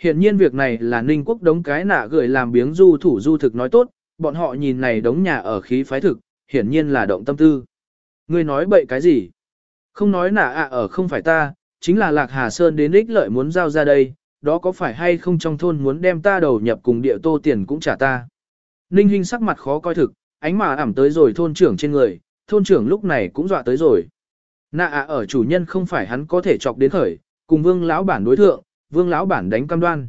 Hiện nhiên việc này là Ninh Quốc đống cái nạ gửi làm biếng du thủ du thực nói tốt, bọn họ nhìn này đống nhà ở khí phái thực, hiển nhiên là động tâm tư. Ngươi nói bậy cái gì? Không nói nạ ạ ở không phải ta, chính là Lạc Hà Sơn đến ích lợi muốn giao ra đây, đó có phải hay không trong thôn muốn đem ta đầu nhập cùng địa tô tiền cũng trả ta. Ninh Hinh sắc mặt khó coi thực, ánh mà ảm tới rồi thôn trưởng trên người, thôn trưởng lúc này cũng dọa tới rồi. Nạ ạ ở chủ nhân không phải hắn có thể chọc đến khởi, cùng vương lão bản đối thượng, vương lão bản đánh cam đoan.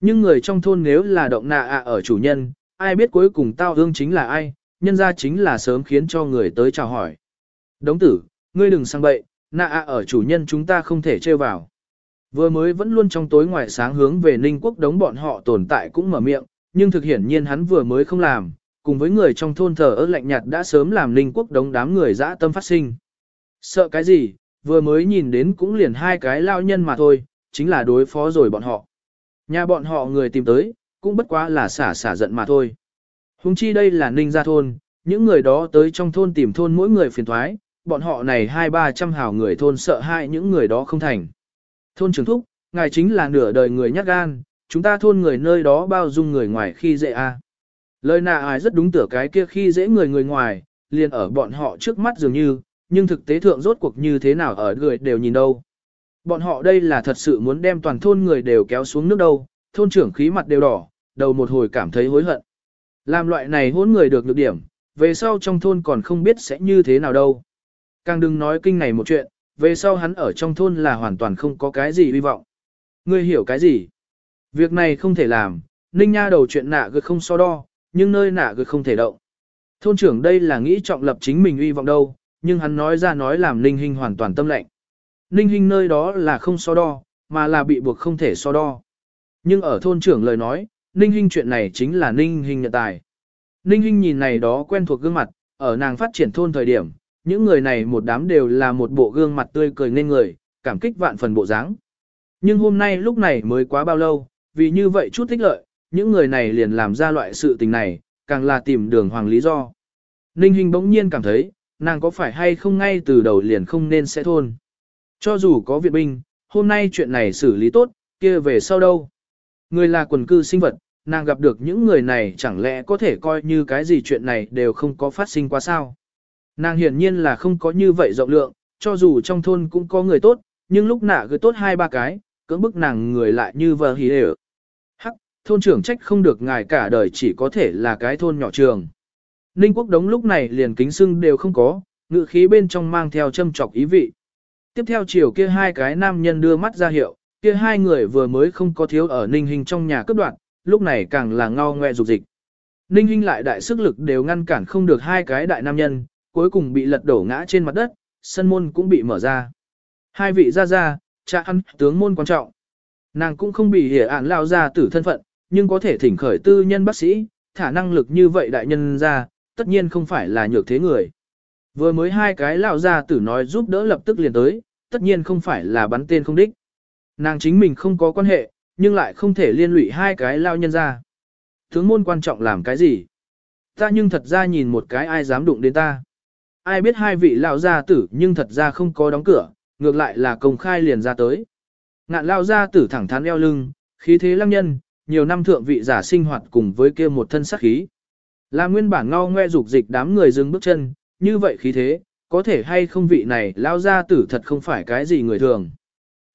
Nhưng người trong thôn nếu là động nạ ạ ở chủ nhân, ai biết cuối cùng tao hương chính là ai, nhân ra chính là sớm khiến cho người tới chào hỏi. Đống tử, ngươi đừng sang bậy, nạ ạ ở chủ nhân chúng ta không thể trêu vào. Vừa mới vẫn luôn trong tối ngoài sáng hướng về Ninh Quốc đống bọn họ tồn tại cũng mở miệng, nhưng thực hiển nhiên hắn vừa mới không làm, cùng với người trong thôn thờ ơ lạnh nhạt đã sớm làm Ninh Quốc đống đám người dã tâm phát sinh. Sợ cái gì, vừa mới nhìn đến cũng liền hai cái lao nhân mà thôi, chính là đối phó rồi bọn họ. Nhà bọn họ người tìm tới, cũng bất quá là xả xả giận mà thôi. Hùng chi đây là Ninh gia thôn, những người đó tới trong thôn tìm thôn mỗi người phiền thoái, bọn họ này hai ba trăm hào người thôn sợ hãi những người đó không thành. Thôn trưởng thúc, ngài chính là nửa đời người nhát gan, chúng ta thôn người nơi đó bao dung người ngoài khi dễ a. Lời nạ ai rất đúng tửa cái kia khi dễ người người ngoài, liền ở bọn họ trước mắt dường như, nhưng thực tế thượng rốt cuộc như thế nào ở người đều nhìn đâu. Bọn họ đây là thật sự muốn đem toàn thôn người đều kéo xuống nước đâu, thôn trưởng khí mặt đều đỏ, đầu một hồi cảm thấy hối hận. Làm loại này hỗn người được được điểm, về sau trong thôn còn không biết sẽ như thế nào đâu. Càng đừng nói kinh này một chuyện, về sau hắn ở trong thôn là hoàn toàn không có cái gì hy vọng. Ngươi hiểu cái gì? Việc này không thể làm, ninh nha đầu chuyện nạ gực không so đo, nhưng nơi nạ gực không thể động. Thôn trưởng đây là nghĩ trọng lập chính mình hy vọng đâu, nhưng hắn nói ra nói làm ninh hình hoàn toàn tâm lệnh. Ninh hình nơi đó là không so đo, mà là bị buộc không thể so đo. Nhưng ở thôn trưởng lời nói, ninh hình chuyện này chính là ninh hình nhận tài. Ninh hình nhìn này đó quen thuộc gương mặt, ở nàng phát triển thôn thời điểm, những người này một đám đều là một bộ gương mặt tươi cười nên người, cảm kích vạn phần bộ dáng. Nhưng hôm nay lúc này mới quá bao lâu, vì như vậy chút thích lợi, những người này liền làm ra loại sự tình này, càng là tìm đường hoàng lý do. Ninh Hình bỗng nhiên cảm thấy, nàng có phải hay không ngay từ đầu liền không nên sẽ thôn. Cho dù có viện binh, hôm nay chuyện này xử lý tốt, kia về sau đâu. Người là quần cư sinh vật, nàng gặp được những người này chẳng lẽ có thể coi như cái gì chuyện này đều không có phát sinh qua sao. Nàng hiển nhiên là không có như vậy rộng lượng, cho dù trong thôn cũng có người tốt, nhưng lúc nạ gửi tốt hai ba cái, cưỡng bức nàng người lại như vờ hí đều. Hắc, thôn trưởng trách không được ngài cả đời chỉ có thể là cái thôn nhỏ trường. Ninh quốc đống lúc này liền kính sưng đều không có, ngự khí bên trong mang theo châm chọc ý vị. Tiếp theo chiều kia hai cái nam nhân đưa mắt ra hiệu, kia hai người vừa mới không có thiếu ở ninh hình trong nhà cấp đoạn, lúc này càng là ngao ngoe dục dịch. Ninh hình lại đại sức lực đều ngăn cản không được hai cái đại nam nhân, cuối cùng bị lật đổ ngã trên mặt đất, sân môn cũng bị mở ra. Hai vị ra ra, cha ăn tướng môn quan trọng. Nàng cũng không bị hiểu ản lao ra tử thân phận, nhưng có thể thỉnh khởi tư nhân bác sĩ, thả năng lực như vậy đại nhân ra, tất nhiên không phải là nhược thế người. Vừa mới hai cái lão gia tử nói giúp đỡ lập tức liền tới, tất nhiên không phải là bắn tên không đích. Nàng chính mình không có quan hệ, nhưng lại không thể liên lụy hai cái lao nhân ra. Tướng môn quan trọng làm cái gì? Ta nhưng thật ra nhìn một cái ai dám đụng đến ta ai biết hai vị lão gia tử nhưng thật ra không có đóng cửa, ngược lại là công khai liền ra tới. Ngạn lão gia tử thẳng thắn eo lưng, khí thế lăng nhân, nhiều năm thượng vị giả sinh hoạt cùng với kia một thân sắc khí. Là nguyên bản ngao ngoe dục dịch đám người dừng bước chân, như vậy khí thế, có thể hay không vị này lão gia tử thật không phải cái gì người thường.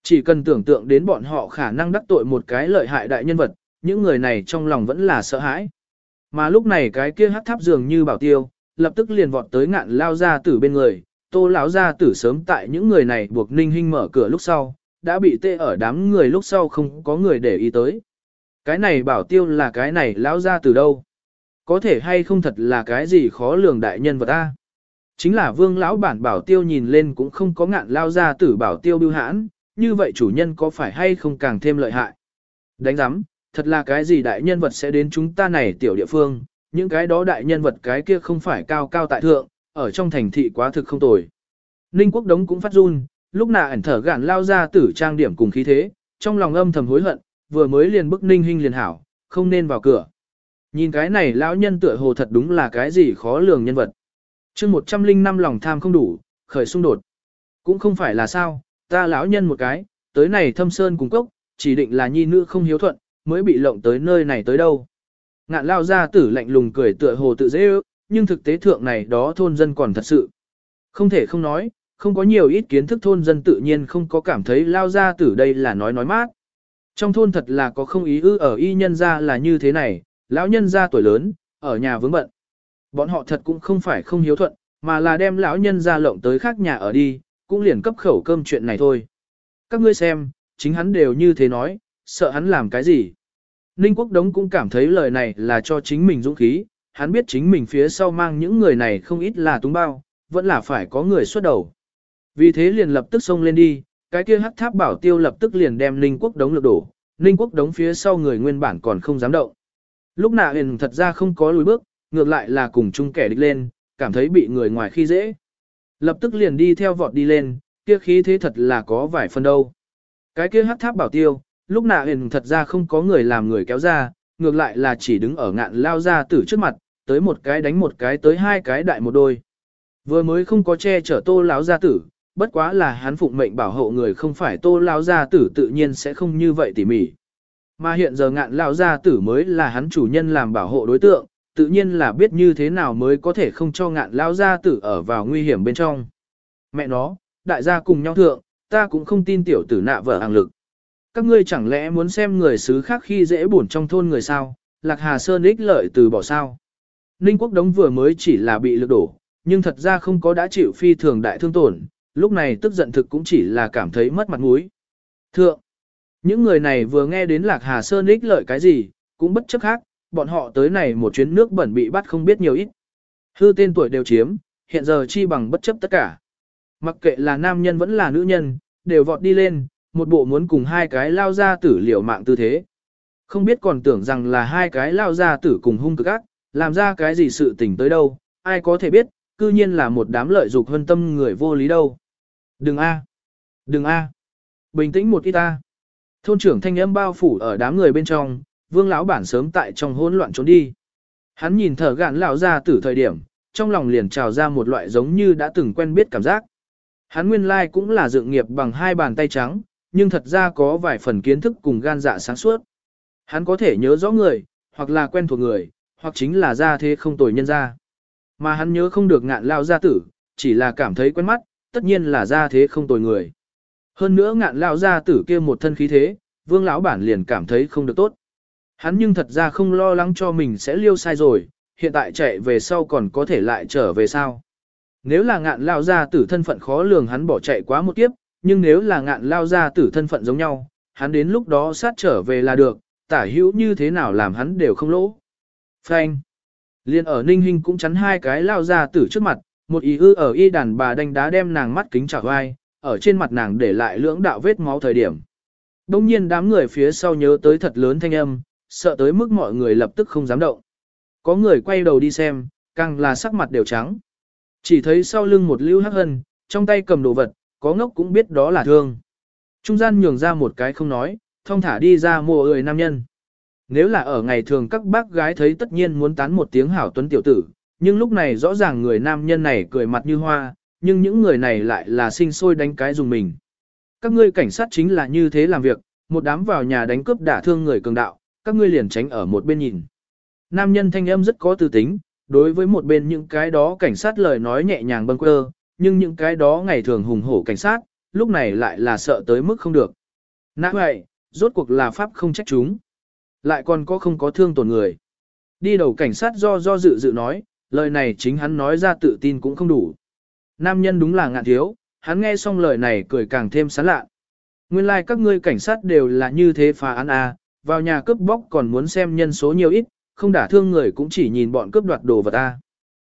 Chỉ cần tưởng tượng đến bọn họ khả năng đắc tội một cái lợi hại đại nhân vật, những người này trong lòng vẫn là sợ hãi. Mà lúc này cái kia hắc tháp dường như bảo tiêu, lập tức liền vọt tới ngạn lao ra tử bên người, tô lão ra tử sớm tại những người này buộc ninh hinh mở cửa lúc sau, đã bị tê ở đám người lúc sau không có người để ý tới. Cái này bảo tiêu là cái này lão ra từ đâu? Có thể hay không thật là cái gì khó lường đại nhân vật ta? Chính là vương lão bản bảo tiêu nhìn lên cũng không có ngạn lao ra tử bảo tiêu bưu hãn, như vậy chủ nhân có phải hay không càng thêm lợi hại? Đánh giám, thật là cái gì đại nhân vật sẽ đến chúng ta này tiểu địa phương, những cái đó đại nhân vật cái kia không phải cao cao tại thượng, ở trong thành thị quá thực không tồi. Ninh quốc đống cũng phát run, lúc nào ẩn thở gạn lao ra tử trang điểm cùng khí thế, trong lòng âm thầm hối hận, vừa mới liền bức ninh hình liền hảo, không nên vào cửa. Nhìn cái này lão nhân tựa hồ thật đúng là cái gì khó lường nhân vật chương 105 lòng tham không đủ, khởi xung đột. Cũng không phải là sao, ta lão nhân một cái, tới này thâm sơn cùng cốc, chỉ định là nhi nữ không hiếu thuận, mới bị lộng tới nơi này tới đâu. Ngạn lao gia tử lạnh lùng cười tựa hồ tự dễ ước, nhưng thực tế thượng này đó thôn dân còn thật sự. Không thể không nói, không có nhiều ít kiến thức thôn dân tự nhiên không có cảm thấy lao gia tử đây là nói nói mát. Trong thôn thật là có không ý ư ở y nhân gia là như thế này, lão nhân gia tuổi lớn, ở nhà vướng bận. Bọn họ thật cũng không phải không hiếu thuận, mà là đem lão nhân gia lộng tới khác nhà ở đi, cũng liền cấp khẩu cơm chuyện này thôi. Các ngươi xem, chính hắn đều như thế nói, sợ hắn làm cái gì. Ninh Quốc Đống cũng cảm thấy lời này là cho chính mình dũng khí, hắn biết chính mình phía sau mang những người này không ít là túng bao, vẫn là phải có người xuất đầu. Vì thế liền lập tức xông lên đi, cái kia hắc tháp bảo tiêu lập tức liền đem Ninh Quốc Đống lược đổ, Ninh Quốc Đống phía sau người nguyên bản còn không dám động. Lúc nạ hền thật ra không có lùi bước, ngược lại là cùng chung kẻ địch lên, cảm thấy bị người ngoài khi dễ. Lập tức liền đi theo vọt đi lên, kia khí thế thật là có vài phần đâu. Cái kia hắc tháp bảo tiêu, lúc nạ hình thật ra không có người làm người kéo ra, ngược lại là chỉ đứng ở ngạn lao ra tử trước mặt, tới một cái đánh một cái tới hai cái đại một đôi. Vừa mới không có che chở tô láo gia tử, bất quá là hắn phụng mệnh bảo hộ người không phải tô láo gia tử tự nhiên sẽ không như vậy tỉ mỉ. Mà hiện giờ ngạn lao gia tử mới là hắn chủ nhân làm bảo hộ đối tượng, tự nhiên là biết như thế nào mới có thể không cho ngạn lao gia tử ở vào nguy hiểm bên trong. Mẹ nó, đại gia cùng nhau thượng, ta cũng không tin tiểu tử nạ vợ hàng lực. Các ngươi chẳng lẽ muốn xem người xứ khác khi dễ buồn trong thôn người sao, Lạc Hà Sơn ích lợi từ bỏ sao. Ninh Quốc Đống vừa mới chỉ là bị lực đổ, nhưng thật ra không có đã chịu phi thường đại thương tổn, lúc này tức giận thực cũng chỉ là cảm thấy mất mặt mũi. Thượng, những người này vừa nghe đến Lạc Hà Sơn ích lợi cái gì, cũng bất chấp khác, bọn họ tới này một chuyến nước bẩn bị bắt không biết nhiều ít. Hư tên tuổi đều chiếm, hiện giờ chi bằng bất chấp tất cả. Mặc kệ là nam nhân vẫn là nữ nhân, đều vọt đi lên, một bộ muốn cùng hai cái lao ra tử liều mạng tư thế. Không biết còn tưởng rằng là hai cái lao ra tử cùng hung cực ác, làm ra cái gì sự tình tới đâu, ai có thể biết, cư nhiên là một đám lợi dục hơn tâm người vô lý đâu. Đừng a, đừng a, bình tĩnh một ít ta. Thôn trưởng thanh âm bao phủ ở đám người bên trong, vương lão bản sớm tại trong hỗn loạn trốn đi. Hắn nhìn thở gạn lão ra tử thời điểm, trong lòng liền trào ra một loại giống như đã từng quen biết cảm giác. Hắn nguyên lai like cũng là dựng nghiệp bằng hai bàn tay trắng, nhưng thật ra có vài phần kiến thức cùng gan dạ sáng suốt. Hắn có thể nhớ rõ người, hoặc là quen thuộc người, hoặc chính là ra thế không tồi nhân ra. Mà hắn nhớ không được ngạn lao gia tử, chỉ là cảm thấy quen mắt, tất nhiên là ra thế không tồi người. Hơn nữa ngạn lao gia tử kia một thân khí thế, vương lão bản liền cảm thấy không được tốt. Hắn nhưng thật ra không lo lắng cho mình sẽ liêu sai rồi, hiện tại chạy về sau còn có thể lại trở về sao. Nếu là ngạn lao ra tử thân phận khó lường hắn bỏ chạy quá một kiếp, nhưng nếu là ngạn lao ra tử thân phận giống nhau, hắn đến lúc đó sát trở về là được, tả hữu như thế nào làm hắn đều không lỗ. Phanh. Liên ở Ninh Hinh cũng chắn hai cái lao ra tử trước mặt, một ý ư ở y đàn bà đánh đá đem nàng mắt kính chảo vai, ở trên mặt nàng để lại lưỡng đạo vết máu thời điểm. Đông nhiên đám người phía sau nhớ tới thật lớn thanh âm, sợ tới mức mọi người lập tức không dám động. Có người quay đầu đi xem, càng là sắc mặt đều trắng. Chỉ thấy sau lưng một lưu hắc hân, trong tay cầm đồ vật, có ngốc cũng biết đó là thương. Trung gian nhường ra một cái không nói, thông thả đi ra mùa ơi nam nhân. Nếu là ở ngày thường các bác gái thấy tất nhiên muốn tán một tiếng hảo tuấn tiểu tử, nhưng lúc này rõ ràng người nam nhân này cười mặt như hoa, nhưng những người này lại là sinh sôi đánh cái dùng mình. Các ngươi cảnh sát chính là như thế làm việc, một đám vào nhà đánh cướp đả thương người cường đạo, các ngươi liền tránh ở một bên nhìn. Nam nhân thanh âm rất có tư tính, đối với một bên những cái đó cảnh sát lời nói nhẹ nhàng bâng quơ, nhưng những cái đó ngày thường hùng hổ cảnh sát, lúc này lại là sợ tới mức không được. Nã vậy, rốt cuộc là pháp không trách chúng. Lại còn có không có thương tổn người. Đi đầu cảnh sát do do dự dự nói, lời này chính hắn nói ra tự tin cũng không đủ. Nam nhân đúng là ngạn thiếu, hắn nghe xong lời này cười càng thêm sán lạ. Nguyên lai like các ngươi cảnh sát đều là như thế phá án à, vào nhà cướp bóc còn muốn xem nhân số nhiều ít, không đả thương người cũng chỉ nhìn bọn cướp đoạt đồ vật ta.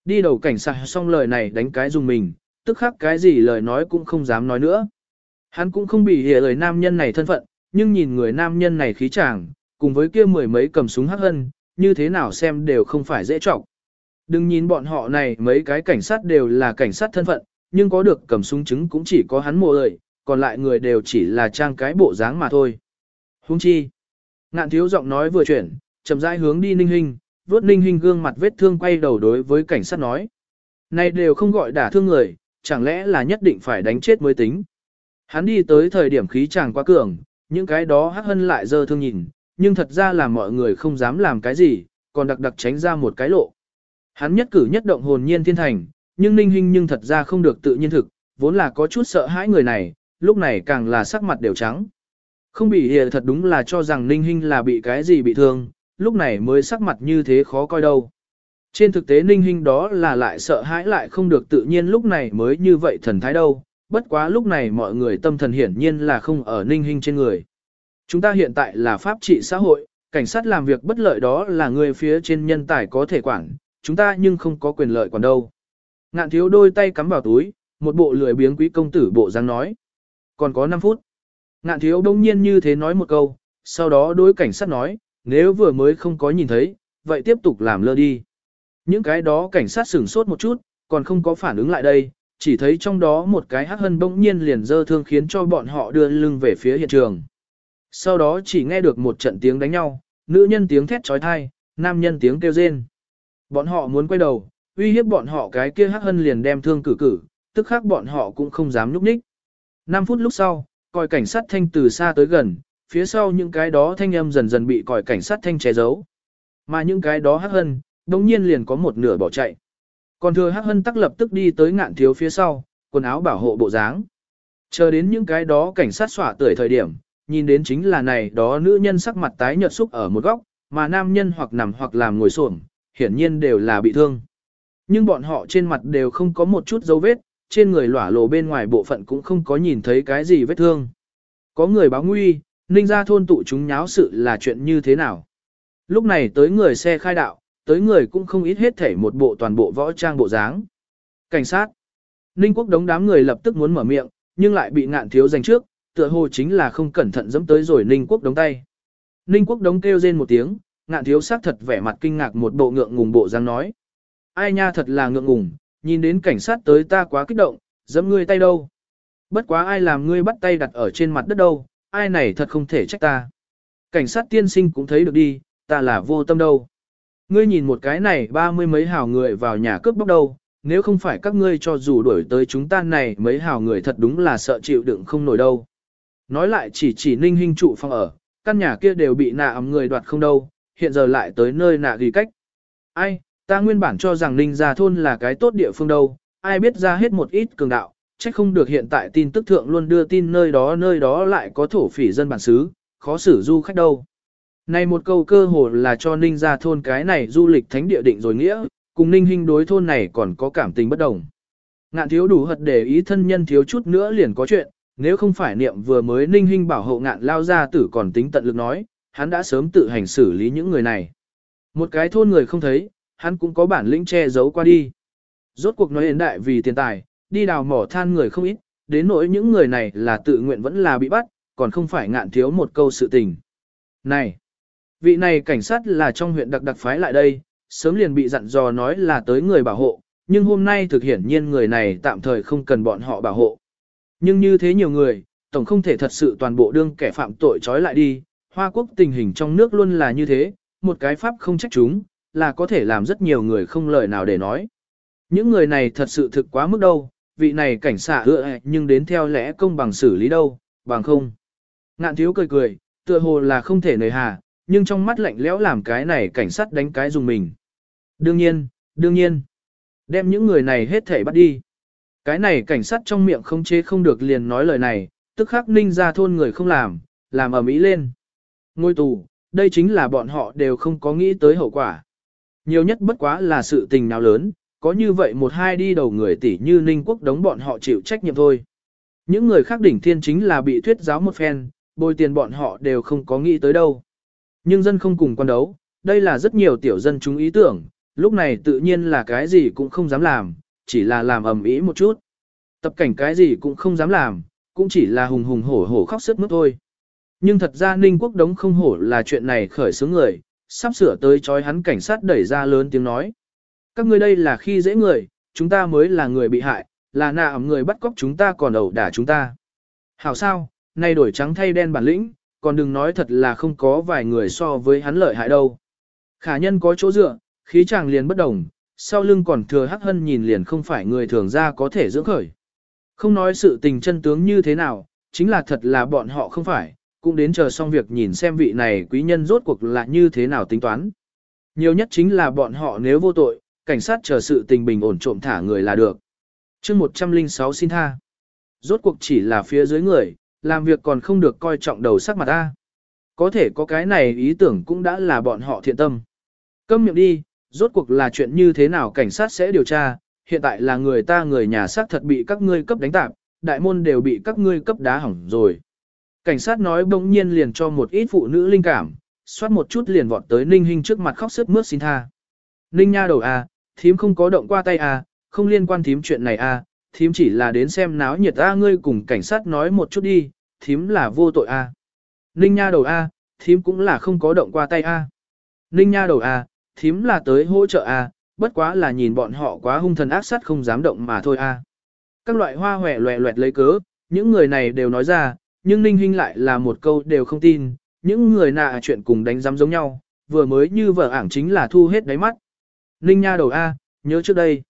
Đi đầu cảnh sát xong lời này đánh cái dùng mình, tức khắc cái gì lời nói cũng không dám nói nữa. Hắn cũng không bị hiểu lời nam nhân này thân phận, nhưng nhìn người nam nhân này khí chàng, cùng với kia mười mấy cầm súng hắc hân, như thế nào xem đều không phải dễ trọng. Đừng nhìn bọn họ này mấy cái cảnh sát đều là cảnh sát thân phận, nhưng có được cầm súng chứng cũng chỉ có hắn mùa lợi, còn lại người đều chỉ là trang cái bộ dáng mà thôi. Hung chi. Ngạn thiếu giọng nói vừa chuyển, chậm rãi hướng đi ninh Hinh, vuốt ninh Hinh gương mặt vết thương quay đầu đối với cảnh sát nói. Này đều không gọi đả thương người, chẳng lẽ là nhất định phải đánh chết mới tính. Hắn đi tới thời điểm khí chàng quá cường, Những cái đó hắc hân lại dơ thương nhìn, nhưng thật ra là mọi người không dám làm cái gì, còn đặc đặc tránh ra một cái lộ. Hắn nhất cử nhất động hồn nhiên thiên thành, nhưng ninh hình nhưng thật ra không được tự nhiên thực, vốn là có chút sợ hãi người này, lúc này càng là sắc mặt đều trắng. Không bị hìa thật đúng là cho rằng ninh hinh là bị cái gì bị thương, lúc này mới sắc mặt như thế khó coi đâu. Trên thực tế ninh hinh đó là lại sợ hãi lại không được tự nhiên lúc này mới như vậy thần thái đâu, bất quá lúc này mọi người tâm thần hiển nhiên là không ở ninh hinh trên người. Chúng ta hiện tại là pháp trị xã hội, cảnh sát làm việc bất lợi đó là người phía trên nhân tài có thể quản, chúng ta nhưng không có quyền lợi quản đâu. Ngạn thiếu đôi tay cắm vào túi, một bộ lười biếng quý công tử bộ dáng nói. Còn có 5 phút. Ngạn thiếu đông nhiên như thế nói một câu, sau đó đối cảnh sát nói, nếu vừa mới không có nhìn thấy, vậy tiếp tục làm lơ đi. Những cái đó cảnh sát sửng sốt một chút, còn không có phản ứng lại đây, chỉ thấy trong đó một cái hắc hân bỗng nhiên liền dơ thương khiến cho bọn họ đưa lưng về phía hiện trường. Sau đó chỉ nghe được một trận tiếng đánh nhau, nữ nhân tiếng thét trói thai, nam nhân tiếng kêu rên. Bọn họ muốn quay đầu, uy hiếp bọn họ cái kia hắc hân liền đem thương cử cử, tức khác bọn họ cũng không dám núp ních. 5 phút lúc sau, còi cảnh sát thanh từ xa tới gần, phía sau những cái đó thanh âm dần dần bị còi cảnh sát thanh che giấu. Mà những cái đó hắc hân, đồng nhiên liền có một nửa bỏ chạy. Còn thừa hắc hân tắc lập tức đi tới ngạn thiếu phía sau, quần áo bảo hộ bộ dáng. Chờ đến những cái đó cảnh sát xỏa tuổi thời điểm, nhìn đến chính là này đó nữ nhân sắc mặt tái nhợt xúc ở một góc, mà nam nhân hoặc nằm hoặc làm ngồi xổm, hiển nhiên đều là bị thương. Nhưng bọn họ trên mặt đều không có một chút dấu vết, trên người lỏa lộ bên ngoài bộ phận cũng không có nhìn thấy cái gì vết thương. Có người báo nguy, ninh ra thôn tụ chúng nháo sự là chuyện như thế nào. Lúc này tới người xe khai đạo, tới người cũng không ít hết thể một bộ toàn bộ võ trang bộ dáng. Cảnh sát. Ninh quốc đống đám người lập tức muốn mở miệng, nhưng lại bị ngạn thiếu giành trước, tựa hồ chính là không cẩn thận dẫm tới rồi Ninh quốc đống tay. Ninh quốc đống kêu rên một tiếng, ngạn thiếu sắc thật vẻ mặt kinh ngạc một bộ ngượng ngùng bộ dáng nói. Ai nha thật là ngượng ngùng, nhìn đến cảnh sát tới ta quá kích động, giẫm ngươi tay đâu. Bất quá ai làm ngươi bắt tay đặt ở trên mặt đất đâu, ai này thật không thể trách ta. Cảnh sát tiên sinh cũng thấy được đi, ta là vô tâm đâu. Ngươi nhìn một cái này ba mươi mấy hào người vào nhà cướp bóc đâu, nếu không phải các ngươi cho dù đuổi tới chúng ta này mấy hào người thật đúng là sợ chịu đựng không nổi đâu. Nói lại chỉ chỉ ninh hình trụ phòng ở, căn nhà kia đều bị nạ ấm người đoạt không đâu, hiện giờ lại tới nơi nạ ghi cách. Ai, ta nguyên bản cho rằng ninh gia thôn là cái tốt địa phương đâu, ai biết ra hết một ít cường đạo, trách không được hiện tại tin tức thượng luôn đưa tin nơi đó nơi đó lại có thổ phỉ dân bản xứ, khó xử du khách đâu. Này một câu cơ hồ là cho ninh gia thôn cái này du lịch thánh địa định rồi nghĩa, cùng ninh hình đối thôn này còn có cảm tình bất đồng. Ngạn thiếu đủ hật để ý thân nhân thiếu chút nữa liền có chuyện, nếu không phải niệm vừa mới ninh hình bảo hộ ngạn lao ra tử còn tính tận lực nói, hắn đã sớm tự hành xử lý những người này. Một cái thôn người không thấy, hắn cũng có bản lĩnh che giấu qua đi. Rốt cuộc nói hiện đại vì tiền tài, đi đào mỏ than người không ít, đến nỗi những người này là tự nguyện vẫn là bị bắt, còn không phải ngạn thiếu một câu sự tình. Này, vị này cảnh sát là trong huyện đặc đặc phái lại đây, sớm liền bị dặn dò nói là tới người bảo hộ, nhưng hôm nay thực hiển nhiên người này tạm thời không cần bọn họ bảo hộ. Nhưng như thế nhiều người, tổng không thể thật sự toàn bộ đương kẻ phạm tội trói lại đi, Hoa Quốc tình hình trong nước luôn là như thế, một cái pháp không trách chúng, là có thể làm rất nhiều người không lời nào để nói. Những người này thật sự thực quá mức đâu, vị này cảnh xạ ưa nhưng đến theo lẽ công bằng xử lý đâu, bằng không. Ngạn thiếu cười cười, tựa hồ là không thể nời hà, nhưng trong mắt lạnh lẽo làm cái này cảnh sát đánh cái dùng mình. Đương nhiên, đương nhiên, đem những người này hết thể bắt đi. Cái này cảnh sát trong miệng không chế không được liền nói lời này, tức khắc ninh ra thôn người không làm, làm ở mỹ lên. Ngôi tù, đây chính là bọn họ đều không có nghĩ tới hậu quả. Nhiều nhất bất quá là sự tình nào lớn, có như vậy một hai đi đầu người tỷ như ninh quốc đống bọn họ chịu trách nhiệm thôi. Những người khác đỉnh thiên chính là bị thuyết giáo một phen, bồi tiền bọn họ đều không có nghĩ tới đâu. Nhưng dân không cùng quan đấu, đây là rất nhiều tiểu dân chúng ý tưởng, lúc này tự nhiên là cái gì cũng không dám làm, chỉ là làm ầm ĩ một chút. Tập cảnh cái gì cũng không dám làm, cũng chỉ là hùng hùng hổ hổ khóc sức mướt thôi. Nhưng thật ra Ninh Quốc Đống không hổ là chuyện này khởi xướng người, sắp sửa tới chói hắn cảnh sát đẩy ra lớn tiếng nói. Các ngươi đây là khi dễ người, chúng ta mới là người bị hại, là nạ người bắt cóc chúng ta còn ẩu đả chúng ta. Hảo sao, nay đổi trắng thay đen bản lĩnh, còn đừng nói thật là không có vài người so với hắn lợi hại đâu. Khả nhân có chỗ dựa, khí chàng liền bất đồng, sau lưng còn thừa hắc hân nhìn liền không phải người thường ra có thể dưỡng khởi. Không nói sự tình chân tướng như thế nào, chính là thật là bọn họ không phải, cũng đến chờ xong việc nhìn xem vị này quý nhân rốt cuộc là như thế nào tính toán. Nhiều nhất chính là bọn họ nếu vô tội, cảnh sát chờ sự tình bình ổn trộm thả người là được. chương 106 xin tha. Rốt cuộc chỉ là phía dưới người, làm việc còn không được coi trọng đầu sắc mặt ta. Có thể có cái này ý tưởng cũng đã là bọn họ thiện tâm. Câm miệng đi, rốt cuộc là chuyện như thế nào cảnh sát sẽ điều tra, hiện tại là người ta người nhà xác thật bị các ngươi cấp đánh tạp, đại môn đều bị các ngươi cấp đá hỏng rồi. Cảnh sát nói bỗng nhiên liền cho một ít phụ nữ linh cảm, xoát một chút liền vọt tới Ninh Hinh trước mặt khóc sướt mướt xin tha. Ninh nha đầu à, thím không có động qua tay à, không liên quan thím chuyện này à, thím chỉ là đến xem náo nhiệt a ngươi cùng cảnh sát nói một chút đi, thím là vô tội a. Ninh nha đầu a, thím cũng là không có động qua tay a. Ninh nha đầu a, thím là tới hỗ trợ a, bất quá là nhìn bọn họ quá hung thần ác sát không dám động mà thôi a. Các loại hoa hòe loẹ loẹt lấy cớ, những người này đều nói ra, nhưng Ninh Hinh lại là một câu đều không tin, những người nạ chuyện cùng đánh giám giống nhau, vừa mới như vợ ảng chính là thu hết đáy mắt. Ninh nha đầu A, nhớ trước đây.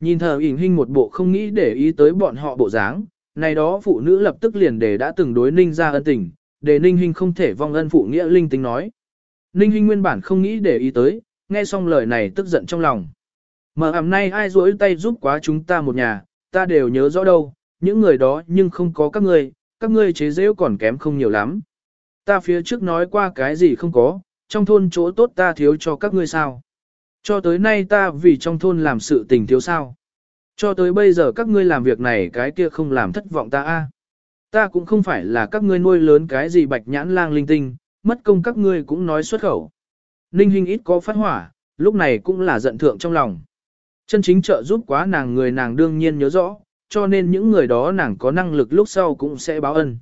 Nhìn thờ ỉn Hinh một bộ không nghĩ để ý tới bọn họ bộ dáng, này đó phụ nữ lập tức liền để đã từng đối ninh ra ân tình, để ninh Hinh không thể vong ân phụ nghĩa linh tính nói. Ninh Hinh nguyên bản không nghĩ để ý tới, nghe xong lời này tức giận trong lòng. Mở ảm nay ai rỗi tay giúp quá chúng ta một nhà, ta đều nhớ rõ đâu, những người đó nhưng không có các ngươi, các ngươi chế giễu còn kém không nhiều lắm. Ta phía trước nói qua cái gì không có, trong thôn chỗ tốt ta thiếu cho các ngươi sao. Cho tới nay ta vì trong thôn làm sự tình thiếu sao. Cho tới bây giờ các ngươi làm việc này cái kia không làm thất vọng ta a. Ta cũng không phải là các ngươi nuôi lớn cái gì bạch nhãn lang linh tinh, mất công các ngươi cũng nói xuất khẩu. Ninh Hinh ít có phát hỏa, lúc này cũng là giận thượng trong lòng. Chân chính trợ giúp quá nàng người nàng đương nhiên nhớ rõ, cho nên những người đó nàng có năng lực lúc sau cũng sẽ báo ân.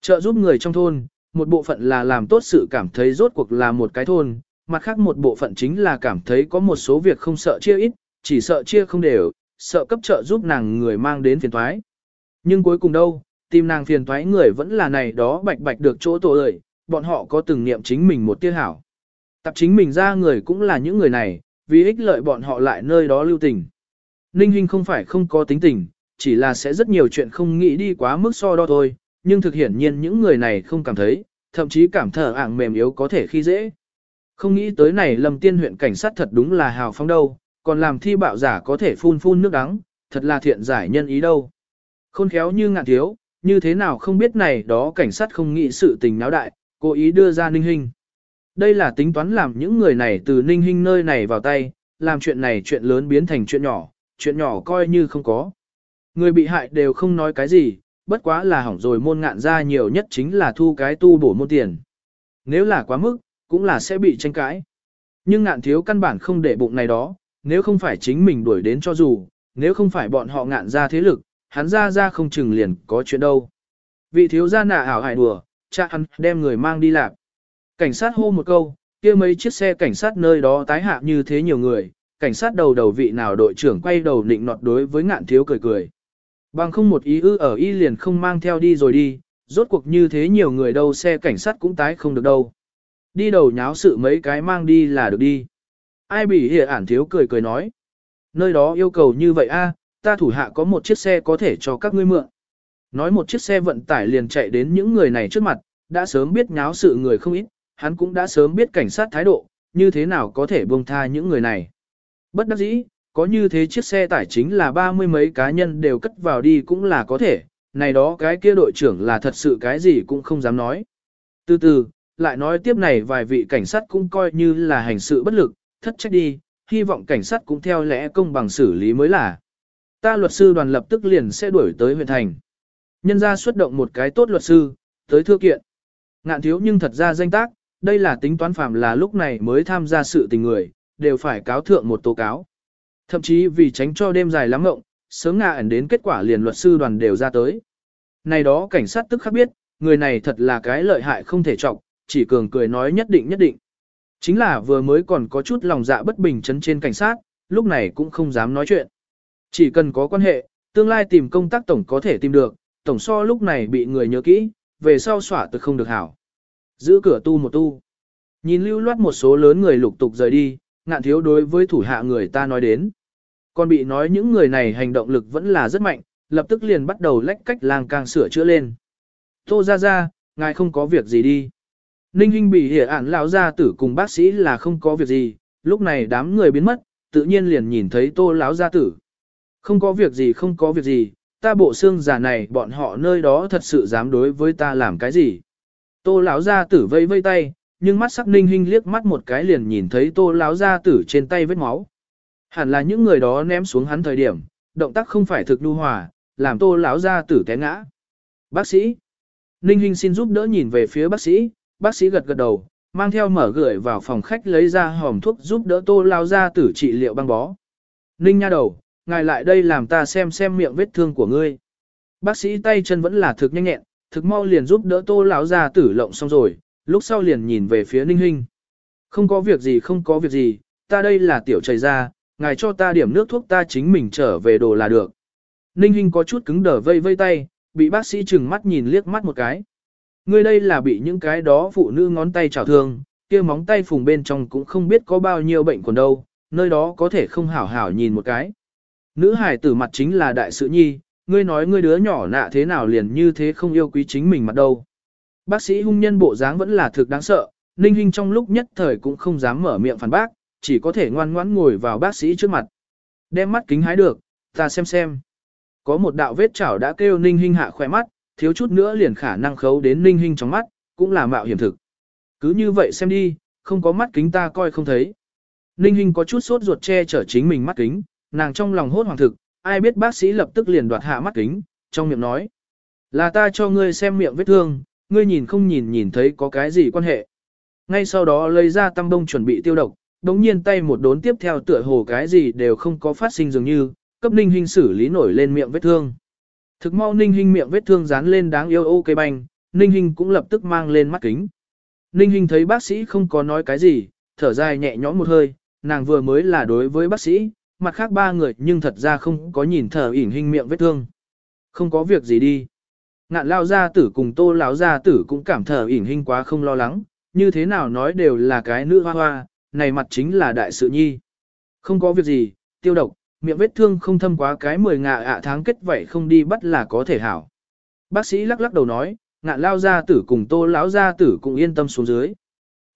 Trợ giúp người trong thôn, một bộ phận là làm tốt sự cảm thấy rốt cuộc là một cái thôn, mặt khác một bộ phận chính là cảm thấy có một số việc không sợ chia ít, chỉ sợ chia không đều, sợ cấp trợ giúp nàng người mang đến phiền thoái. Nhưng cuối cùng đâu, tìm nàng phiền thoái người vẫn là này đó bạch bạch được chỗ tổ lợi, bọn họ có từng niệm chính mình một tia hảo. Tập chính mình ra người cũng là những người này, vì ích lợi bọn họ lại nơi đó lưu tình. Ninh Hinh không phải không có tính tình, chỉ là sẽ rất nhiều chuyện không nghĩ đi quá mức so đo thôi, nhưng thực hiển nhiên những người này không cảm thấy, thậm chí cảm thở ảng mềm yếu có thể khi dễ. Không nghĩ tới này lầm tiên huyện cảnh sát thật đúng là hào phóng đâu, còn làm thi bạo giả có thể phun phun nước đắng, thật là thiện giải nhân ý đâu. Khôn khéo như ngạn thiếu, như thế nào không biết này đó cảnh sát không nghĩ sự tình náo đại, cố ý đưa ra ninh hình. Đây là tính toán làm những người này từ ninh hình nơi này vào tay, làm chuyện này chuyện lớn biến thành chuyện nhỏ, chuyện nhỏ coi như không có. Người bị hại đều không nói cái gì, bất quá là hỏng rồi môn ngạn ra nhiều nhất chính là thu cái tu bổ môn tiền. Nếu là quá mức, cũng là sẽ bị tranh cãi. Nhưng ngạn thiếu căn bản không để bụng này đó, nếu không phải chính mình đuổi đến cho dù, nếu không phải bọn họ ngạn ra thế lực, hắn ra ra không chừng liền có chuyện đâu. Vị thiếu gia nạ ảo hại đùa, cha hắn đem người mang đi lạc. Cảnh sát hô một câu, kia mấy chiếc xe cảnh sát nơi đó tái hạ như thế nhiều người, cảnh sát đầu đầu vị nào đội trưởng quay đầu định nọt đối với ngạn thiếu cười cười. Bằng không một ý ư ở y liền không mang theo đi rồi đi, rốt cuộc như thế nhiều người đâu xe cảnh sát cũng tái không được đâu. Đi đầu nháo sự mấy cái mang đi là được đi. Ai bị hệ ản thiếu cười cười nói. Nơi đó yêu cầu như vậy a, ta thủ hạ có một chiếc xe có thể cho các ngươi mượn. Nói một chiếc xe vận tải liền chạy đến những người này trước mặt, đã sớm biết nháo sự người không ít, hắn cũng đã sớm biết cảnh sát thái độ, như thế nào có thể buông tha những người này. Bất đắc dĩ, có như thế chiếc xe tải chính là ba mươi mấy cá nhân đều cất vào đi cũng là có thể, này đó cái kia đội trưởng là thật sự cái gì cũng không dám nói. Từ từ, lại nói tiếp này vài vị cảnh sát cũng coi như là hành sự bất lực, thất trách đi, hy vọng cảnh sát cũng theo lẽ công bằng xử lý mới là. Ta luật sư đoàn lập tức liền sẽ đuổi tới huyện thành. Nhân ra xuất động một cái tốt luật sư, tới thưa kiện. Ngạn thiếu nhưng thật ra danh tác, đây là tính toán phạm là lúc này mới tham gia sự tình người, đều phải cáo thượng một tố cáo. Thậm chí vì tránh cho đêm dài lắm ngộng, sớm ngạ ẩn đến kết quả liền luật sư đoàn đều ra tới. Này đó cảnh sát tức khắc biết, người này thật là cái lợi hại không thể trọng, chỉ cường cười nói nhất định nhất định. Chính là vừa mới còn có chút lòng dạ bất bình chấn trên cảnh sát, lúc này cũng không dám nói chuyện. Chỉ cần có quan hệ, tương lai tìm công tác tổng có thể tìm được, tổng so lúc này bị người nhớ kỹ, về sau xỏa tự không được hảo. Giữ cửa tu một tu. Nhìn lưu loát một số lớn người lục tục rời đi, ngạn thiếu đối với thủ hạ người ta nói đến. Còn bị nói những người này hành động lực vẫn là rất mạnh, lập tức liền bắt đầu lách cách lang càng sửa chữa lên. Tô ra ra, ngài không có việc gì đi. Ninh Hinh bị hiểu ản lão gia tử cùng bác sĩ là không có việc gì, lúc này đám người biến mất, tự nhiên liền nhìn thấy tô lão gia tử. Không có việc gì không có việc gì, ta bộ xương giả này bọn họ nơi đó thật sự dám đối với ta làm cái gì. Tô lão gia tử vây vây tay, nhưng mắt sắc ninh hinh liếc mắt một cái liền nhìn thấy tô lão gia tử trên tay vết máu. Hẳn là những người đó ném xuống hắn thời điểm, động tác không phải thực nhu hòa, làm tô lão gia tử té ngã. Bác sĩ. Ninh hinh xin giúp đỡ nhìn về phía bác sĩ, bác sĩ gật gật đầu, mang theo mở gửi vào phòng khách lấy ra hòm thuốc giúp đỡ tô lão gia tử trị liệu băng bó. Ninh nha đầu, ngài lại đây làm ta xem xem miệng vết thương của ngươi. Bác sĩ tay chân vẫn là thực nhanh nhẹn, thực mau liền giúp đỡ tô lão gia tử lộng xong rồi, lúc sau liền nhìn về phía ninh hinh. Không có việc gì không có việc gì, ta đây là tiểu chảy ra, ngài cho ta điểm nước thuốc ta chính mình trở về đồ là được. Ninh hinh có chút cứng đờ vây vây tay, bị bác sĩ chừng mắt nhìn liếc mắt một cái. Ngươi đây là bị những cái đó phụ nữ ngón tay trào thương, kia móng tay phùng bên trong cũng không biết có bao nhiêu bệnh còn đâu, nơi đó có thể không hảo hảo nhìn một cái. Nữ hải tử mặt chính là đại sự nhi, ngươi nói ngươi đứa nhỏ nạ thế nào liền như thế không yêu quý chính mình mặt đâu. Bác sĩ hung nhân bộ dáng vẫn là thực đáng sợ, Ninh Hinh trong lúc nhất thời cũng không dám mở miệng phản bác, chỉ có thể ngoan ngoãn ngồi vào bác sĩ trước mặt. Đem mắt kính hái được, ta xem xem. Có một đạo vết chảo đã kêu Ninh Hinh hạ khỏe mắt, thiếu chút nữa liền khả năng khấu đến Ninh Hinh trong mắt, cũng là mạo hiểm thực. Cứ như vậy xem đi, không có mắt kính ta coi không thấy. Ninh Hinh có chút sốt ruột che chở chính mình mắt kính, nàng trong lòng hốt hoàng thực, ai biết bác sĩ lập tức liền đoạt hạ mắt kính, trong miệng nói. Là ta cho ngươi xem miệng vết thương, ngươi nhìn không nhìn nhìn thấy có cái gì quan hệ. Ngay sau đó lấy ra tăm đông chuẩn bị tiêu độc, đống nhiên tay một đốn tiếp theo tựa hồ cái gì đều không có phát sinh dường như, cấp ninh hình xử lý nổi lên miệng vết thương. Thực mau ninh hình miệng vết thương dán lên đáng yêu ô banh, ninh hình cũng lập tức mang lên mắt kính. Ninh hình thấy bác sĩ không có nói cái gì, thở dài nhẹ nhõm một hơi, nàng vừa mới là đối với bác sĩ, mặt khác ba người nhưng thật ra không có nhìn thở ỉn hình miệng vết thương. Không có việc gì đi. Ngạn lao gia tử cùng tô lão gia tử cũng cảm thở ỉn hình quá không lo lắng, như thế nào nói đều là cái nữ hoa hoa, này mặt chính là đại sự nhi. Không có việc gì, tiêu độc, miệng vết thương không thâm quá cái mười ngạ ạ tháng kết vậy không đi bắt là có thể hảo. Bác sĩ lắc lắc đầu nói, ngạn lao gia tử cùng tô lão gia tử cũng yên tâm xuống dưới.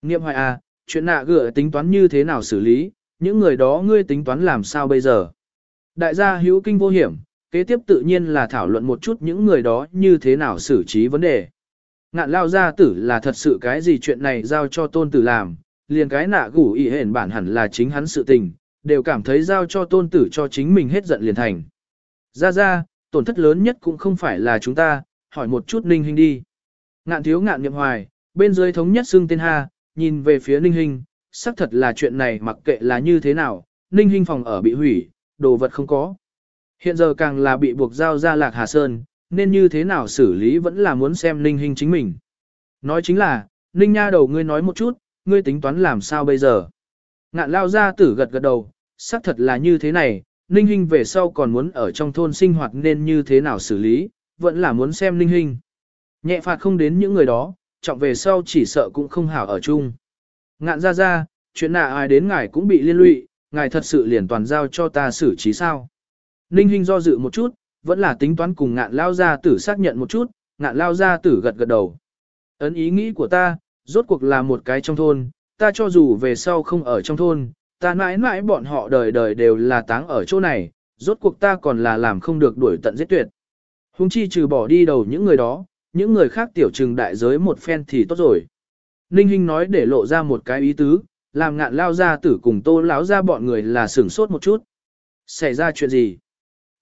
Niệm hoài à, chuyện nạ gựa tính toán như thế nào xử lý, những người đó ngươi tính toán làm sao bây giờ. Đại gia hữu kinh vô hiểm, kế tiếp tự nhiên là thảo luận một chút những người đó như thế nào xử trí vấn đề. Ngạn lao gia tử là thật sự cái gì chuyện này giao cho tôn tử làm, liền cái nạ gủ ỉ hển bản hẳn là chính hắn sự tình, đều cảm thấy giao cho tôn tử cho chính mình hết giận liền thành. Ra ra, tổn thất lớn nhất cũng không phải là chúng ta, hỏi một chút ninh hình đi. Ngạn thiếu ngạn niệm hoài, bên dưới thống nhất xưng tên ha, nhìn về phía ninh hình, xác thật là chuyện này mặc kệ là như thế nào, ninh hình phòng ở bị hủy, đồ vật không có. Hiện giờ càng là bị buộc giao ra lạc Hà Sơn, nên như thế nào xử lý vẫn là muốn xem ninh hình chính mình. Nói chính là, ninh nha đầu ngươi nói một chút, ngươi tính toán làm sao bây giờ. Ngạn lao ra tử gật gật đầu, xác thật là như thế này, ninh hình về sau còn muốn ở trong thôn sinh hoạt nên như thế nào xử lý, vẫn là muốn xem ninh hình. Nhẹ phạt không đến những người đó, trọng về sau chỉ sợ cũng không hảo ở chung. Ngạn ra ra, chuyện nạ ai đến ngài cũng bị liên lụy, ngài thật sự liền toàn giao cho ta xử trí sao. Ninh Hinh do dự một chút, vẫn là tính toán cùng ngạn lao gia tử xác nhận một chút, ngạn lao gia tử gật gật đầu. Ấn ý nghĩ của ta, rốt cuộc là một cái trong thôn, ta cho dù về sau không ở trong thôn, ta mãi mãi bọn họ đời đời đều là táng ở chỗ này, rốt cuộc ta còn là làm không được đuổi tận giết tuyệt. Hùng chi trừ bỏ đi đầu những người đó, những người khác tiểu trừng đại giới một phen thì tốt rồi. Ninh Hinh nói để lộ ra một cái ý tứ, làm ngạn lao ra tử cùng tô lão ra bọn người là sửng sốt một chút. Xảy ra chuyện gì?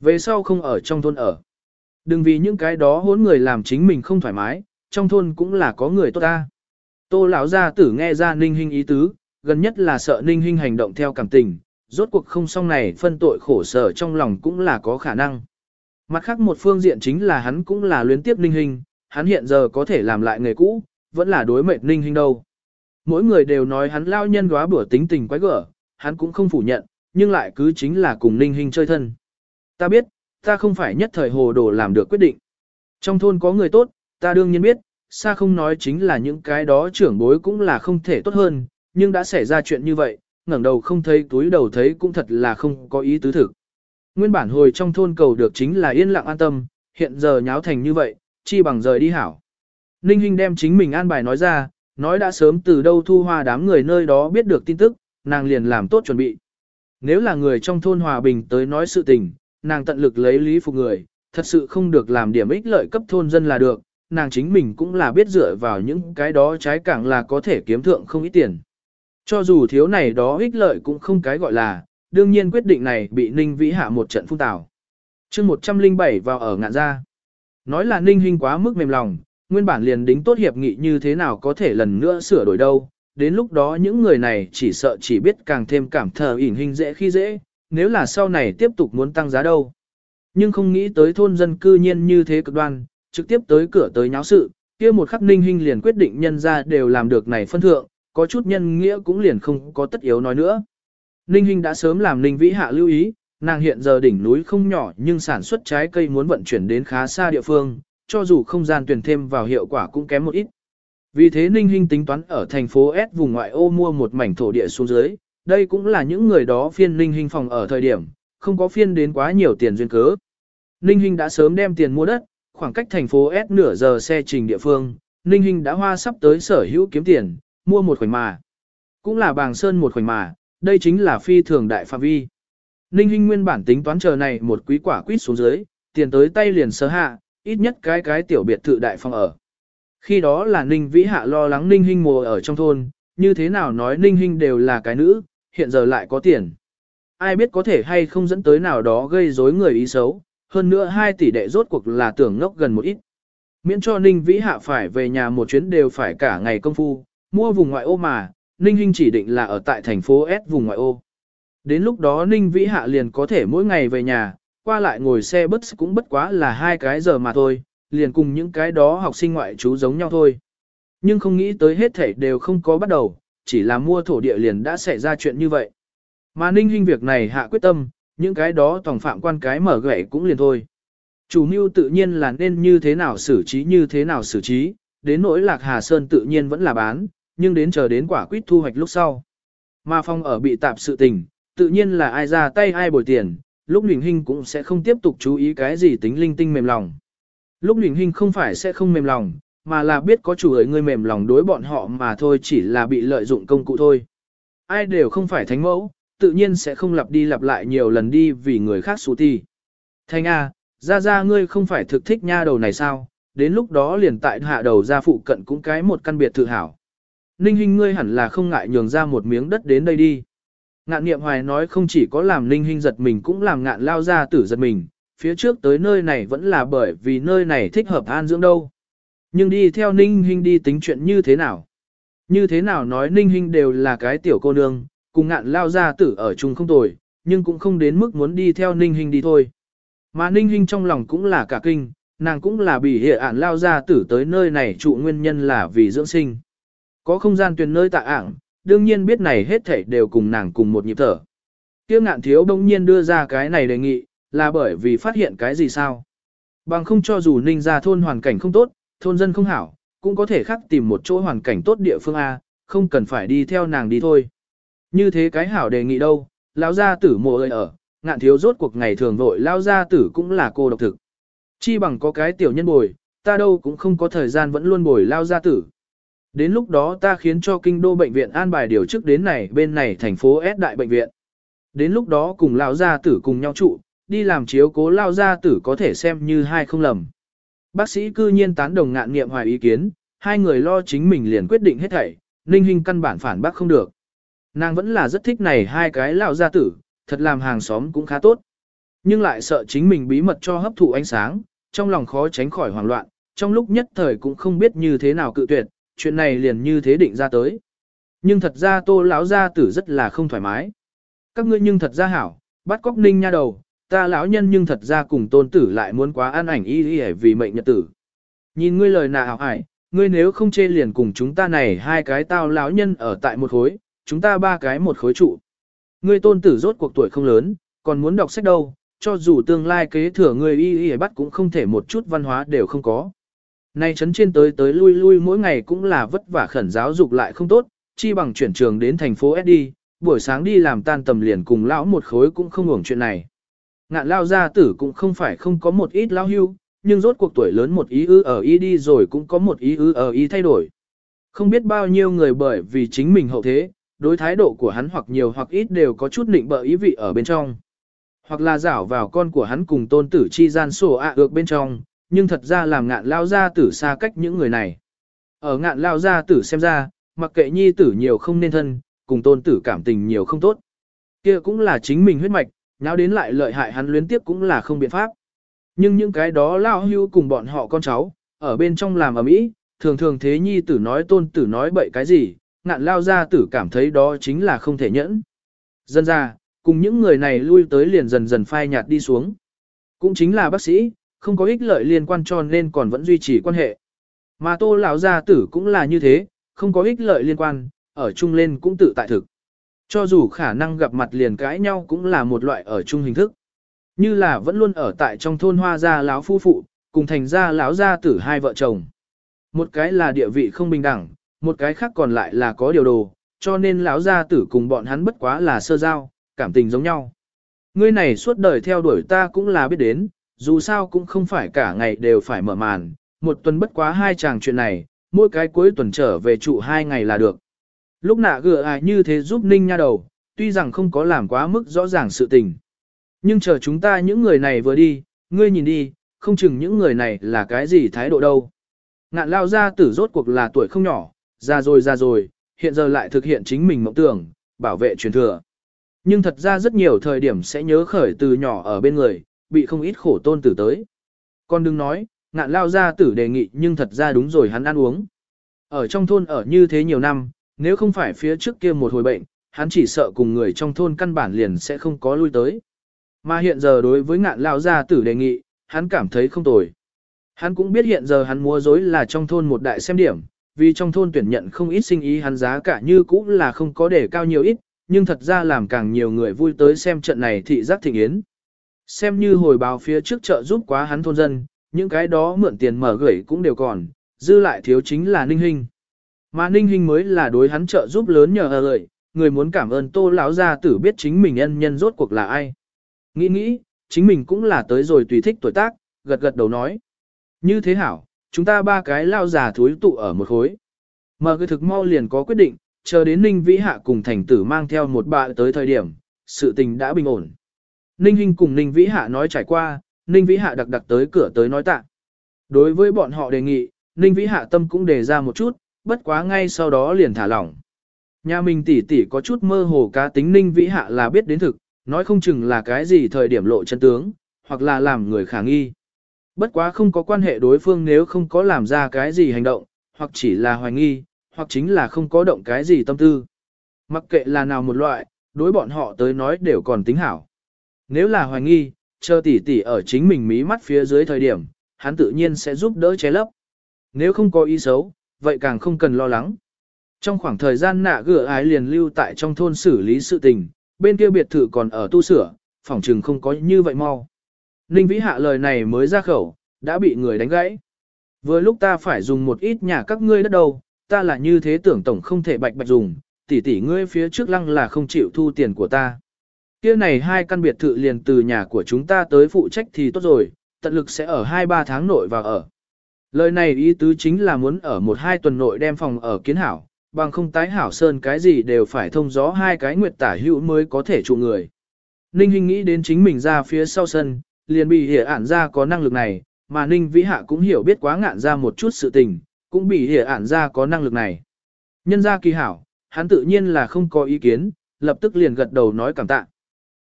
Về sau không ở trong thôn ở. Đừng vì những cái đó hỗn người làm chính mình không thoải mái, trong thôn cũng là có người tốt ta. Tô lão gia tử nghe ra Ninh Hinh ý tứ, gần nhất là sợ Ninh Hinh hành động theo cảm tình, rốt cuộc không xong này phân tội khổ sở trong lòng cũng là có khả năng. Mặt khác một phương diện chính là hắn cũng là luyến tiếp Ninh Hinh, hắn hiện giờ có thể làm lại nghề cũ, vẫn là đối mệt Ninh Hinh đâu. Mỗi người đều nói hắn lao nhân góa bữa tính tình quái gở, hắn cũng không phủ nhận, nhưng lại cứ chính là cùng Ninh Hinh chơi thân. Ta biết, ta không phải nhất thời hồ đồ làm được quyết định. Trong thôn có người tốt, ta đương nhiên biết, xa không nói chính là những cái đó trưởng bối cũng là không thể tốt hơn, nhưng đã xảy ra chuyện như vậy, ngẩng đầu không thấy túi đầu thấy cũng thật là không có ý tứ thực. Nguyên bản hồi trong thôn cầu được chính là yên lặng an tâm, hiện giờ nháo thành như vậy, chi bằng rời đi hảo. Ninh Hinh đem chính mình an bài nói ra, nói đã sớm từ đâu thu hoa đám người nơi đó biết được tin tức, nàng liền làm tốt chuẩn bị. Nếu là người trong thôn Hòa Bình tới nói sự tình, nàng tận lực lấy lý phục người, thật sự không được làm điểm ích lợi cấp thôn dân là được, nàng chính mình cũng là biết dựa vào những cái đó trái cảng là có thể kiếm thượng không ít tiền. Cho dù thiếu này đó ích lợi cũng không cái gọi là, đương nhiên quyết định này bị Ninh Vĩ hạ một trận phung tào. chương 107 vào ở ngạn ra. Nói là Ninh Hinh quá mức mềm lòng, nguyên bản liền đính tốt hiệp nghị như thế nào có thể lần nữa sửa đổi đâu. Đến lúc đó những người này chỉ sợ chỉ biết càng thêm cảm thờ ỉn hình dễ khi dễ, nếu là sau này tiếp tục muốn tăng giá đâu. Nhưng không nghĩ tới thôn dân cư nhiên như thế cực đoan, trực tiếp tới cửa tới nháo sự, kia một khắc ninh hinh liền quyết định nhân ra đều làm được này phân thượng, có chút nhân nghĩa cũng liền không có tất yếu nói nữa. Ninh hinh đã sớm làm ninh vĩ hạ lưu ý, nàng hiện giờ đỉnh núi không nhỏ nhưng sản xuất trái cây muốn vận chuyển đến khá xa địa phương, cho dù không gian tuyển thêm vào hiệu quả cũng kém một ít. Vì thế Ninh Hinh tính toán ở thành phố S vùng ngoại ô mua một mảnh thổ địa xuống dưới, đây cũng là những người đó phiên Ninh Hinh phòng ở thời điểm, không có phiên đến quá nhiều tiền duyên cớ. Ninh Hinh đã sớm đem tiền mua đất, khoảng cách thành phố S nửa giờ xe trình địa phương, Ninh Hinh đã hoa sắp tới sở hữu kiếm tiền, mua một khoảnh mà. Cũng là bàng sơn một khoảnh mà, đây chính là phi thường đại phạm vi. Ninh Hinh nguyên bản tính toán chờ này một quý quả quýt xuống dưới, tiền tới tay liền sơ hạ, ít nhất cái cái tiểu biệt thự đại phòng ở. Khi đó là Ninh Vĩ Hạ lo lắng Ninh Hinh mùa ở trong thôn, như thế nào nói Ninh Hinh đều là cái nữ, hiện giờ lại có tiền. Ai biết có thể hay không dẫn tới nào đó gây rối người ý xấu, hơn nữa hai tỷ đệ rốt cuộc là tưởng ngốc gần một ít. Miễn cho Ninh Vĩ Hạ phải về nhà một chuyến đều phải cả ngày công phu, mua vùng ngoại ô mà, Ninh Hinh chỉ định là ở tại thành phố S vùng ngoại ô. Đến lúc đó Ninh Vĩ Hạ liền có thể mỗi ngày về nhà, qua lại ngồi xe bus cũng bất quá là hai cái giờ mà thôi, liền cùng những cái đó học sinh ngoại trú giống nhau thôi. Nhưng không nghĩ tới hết thể đều không có bắt đầu, chỉ là mua thổ địa liền đã xảy ra chuyện như vậy. Mà ninh Hinh việc này hạ quyết tâm, những cái đó tòng phạm quan cái mở gậy cũng liền thôi. Chủ mưu tự nhiên là nên như thế nào xử trí như thế nào xử trí, đến nỗi lạc Hà Sơn tự nhiên vẫn là bán, nhưng đến chờ đến quả quýt thu hoạch lúc sau. Mà phong ở bị tạp sự tình, tự nhiên là ai ra tay ai bồi tiền, lúc Nguyễn Hinh cũng sẽ không tiếp tục chú ý cái gì tính linh tinh mềm lòng. Lúc Nguyễn Hinh không phải sẽ không mềm lòng, mà là biết có chủ ấy người mềm lòng đối bọn họ mà thôi chỉ là bị lợi dụng công cụ thôi. Ai đều không phải thánh mẫu, tự nhiên sẽ không lặp đi lặp lại nhiều lần đi vì người khác xú ti. Thanh A, ra ra ngươi không phải thực thích nha đầu này sao, đến lúc đó liền tại hạ đầu ra phụ cận cũng cái một căn biệt thự hảo. Ninh Hinh ngươi hẳn là không ngại nhường ra một miếng đất đến đây đi. Ngạn niệm hoài nói không chỉ có làm Ninh Hinh giật mình cũng làm ngạn lao ra tử giật mình, phía trước tới nơi này vẫn là bởi vì nơi này thích hợp an dưỡng đâu. Nhưng đi theo Ninh Hinh đi tính chuyện như thế nào? Như thế nào nói Ninh Hinh đều là cái tiểu cô nương, cùng ngạn lao ra tử ở chung không tồi, nhưng cũng không đến mức muốn đi theo Ninh hình đi thôi. Mà Ninh hình trong lòng cũng là cả kinh, nàng cũng là bị hệ ản lao ra tử tới nơi này trụ nguyên nhân là vì dưỡng sinh. Có không gian tuyển nơi tạ ảng, đương nhiên biết này hết thảy đều cùng nàng cùng một nhịp thở. Tiêu ngạn thiếu đông nhiên đưa ra cái này đề nghị, là bởi vì phát hiện cái gì sao? Bằng không cho dù ninh ra thôn hoàn cảnh không tốt, thôn dân không hảo, cũng có thể khắc tìm một chỗ hoàn cảnh tốt địa phương A, không cần phải đi theo nàng đi thôi. Như thế cái hảo đề nghị đâu, lão gia tử mồ ơi ở, ngạn thiếu rốt cuộc ngày thường vội lão gia tử cũng là cô độc thực. Chi bằng có cái tiểu nhân bồi, ta đâu cũng không có thời gian vẫn luôn bồi lao gia tử. Đến lúc đó ta khiến cho kinh đô bệnh viện an bài điều chức đến này bên này thành phố S đại bệnh viện. Đến lúc đó cùng lão gia tử cùng nhau trụ, đi làm chiếu cố lao gia tử có thể xem như hai không lầm. Bác sĩ cư nhiên tán đồng ngạn nghiệm hoài ý kiến, hai người lo chính mình liền quyết định hết thảy, ninh hình căn bản phản bác không được. Nàng vẫn là rất thích này hai cái lão gia tử, thật làm hàng xóm cũng khá tốt. Nhưng lại sợ chính mình bí mật cho hấp thụ ánh sáng, trong lòng khó tránh khỏi hoảng loạn, trong lúc nhất thời cũng không biết như thế nào cự tuyệt, chuyện này liền như thế định ra tới. Nhưng thật ra tô lão gia tử rất là không thoải mái. Các ngươi nhưng thật ra hảo, bắt cóc ninh nha đầu, ta lão nhân nhưng thật ra cùng tôn tử lại muốn quá an ảnh y y vì mệnh nhật tử. Nhìn ngươi lời nào ải, ngươi nếu không chê liền cùng chúng ta này hai cái tao lão nhân ở tại một khối, chúng ta ba cái một khối trụ. Ngươi tôn tử rốt cuộc tuổi không lớn, còn muốn đọc sách đâu, cho dù tương lai kế thừa người y y bắt cũng không thể một chút văn hóa đều không có. Nay chấn trên tới tới lui lui mỗi ngày cũng là vất vả khẩn giáo dục lại không tốt, chi bằng chuyển trường đến thành phố SD, buổi sáng đi làm tan tầm liền cùng lão một khối cũng không hưởng chuyện này. Ngạn lao gia tử cũng không phải không có một ít lao hưu, nhưng rốt cuộc tuổi lớn một ý ư ở y đi rồi cũng có một ý ư ở y thay đổi. Không biết bao nhiêu người bởi vì chính mình hậu thế, đối thái độ của hắn hoặc nhiều hoặc ít đều có chút định bợ ý vị ở bên trong. Hoặc là rảo vào con của hắn cùng tôn tử chi gian sổ ạ à ược bên trong, nhưng thật ra làm ngạn lao ra tử xa cách những người này. Ở ngạn lao ra tử xem ra, mặc kệ nhi tử nhiều không nên thân, cùng tôn tử cảm tình nhiều không tốt. kia cũng là chính mình huyết mạch, nháo đến lại lợi hại hắn luyến tiếp cũng là không biện pháp. Nhưng những cái đó lao hưu cùng bọn họ con cháu, ở bên trong làm ở mỹ, thường thường thế nhi tử nói tôn tử nói bậy cái gì, ngạn lao gia tử cảm thấy đó chính là không thể nhẫn. Dân ra, cùng những người này lui tới liền dần dần phai nhạt đi xuống. Cũng chính là bác sĩ, không có ích lợi liên quan cho nên còn vẫn duy trì quan hệ. Mà tô lão gia tử cũng là như thế, không có ích lợi liên quan, ở chung lên cũng tự tại thực. Cho dù khả năng gặp mặt liền cãi nhau cũng là một loại ở chung hình thức. Như là vẫn luôn ở tại trong thôn hoa gia lão phu phụ, cùng thành gia lão gia tử hai vợ chồng. Một cái là địa vị không bình đẳng, một cái khác còn lại là có điều đồ, cho nên lão gia tử cùng bọn hắn bất quá là sơ giao, cảm tình giống nhau. Ngươi này suốt đời theo đuổi ta cũng là biết đến, dù sao cũng không phải cả ngày đều phải mở màn, một tuần bất quá hai chàng chuyện này, mỗi cái cuối tuần trở về trụ hai ngày là được. Lúc nạ gựa ai như thế giúp ninh nha đầu, tuy rằng không có làm quá mức rõ ràng sự tình. Nhưng chờ chúng ta những người này vừa đi, ngươi nhìn đi, không chừng những người này là cái gì thái độ đâu. Ngạn lao ra tử rốt cuộc là tuổi không nhỏ, ra rồi ra rồi, hiện giờ lại thực hiện chính mình mộng tưởng, bảo vệ truyền thừa. Nhưng thật ra rất nhiều thời điểm sẽ nhớ khởi từ nhỏ ở bên người, bị không ít khổ tôn tử tới. Con đừng nói, ngạn lao ra tử đề nghị nhưng thật ra đúng rồi hắn ăn uống. Ở trong thôn ở như thế nhiều năm, nếu không phải phía trước kia một hồi bệnh, hắn chỉ sợ cùng người trong thôn căn bản liền sẽ không có lui tới. Mà hiện giờ đối với ngạn lao gia tử đề nghị, hắn cảm thấy không tồi. Hắn cũng biết hiện giờ hắn mua dối là trong thôn một đại xem điểm, vì trong thôn tuyển nhận không ít sinh ý hắn giá cả như cũ là không có để cao nhiều ít, nhưng thật ra làm càng nhiều người vui tới xem trận này thị giác thịnh yến. Xem như hồi báo phía trước chợ giúp quá hắn thôn dân, những cái đó mượn tiền mở gửi cũng đều còn, dư lại thiếu chính là Ninh Hinh. Mà Ninh Hinh mới là đối hắn trợ giúp lớn nhờ ở lợi, người muốn cảm ơn tô lão gia tử biết chính mình nhân nhân rốt cuộc là ai. Nghĩ nghĩ, chính mình cũng là tới rồi tùy thích tuổi tác, gật gật đầu nói. Như thế hảo, chúng ta ba cái lao già thúi tụ ở một khối. Mở cái thực mau liền có quyết định, chờ đến Ninh Vĩ Hạ cùng thành tử mang theo một bạ tới thời điểm, sự tình đã bình ổn. Ninh Hinh cùng Ninh Vĩ Hạ nói trải qua, Ninh Vĩ Hạ đặc đặc tới cửa tới nói tạ. Đối với bọn họ đề nghị, Ninh Vĩ Hạ tâm cũng đề ra một chút, bất quá ngay sau đó liền thả lỏng. Nhà mình tỷ tỷ có chút mơ hồ cá tính Ninh Vĩ Hạ là biết đến thực, nói không chừng là cái gì thời điểm lộ chân tướng, hoặc là làm người khả nghi. Bất quá không có quan hệ đối phương nếu không có làm ra cái gì hành động, hoặc chỉ là hoài nghi, hoặc chính là không có động cái gì tâm tư. Mặc kệ là nào một loại, đối bọn họ tới nói đều còn tính hảo. Nếu là hoài nghi, chờ tỷ tỷ ở chính mình mí mắt phía dưới thời điểm, hắn tự nhiên sẽ giúp đỡ che lấp. Nếu không có ý xấu, vậy càng không cần lo lắng. Trong khoảng thời gian nạ gửa ái liền lưu tại trong thôn xử lý sự tình, bên kia biệt thự còn ở tu sửa, phòng trừng không có như vậy mau. Ninh Vĩ Hạ lời này mới ra khẩu, đã bị người đánh gãy. Vừa lúc ta phải dùng một ít nhà các ngươi đất đầu, ta là như thế tưởng tổng không thể bạch bạch dùng, tỷ tỷ ngươi phía trước lăng là không chịu thu tiền của ta. Kia này hai căn biệt thự liền từ nhà của chúng ta tới phụ trách thì tốt rồi, tận lực sẽ ở 2-3 tháng nội vào ở. Lời này ý tứ chính là muốn ở một hai tuần nội đem phòng ở kiến hảo, bằng không tái hảo sơn cái gì đều phải thông gió hai cái nguyệt tả hữu mới có thể trụ người. Ninh Hinh nghĩ đến chính mình ra phía sau sân, liền bị hiểu ản ra có năng lực này, mà Ninh Vĩ Hạ cũng hiểu biết quá ngạn ra một chút sự tình, cũng bị hiểu ản ra có năng lực này. Nhân ra kỳ hảo, hắn tự nhiên là không có ý kiến, lập tức liền gật đầu nói cảm tạ.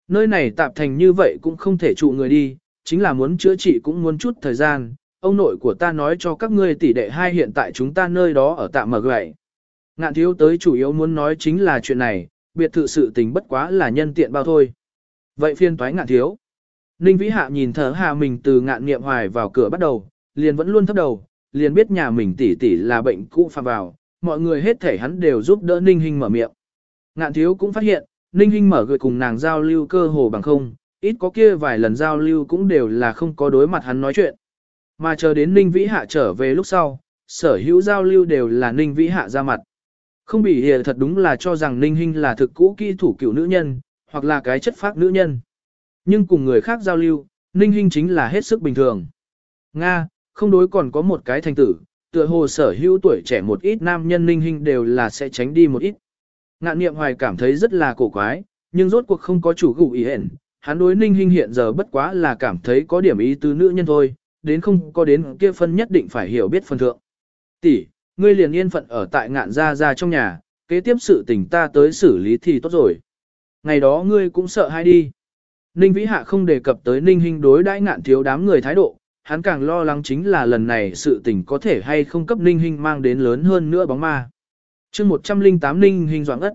Nơi này tạp thành như vậy cũng không thể trụ người đi, chính là muốn chữa trị cũng muốn chút thời gian. Ông nội của ta nói cho các ngươi tỷ đệ hai hiện tại chúng ta nơi đó ở tạm mở gậy. Ngạn thiếu tới chủ yếu muốn nói chính là chuyện này, biệt thự sự tình bất quá là nhân tiện bao thôi. Vậy phiên toái ngạn thiếu. Ninh Vĩ Hạ nhìn thở hạ mình từ ngạn niệm hoài vào cửa bắt đầu, liền vẫn luôn thấp đầu, liền biết nhà mình tỷ tỷ là bệnh cũ phạm vào, mọi người hết thể hắn đều giúp đỡ Ninh Hinh mở miệng. Ngạn thiếu cũng phát hiện, Ninh Hinh mở gợi cùng nàng giao lưu cơ hồ bằng không, ít có kia vài lần giao lưu cũng đều là không có đối mặt hắn nói chuyện. Mà chờ đến Ninh Vĩ Hạ trở về lúc sau, sở hữu giao lưu đều là Ninh Vĩ Hạ ra mặt. Không bị hiểu thật đúng là cho rằng Ninh Hinh là thực cũ kỹ thủ cựu nữ nhân, hoặc là cái chất phác nữ nhân. Nhưng cùng người khác giao lưu, Ninh Hinh chính là hết sức bình thường. Nga, không đối còn có một cái thành tử, tựa hồ sở hữu tuổi trẻ một ít nam nhân ninh hình đều là sẽ tránh đi một ít. Ngạn niệm hoài cảm thấy rất là cổ quái, nhưng rốt cuộc không có chủ gụ ý hẹn, hắn đối ninh hình hiện giờ bất quá là cảm thấy có điểm ý tứ nữ nhân thôi, đến không có đến kia phân nhất định phải hiểu biết phân thượng. Tỷ, ngươi liền yên phận ở tại ngạn gia gia trong nhà, kế tiếp sự tình ta tới xử lý thì tốt rồi. Ngày đó ngươi cũng sợ hay đi. Ninh Vĩ Hạ không đề cập tới Ninh Hinh đối đãi ngạn thiếu đám người thái độ, hắn càng lo lắng chính là lần này sự tình có thể hay không cấp Ninh Hinh mang đến lớn hơn nữa bóng ma. chương 108 Ninh Hinh doãn ất.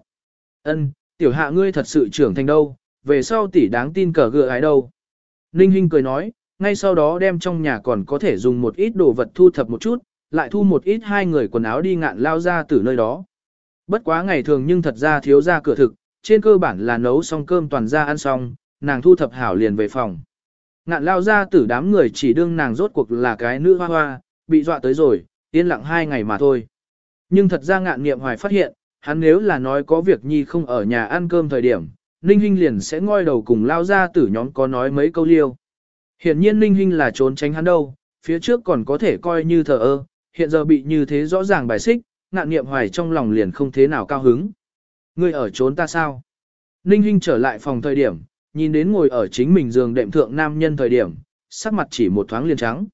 ân tiểu hạ ngươi thật sự trưởng thành đâu, về sau tỷ đáng tin cờ gựa ái đâu. Ninh Hinh cười nói, ngay sau đó đem trong nhà còn có thể dùng một ít đồ vật thu thập một chút, lại thu một ít hai người quần áo đi ngạn lao ra từ nơi đó. Bất quá ngày thường nhưng thật ra thiếu ra cửa thực, trên cơ bản là nấu xong cơm toàn ra ăn xong, nàng thu thập hảo liền về phòng. Ngạn lao ra tử đám người chỉ đương nàng rốt cuộc là cái nữ hoa hoa, bị dọa tới rồi, yên lặng hai ngày mà thôi. Nhưng thật ra ngạn nghiệm hoài phát hiện, hắn nếu là nói có việc nhi không ở nhà ăn cơm thời điểm, Ninh Hinh liền sẽ ngoi đầu cùng lao ra tử nhóm có nói mấy câu liêu. Hiện nhiên Ninh Hinh là trốn tránh hắn đâu, phía trước còn có thể coi như thờ ơ, hiện giờ bị như thế rõ ràng bài xích, ngạn nghiệm hoài trong lòng liền không thế nào cao hứng. Ngươi ở trốn ta sao? Ninh Hinh trở lại phòng thời điểm, nhìn đến ngồi ở chính mình giường đệm thượng nam nhân thời điểm, sắc mặt chỉ một thoáng liền trắng.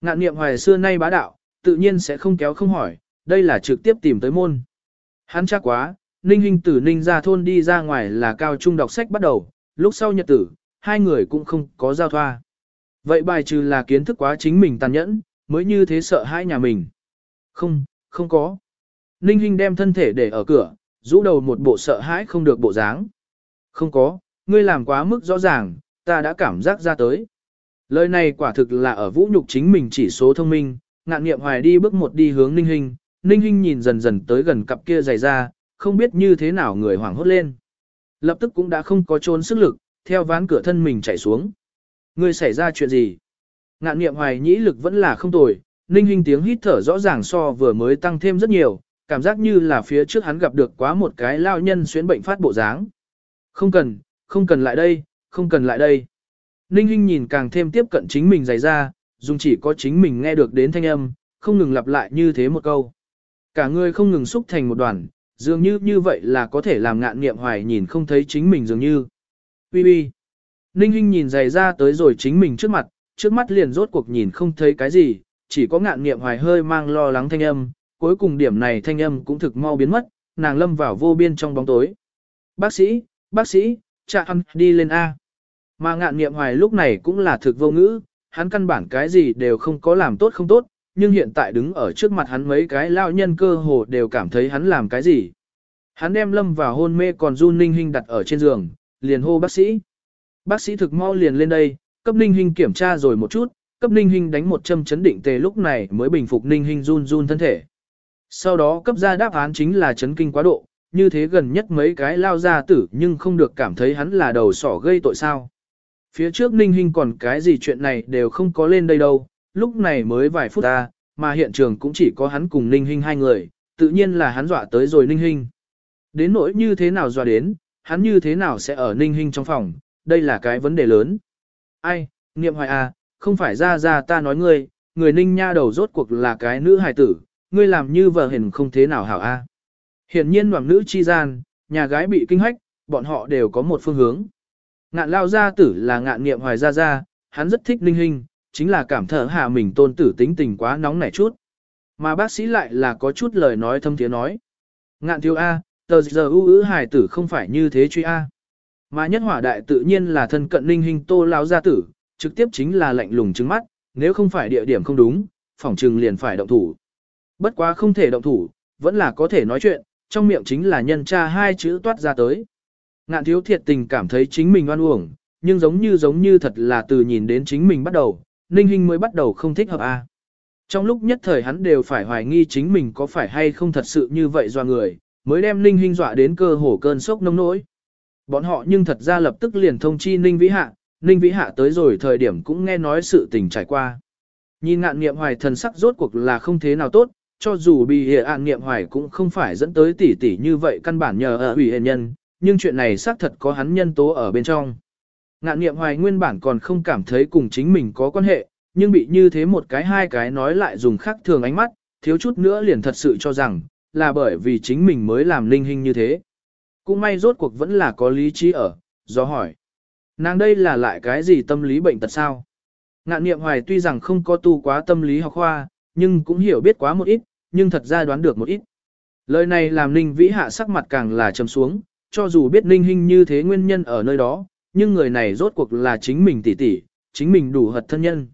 Ngạn niệm hoài xưa nay bá đạo, tự nhiên sẽ không kéo không hỏi, đây là trực tiếp tìm tới môn. Hắn chắc quá, Ninh Hinh tử Ninh ra thôn đi ra ngoài là cao trung đọc sách bắt đầu, lúc sau nhật tử, hai người cũng không có giao thoa. Vậy bài trừ là kiến thức quá chính mình tàn nhẫn, mới như thế sợ hãi nhà mình. Không, không có. Ninh Hinh đem thân thể để ở cửa, rũ đầu một bộ sợ hãi không được bộ dáng. Không có, ngươi làm quá mức rõ ràng, ta đã cảm giác ra tới. Lời này quả thực là ở vũ nhục chính mình chỉ số thông minh, ngạn nghiệm hoài đi bước một đi hướng Ninh Hinh, Ninh Hinh nhìn dần dần tới gần cặp kia dày ra, không biết như thế nào người hoảng hốt lên. Lập tức cũng đã không có trốn sức lực, theo ván cửa thân mình chạy xuống. Ngươi xảy ra chuyện gì? Ngạn nghiệm hoài nhĩ lực vẫn là không tồi, Ninh Hinh tiếng hít thở rõ ràng so vừa mới tăng thêm rất nhiều, cảm giác như là phía trước hắn gặp được quá một cái lao nhân xuyến bệnh phát bộ dáng. Không cần, không cần lại đây, không cần lại đây. Ninh Hinh nhìn càng thêm tiếp cận chính mình dày ra, dùng chỉ có chính mình nghe được đến thanh âm, không ngừng lặp lại như thế một câu. Cả người không ngừng xúc thành một đoàn, dường như như vậy là có thể làm ngạn nghiệm hoài nhìn không thấy chính mình dường như. Bi bi. Ninh Hinh nhìn dày ra tới rồi chính mình trước mặt, trước mắt liền rốt cuộc nhìn không thấy cái gì, chỉ có ngạn nghiệm hoài hơi mang lo lắng thanh âm, cuối cùng điểm này thanh âm cũng thực mau biến mất, nàng lâm vào vô biên trong bóng tối. Bác sĩ, bác sĩ, cha ăn, đi lên A. Mà ngạn nghiệm hoài lúc này cũng là thực vô ngữ, hắn căn bản cái gì đều không có làm tốt không tốt, nhưng hiện tại đứng ở trước mặt hắn mấy cái lao nhân cơ hồ đều cảm thấy hắn làm cái gì. Hắn đem lâm vào hôn mê còn run ninh hình đặt ở trên giường, liền hô bác sĩ. Bác sĩ thực mau liền lên đây, cấp ninh hình kiểm tra rồi một chút, cấp ninh hình đánh một châm chấn định tề lúc này mới bình phục ninh hình run run thân thể. Sau đó cấp ra đáp án chính là chấn kinh quá độ, như thế gần nhất mấy cái lao ra tử nhưng không được cảm thấy hắn là đầu sỏ gây tội sao. Phía trước ninh hình còn cái gì chuyện này đều không có lên đây đâu, lúc này mới vài phút ta, mà hiện trường cũng chỉ có hắn cùng ninh hình hai người, tự nhiên là hắn dọa tới rồi ninh hình. Đến nỗi như thế nào dọa đến, hắn như thế nào sẽ ở ninh hình trong phòng, đây là cái vấn đề lớn. Ai, niệm hoài à, không phải ra ra ta nói ngươi, người ninh nha đầu rốt cuộc là cái nữ hài tử, ngươi làm như vợ hình không thế nào hảo a. À. Hiển nhiên hoàng nữ chi gian, nhà gái bị kinh hách, bọn họ đều có một phương hướng. Ngạn lao gia tử là ngạn niệm hoài gia gia, hắn rất thích ninh hình, chính là cảm thở hạ mình tôn tử tính tình quá nóng nảy chút. Mà bác sĩ lại là có chút lời nói thâm tiếng nói. Ngạn thiếu A, tờ giờ ưu ứ hài tử không phải như thế truy A. Mà nhất hỏa đại tự nhiên là thân cận ninh hình tô lao gia tử, trực tiếp chính là lạnh lùng trứng mắt, nếu không phải địa điểm không đúng, phỏng trừng liền phải động thủ. Bất quá không thể động thủ, vẫn là có thể nói chuyện, trong miệng chính là nhân cha hai chữ toát ra tới. Ngạn thiếu thiệt tình cảm thấy chính mình oan uổng, nhưng giống như giống như thật là từ nhìn đến chính mình bắt đầu, Ninh Hinh mới bắt đầu không thích hợp a. Trong lúc nhất thời hắn đều phải hoài nghi chính mình có phải hay không thật sự như vậy do người, mới đem Ninh Hinh dọa đến cơ hồ cơn sốc nông nỗi. Bọn họ nhưng thật ra lập tức liền thông chi Ninh Vĩ Hạ, Ninh Vĩ Hạ tới rồi thời điểm cũng nghe nói sự tình trải qua. Nhìn ngạn nghiệm hoài thần sắc rốt cuộc là không thế nào tốt, cho dù bị hệ an nghiệm hoài cũng không phải dẫn tới tỷ tỷ như vậy căn bản nhờ ở ủy hệ nhân, nhưng chuyện này xác thật có hắn nhân tố ở bên trong. Ngạn nghiệm hoài nguyên bản còn không cảm thấy cùng chính mình có quan hệ, nhưng bị như thế một cái hai cái nói lại dùng khác thường ánh mắt, thiếu chút nữa liền thật sự cho rằng, là bởi vì chính mình mới làm linh hình như thế. Cũng may rốt cuộc vẫn là có lý trí ở, do hỏi. Nàng đây là lại cái gì tâm lý bệnh tật sao? Ngạn niệm hoài tuy rằng không có tu quá tâm lý học khoa, nhưng cũng hiểu biết quá một ít, nhưng thật ra đoán được một ít. Lời này làm Ninh Vĩ Hạ sắc mặt càng là trầm xuống, cho dù biết Ninh Hinh như thế nguyên nhân ở nơi đó, nhưng người này rốt cuộc là chính mình tỷ tỷ, chính mình đủ hật thân nhân.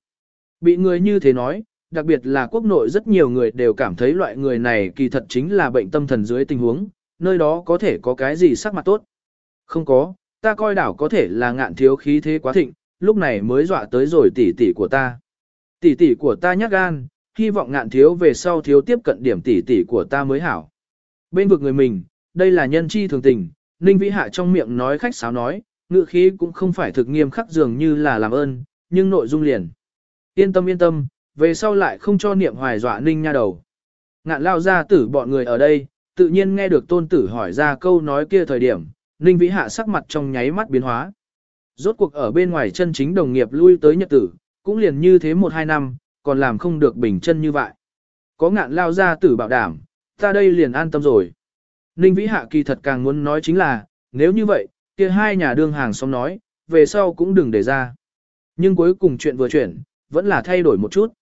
Bị người như thế nói, đặc biệt là quốc nội rất nhiều người đều cảm thấy loại người này kỳ thật chính là bệnh tâm thần dưới tình huống, nơi đó có thể có cái gì sắc mặt tốt. Không có, ta coi đảo có thể là ngạn thiếu khí thế quá thịnh, lúc này mới dọa tới rồi tỷ tỷ của ta. Tỷ tỷ của ta nhát gan, hy vọng ngạn thiếu về sau thiếu tiếp cận điểm tỷ tỷ của ta mới hảo. Bên vực người mình, đây là nhân chi thường tình, Ninh Vĩ Hạ trong miệng nói khách sáo nói, ngựa khí cũng không phải thực nghiêm khắc dường như là làm ơn, nhưng nội dung liền. Yên tâm yên tâm, về sau lại không cho niệm hoài dọa Ninh nha đầu. Ngạn lao ra tử bọn người ở đây, tự nhiên nghe được tôn tử hỏi ra câu nói kia thời điểm, Ninh Vĩ Hạ sắc mặt trong nháy mắt biến hóa. Rốt cuộc ở bên ngoài chân chính đồng nghiệp lui tới nhật tử, cũng liền như thế một hai năm, còn làm không được bình chân như vậy. Có ngạn lao ra tử bảo đảm, ta đây liền an tâm rồi. Ninh Vĩ Hạ kỳ thật càng muốn nói chính là, nếu như vậy, kia hai nhà đương hàng xóm nói, về sau cũng đừng để ra. Nhưng cuối cùng chuyện vừa chuyển, vẫn là thay đổi một chút.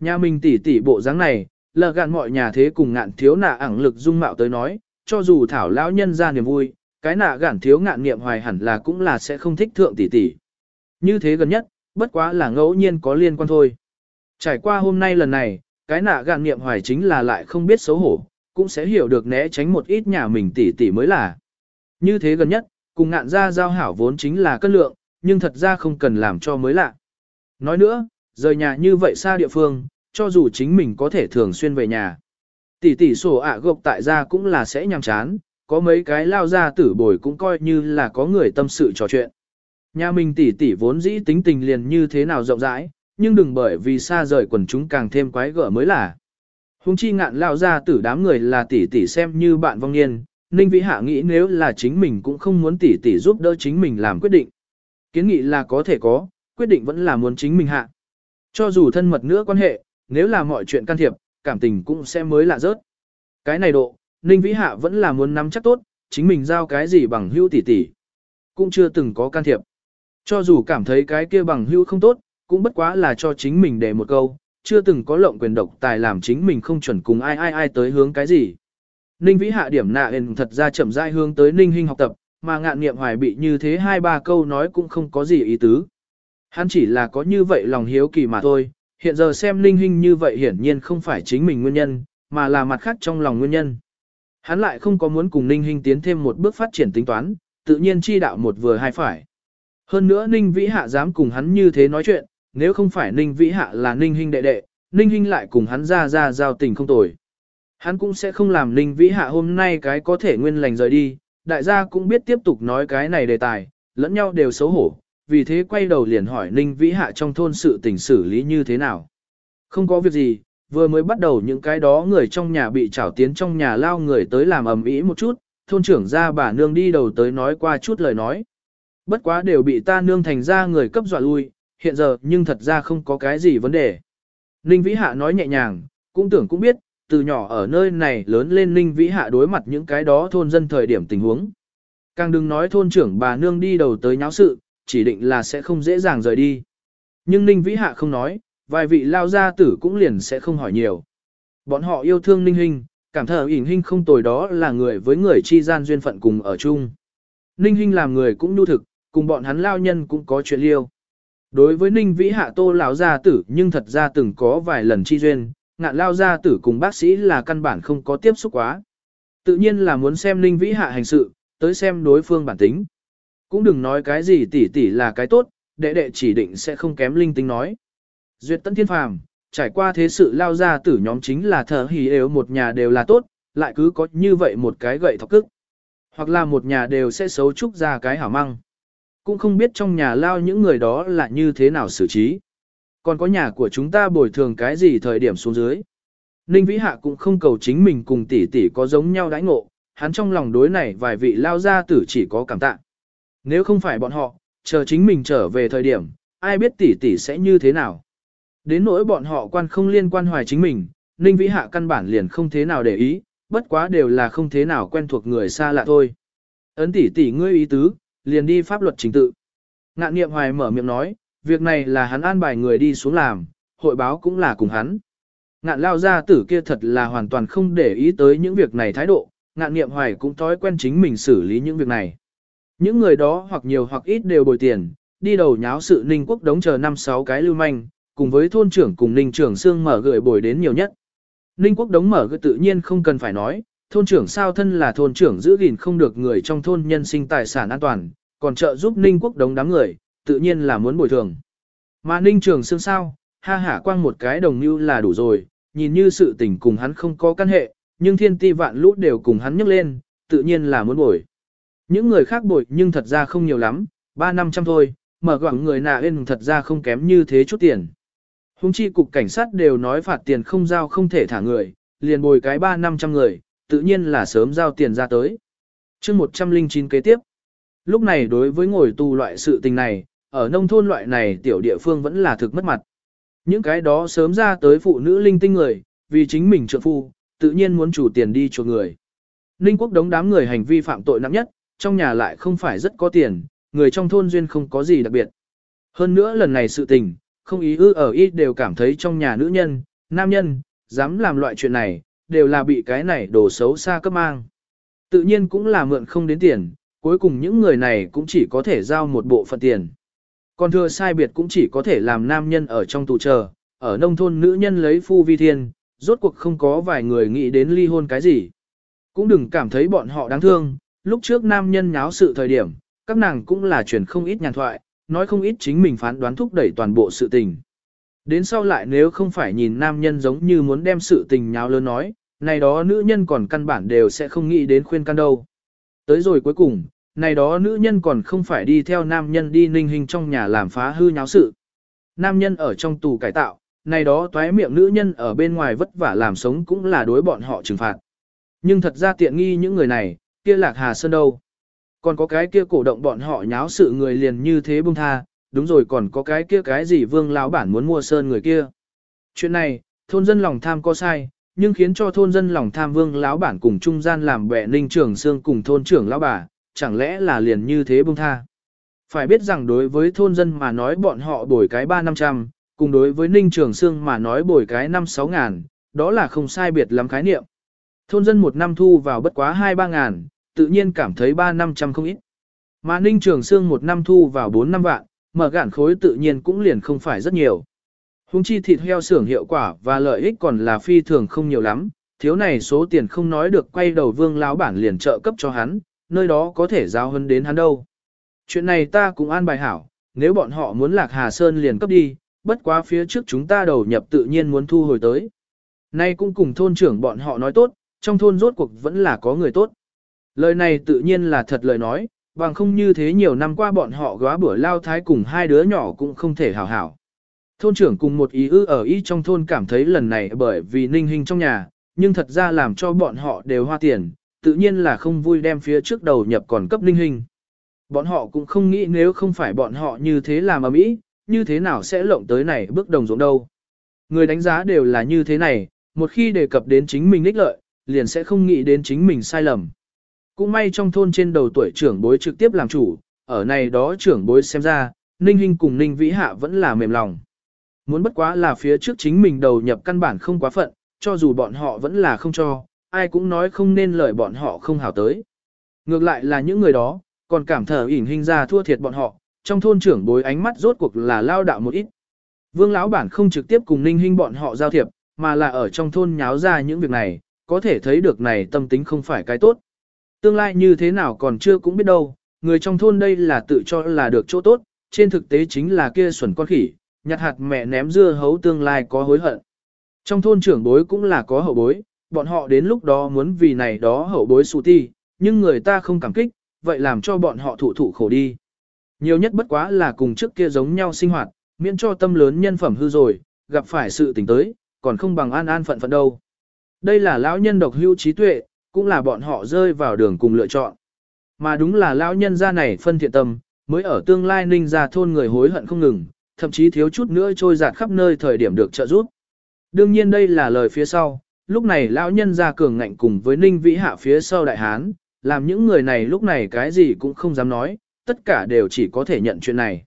Nhà mình tỉ tỉ bộ dáng này, lờ gạn mọi nhà thế cùng ngạn thiếu nạ ẳng lực dung mạo tới nói, cho dù thảo lão nhân ra niềm vui, cái nạ gạn thiếu ngạn niệm hoài hẳn là cũng là sẽ không thích thượng tỷ tỷ. Như thế gần nhất, bất quá là ngẫu nhiên có liên quan thôi. Trải qua hôm nay lần này, cái nạ gạn niệm hoài chính là lại không biết xấu hổ, cũng sẽ hiểu được né tránh một ít nhà mình tỷ tỷ mới là. Như thế gần nhất, cùng ngạn ra giao hảo vốn chính là cân lượng, nhưng thật ra không cần làm cho mới lạ. Nói nữa, rời nhà như vậy xa địa phương, cho dù chính mình có thể thường xuyên về nhà. Tỷ tỷ sổ ạ gộc tại gia cũng là sẽ nhằm chán, có mấy cái lao ra tử bồi cũng coi như là có người tâm sự trò chuyện. Nhà mình tỷ tỷ vốn dĩ tính tình liền như thế nào rộng rãi, nhưng đừng bởi vì xa rời quần chúng càng thêm quái gở mới là. Hùng chi ngạn lao ra tử đám người là tỷ tỷ xem như bạn vong niên, Ninh Vĩ Hạ nghĩ nếu là chính mình cũng không muốn tỷ tỷ giúp đỡ chính mình làm quyết định. Kiến nghị là có thể có, quyết định vẫn là muốn chính mình hạ. Cho dù thân mật nữa quan hệ, nếu là mọi chuyện can thiệp, cảm tình cũng sẽ mới lạ rớt. Cái này độ, Ninh Vĩ Hạ vẫn là muốn nắm chắc tốt, chính mình giao cái gì bằng hữu tỷ tỷ. Cũng chưa từng có can thiệp. Cho dù cảm thấy cái kia bằng hữu không tốt, cũng bất quá là cho chính mình để một câu, chưa từng có lộng quyền độc tài làm chính mình không chuẩn cùng ai ai ai tới hướng cái gì. Ninh Vĩ Hạ điểm nạ ền thật ra chậm rãi hướng tới Ninh Hinh học tập, mà ngạn nghiệm hoài bị như thế hai ba câu nói cũng không có gì ý tứ. Hắn chỉ là có như vậy lòng hiếu kỳ mà thôi, hiện giờ xem Ninh Hinh như vậy hiển nhiên không phải chính mình nguyên nhân, mà là mặt khác trong lòng nguyên nhân. Hắn lại không có muốn cùng Ninh Hinh tiến thêm một bước phát triển tính toán, tự nhiên chi đạo một vừa hai phải. Hơn nữa Ninh Vĩ Hạ dám cùng hắn như thế nói chuyện, nếu không phải Ninh Vĩ Hạ là Ninh Hinh đệ đệ, Ninh Hinh lại cùng hắn ra ra giao tình không tồi. Hắn cũng sẽ không làm Ninh Vĩ Hạ hôm nay cái có thể nguyên lành rời đi, đại gia cũng biết tiếp tục nói cái này đề tài, lẫn nhau đều xấu hổ, vì thế quay đầu liền hỏi Ninh Vĩ Hạ trong thôn sự tình xử lý như thế nào. Không có việc gì, vừa mới bắt đầu những cái đó người trong nhà bị trảo tiến trong nhà lao người tới làm ầm ĩ một chút, thôn trưởng ra bà nương đi đầu tới nói qua chút lời nói. Bất quá đều bị ta nương thành ra người cấp dọa lui, hiện giờ nhưng thật ra không có cái gì vấn đề. Ninh Vĩ Hạ nói nhẹ nhàng, cũng tưởng cũng biết, từ nhỏ ở nơi này lớn lên Ninh Vĩ Hạ đối mặt những cái đó thôn dân thời điểm tình huống. Càng đừng nói thôn trưởng bà nương đi đầu tới nháo sự, chỉ định là sẽ không dễ dàng rời đi. Nhưng Ninh Vĩ Hạ không nói, vài vị lao gia tử cũng liền sẽ không hỏi nhiều. Bọn họ yêu thương Ninh Hinh, cảm thờ ỉn Hinh không tồi đó là người với người chi gian duyên phận cùng ở chung. Ninh Hinh làm người cũng nhu thực, cùng bọn hắn lao nhân cũng có chuyện liêu. Đối với Ninh Vĩ Hạ Tô lão gia tử nhưng thật ra từng có vài lần chi duyên, ngạn lao gia tử cùng bác sĩ là căn bản không có tiếp xúc quá. Tự nhiên là muốn xem Ninh Vĩ Hạ hành sự, tới xem đối phương bản tính. Cũng đừng nói cái gì tỷ tỷ là cái tốt, đệ đệ chỉ định sẽ không kém linh tính nói. Duyệt Tân Thiên Phàm, trải qua thế sự lao gia tử nhóm chính là thờ hì đều một nhà đều là tốt, lại cứ có như vậy một cái gậy thọc cức. Hoặc là một nhà đều sẽ xấu trúc ra cái hảo măng. Cũng không biết trong nhà lao những người đó là như thế nào xử trí. Còn có nhà của chúng ta bồi thường cái gì thời điểm xuống dưới. Ninh Vĩ Hạ cũng không cầu chính mình cùng tỷ tỷ có giống nhau đãi ngộ, hắn trong lòng đối này vài vị lao gia tử chỉ có cảm tạ. Nếu không phải bọn họ, chờ chính mình trở về thời điểm, ai biết tỷ tỷ sẽ như thế nào. Đến nỗi bọn họ quan không liên quan hoài chính mình, Ninh Vĩ Hạ căn bản liền không thế nào để ý, bất quá đều là không thế nào quen thuộc người xa lạ thôi. Ấn tỷ tỷ ngươi ý tứ, liền đi pháp luật trình tự. Ngạn niệm hoài mở miệng nói, việc này là hắn an bài người đi xuống làm, hội báo cũng là cùng hắn. Ngạn lao gia tử kia thật là hoàn toàn không để ý tới những việc này thái độ, ngạn niệm hoài cũng thói quen chính mình xử lý những việc này. Những người đó hoặc nhiều hoặc ít đều bồi tiền, đi đầu nháo sự ninh quốc đống chờ năm sáu cái lưu manh, cùng với thôn trưởng cùng ninh trưởng xương mở gửi bồi đến nhiều nhất. Ninh quốc đống mở gửi tự nhiên không cần phải nói, thôn trưởng sao thân là thôn trưởng giữ gìn không được người trong thôn nhân sinh tài sản an toàn, còn trợ giúp ninh quốc đống đám người, tự nhiên là muốn bồi thường. Mà ninh trưởng xương sao, ha hả quang một cái đồng như là đủ rồi, nhìn như sự tình cùng hắn không có căn hệ, nhưng thiên ti vạn lũ đều cùng hắn nhấc lên, tự nhiên là muốn bồi. Những người khác bồi nhưng thật ra không nhiều lắm, ba năm trăm thôi, mở gọng người nạ lên thật ra không kém như thế chút tiền. Hùng chi cục cảnh sát đều nói phạt tiền không giao không thể thả người, liền bồi cái ba năm trăm người, tự nhiên là sớm giao tiền ra tới. chương 109 kế tiếp. Lúc này đối với ngồi tù loại sự tình này, ở nông thôn loại này tiểu địa phương vẫn là thực mất mặt. Những cái đó sớm ra tới phụ nữ linh tinh người, vì chính mình trợ phu, tự nhiên muốn chủ tiền đi cho người. Ninh quốc đống đám người hành vi phạm tội nặng nhất, trong nhà lại không phải rất có tiền, người trong thôn duyên không có gì đặc biệt. Hơn nữa lần này sự tình, không ý ư ở ít đều cảm thấy trong nhà nữ nhân, nam nhân, dám làm loại chuyện này, đều là bị cái này đổ xấu xa cấp mang. Tự nhiên cũng là mượn không đến tiền, cuối cùng những người này cũng chỉ có thể giao một bộ phận tiền. Còn thừa sai biệt cũng chỉ có thể làm nam nhân ở trong tù chờ, ở nông thôn nữ nhân lấy phu vi thiên, rốt cuộc không có vài người nghĩ đến ly hôn cái gì. Cũng đừng cảm thấy bọn họ đáng thương, lúc trước nam nhân nháo sự thời điểm, các nàng cũng là truyền không ít nhàn thoại, nói không ít chính mình phán đoán thúc đẩy toàn bộ sự tình. Đến sau lại nếu không phải nhìn nam nhân giống như muốn đem sự tình nháo lớn nói, này đó nữ nhân còn căn bản đều sẽ không nghĩ đến khuyên can đâu. Tới rồi cuối cùng, này đó nữ nhân còn không phải đi theo nam nhân đi ninh hình trong nhà làm phá hư nháo sự. Nam nhân ở trong tù cải tạo, này đó toái miệng nữ nhân ở bên ngoài vất vả làm sống cũng là đối bọn họ trừng phạt. Nhưng thật ra tiện nghi những người này, kia lạc hà sơn đâu. Còn có cái kia cổ động bọn họ nháo sự người liền như thế bông tha, đúng rồi còn có cái kia cái gì vương lão bản muốn mua sơn người kia. Chuyện này, thôn dân lòng tham có sai, nhưng khiến cho thôn dân lòng tham vương lão bản cùng trung gian làm bẻ ninh trưởng xương cùng thôn trưởng lão bà, chẳng lẽ là liền như thế bông tha. Phải biết rằng đối với thôn dân mà nói bọn họ bồi cái 3 năm trăm, cùng đối với ninh trưởng xương mà nói bồi cái 5-6 ngàn, đó là không sai biệt lắm khái niệm. Thôn dân một năm thu vào bất quá 2-3 ngàn, tự nhiên cảm thấy 3 năm trăm không ít. Mà ninh trường xương một năm thu vào 4 năm vạn, mở gạn khối tự nhiên cũng liền không phải rất nhiều. Hùng chi thịt heo xưởng hiệu quả và lợi ích còn là phi thường không nhiều lắm, thiếu này số tiền không nói được quay đầu vương lão bản liền trợ cấp cho hắn, nơi đó có thể giao hơn đến hắn đâu. Chuyện này ta cũng an bài hảo, nếu bọn họ muốn lạc Hà Sơn liền cấp đi, bất quá phía trước chúng ta đầu nhập tự nhiên muốn thu hồi tới. Nay cũng cùng thôn trưởng bọn họ nói tốt, trong thôn rốt cuộc vẫn là có người tốt. Lời này tự nhiên là thật lời nói, bằng không như thế nhiều năm qua bọn họ góa bữa lao thái cùng hai đứa nhỏ cũng không thể hảo hảo. Thôn trưởng cùng một ý ư ở ý trong thôn cảm thấy lần này bởi vì ninh hình trong nhà, nhưng thật ra làm cho bọn họ đều hoa tiền, tự nhiên là không vui đem phía trước đầu nhập còn cấp ninh hình. Bọn họ cũng không nghĩ nếu không phải bọn họ như thế làm ở mỹ, như thế nào sẽ lộng tới này bước đồng ruộng đâu. Người đánh giá đều là như thế này, một khi đề cập đến chính mình ích lợi, liền sẽ không nghĩ đến chính mình sai lầm. Cũng may trong thôn trên đầu tuổi trưởng bối trực tiếp làm chủ, ở này đó trưởng bối xem ra, Ninh Hinh cùng Ninh Vĩ Hạ vẫn là mềm lòng. Muốn bất quá là phía trước chính mình đầu nhập căn bản không quá phận, cho dù bọn họ vẫn là không cho, ai cũng nói không nên lời bọn họ không hảo tới. Ngược lại là những người đó, còn cảm thở ỉn hình ra thua thiệt bọn họ, trong thôn trưởng bối ánh mắt rốt cuộc là lao đạo một ít. Vương lão bản không trực tiếp cùng Ninh Hinh bọn họ giao thiệp, mà là ở trong thôn nháo ra những việc này, có thể thấy được này tâm tính không phải cái tốt. Tương lai như thế nào còn chưa cũng biết đâu, người trong thôn đây là tự cho là được chỗ tốt, trên thực tế chính là kia xuẩn con khỉ, nhặt hạt mẹ ném dưa hấu tương lai có hối hận. Trong thôn trưởng bối cũng là có hậu bối, bọn họ đến lúc đó muốn vì này đó hậu bối sụ ti, nhưng người ta không cảm kích, vậy làm cho bọn họ thụ thụ khổ đi. Nhiều nhất bất quá là cùng trước kia giống nhau sinh hoạt, miễn cho tâm lớn nhân phẩm hư rồi, gặp phải sự tình tới, còn không bằng an an phận phận đâu. Đây là lão nhân độc hưu trí tuệ, cũng là bọn họ rơi vào đường cùng lựa chọn. Mà đúng là lão nhân gia này phân thiện tâm, mới ở tương lai ninh ra thôn người hối hận không ngừng, thậm chí thiếu chút nữa trôi giạt khắp nơi thời điểm được trợ giúp. Đương nhiên đây là lời phía sau, lúc này lão nhân gia cường ngạnh cùng với Ninh Vĩ Hạ phía sau đại hán, làm những người này lúc này cái gì cũng không dám nói, tất cả đều chỉ có thể nhận chuyện này.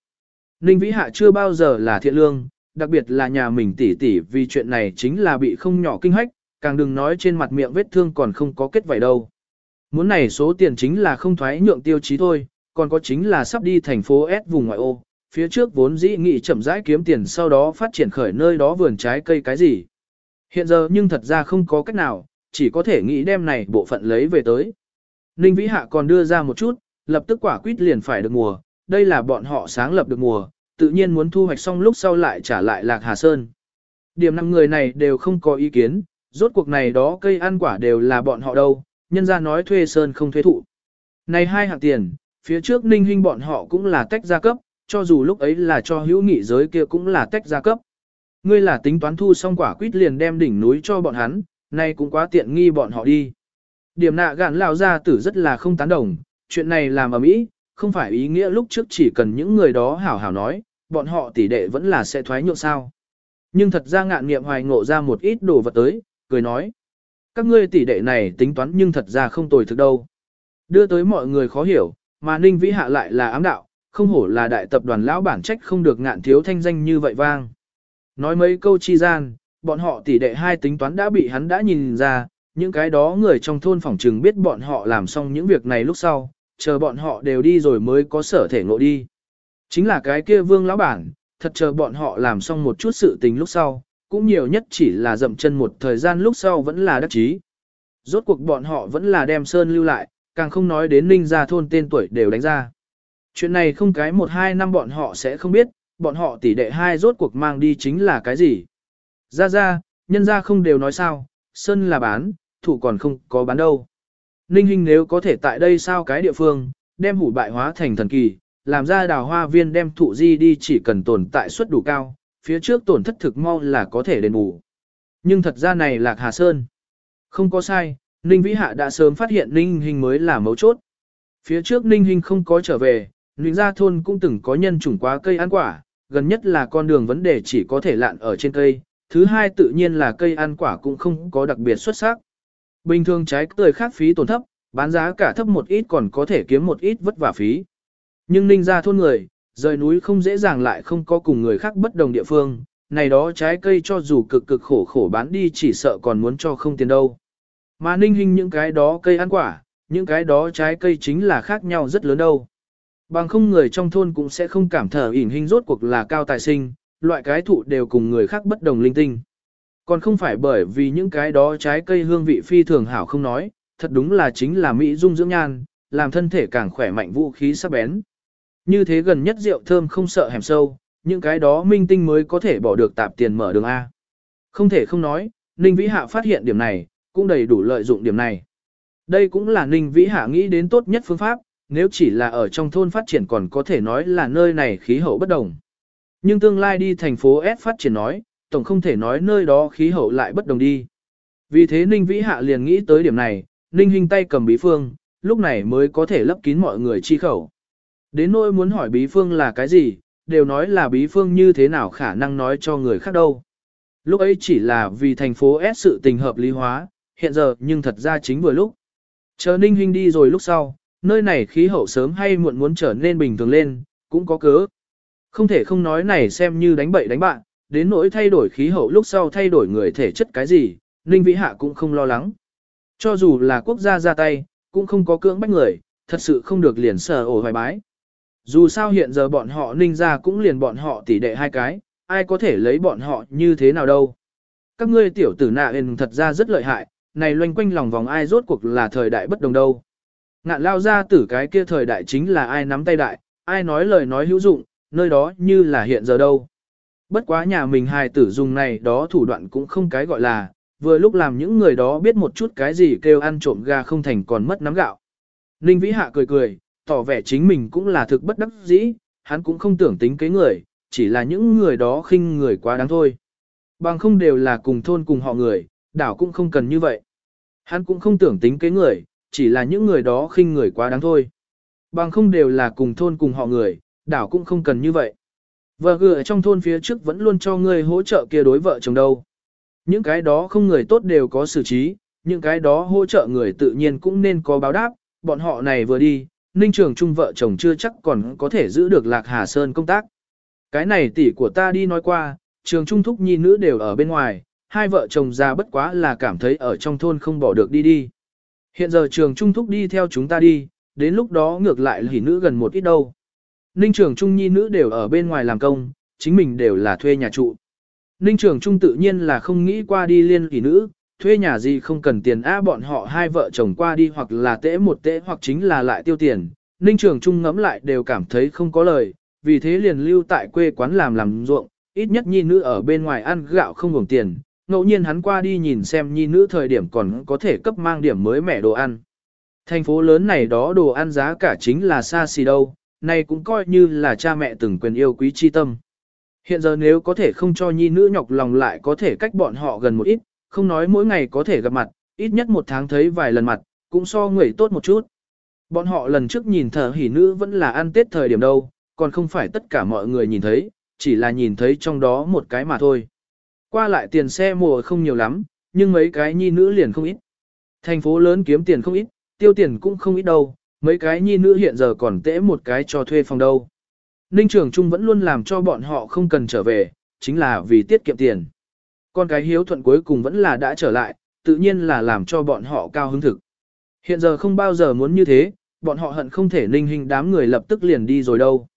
Ninh Vĩ Hạ chưa bao giờ là thiện lương, đặc biệt là nhà mình tỷ tỷ vì chuyện này chính là bị không nhỏ kinh hách, càng đừng nói trên mặt miệng vết thương còn không có kết vảy đâu. Muốn này số tiền chính là không thoái nhượng tiêu chí thôi, còn có chính là sắp đi thành phố S vùng ngoại ô, phía trước vốn dĩ nghị chậm rãi kiếm tiền sau đó phát triển khởi nơi đó vườn trái cây cái gì. Hiện giờ nhưng thật ra không có cách nào, chỉ có thể nghĩ đem này bộ phận lấy về tới. Ninh Vĩ Hạ còn đưa ra một chút, lập tức quả quýt liền phải được mùa, đây là bọn họ sáng lập được mùa, tự nhiên muốn thu hoạch xong lúc sau lại trả lại Lạc Hà Sơn. Điểm năm người này đều không có ý kiến, rốt cuộc này đó cây ăn quả đều là bọn họ đâu, nhân ra nói thuê Sơn không thuê thụ. Này hai hạng tiền, phía trước ninh huynh bọn họ cũng là tách gia cấp, cho dù lúc ấy là cho hữu nghị giới kia cũng là tách gia cấp. Ngươi là tính toán thu xong quả quýt liền đem đỉnh núi cho bọn hắn, nay cũng quá tiện nghi bọn họ đi. Điểm nạ gạn lão gia tử rất là không tán đồng, chuyện này làm ở mỹ, không phải ý nghĩa lúc trước chỉ cần những người đó hảo hảo nói, bọn họ tỷ đệ vẫn là sẽ thoái nhượng sao. Nhưng thật ra ngạn nghiệm hoài ngộ ra một ít đồ vật tới, cười nói. Các ngươi tỷ đệ này tính toán nhưng thật ra không tồi thực đâu. Đưa tới mọi người khó hiểu, mà Ninh Vĩ Hạ lại là ám đạo, không hổ là đại tập đoàn lão bản trách không được ngạn thiếu thanh danh như vậy vang. Nói mấy câu chi gian, bọn họ tỷ đệ hai tính toán đã bị hắn đã nhìn ra, những cái đó người trong thôn phòng trừng biết bọn họ làm xong những việc này lúc sau, chờ bọn họ đều đi rồi mới có sở thể ngộ đi. Chính là cái kia vương lão bản, thật chờ bọn họ làm xong một chút sự tình lúc sau, cũng nhiều nhất chỉ là dậm chân một thời gian lúc sau vẫn là đắc chí. Rốt cuộc bọn họ vẫn là đem sơn lưu lại, càng không nói đến ninh gia thôn tên tuổi đều đánh ra. Chuyện này không cái một hai năm bọn họ sẽ không biết, bọn họ tỷ đệ hai rốt cuộc mang đi chính là cái gì. Ra ra, nhân ra không đều nói sao, sơn là bán, thủ còn không có bán đâu. Ninh Hinh nếu có thể tại đây sao cái địa phương, đem hủ bại hóa thành thần kỳ, làm ra đào hoa viên đem thụ di đi chỉ cần tồn tại suất đủ cao, phía trước tổn thất thực mau là có thể đền bù. Nhưng thật ra này lạc Hà Sơn. Không có sai, Ninh Vĩ Hạ đã sớm phát hiện Ninh Hinh mới là mấu chốt. Phía trước Ninh Hinh không có trở về, Ninh gia thôn cũng từng có nhân chủng quá cây ăn quả, gần nhất là con đường vấn đề chỉ có thể lạn ở trên cây, thứ hai tự nhiên là cây ăn quả cũng không có đặc biệt xuất sắc. Bình thường trái tươi khác phí tổn thấp, bán giá cả thấp một ít còn có thể kiếm một ít vất vả phí. Nhưng ninh ra thôn người, rời núi không dễ dàng lại không có cùng người khác bất đồng địa phương, này đó trái cây cho dù cực cực khổ khổ bán đi chỉ sợ còn muốn cho không tiền đâu. Mà ninh hình những cái đó cây ăn quả, những cái đó trái cây chính là khác nhau rất lớn đâu. Bằng không người trong thôn cũng sẽ không cảm thở ỉn hình rốt cuộc là cao tài sinh, loại cái thụ đều cùng người khác bất đồng linh tinh. Còn không phải bởi vì những cái đó trái cây hương vị phi thường hảo không nói, thật đúng là chính là mỹ dung dưỡng nhan, làm thân thể càng khỏe mạnh vũ khí sắc bén. Như thế gần nhất rượu thơm không sợ hẻm sâu, những cái đó minh tinh mới có thể bỏ được tạp tiền mở đường A. Không thể không nói, Ninh Vĩ Hạ phát hiện điểm này, cũng đầy đủ lợi dụng điểm này. Đây cũng là Ninh Vĩ Hạ nghĩ đến tốt nhất phương pháp, nếu chỉ là ở trong thôn phát triển còn có thể nói là nơi này khí hậu bất đồng. Nhưng tương lai đi thành phố S phát triển nói, tổng không thể nói nơi đó khí hậu lại bất đồng đi. Vì thế Ninh Vĩ Hạ liền nghĩ tới điểm này, Ninh Hinh tay cầm bí phương, lúc này mới có thể lấp kín mọi người chi khẩu. Đến nỗi muốn hỏi bí phương là cái gì, đều nói là bí phương như thế nào khả năng nói cho người khác đâu. Lúc ấy chỉ là vì thành phố S sự tình hợp lý hóa, hiện giờ nhưng thật ra chính vừa lúc. Chờ Ninh Hinh đi rồi lúc sau, nơi này khí hậu sớm hay muộn muốn trở nên bình thường lên, cũng có cớ. Không thể không nói này xem như đánh bậy đánh bạn, đến nỗi thay đổi khí hậu lúc sau thay đổi người thể chất cái gì, Ninh Vĩ Hạ cũng không lo lắng. Cho dù là quốc gia ra tay, cũng không có cưỡng bách người, thật sự không được liền sở ổ hoài bái. Dù sao hiện giờ bọn họ ninh ra cũng liền bọn họ tỷ đệ hai cái, ai có thể lấy bọn họ như thế nào đâu. Các ngươi tiểu tử nạ hình thật ra rất lợi hại, này loanh quanh lòng vòng ai rốt cuộc là thời đại bất đồng đâu. Ngạn lao ra tử cái kia thời đại chính là ai nắm tay đại, ai nói lời nói hữu dụng, nơi đó như là hiện giờ đâu. Bất quá nhà mình hài tử dùng này đó thủ đoạn cũng không cái gọi là, vừa lúc làm những người đó biết một chút cái gì kêu ăn trộm gà không thành còn mất nắm gạo. Ninh Vĩ Hạ cười cười, tỏ vẻ chính mình cũng là thực bất đắc dĩ, hắn cũng không tưởng tính kế người, chỉ là những người đó khinh người quá đáng thôi. Bằng không đều là cùng thôn cùng họ người, đảo cũng không cần như vậy. Hắn cũng không tưởng tính kế người, chỉ là những người đó khinh người quá đáng thôi. Bằng không đều là cùng thôn cùng họ người, đảo cũng không cần như vậy. Vợ gửi trong thôn phía trước vẫn luôn cho ngươi hỗ trợ kia đối vợ chồng đâu. Những cái đó không người tốt đều có xử trí, những cái đó hỗ trợ người tự nhiên cũng nên có báo đáp, bọn họ này vừa đi, Ninh Trường Trung vợ chồng chưa chắc còn có thể giữ được Lạc Hà Sơn công tác. Cái này tỷ của ta đi nói qua, Trường Trung thúc nhi nữ đều ở bên ngoài, hai vợ chồng già bất quá là cảm thấy ở trong thôn không bỏ được đi đi. Hiện giờ Trường Trung thúc đi theo chúng ta đi, đến lúc đó ngược lại hỉ nữ gần một ít đâu. Ninh Trường Trung nhi nữ đều ở bên ngoài làm công, chính mình đều là thuê nhà trụ. Ninh Trường Trung tự nhiên là không nghĩ qua đi liên hỉ nữ, thuê nhà gì không cần tiền á bọn họ hai vợ chồng qua đi hoặc là tễ một tễ hoặc chính là lại tiêu tiền. Ninh Trường Trung ngẫm lại đều cảm thấy không có lời, vì thế liền lưu tại quê quán làm làm ruộng, ít nhất nhi nữ ở bên ngoài ăn gạo không hưởng tiền, ngẫu nhiên hắn qua đi nhìn xem nhi nữ thời điểm còn có thể cấp mang điểm mới mẻ đồ ăn. Thành phố lớn này đó đồ ăn giá cả chính là xa xỉ đâu, này cũng coi như là cha mẹ từng quyền yêu quý chi tâm. Hiện giờ nếu có thể không cho nhi nữ nhọc lòng lại có thể cách bọn họ gần một ít, không nói mỗi ngày có thể gặp mặt, ít nhất một tháng thấy vài lần mặt, cũng so người tốt một chút. Bọn họ lần trước nhìn thờ hỉ nữ vẫn là ăn tết thời điểm đâu, còn không phải tất cả mọi người nhìn thấy, chỉ là nhìn thấy trong đó một cái mà thôi. Qua lại tiền xe mùa không nhiều lắm, nhưng mấy cái nhi nữ liền không ít. Thành phố lớn kiếm tiền không ít, tiêu tiền cũng không ít đâu, mấy cái nhi nữ hiện giờ còn tễ một cái cho thuê phòng đâu. Ninh Trường Trung vẫn luôn làm cho bọn họ không cần trở về, chính là vì tiết kiệm tiền. Con cái hiếu thuận cuối cùng vẫn là đã trở lại, tự nhiên là làm cho bọn họ cao hứng thực. Hiện giờ không bao giờ muốn như thế, bọn họ hận không thể ninh hình đám người lập tức liền đi rồi đâu.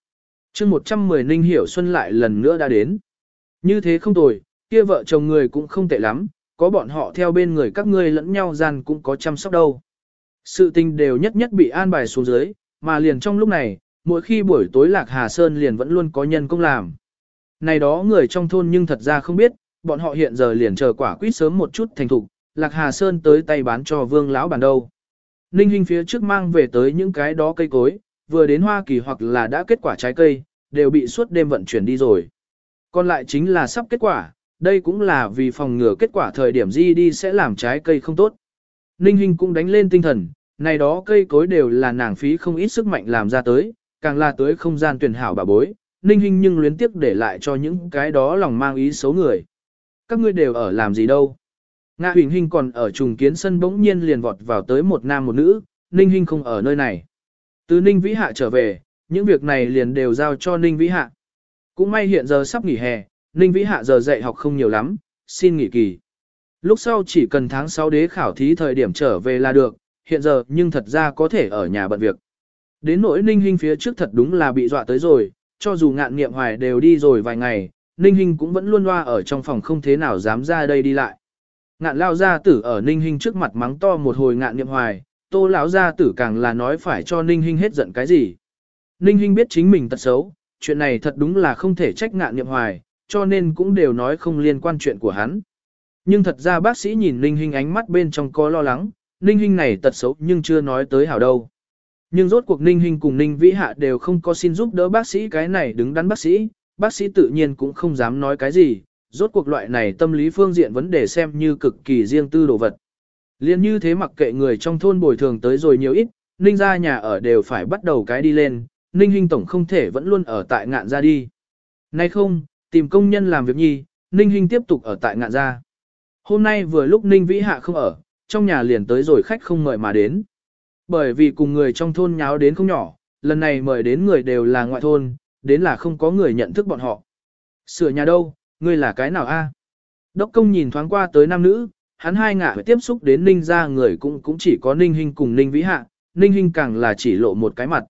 chương 110 ninh hiểu xuân lại lần nữa đã đến. Như thế không tồi, kia vợ chồng người cũng không tệ lắm, có bọn họ theo bên người các ngươi lẫn nhau gian cũng có chăm sóc đâu. Sự tình đều nhất nhất bị an bài xuống dưới, mà liền trong lúc này, mỗi khi buổi tối Lạc Hà Sơn liền vẫn luôn có nhân công làm. Này đó người trong thôn nhưng thật ra không biết, bọn họ hiện giờ liền chờ quả quýt sớm một chút thành thục, Lạc Hà Sơn tới tay bán cho vương lão bản đâu. Ninh Hinh phía trước mang về tới những cái đó cây cối, vừa đến Hoa Kỳ hoặc là đã kết quả trái cây, đều bị suốt đêm vận chuyển đi rồi. Còn lại chính là sắp kết quả, đây cũng là vì phòng ngừa kết quả thời điểm di đi sẽ làm trái cây không tốt. Ninh Hinh cũng đánh lên tinh thần, này đó cây cối đều là nàng phí không ít sức mạnh làm ra tới, càng là tới không gian tuyển hảo bà bối, Ninh Hinh nhưng luyến tiếc để lại cho những cái đó lòng mang ý xấu người. Các ngươi đều ở làm gì đâu? Nga Huỳnh Hinh còn ở trùng kiến sân bỗng nhiên liền vọt vào tới một nam một nữ, Ninh Hinh không ở nơi này. Từ Ninh Vĩ Hạ trở về, những việc này liền đều giao cho Ninh Vĩ Hạ. Cũng may hiện giờ sắp nghỉ hè, Ninh Vĩ Hạ giờ dạy học không nhiều lắm, xin nghỉ kỳ. Lúc sau chỉ cần tháng 6 đế khảo thí thời điểm trở về là được, hiện giờ nhưng thật ra có thể ở nhà bận việc. Đến nỗi Ninh Hinh phía trước thật đúng là bị dọa tới rồi, cho dù ngạn nghiệm hoài đều đi rồi vài ngày, Ninh Hinh cũng vẫn luôn loa ở trong phòng không thế nào dám ra đây đi lại. Ngạn lao gia tử ở Ninh Hinh trước mặt mắng to một hồi ngạn Niệm hoài, tô lão gia tử càng là nói phải cho Ninh Hinh hết giận cái gì. Ninh Hinh biết chính mình tật xấu, chuyện này thật đúng là không thể trách ngạn Niệm hoài, cho nên cũng đều nói không liên quan chuyện của hắn. Nhưng thật ra bác sĩ nhìn Ninh Hinh ánh mắt bên trong có lo lắng, Ninh Hinh này tật xấu nhưng chưa nói tới hảo đâu. Nhưng rốt cuộc Ninh Hinh cùng Ninh Vĩ Hạ đều không có xin giúp đỡ bác sĩ cái này đứng đắn bác sĩ, bác sĩ tự nhiên cũng không dám nói cái gì, rốt cuộc loại này tâm lý phương diện vấn đề xem như cực kỳ riêng tư đồ vật. Liên như thế mặc kệ người trong thôn bồi thường tới rồi nhiều ít, Ninh ra nhà ở đều phải bắt đầu cái đi lên, Ninh Hinh Tổng không thể vẫn luôn ở tại ngạn ra đi. Nay không, tìm công nhân làm việc nhi, Ninh Hinh tiếp tục ở tại ngạn ra. Hôm nay vừa lúc Ninh Vĩ Hạ không ở, trong nhà liền tới rồi khách không mời mà đến. Bởi vì cùng người trong thôn nháo đến không nhỏ, lần này mời đến người đều là ngoại thôn, đến là không có người nhận thức bọn họ. Sửa nhà đâu, ngươi là cái nào a? Đốc công nhìn thoáng qua tới nam nữ, hắn hai ngả tiếp xúc đến ninh ra người cũng cũng chỉ có ninh hình cùng ninh vĩ hạ, ninh hình càng là chỉ lộ một cái mặt.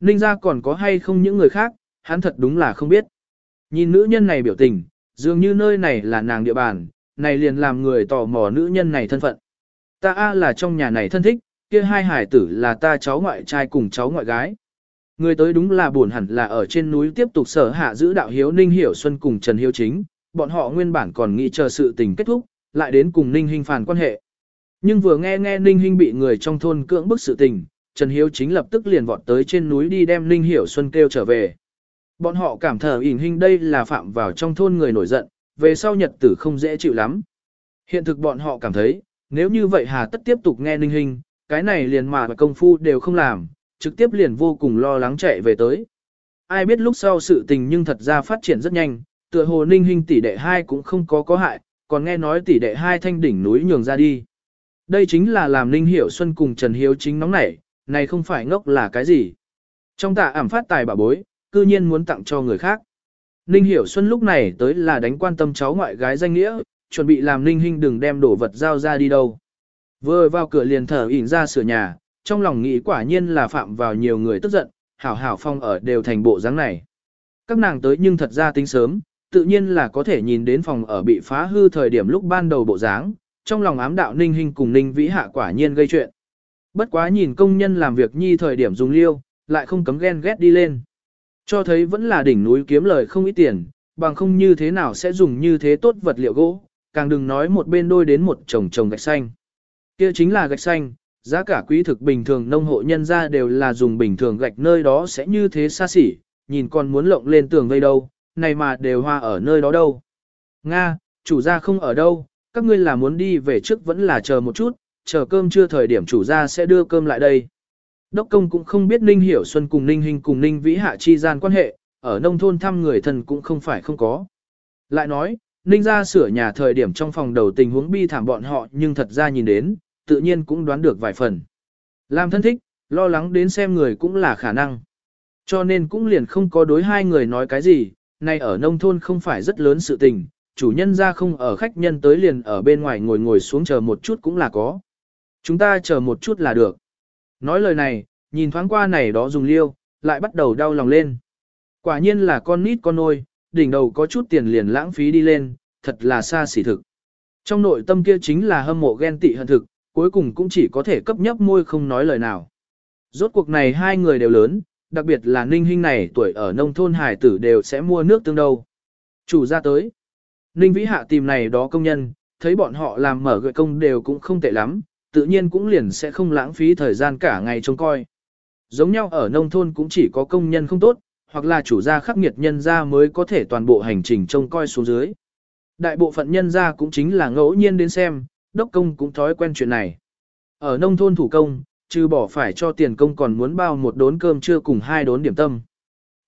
Ninh ra còn có hay không những người khác, hắn thật đúng là không biết. Nhìn nữ nhân này biểu tình, dường như nơi này là nàng địa bàn, này liền làm người tò mò nữ nhân này thân phận. Ta A là trong nhà này thân thích, kia hai hải tử là ta cháu ngoại trai cùng cháu ngoại gái. Người tới đúng là buồn hẳn là ở trên núi tiếp tục sở hạ giữ đạo hiếu Ninh Hiểu Xuân cùng Trần Hiếu Chính, bọn họ nguyên bản còn nghĩ chờ sự tình kết thúc, lại đến cùng Ninh Hinh phản quan hệ. Nhưng vừa nghe nghe Ninh Hinh bị người trong thôn cưỡng bức sự tình, Trần Hiếu Chính lập tức liền vọt tới trên núi đi đem Ninh Hiểu Xuân kêu trở về. Bọn họ cảm thở ỉn hình đây là phạm vào trong thôn người nổi giận, về sau nhật tử không dễ chịu lắm. Hiện thực bọn họ cảm thấy, nếu như vậy hà tất tiếp tục nghe Ninh Hinh, cái này liền mà công phu đều không làm, trực tiếp liền vô cùng lo lắng chạy về tới. ai biết lúc sau sự tình nhưng thật ra phát triển rất nhanh, tựa hồ ninh hình tỷ đệ hai cũng không có có hại, còn nghe nói tỷ đệ hai thanh đỉnh núi nhường ra đi. Đây chính là làm ninh hiểu xuân cùng Trần Hiếu chính nóng nảy, này không phải ngốc là cái gì. Trong tạ ảm phát tài bà bối, cư nhiên muốn tặng cho người khác. Ninh Hiểu Xuân lúc này tới là đánh quan tâm cháu ngoại gái danh nghĩa, chuẩn bị làm Ninh Hinh đừng đem đồ vật giao ra đi đâu. Vừa vào cửa liền thở ỉn ra sửa nhà, trong lòng nghĩ quả nhiên là phạm vào nhiều người tức giận, hảo hảo phong ở đều thành bộ dáng này. Các nàng tới nhưng thật ra tính sớm, tự nhiên là có thể nhìn đến phòng ở bị phá hư thời điểm lúc ban đầu bộ dáng, trong lòng ám đạo Ninh Hinh cùng Ninh Vĩ Hạ quả nhiên gây chuyện. Bất quá nhìn công nhân làm việc nhi thời điểm dùng liêu, lại không cấm ghen ghét đi lên. Cho thấy vẫn là đỉnh núi kiếm lời không ít tiền, bằng không như thế nào sẽ dùng như thế tốt vật liệu gỗ, càng đừng nói một bên đôi đến một chồng chồng gạch xanh. Kia chính là gạch xanh, giá cả quý thực bình thường nông hộ nhân ra đều là dùng bình thường gạch nơi đó sẽ như thế xa xỉ, nhìn còn muốn lộng lên tường vây đâu, này mà đều hoa ở nơi đó đâu. Nga, chủ gia không ở đâu, các ngươi là muốn đi về trước vẫn là chờ một chút, chờ cơm chưa thời điểm chủ gia sẽ đưa cơm lại đây. Đốc công cũng không biết Ninh Hiểu Xuân cùng Ninh Hình cùng Ninh Vĩ Hạ chi gian quan hệ, ở nông thôn thăm người thân cũng không phải không có. Lại nói, Ninh ra sửa nhà thời điểm trong phòng đầu tình huống bi thảm bọn họ nhưng thật ra nhìn đến, tự nhiên cũng đoán được vài phần. Làm thân thích, lo lắng đến xem người cũng là khả năng. Cho nên cũng liền không có đối hai người nói cái gì, Nay ở nông thôn không phải rất lớn sự tình, chủ nhân ra không ở khách nhân tới liền ở bên ngoài ngồi ngồi xuống chờ một chút cũng là có. Chúng ta chờ một chút là được. Nói lời này, nhìn thoáng qua này đó dùng liêu, lại bắt đầu đau lòng lên. Quả nhiên là con nít con nôi, đỉnh đầu có chút tiền liền lãng phí đi lên, thật là xa xỉ thực. Trong nội tâm kia chính là hâm mộ ghen tị hận thực, cuối cùng cũng chỉ có thể cấp nhấp môi không nói lời nào. Rốt cuộc này hai người đều lớn, đặc biệt là Ninh Hinh này tuổi ở nông thôn hải tử đều sẽ mua nước tương đâu. Chủ ra tới. Ninh Vĩ Hạ tìm này đó công nhân, thấy bọn họ làm mở gợi công đều cũng không tệ lắm, tự nhiên cũng liền sẽ không lãng phí thời gian cả ngày trông coi. Giống nhau ở nông thôn cũng chỉ có công nhân không tốt, hoặc là chủ gia khắc nghiệt nhân gia mới có thể toàn bộ hành trình trông coi xuống dưới. Đại bộ phận nhân gia cũng chính là ngẫu nhiên đến xem, đốc công cũng thói quen chuyện này. Ở nông thôn thủ công, trừ bỏ phải cho tiền công còn muốn bao một đốn cơm trưa cùng hai đốn điểm tâm.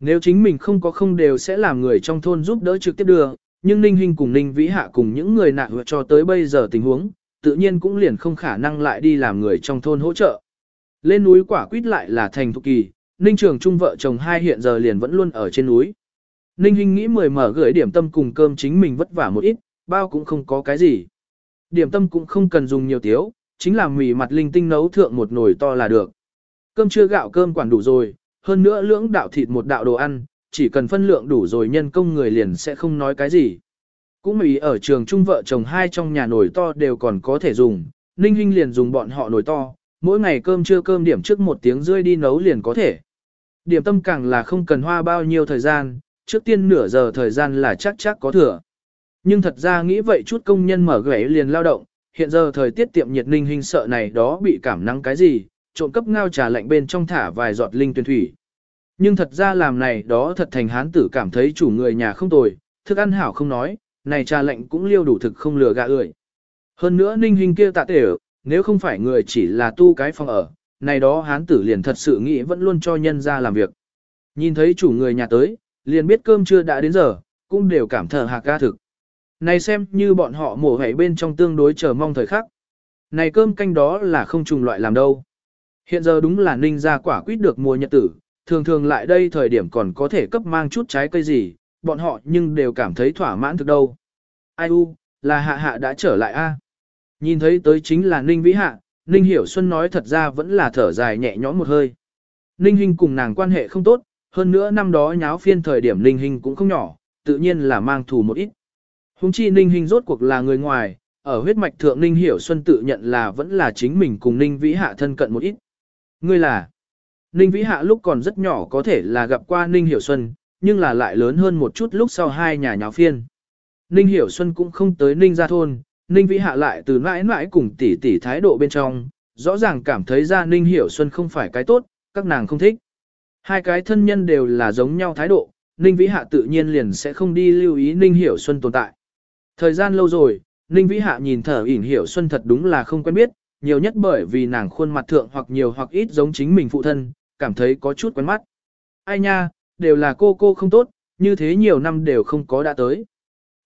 Nếu chính mình không có không đều sẽ làm người trong thôn giúp đỡ trực tiếp đưa, nhưng Ninh Hinh cùng Ninh Vĩ Hạ cùng những người nạn cho tới bây giờ tình huống, tự nhiên cũng liền không khả năng lại đi làm người trong thôn hỗ trợ. Lên núi quả quýt lại là thành thục kỳ, Ninh Trường Trung vợ chồng hai hiện giờ liền vẫn luôn ở trên núi. Ninh Hinh nghĩ mời mở gửi điểm tâm cùng cơm chính mình vất vả một ít, bao cũng không có cái gì. Điểm tâm cũng không cần dùng nhiều tiếu, chính là mì mặt linh tinh nấu thượng một nồi to là được. Cơm chưa gạo cơm quản đủ rồi, hơn nữa lưỡng đạo thịt một đạo đồ ăn, chỉ cần phân lượng đủ rồi nhân công người liền sẽ không nói cái gì. Cũng mì ở trường trung vợ chồng hai trong nhà nồi to đều còn có thể dùng, Ninh Hinh liền dùng bọn họ nồi to, mỗi ngày cơm trưa cơm điểm trước một tiếng rưỡi đi nấu liền có thể. Điểm tâm càng là không cần hoa bao nhiêu thời gian, trước tiên nửa giờ thời gian là chắc chắc có thừa. Nhưng thật ra nghĩ vậy chút công nhân mở ghế liền lao động, hiện giờ thời tiết tiệm nhiệt ninh hình sợ này đó bị cảm nắng cái gì, trộn cấp ngao trà lạnh bên trong thả vài giọt linh tuyển thủy. Nhưng thật ra làm này đó thật thành hán tử cảm thấy chủ người nhà không tồi, thức ăn hảo không nói, này trà lạnh cũng liêu đủ thực không lừa gạ ưỡi. Hơn nữa ninh hình kia tạ tể nếu không phải người chỉ là tu cái phòng ở, này đó hán tử liền thật sự nghĩ vẫn luôn cho nhân ra làm việc. Nhìn thấy chủ người nhà tới, liền biết cơm chưa đã đến giờ, cũng đều cảm thở hạc ca thực. Này xem như bọn họ mổ hảy bên trong tương đối chờ mong thời khắc. Này cơm canh đó là không trùng loại làm đâu. Hiện giờ đúng là ninh ra quả quýt được mùa nhật tử, thường thường lại đây thời điểm còn có thể cấp mang chút trái cây gì, bọn họ nhưng đều cảm thấy thỏa mãn thực đâu. Ai u, là hạ hạ đã trở lại a. À? Nhìn thấy tới chính là Ninh Vĩ Hạ, Ninh Hiểu Xuân nói thật ra vẫn là thở dài nhẹ nhõm một hơi. Ninh Hinh cùng nàng quan hệ không tốt, hơn nữa năm đó nháo phiên thời điểm Ninh Hinh cũng không nhỏ, tự nhiên là mang thù một ít. Hùng chi Ninh Hinh rốt cuộc là người ngoài, ở huyết mạch thượng Ninh Hiểu Xuân tự nhận là vẫn là chính mình cùng Ninh Vĩ Hạ thân cận một ít. Ngươi là Ninh Vĩ Hạ lúc còn rất nhỏ có thể là gặp qua Ninh Hiểu Xuân, nhưng là lại lớn hơn một chút lúc sau hai nhà nháo phiên. Ninh Hiểu Xuân cũng không tới Ninh gia thôn, Ninh Vĩ Hạ lại từ mãi mãi cùng tỷ tỷ thái độ bên trong, rõ ràng cảm thấy ra Ninh Hiểu Xuân không phải cái tốt, các nàng không thích. Hai cái thân nhân đều là giống nhau thái độ, Ninh Vĩ Hạ tự nhiên liền sẽ không đi lưu ý Ninh Hiểu Xuân tồn tại. Thời gian lâu rồi, Ninh Vĩ Hạ nhìn thở ỉn Hiểu Xuân thật đúng là không quen biết, nhiều nhất bởi vì nàng khuôn mặt thượng hoặc nhiều hoặc ít giống chính mình phụ thân, cảm thấy có chút quen mắt. Ai nha, đều là cô cô không tốt, như thế nhiều năm đều không có đã tới.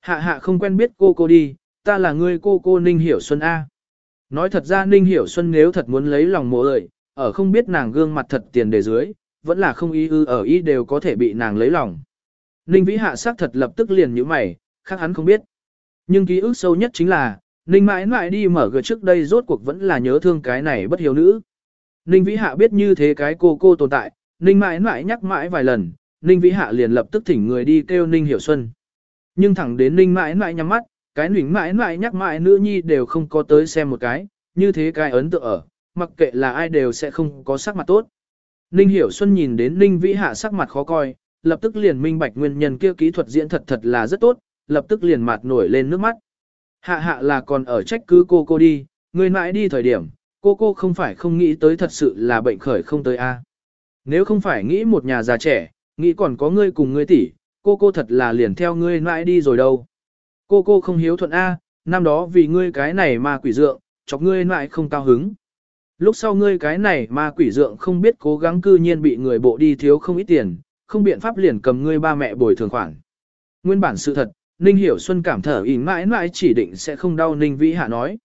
Hạ hạ không quen biết cô cô đi, ta là người cô cô Ninh Hiểu Xuân A. Nói thật ra Ninh Hiểu Xuân nếu thật muốn lấy lòng mộ ơi, ở không biết nàng gương mặt thật tiền đề dưới, vẫn là không ý ư ở ý đều có thể bị nàng lấy lòng. Ninh Vĩ Hạ sắc thật lập tức liền như mày, khác hắn không biết. Nhưng ký ức sâu nhất chính là, Ninh mãi mãi đi mở cửa trước đây rốt cuộc vẫn là nhớ thương cái này bất hiếu nữ. Ninh Vĩ Hạ biết như thế cái cô cô tồn tại, Ninh mãi mãi nhắc mãi vài lần, Ninh Vĩ Hạ liền lập tức thỉnh người đi kêu Ninh Hiểu Xuân. Nhưng thẳng đến Ninh mãi mãi nhắm mắt, cái nỉnh mãi mãi nhắc mãi nữ nhi đều không có tới xem một cái, như thế cái ấn tượng ở, mặc kệ là ai đều sẽ không có sắc mặt tốt. Ninh Hiểu Xuân nhìn đến Ninh Vĩ Hạ sắc mặt khó coi, lập tức liền minh bạch nguyên nhân kia kỹ thuật diễn thật thật là rất tốt, lập tức liền mặt nổi lên nước mắt. Hạ hạ là còn ở trách cứ cô cô đi, người mãi đi thời điểm, cô cô không phải không nghĩ tới thật sự là bệnh khởi không tới a. À. Nếu không phải nghĩ một nhà già trẻ, nghĩ còn có ngươi cùng ngươi tỷ, cô cô thật là liền theo ngươi mãi đi rồi đâu. Cô cô không hiếu thuận a, à, năm đó vì ngươi cái này mà quỷ dượng, chọc ngươi mãi không cao hứng. Lúc sau ngươi cái này mà quỷ dượng không biết cố gắng cư nhiên bị người bộ đi thiếu không ít tiền, không biện pháp liền cầm ngươi ba mẹ bồi thường khoản. Nguyên bản sự thật, Ninh Hiểu Xuân cảm thở ỉn mãi mãi chỉ định sẽ không đau Ninh Vĩ Hạ nói.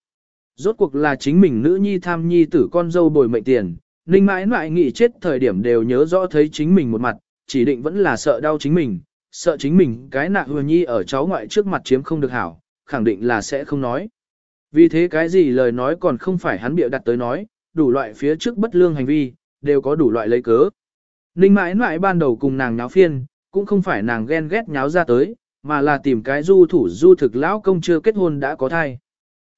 Rốt cuộc là chính mình nữ nhi tham nhi tử con dâu bồi mệnh tiền, Ninh mãi mãi nghĩ chết thời điểm đều nhớ rõ thấy chính mình một mặt, chỉ định vẫn là sợ đau chính mình, sợ chính mình cái nạ hùa nhi ở cháu ngoại trước mặt chiếm không được hảo, khẳng định là sẽ không nói. Vì thế cái gì lời nói còn không phải hắn bịa đặt tới nói, đủ loại phía trước bất lương hành vi, đều có đủ loại lấy cớ. Ninh mãi mãi ban đầu cùng nàng nháo phiên, cũng không phải nàng ghen ghét nháo ra tới, mà là tìm cái du thủ du thực lão công chưa kết hôn đã có thai.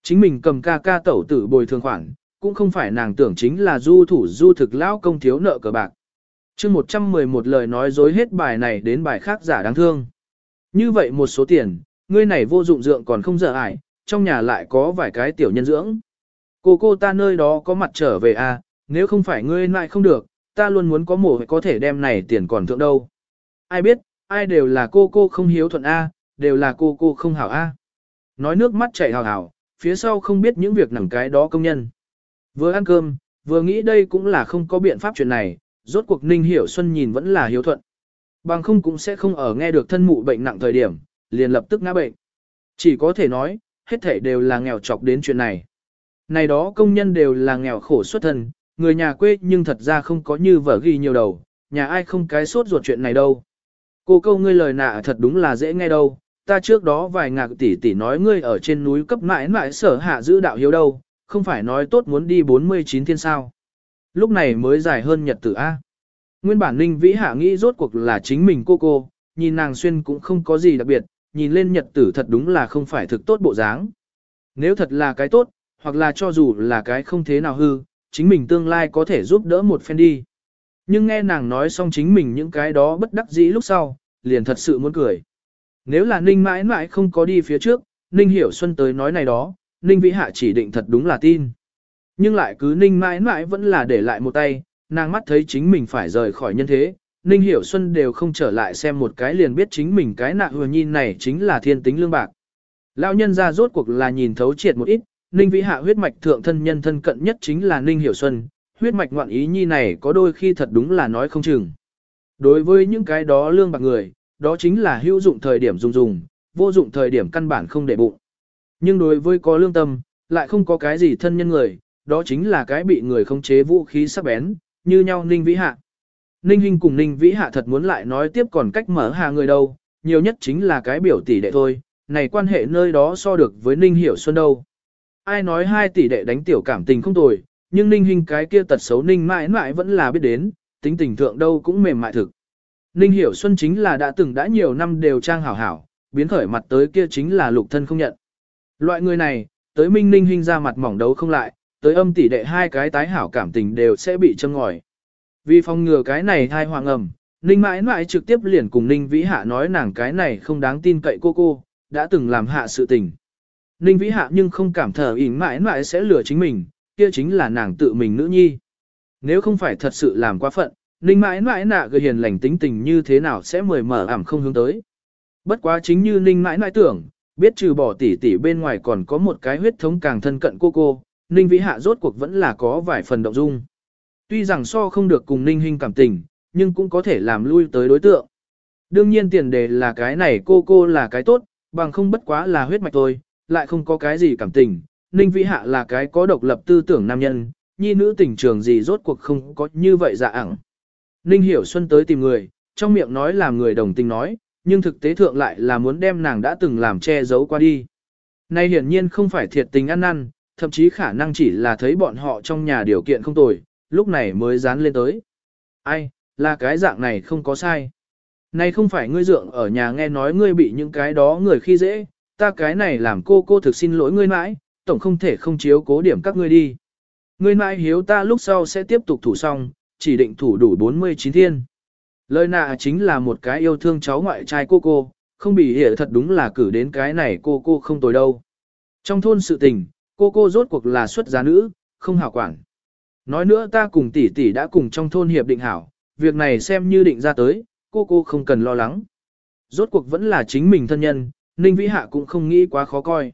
Chính mình cầm ca ca tẩu tử bồi thường khoản, cũng không phải nàng tưởng chính là du thủ du thực lão công thiếu nợ cờ bạc. chương 111 lời nói dối hết bài này đến bài khác giả đáng thương. Như vậy một số tiền, ngươi này vô dụng dượng còn không dở ải, trong nhà lại có vài cái tiểu nhân dưỡng. Cô cô ta nơi đó có mặt trở về à, nếu không phải ngươi lại không được, ta luôn muốn có mổ có thể đem này tiền còn thượng đâu. Ai biết, ai đều là cô cô không hiếu thuận A, đều là cô cô không hảo A. Nói nước mắt chảy hào hào, phía sau không biết những việc nằm cái đó công nhân. Vừa ăn cơm, vừa nghĩ đây cũng là không có biện pháp chuyện này, rốt cuộc Ninh Hiểu Xuân nhìn vẫn là hiếu thuận. Bằng không cũng sẽ không ở nghe được thân mụ bệnh nặng thời điểm, liền lập tức ngã bệnh. Chỉ có thể nói, hết thể đều là nghèo chọc đến chuyện này. Này đó công nhân đều là nghèo khổ xuất thân, người nhà quê nhưng thật ra không có như vở ghi nhiều đầu, nhà ai không cái sốt ruột chuyện này đâu. Cô câu ngươi lời nạ thật đúng là dễ nghe đâu, ta trước đó vài ngạc tỷ tỷ nói ngươi ở trên núi cấp mãi mãi sở hạ giữ đạo hiếu đâu, không phải nói tốt muốn đi 49 thiên sao. Lúc này mới dài hơn nhật tử A. Nguyên bản ninh vĩ hạ nghĩ rốt cuộc là chính mình cô cô, nhìn nàng xuyên cũng không có gì đặc biệt, nhìn lên nhật tử thật đúng là không phải thực tốt bộ dáng. Nếu thật là cái tốt, hoặc là cho dù là cái không thế nào hư, chính mình tương lai có thể giúp đỡ một phen đi. Nhưng nghe nàng nói xong chính mình những cái đó bất đắc dĩ lúc sau, liền thật sự muốn cười. Nếu là Ninh mãi mãi không có đi phía trước, Ninh Hiểu Xuân tới nói này đó, Ninh Vĩ Hạ chỉ định thật đúng là tin. Nhưng lại cứ Ninh mãi mãi vẫn là để lại một tay, nàng mắt thấy chính mình phải rời khỏi nhân thế, Ninh Hiểu Xuân đều không trở lại xem một cái liền biết chính mình cái nạ hừa nhìn này chính là thiên tính lương bạc. Lão nhân ra rốt cuộc là nhìn thấu triệt một ít, Ninh Vĩ Hạ huyết mạch thượng thân nhân thân cận nhất chính là Ninh Hiểu Xuân, huyết mạch ngoạn ý nhi này có đôi khi thật đúng là nói không chừng. Đối với những cái đó lương bạc người, đó chính là hữu dụng thời điểm dùng dùng, vô dụng thời điểm căn bản không để bụng. Nhưng đối với có lương tâm, lại không có cái gì thân nhân người, đó chính là cái bị người không chế vũ khí sắc bén, như nhau Ninh Vĩ Hạ. Ninh Hinh cùng Ninh Vĩ Hạ thật muốn lại nói tiếp còn cách mở hà người đâu, nhiều nhất chính là cái biểu tỷ đệ thôi, này quan hệ nơi đó so được với Ninh Hiểu Xuân đâu. Ai nói hai tỷ đệ đánh tiểu cảm tình không tồi, nhưng Ninh Hinh cái kia tật xấu Ninh mãi mãi vẫn là biết đến, tính tình thượng đâu cũng mềm mại thực. Ninh Hiểu Xuân chính là đã từng đã nhiều năm đều trang hảo hảo, biến khởi mặt tới kia chính là lục thân không nhận. Loại người này, tới Minh Ninh Hinh ra mặt mỏng đấu không lại, tới âm tỷ đệ hai cái tái hảo cảm tình đều sẽ bị châm ngòi. Vì phòng ngừa cái này thai hoàng ẩm, Ninh mãi mãi trực tiếp liền cùng Ninh Vĩ Hạ nói nàng cái này không đáng tin cậy cô cô, đã từng làm hạ sự tình. Ninh Vĩ Hạ nhưng không cảm thở ỉn mãi mãi sẽ lừa chính mình, kia chính là nàng tự mình nữ nhi. Nếu không phải thật sự làm quá phận, Ninh mãi mãi nạ gợi hiền lành tính tình như thế nào sẽ mời mở ảm không hướng tới. Bất quá chính như Ninh mãi mãi tưởng, biết trừ bỏ tỷ tỷ bên ngoài còn có một cái huyết thống càng thân cận cô cô, Ninh Vĩ Hạ rốt cuộc vẫn là có vài phần động dung. Tuy rằng so không được cùng Ninh Hinh cảm tình, nhưng cũng có thể làm lui tới đối tượng. Đương nhiên tiền đề là cái này cô cô là cái tốt, bằng không bất quá là huyết mạch thôi, lại không có cái gì cảm tình. Ninh Vĩ Hạ là cái có độc lập tư tưởng nam nhân, nhi nữ tình trường gì rốt cuộc không có như vậy dạ ẳng. Ninh Hiểu Xuân tới tìm người, trong miệng nói là người đồng tình nói, nhưng thực tế thượng lại là muốn đem nàng đã từng làm che giấu qua đi. Nay hiển nhiên không phải thiệt tình ăn năn, thậm chí khả năng chỉ là thấy bọn họ trong nhà điều kiện không tồi, lúc này mới dán lên tới. Ai, là cái dạng này không có sai. Nay không phải ngươi dượng ở nhà nghe nói ngươi bị những cái đó người khi dễ, ta cái này làm cô cô thực xin lỗi ngươi mãi, tổng không thể không chiếu cố điểm các ngươi đi. Ngươi mãi hiếu ta lúc sau sẽ tiếp tục thủ xong, chỉ định thủ đủ 49 thiên. Lời nạ chính là một cái yêu thương cháu ngoại trai cô cô, không bị hiểu thật đúng là cử đến cái này cô cô không tồi đâu. Trong thôn sự tình, cô cô rốt cuộc là xuất giá nữ, không hảo quản. Nói nữa ta cùng tỷ tỷ đã cùng trong thôn hiệp định hảo, việc này xem như định ra tới, cô cô không cần lo lắng. Rốt cuộc vẫn là chính mình thân nhân, Ninh Vĩ Hạ cũng không nghĩ quá khó coi.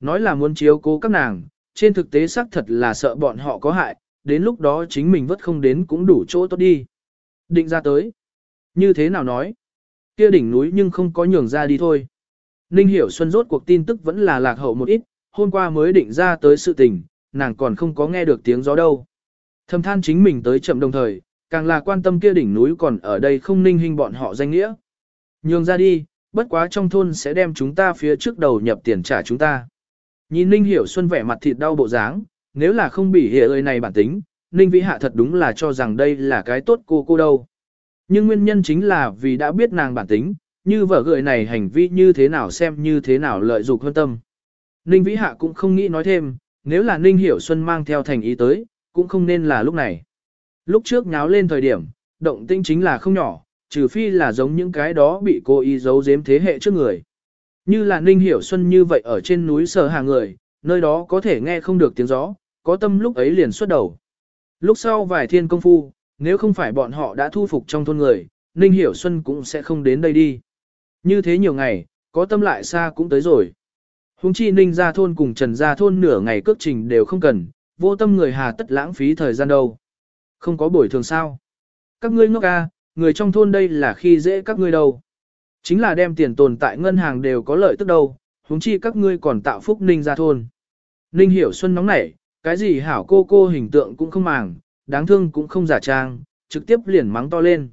Nói là muốn chiếu cố các nàng, trên thực tế xác thật là sợ bọn họ có hại, đến lúc đó chính mình vất không đến cũng đủ chỗ tốt đi. Định ra tới. Như thế nào nói? Kia đỉnh núi nhưng không có nhường ra đi thôi. Ninh Hiểu Xuân rốt cuộc tin tức vẫn là lạc hậu một ít, hôm qua mới định ra tới sự tình, nàng còn không có nghe được tiếng gió đâu. Thầm than chính mình tới chậm đồng thời, càng là quan tâm kia đỉnh núi còn ở đây không ninh hình bọn họ danh nghĩa. Nhường ra đi, bất quá trong thôn sẽ đem chúng ta phía trước đầu nhập tiền trả chúng ta. Nhìn Ninh Hiểu Xuân vẻ mặt thịt đau bộ dáng, nếu là không bị hệ ơi này bản tính, Ninh Vĩ Hạ thật đúng là cho rằng đây là cái tốt cô cô đâu. Nhưng nguyên nhân chính là vì đã biết nàng bản tính, như vợ gợi này hành vi như thế nào xem như thế nào lợi dụng hơn tâm. Ninh Vĩ Hạ cũng không nghĩ nói thêm, nếu là Ninh Hiểu Xuân mang theo thành ý tới, cũng không nên là lúc này. Lúc trước nháo lên thời điểm, động tinh chính là không nhỏ, trừ phi là giống những cái đó bị cô y giấu giếm thế hệ trước người. Như là Ninh Hiểu Xuân như vậy ở trên núi sở hàng người, nơi đó có thể nghe không được tiếng gió, có tâm lúc ấy liền xuất đầu. Lúc sau vài thiên công phu, nếu không phải bọn họ đã thu phục trong thôn người, Ninh Hiểu Xuân cũng sẽ không đến đây đi. Như thế nhiều ngày, có tâm lại xa cũng tới rồi. Hùng chi Ninh ra thôn cùng Trần ra thôn nửa ngày cước trình đều không cần, vô tâm người hà tất lãng phí thời gian đâu. Không có bồi thường sao. Các ngươi ngốc ca, người trong thôn đây là khi dễ các ngươi đâu. Chính là đem tiền tồn tại ngân hàng đều có lợi tức đâu, huống chi các ngươi còn tạo phúc Ninh ra thôn. Ninh hiểu xuân nóng nảy, cái gì hảo cô cô hình tượng cũng không màng, đáng thương cũng không giả trang, trực tiếp liền mắng to lên.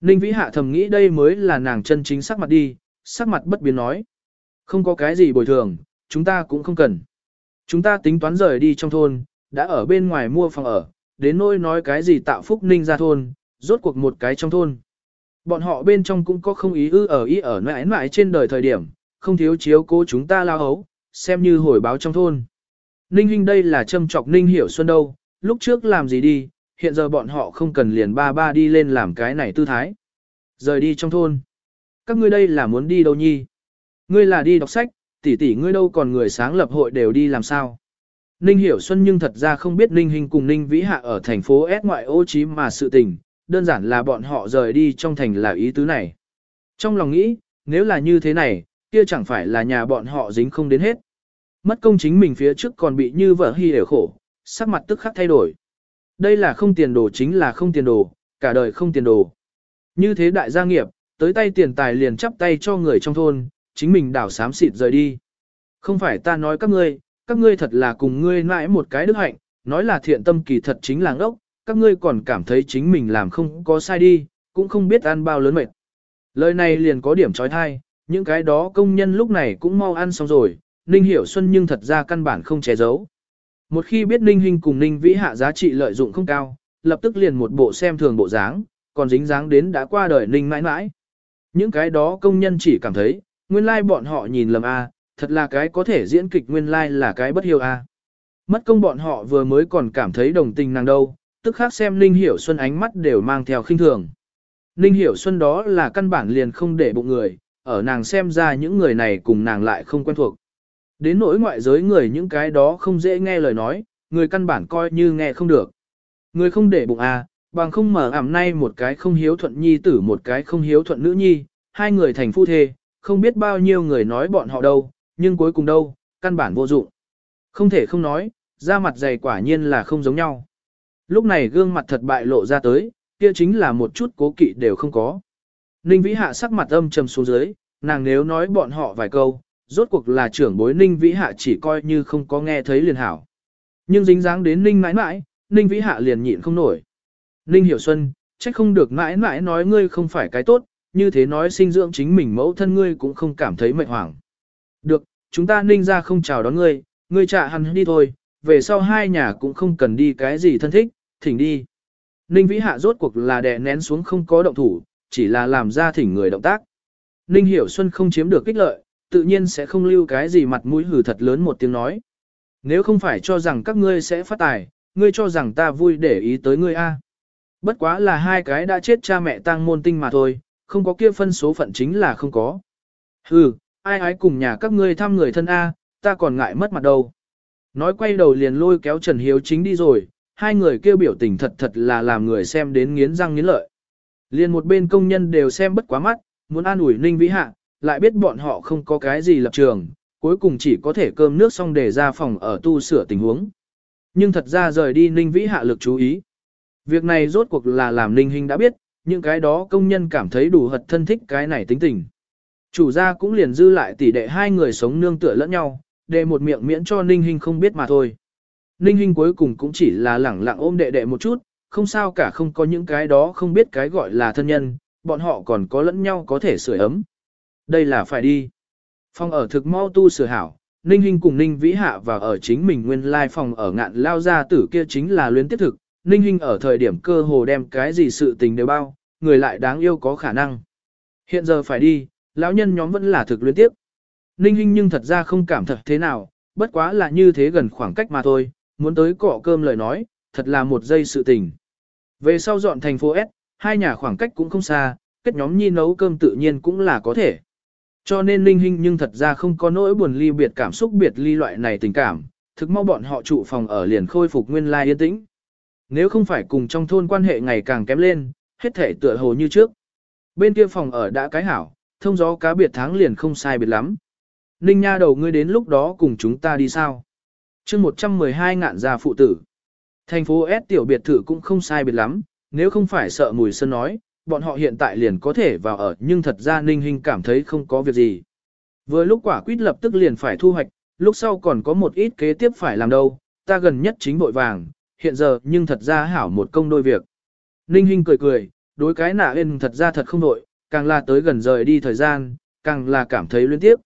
Ninh vĩ hạ thầm nghĩ đây mới là nàng chân chính sắc mặt đi, sắc mặt bất biến nói. Không có cái gì bồi thường, chúng ta cũng không cần. Chúng ta tính toán rời đi trong thôn, đã ở bên ngoài mua phòng ở, đến nỗi nói cái gì tạo phúc ninh ra thôn, rốt cuộc một cái trong thôn. Bọn họ bên trong cũng có không ý ư ở ý ở mãi mãi trên đời thời điểm, không thiếu chiếu cố chúng ta lao hấu, xem như hồi báo trong thôn. Ninh Hinh đây là châm trọc Ninh Hiểu Xuân đâu, lúc trước làm gì đi, hiện giờ bọn họ không cần liền ba ba đi lên làm cái này tư thái. Rời đi trong thôn. Các ngươi đây là muốn đi đâu nhi? Ngươi là đi đọc sách, tỷ tỷ ngươi đâu còn người sáng lập hội đều đi làm sao? Ninh Hiểu Xuân nhưng thật ra không biết Ninh Hinh cùng Ninh Vĩ Hạ ở thành phố S ngoại ô chí mà sự tình, đơn giản là bọn họ rời đi trong thành là ý tứ này. Trong lòng nghĩ, nếu là như thế này, kia chẳng phải là nhà bọn họ dính không đến hết. Mất công chính mình phía trước còn bị như vợ hy đều khổ, sắc mặt tức khắc thay đổi. Đây là không tiền đồ chính là không tiền đồ, cả đời không tiền đồ. Như thế đại gia nghiệp, tới tay tiền tài liền chắp tay cho người trong thôn, chính mình đảo sám xịt rời đi. Không phải ta nói các ngươi, các ngươi thật là cùng ngươi mãi một cái đức hạnh, nói là thiện tâm kỳ thật chính là ngốc, các ngươi còn cảm thấy chính mình làm không có sai đi, cũng không biết ăn bao lớn mệt. Lời này liền có điểm trói thai, những cái đó công nhân lúc này cũng mau ăn xong rồi, Ninh Hiểu Xuân nhưng thật ra căn bản không che giấu. Một khi biết Ninh Hinh cùng Ninh Vĩ hạ giá trị lợi dụng không cao, lập tức liền một bộ xem thường bộ dáng, còn dính dáng đến đã qua đời Ninh mãi mãi. Những cái đó công nhân chỉ cảm thấy, nguyên lai like bọn họ nhìn lầm a, thật là cái có thể diễn kịch nguyên lai like là cái bất hiếu a. Mất công bọn họ vừa mới còn cảm thấy đồng tình nàng đâu, tức khác xem Ninh Hiểu Xuân ánh mắt đều mang theo khinh thường. Ninh Hiểu Xuân đó là căn bản liền không để bụng người, ở nàng xem ra những người này cùng nàng lại không quen thuộc. Đến nỗi ngoại giới người những cái đó không dễ nghe lời nói, người căn bản coi như nghe không được. Người không để bụng à, bằng không mở ảm nay một cái không hiếu thuận nhi tử một cái không hiếu thuận nữ nhi, hai người thành phu thê, không biết bao nhiêu người nói bọn họ đâu, nhưng cuối cùng đâu, căn bản vô dụng. Không thể không nói, da mặt dày quả nhiên là không giống nhau. Lúc này gương mặt thật bại lộ ra tới, kia chính là một chút cố kỵ đều không có. Ninh Vĩ Hạ sắc mặt âm trầm xuống dưới, nàng nếu nói bọn họ vài câu, rốt cuộc là trưởng bối Ninh Vĩ Hạ chỉ coi như không có nghe thấy liền hảo. Nhưng dính dáng đến Ninh mãi mãi, Ninh Vĩ Hạ liền nhịn không nổi. Ninh Hiểu Xuân, trách không được mãi mãi nói ngươi không phải cái tốt, như thế nói sinh dưỡng chính mình mẫu thân ngươi cũng không cảm thấy mệt hoảng. Được, chúng ta Ninh ra không chào đón ngươi, ngươi trả hắn đi thôi, về sau hai nhà cũng không cần đi cái gì thân thích, thỉnh đi. Ninh Vĩ Hạ rốt cuộc là đè nén xuống không có động thủ, chỉ là làm ra thỉnh người động tác. Ninh Hiểu Xuân không chiếm được kích lợi, tự nhiên sẽ không lưu cái gì mặt mũi hừ thật lớn một tiếng nói. Nếu không phải cho rằng các ngươi sẽ phát tài, ngươi cho rằng ta vui để ý tới ngươi a. Bất quá là hai cái đã chết cha mẹ tang môn tinh mà thôi, không có kia phân số phận chính là không có. Hừ, ai ái cùng nhà các ngươi thăm người thân a, ta còn ngại mất mặt đâu. Nói quay đầu liền lôi kéo Trần Hiếu chính đi rồi, hai người kêu biểu tình thật thật là làm người xem đến nghiến răng nghiến lợi. Liền một bên công nhân đều xem bất quá mắt, muốn an ủi Ninh Vĩ Hạ, lại biết bọn họ không có cái gì lập trường, cuối cùng chỉ có thể cơm nước xong để ra phòng ở tu sửa tình huống. Nhưng thật ra rời đi Ninh Vĩ Hạ lực chú ý. Việc này rốt cuộc là làm Ninh Hinh đã biết, những cái đó công nhân cảm thấy đủ hật thân thích cái này tính tình. Chủ gia cũng liền dư lại tỷ đệ hai người sống nương tựa lẫn nhau, để một miệng miễn cho Ninh Hinh không biết mà thôi. Ninh Hinh cuối cùng cũng chỉ là lẳng lặng ôm đệ đệ một chút, không sao cả không có những cái đó không biết cái gọi là thân nhân, bọn họ còn có lẫn nhau có thể sửa ấm. Đây là phải đi. Phòng ở thực mau tu sửa hảo, Ninh Hinh cùng Ninh Vĩ Hạ và ở chính mình nguyên lai phòng ở ngạn lao ra tử kia chính là luyến tiếp thực. Ninh Hinh ở thời điểm cơ hồ đem cái gì sự tình đều bao, người lại đáng yêu có khả năng. Hiện giờ phải đi, lão nhân nhóm vẫn là thực luyến tiếp. Ninh Hinh nhưng thật ra không cảm thật thế nào, bất quá là như thế gần khoảng cách mà thôi, muốn tới cọ cơm lời nói, thật là một giây sự tình. Về sau dọn thành phố S, hai nhà khoảng cách cũng không xa, kết nhóm nhi nấu cơm tự nhiên cũng là có thể. Cho nên Ninh Hinh nhưng thật ra không có nỗi buồn ly biệt cảm xúc biệt ly loại này tình cảm, thực mau bọn họ trụ phòng ở liền khôi phục nguyên lai yên tĩnh. Nếu không phải cùng trong thôn quan hệ ngày càng kém lên, hết thể tựa hồ như trước. Bên kia phòng ở đã cái hảo, thông gió cá biệt tháng liền không sai biệt lắm. Ninh nha đầu ngươi đến lúc đó cùng chúng ta đi sao? chương 112 ngạn gia phụ tử. Thành phố S tiểu biệt thự cũng không sai biệt lắm, nếu không phải sợ mùi sơn nói, bọn họ hiện tại liền có thể vào ở nhưng thật ra Ninh Hinh cảm thấy không có việc gì. Vừa lúc quả quýt lập tức liền phải thu hoạch, lúc sau còn có một ít kế tiếp phải làm đâu, ta gần nhất chính bội vàng, hiện giờ nhưng thật ra hảo một công đôi việc. Ninh Hinh cười cười, đối cái nạ yên thật ra thật không đội, càng là tới gần rời đi thời gian, càng là cảm thấy liên tiếp.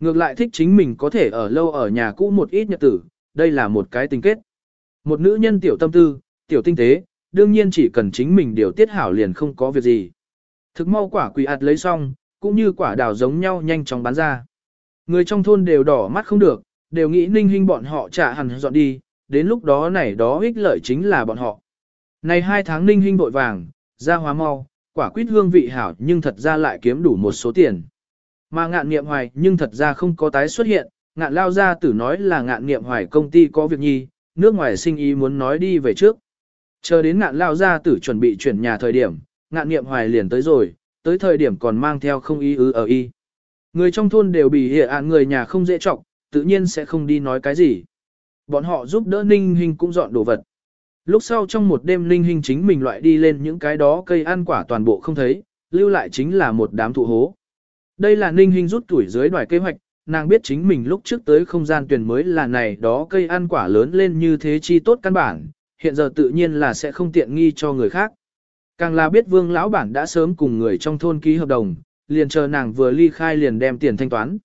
Ngược lại thích chính mình có thể ở lâu ở nhà cũ một ít nhật tử, đây là một cái tình kết. Một nữ nhân tiểu tâm tư, tiểu tinh tế, đương nhiên chỉ cần chính mình điều tiết hảo liền không có việc gì. Thực mau quả quỳ ạt lấy xong, cũng như quả đào giống nhau nhanh chóng bán ra. Người trong thôn đều đỏ mắt không được, đều nghĩ ninh hình bọn họ trả hẳn dọn đi, đến lúc đó này đó ích lợi chính là bọn họ. Này hai tháng ninh hình vội vàng, ra hóa mau, quả quýt hương vị hảo nhưng thật ra lại kiếm đủ một số tiền. Mà ngạn nghiệm hoài nhưng thật ra không có tái xuất hiện, ngạn lao ra tử nói là ngạn nghiệm hoài công ty có việc nhi, nước ngoài sinh ý muốn nói đi về trước. Chờ đến ngạn lao ra tử chuẩn bị chuyển nhà thời điểm, ngạn nghiệm hoài liền tới rồi, tới thời điểm còn mang theo không ý ứ ở y. Người trong thôn đều bị hệ ạn người nhà không dễ trọng, tự nhiên sẽ không đi nói cái gì. Bọn họ giúp đỡ Ninh hình cũng dọn đồ vật. Lúc sau trong một đêm Ninh hình chính mình loại đi lên những cái đó cây ăn quả toàn bộ không thấy, lưu lại chính là một đám thụ hố. Đây là Ninh Hinh rút tuổi dưới đoài kế hoạch, nàng biết chính mình lúc trước tới không gian tuyển mới là này đó cây ăn quả lớn lên như thế chi tốt căn bản, hiện giờ tự nhiên là sẽ không tiện nghi cho người khác. Càng là biết vương lão bản đã sớm cùng người trong thôn ký hợp đồng, liền chờ nàng vừa ly khai liền đem tiền thanh toán.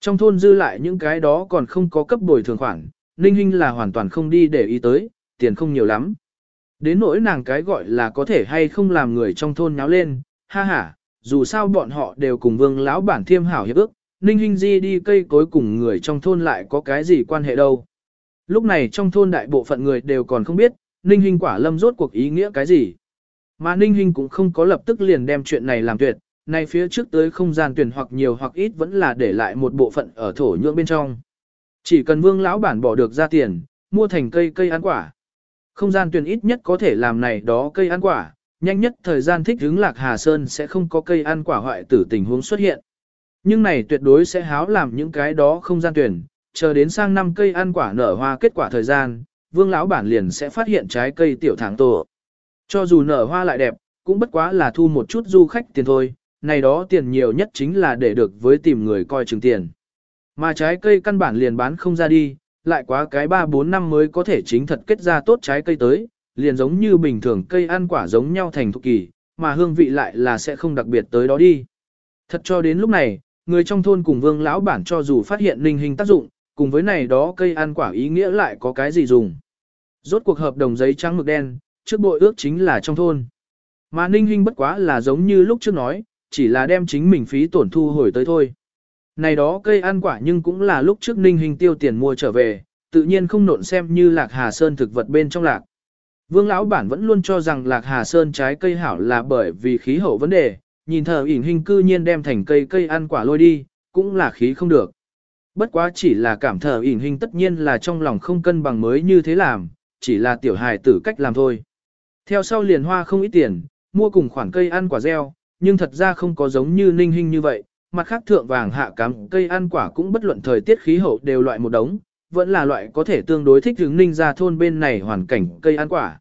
Trong thôn dư lại những cái đó còn không có cấp bồi thường khoản, Ninh Hinh là hoàn toàn không đi để ý tới, tiền không nhiều lắm. Đến nỗi nàng cái gọi là có thể hay không làm người trong thôn nháo lên, ha ha, dù sao bọn họ đều cùng vương lão bản thiêm hảo hiệp ước, Ninh Hinh Di đi cây cối cùng người trong thôn lại có cái gì quan hệ đâu. Lúc này trong thôn đại bộ phận người đều còn không biết, Ninh Hinh quả lâm rốt cuộc ý nghĩa cái gì. Mà Ninh Hinh cũng không có lập tức liền đem chuyện này làm tuyệt, nay phía trước tới không gian tuyển hoặc nhiều hoặc ít vẫn là để lại một bộ phận ở thổ nhưỡng bên trong. Chỉ cần vương lão bản bỏ được ra tiền, mua thành cây cây ăn quả. Không gian tuyển ít nhất có thể làm này đó cây ăn quả, nhanh nhất thời gian thích ứng lạc Hà Sơn sẽ không có cây ăn quả hoại tử tình huống xuất hiện. Nhưng này tuyệt đối sẽ háo làm những cái đó không gian tuyển, chờ đến sang năm cây ăn quả nở hoa kết quả thời gian, vương lão bản liền sẽ phát hiện trái cây tiểu tháng tổ. Cho dù nở hoa lại đẹp, cũng bất quá là thu một chút du khách tiền thôi, này đó tiền nhiều nhất chính là để được với tìm người coi chừng tiền. Mà trái cây căn bản liền bán không ra đi, lại quá cái 3-4 năm mới có thể chính thật kết ra tốt trái cây tới, liền giống như bình thường cây ăn quả giống nhau thành thục kỳ, mà hương vị lại là sẽ không đặc biệt tới đó đi. Thật cho đến lúc này, người trong thôn cùng vương lão bản cho dù phát hiện linh hình tác dụng, cùng với này đó cây ăn quả ý nghĩa lại có cái gì dùng. Rốt cuộc hợp đồng giấy trắng mực đen, trước bội ước chính là trong thôn. Mà ninh hình bất quá là giống như lúc trước nói, chỉ là đem chính mình phí tổn thu hồi tới thôi. Này đó cây ăn quả nhưng cũng là lúc trước ninh hình tiêu tiền mua trở về, tự nhiên không nộn xem như lạc hà sơn thực vật bên trong lạc. Vương lão bản vẫn luôn cho rằng lạc hà sơn trái cây hảo là bởi vì khí hậu vấn đề, nhìn thờ ỉn hình cư nhiên đem thành cây cây ăn quả lôi đi, cũng là khí không được. Bất quá chỉ là cảm thờ ỉn hình tất nhiên là trong lòng không cân bằng mới như thế làm, chỉ là tiểu hài tử cách làm thôi. Theo sau liền hoa không ít tiền, mua cùng khoản cây ăn quả gieo, nhưng thật ra không có giống như ninh hình như vậy, mặt khác thượng vàng hạ cắm cây ăn quả cũng bất luận thời tiết khí hậu đều loại một đống, vẫn là loại có thể tương đối thích hướng ninh ra thôn bên này hoàn cảnh cây ăn quả.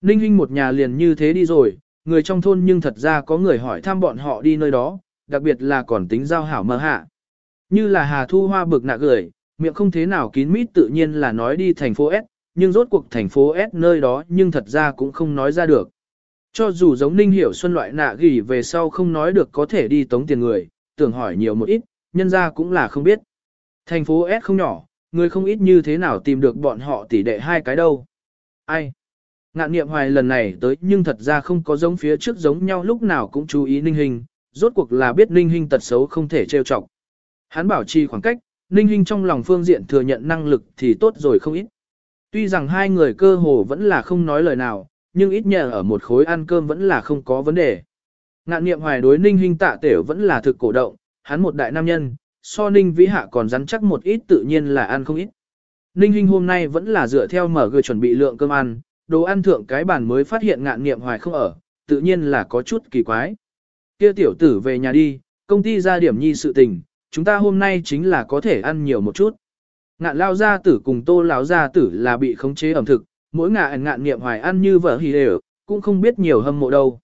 Ninh Hinh một nhà liền như thế đi rồi, người trong thôn nhưng thật ra có người hỏi thăm bọn họ đi nơi đó, đặc biệt là còn tính giao hảo mơ hạ. Như là Hà Thu Hoa bực nạ gửi, miệng không thế nào kín mít tự nhiên là nói đi thành phố S, nhưng rốt cuộc thành phố S nơi đó nhưng thật ra cũng không nói ra được. Cho dù giống Ninh Hiểu Xuân loại nạ gỉ về sau không nói được có thể đi tống tiền người, tưởng hỏi nhiều một ít, nhân ra cũng là không biết. Thành phố S không nhỏ, người không ít như thế nào tìm được bọn họ tỷ đệ hai cái đâu. Ai? Ngạn niệm hoài lần này tới nhưng thật ra không có giống phía trước giống nhau lúc nào cũng chú ý ninh hình, rốt cuộc là biết ninh hình tật xấu không thể trêu chọc. Hắn bảo trì khoảng cách, ninh hình trong lòng phương diện thừa nhận năng lực thì tốt rồi không ít. Tuy rằng hai người cơ hồ vẫn là không nói lời nào, nhưng ít nhờ ở một khối ăn cơm vẫn là không có vấn đề. Ngạn niệm hoài đối ninh hình tạ tể vẫn là thực cổ động, hắn một đại nam nhân, so ninh vĩ hạ còn rắn chắc một ít tự nhiên là ăn không ít. Ninh Hinh hôm nay vẫn là dựa theo mở gửi chuẩn bị lượng cơm ăn, đồ ăn thượng cái bàn mới phát hiện ngạn niệm hoài không ở, tự nhiên là có chút kỳ quái. Kia tiểu tử về nhà đi, công ty ra điểm nhi sự tình, chúng ta hôm nay chính là có thể ăn nhiều một chút. Ngạn lao gia tử cùng tô lão gia tử là bị khống chế ẩm thực, mỗi ngạn ngạn niệm hoài ăn như vợ hì đều, cũng không biết nhiều hâm mộ đâu.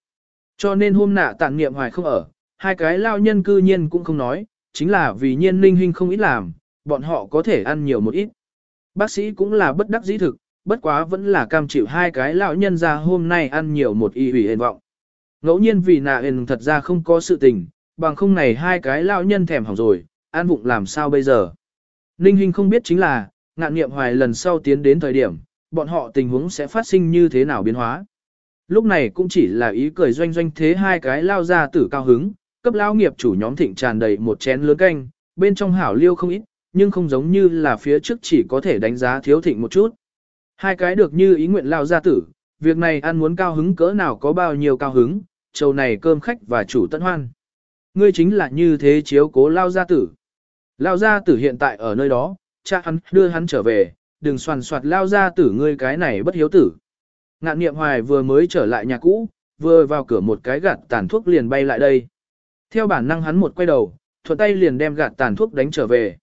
Cho nên hôm nạ tạng niệm hoài không ở, hai cái lao nhân cư nhiên cũng không nói, chính là vì nhiên ninh huynh không ít làm, bọn họ có thể ăn nhiều một ít. Bác sĩ cũng là bất đắc dĩ thực, bất quá vẫn là cam chịu hai cái lão nhân ra hôm nay ăn nhiều một y hủy hền vọng. Ngẫu nhiên vì nạ hền thật ra không có sự tình, bằng không này hai cái lão nhân thèm hỏng rồi, ăn vụng làm sao bây giờ. Ninh Hinh không biết chính là, ngạn nghiệm hoài lần sau tiến đến thời điểm, bọn họ tình huống sẽ phát sinh như thế nào biến hóa. Lúc này cũng chỉ là ý cười doanh doanh thế hai cái lao ra tử cao hứng, cấp lao nghiệp chủ nhóm thịnh tràn đầy một chén lớn canh, bên trong hảo liêu không ít, nhưng không giống như là phía trước chỉ có thể đánh giá thiếu thịnh một chút. Hai cái được như ý nguyện lao gia tử, việc này ăn muốn cao hứng cỡ nào có bao nhiêu cao hứng, trầu này cơm khách và chủ tận hoan. Ngươi chính là như thế chiếu cố lao gia tử. Lao gia tử hiện tại ở nơi đó, cha hắn đưa hắn trở về, đừng soàn soạt lao gia tử ngươi cái này bất hiếu tử. Ngạn niệm hoài vừa mới trở lại nhà cũ, vừa vào cửa một cái gạt tàn thuốc liền bay lại đây. Theo bản năng hắn một quay đầu, thuận tay liền đem gạt tàn thuốc đánh trở về.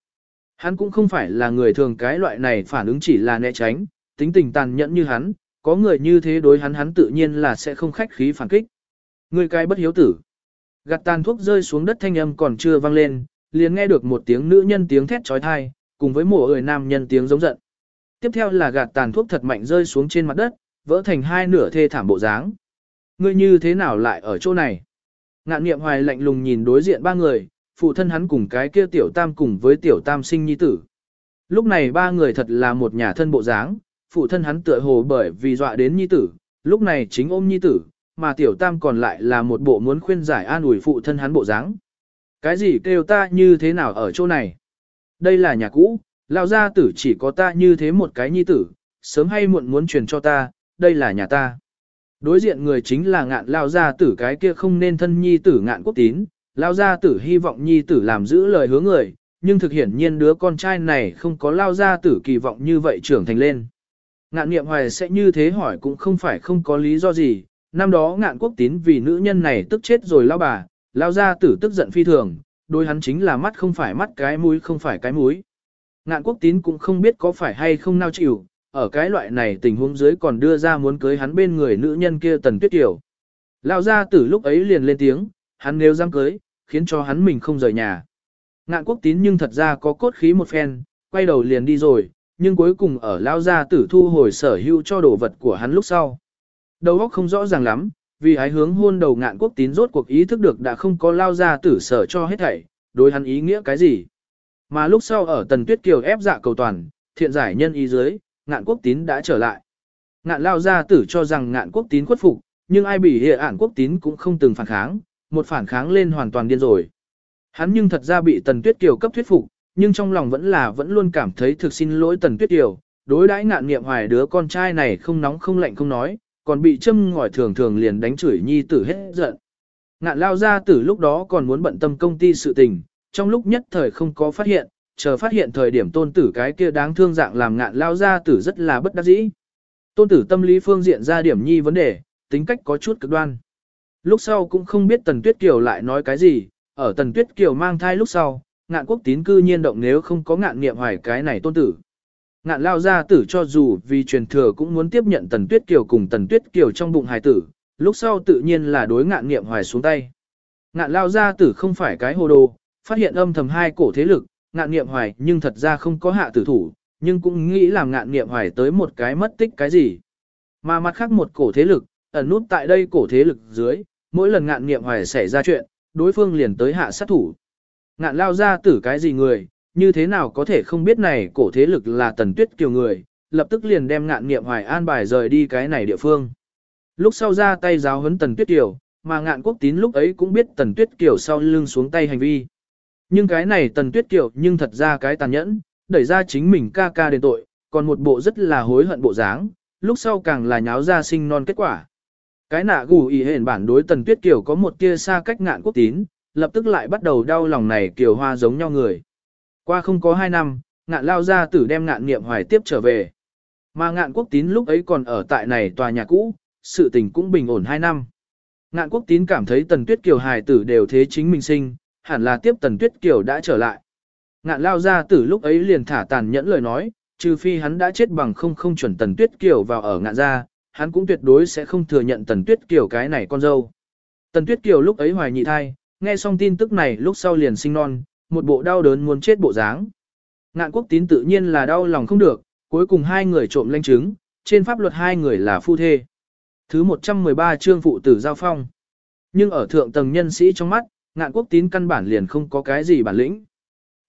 Hắn cũng không phải là người thường cái loại này phản ứng chỉ là né tránh, tính tình tàn nhẫn như hắn, có người như thế đối hắn hắn tự nhiên là sẽ không khách khí phản kích. Người cái bất hiếu tử. Gạt tàn thuốc rơi xuống đất thanh âm còn chưa vang lên, liền nghe được một tiếng nữ nhân tiếng thét trói thai, cùng với một người nam nhân tiếng giống giận. Tiếp theo là gạt tàn thuốc thật mạnh rơi xuống trên mặt đất, vỡ thành hai nửa thê thảm bộ dáng. Ngươi như thế nào lại ở chỗ này? Ngạn niệm hoài lạnh lùng nhìn đối diện ba người, phụ thân hắn cùng cái kia tiểu tam cùng với tiểu tam sinh nhi tử. Lúc này ba người thật là một nhà thân bộ dáng, phụ thân hắn tựa hồ bởi vì dọa đến nhi tử, lúc này chính ôm nhi tử, mà tiểu tam còn lại là một bộ muốn khuyên giải an ủi phụ thân hắn bộ dáng. Cái gì kêu ta như thế nào ở chỗ này? Đây là nhà cũ, lão gia tử chỉ có ta như thế một cái nhi tử, sớm hay muộn muốn truyền cho ta, đây là nhà ta. Đối diện người chính là ngạn lao gia tử cái kia không nên thân nhi tử ngạn quốc tín, lao gia tử hy vọng nhi tử làm giữ lời hứa người, nhưng thực hiện nhiên đứa con trai này không có lao gia tử kỳ vọng như vậy trưởng thành lên. Ngạn niệm hoài sẽ như thế hỏi cũng không phải không có lý do gì, năm đó ngạn quốc tín vì nữ nhân này tức chết rồi lao bà, lao gia tử tức giận phi thường, đôi hắn chính là mắt không phải mắt cái mũi không phải cái mũi. Ngạn quốc tín cũng không biết có phải hay không nao chịu, ở cái loại này tình huống dưới còn đưa ra muốn cưới hắn bên người nữ nhân kia Tần Tuyết Kiều. Lao ra từ lúc ấy liền lên tiếng, hắn nếu dám cưới, khiến cho hắn mình không rời nhà. Ngạn quốc tín nhưng thật ra có cốt khí một phen, quay đầu liền đi rồi, nhưng cuối cùng ở Lao gia tử thu hồi sở hữu cho đồ vật của hắn lúc sau. Đầu óc không rõ ràng lắm, vì ái hướng hôn đầu ngạn quốc tín rốt cuộc ý thức được đã không có Lao gia tử sở cho hết thảy, đối hắn ý nghĩa cái gì. Mà lúc sau ở Tần Tuyết Kiều ép dạ cầu toàn, thiện giải nhân ý dưới, ngạn quốc tín đã trở lại. Ngạn Lao gia tử cho rằng ngạn quốc tín khuất phục, nhưng ai bị hệ ản quốc tín cũng không từng phản kháng, một phản kháng lên hoàn toàn điên rồi. Hắn nhưng thật ra bị Tần Tuyết Kiều cấp thuyết phục, nhưng trong lòng vẫn là vẫn luôn cảm thấy thực xin lỗi Tần Tuyết Kiều, đối đãi ngạn nghiệm hoài đứa con trai này không nóng không lạnh không nói, còn bị châm ngòi thường thường liền đánh chửi nhi tử hết giận. Ngạn lao gia tử lúc đó còn muốn bận tâm công ty sự tình, trong lúc nhất thời không có phát hiện, chờ phát hiện thời điểm tôn tử cái kia đáng thương dạng làm ngạn lao ra tử rất là bất đắc dĩ. Tôn tử tâm lý phương diện ra điểm nhi vấn đề, tính cách có chút cực đoan. Lúc sau cũng không biết Tần Tuyết Kiều lại nói cái gì, ở Tần Tuyết Kiều mang thai lúc sau, ngạn quốc tín cư nhiên động nếu không có ngạn nghiệm hoài cái này tôn tử. Ngạn lao gia tử cho dù vì truyền thừa cũng muốn tiếp nhận Tần Tuyết Kiều cùng Tần Tuyết Kiều trong bụng hài tử, lúc sau tự nhiên là đối ngạn nghiệm hoài xuống tay. Ngạn lao gia tử không phải cái hồ đồ, phát hiện âm thầm hai cổ thế lực, ngạn nghiệm hoài nhưng thật ra không có hạ tử thủ, nhưng cũng nghĩ làm ngạn nghiệm hoài tới một cái mất tích cái gì. Mà mặt khác một cổ thế lực, ẩn nút tại đây cổ thế lực dưới, mỗi lần ngạn nghiệm hoài xảy ra chuyện, đối phương liền tới hạ sát thủ. Ngạn lao ra tử cái gì người, như thế nào có thể không biết này cổ thế lực là tần tuyết kiều người, lập tức liền đem ngạn nghiệm hoài an bài rời đi cái này địa phương. Lúc sau ra tay giáo huấn tần tuyết kiều, mà ngạn quốc tín lúc ấy cũng biết tần tuyết kiều sau lưng xuống tay hành vi. Nhưng cái này tần tuyết kiều nhưng thật ra cái tàn nhẫn, đẩy ra chính mình ca ca đến tội, còn một bộ rất là hối hận bộ dáng, lúc sau càng là nháo ra sinh non kết quả. Cái nạ gù ý hển bản đối tần tuyết kiều có một tia xa cách ngạn quốc tín, lập tức lại bắt đầu đau lòng này kiều hoa giống nhau người. Qua không có hai năm, ngạn lao ra tử đem ngạn niệm hoài tiếp trở về. Mà ngạn quốc tín lúc ấy còn ở tại này tòa nhà cũ, sự tình cũng bình ổn hai năm. Ngạn quốc tín cảm thấy tần tuyết kiều hài tử đều thế chính mình sinh, hẳn là tiếp tần tuyết kiều đã trở lại. Ngạn lao ra từ lúc ấy liền thả tàn nhẫn lời nói, trừ phi hắn đã chết bằng không không chuẩn tần tuyết kiều vào ở ngạn gia, hắn cũng tuyệt đối sẽ không thừa nhận Tần Tuyết Kiều cái này con dâu. Tần Tuyết Kiều lúc ấy hoài nhị thai, nghe xong tin tức này lúc sau liền sinh non, một bộ đau đớn muốn chết bộ dáng. Ngạn quốc tín tự nhiên là đau lòng không được, cuối cùng hai người trộm lanh chứng, trên pháp luật hai người là phu thê. Thứ 113 chương phụ tử giao phong. Nhưng ở thượng tầng nhân sĩ trong mắt, ngạn quốc tín căn bản liền không có cái gì bản lĩnh.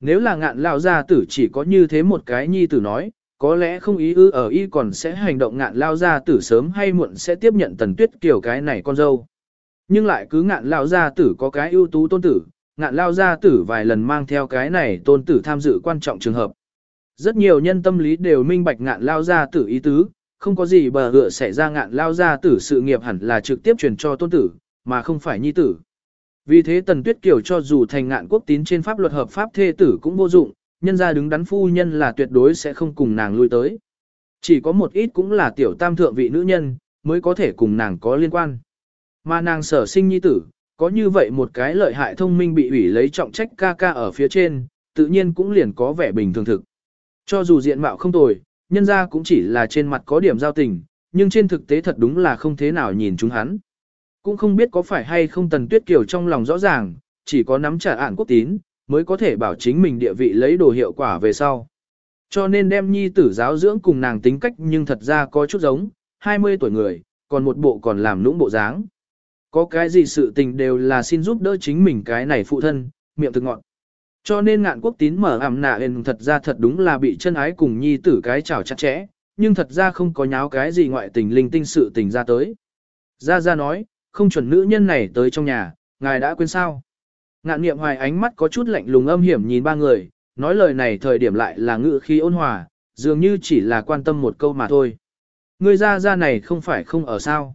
Nếu là ngạn lao gia tử chỉ có như thế một cái nhi tử nói, có lẽ không ý ư ở y còn sẽ hành động ngạn lao gia tử sớm hay muộn sẽ tiếp nhận tần tuyết kiểu cái này con dâu. Nhưng lại cứ ngạn lao gia tử có cái ưu tú tôn tử, ngạn lao gia tử vài lần mang theo cái này tôn tử tham dự quan trọng trường hợp. Rất nhiều nhân tâm lý đều minh bạch ngạn lao gia tử ý tứ, không có gì bờ gựa xảy ra ngạn lao gia tử sự nghiệp hẳn là trực tiếp truyền cho tôn tử, mà không phải nhi tử. Vì thế Tần Tuyết Kiều cho dù thành ngạn quốc tín trên pháp luật hợp pháp thê tử cũng vô dụng, nhân ra đứng đắn phu nhân là tuyệt đối sẽ không cùng nàng lui tới. Chỉ có một ít cũng là tiểu tam thượng vị nữ nhân, mới có thể cùng nàng có liên quan. Mà nàng sở sinh nhi tử, có như vậy một cái lợi hại thông minh bị ủy lấy trọng trách ca ca ở phía trên, tự nhiên cũng liền có vẻ bình thường thực. Cho dù diện mạo không tồi, nhân ra cũng chỉ là trên mặt có điểm giao tình, nhưng trên thực tế thật đúng là không thế nào nhìn chúng hắn. Cũng không biết có phải hay không tần tuyết kiều trong lòng rõ ràng, chỉ có nắm trả ạn quốc tín, mới có thể bảo chính mình địa vị lấy đồ hiệu quả về sau. Cho nên đem nhi tử giáo dưỡng cùng nàng tính cách nhưng thật ra có chút giống, 20 tuổi người, còn một bộ còn làm lũng bộ dáng. Có cái gì sự tình đều là xin giúp đỡ chính mình cái này phụ thân, miệng thực ngọn. Cho nên ngạn quốc tín mở ảm nạ lên thật ra thật đúng là bị chân ái cùng nhi tử cái chảo chặt chẽ, nhưng thật ra không có nháo cái gì ngoại tình linh tinh sự tình ra tới. Ra ra nói, không chuẩn nữ nhân này tới trong nhà, ngài đã quên sao. Ngạn niệm hoài ánh mắt có chút lạnh lùng âm hiểm nhìn ba người, nói lời này thời điểm lại là ngữ khí ôn hòa, dường như chỉ là quan tâm một câu mà thôi. Người ra ra này không phải không ở sao.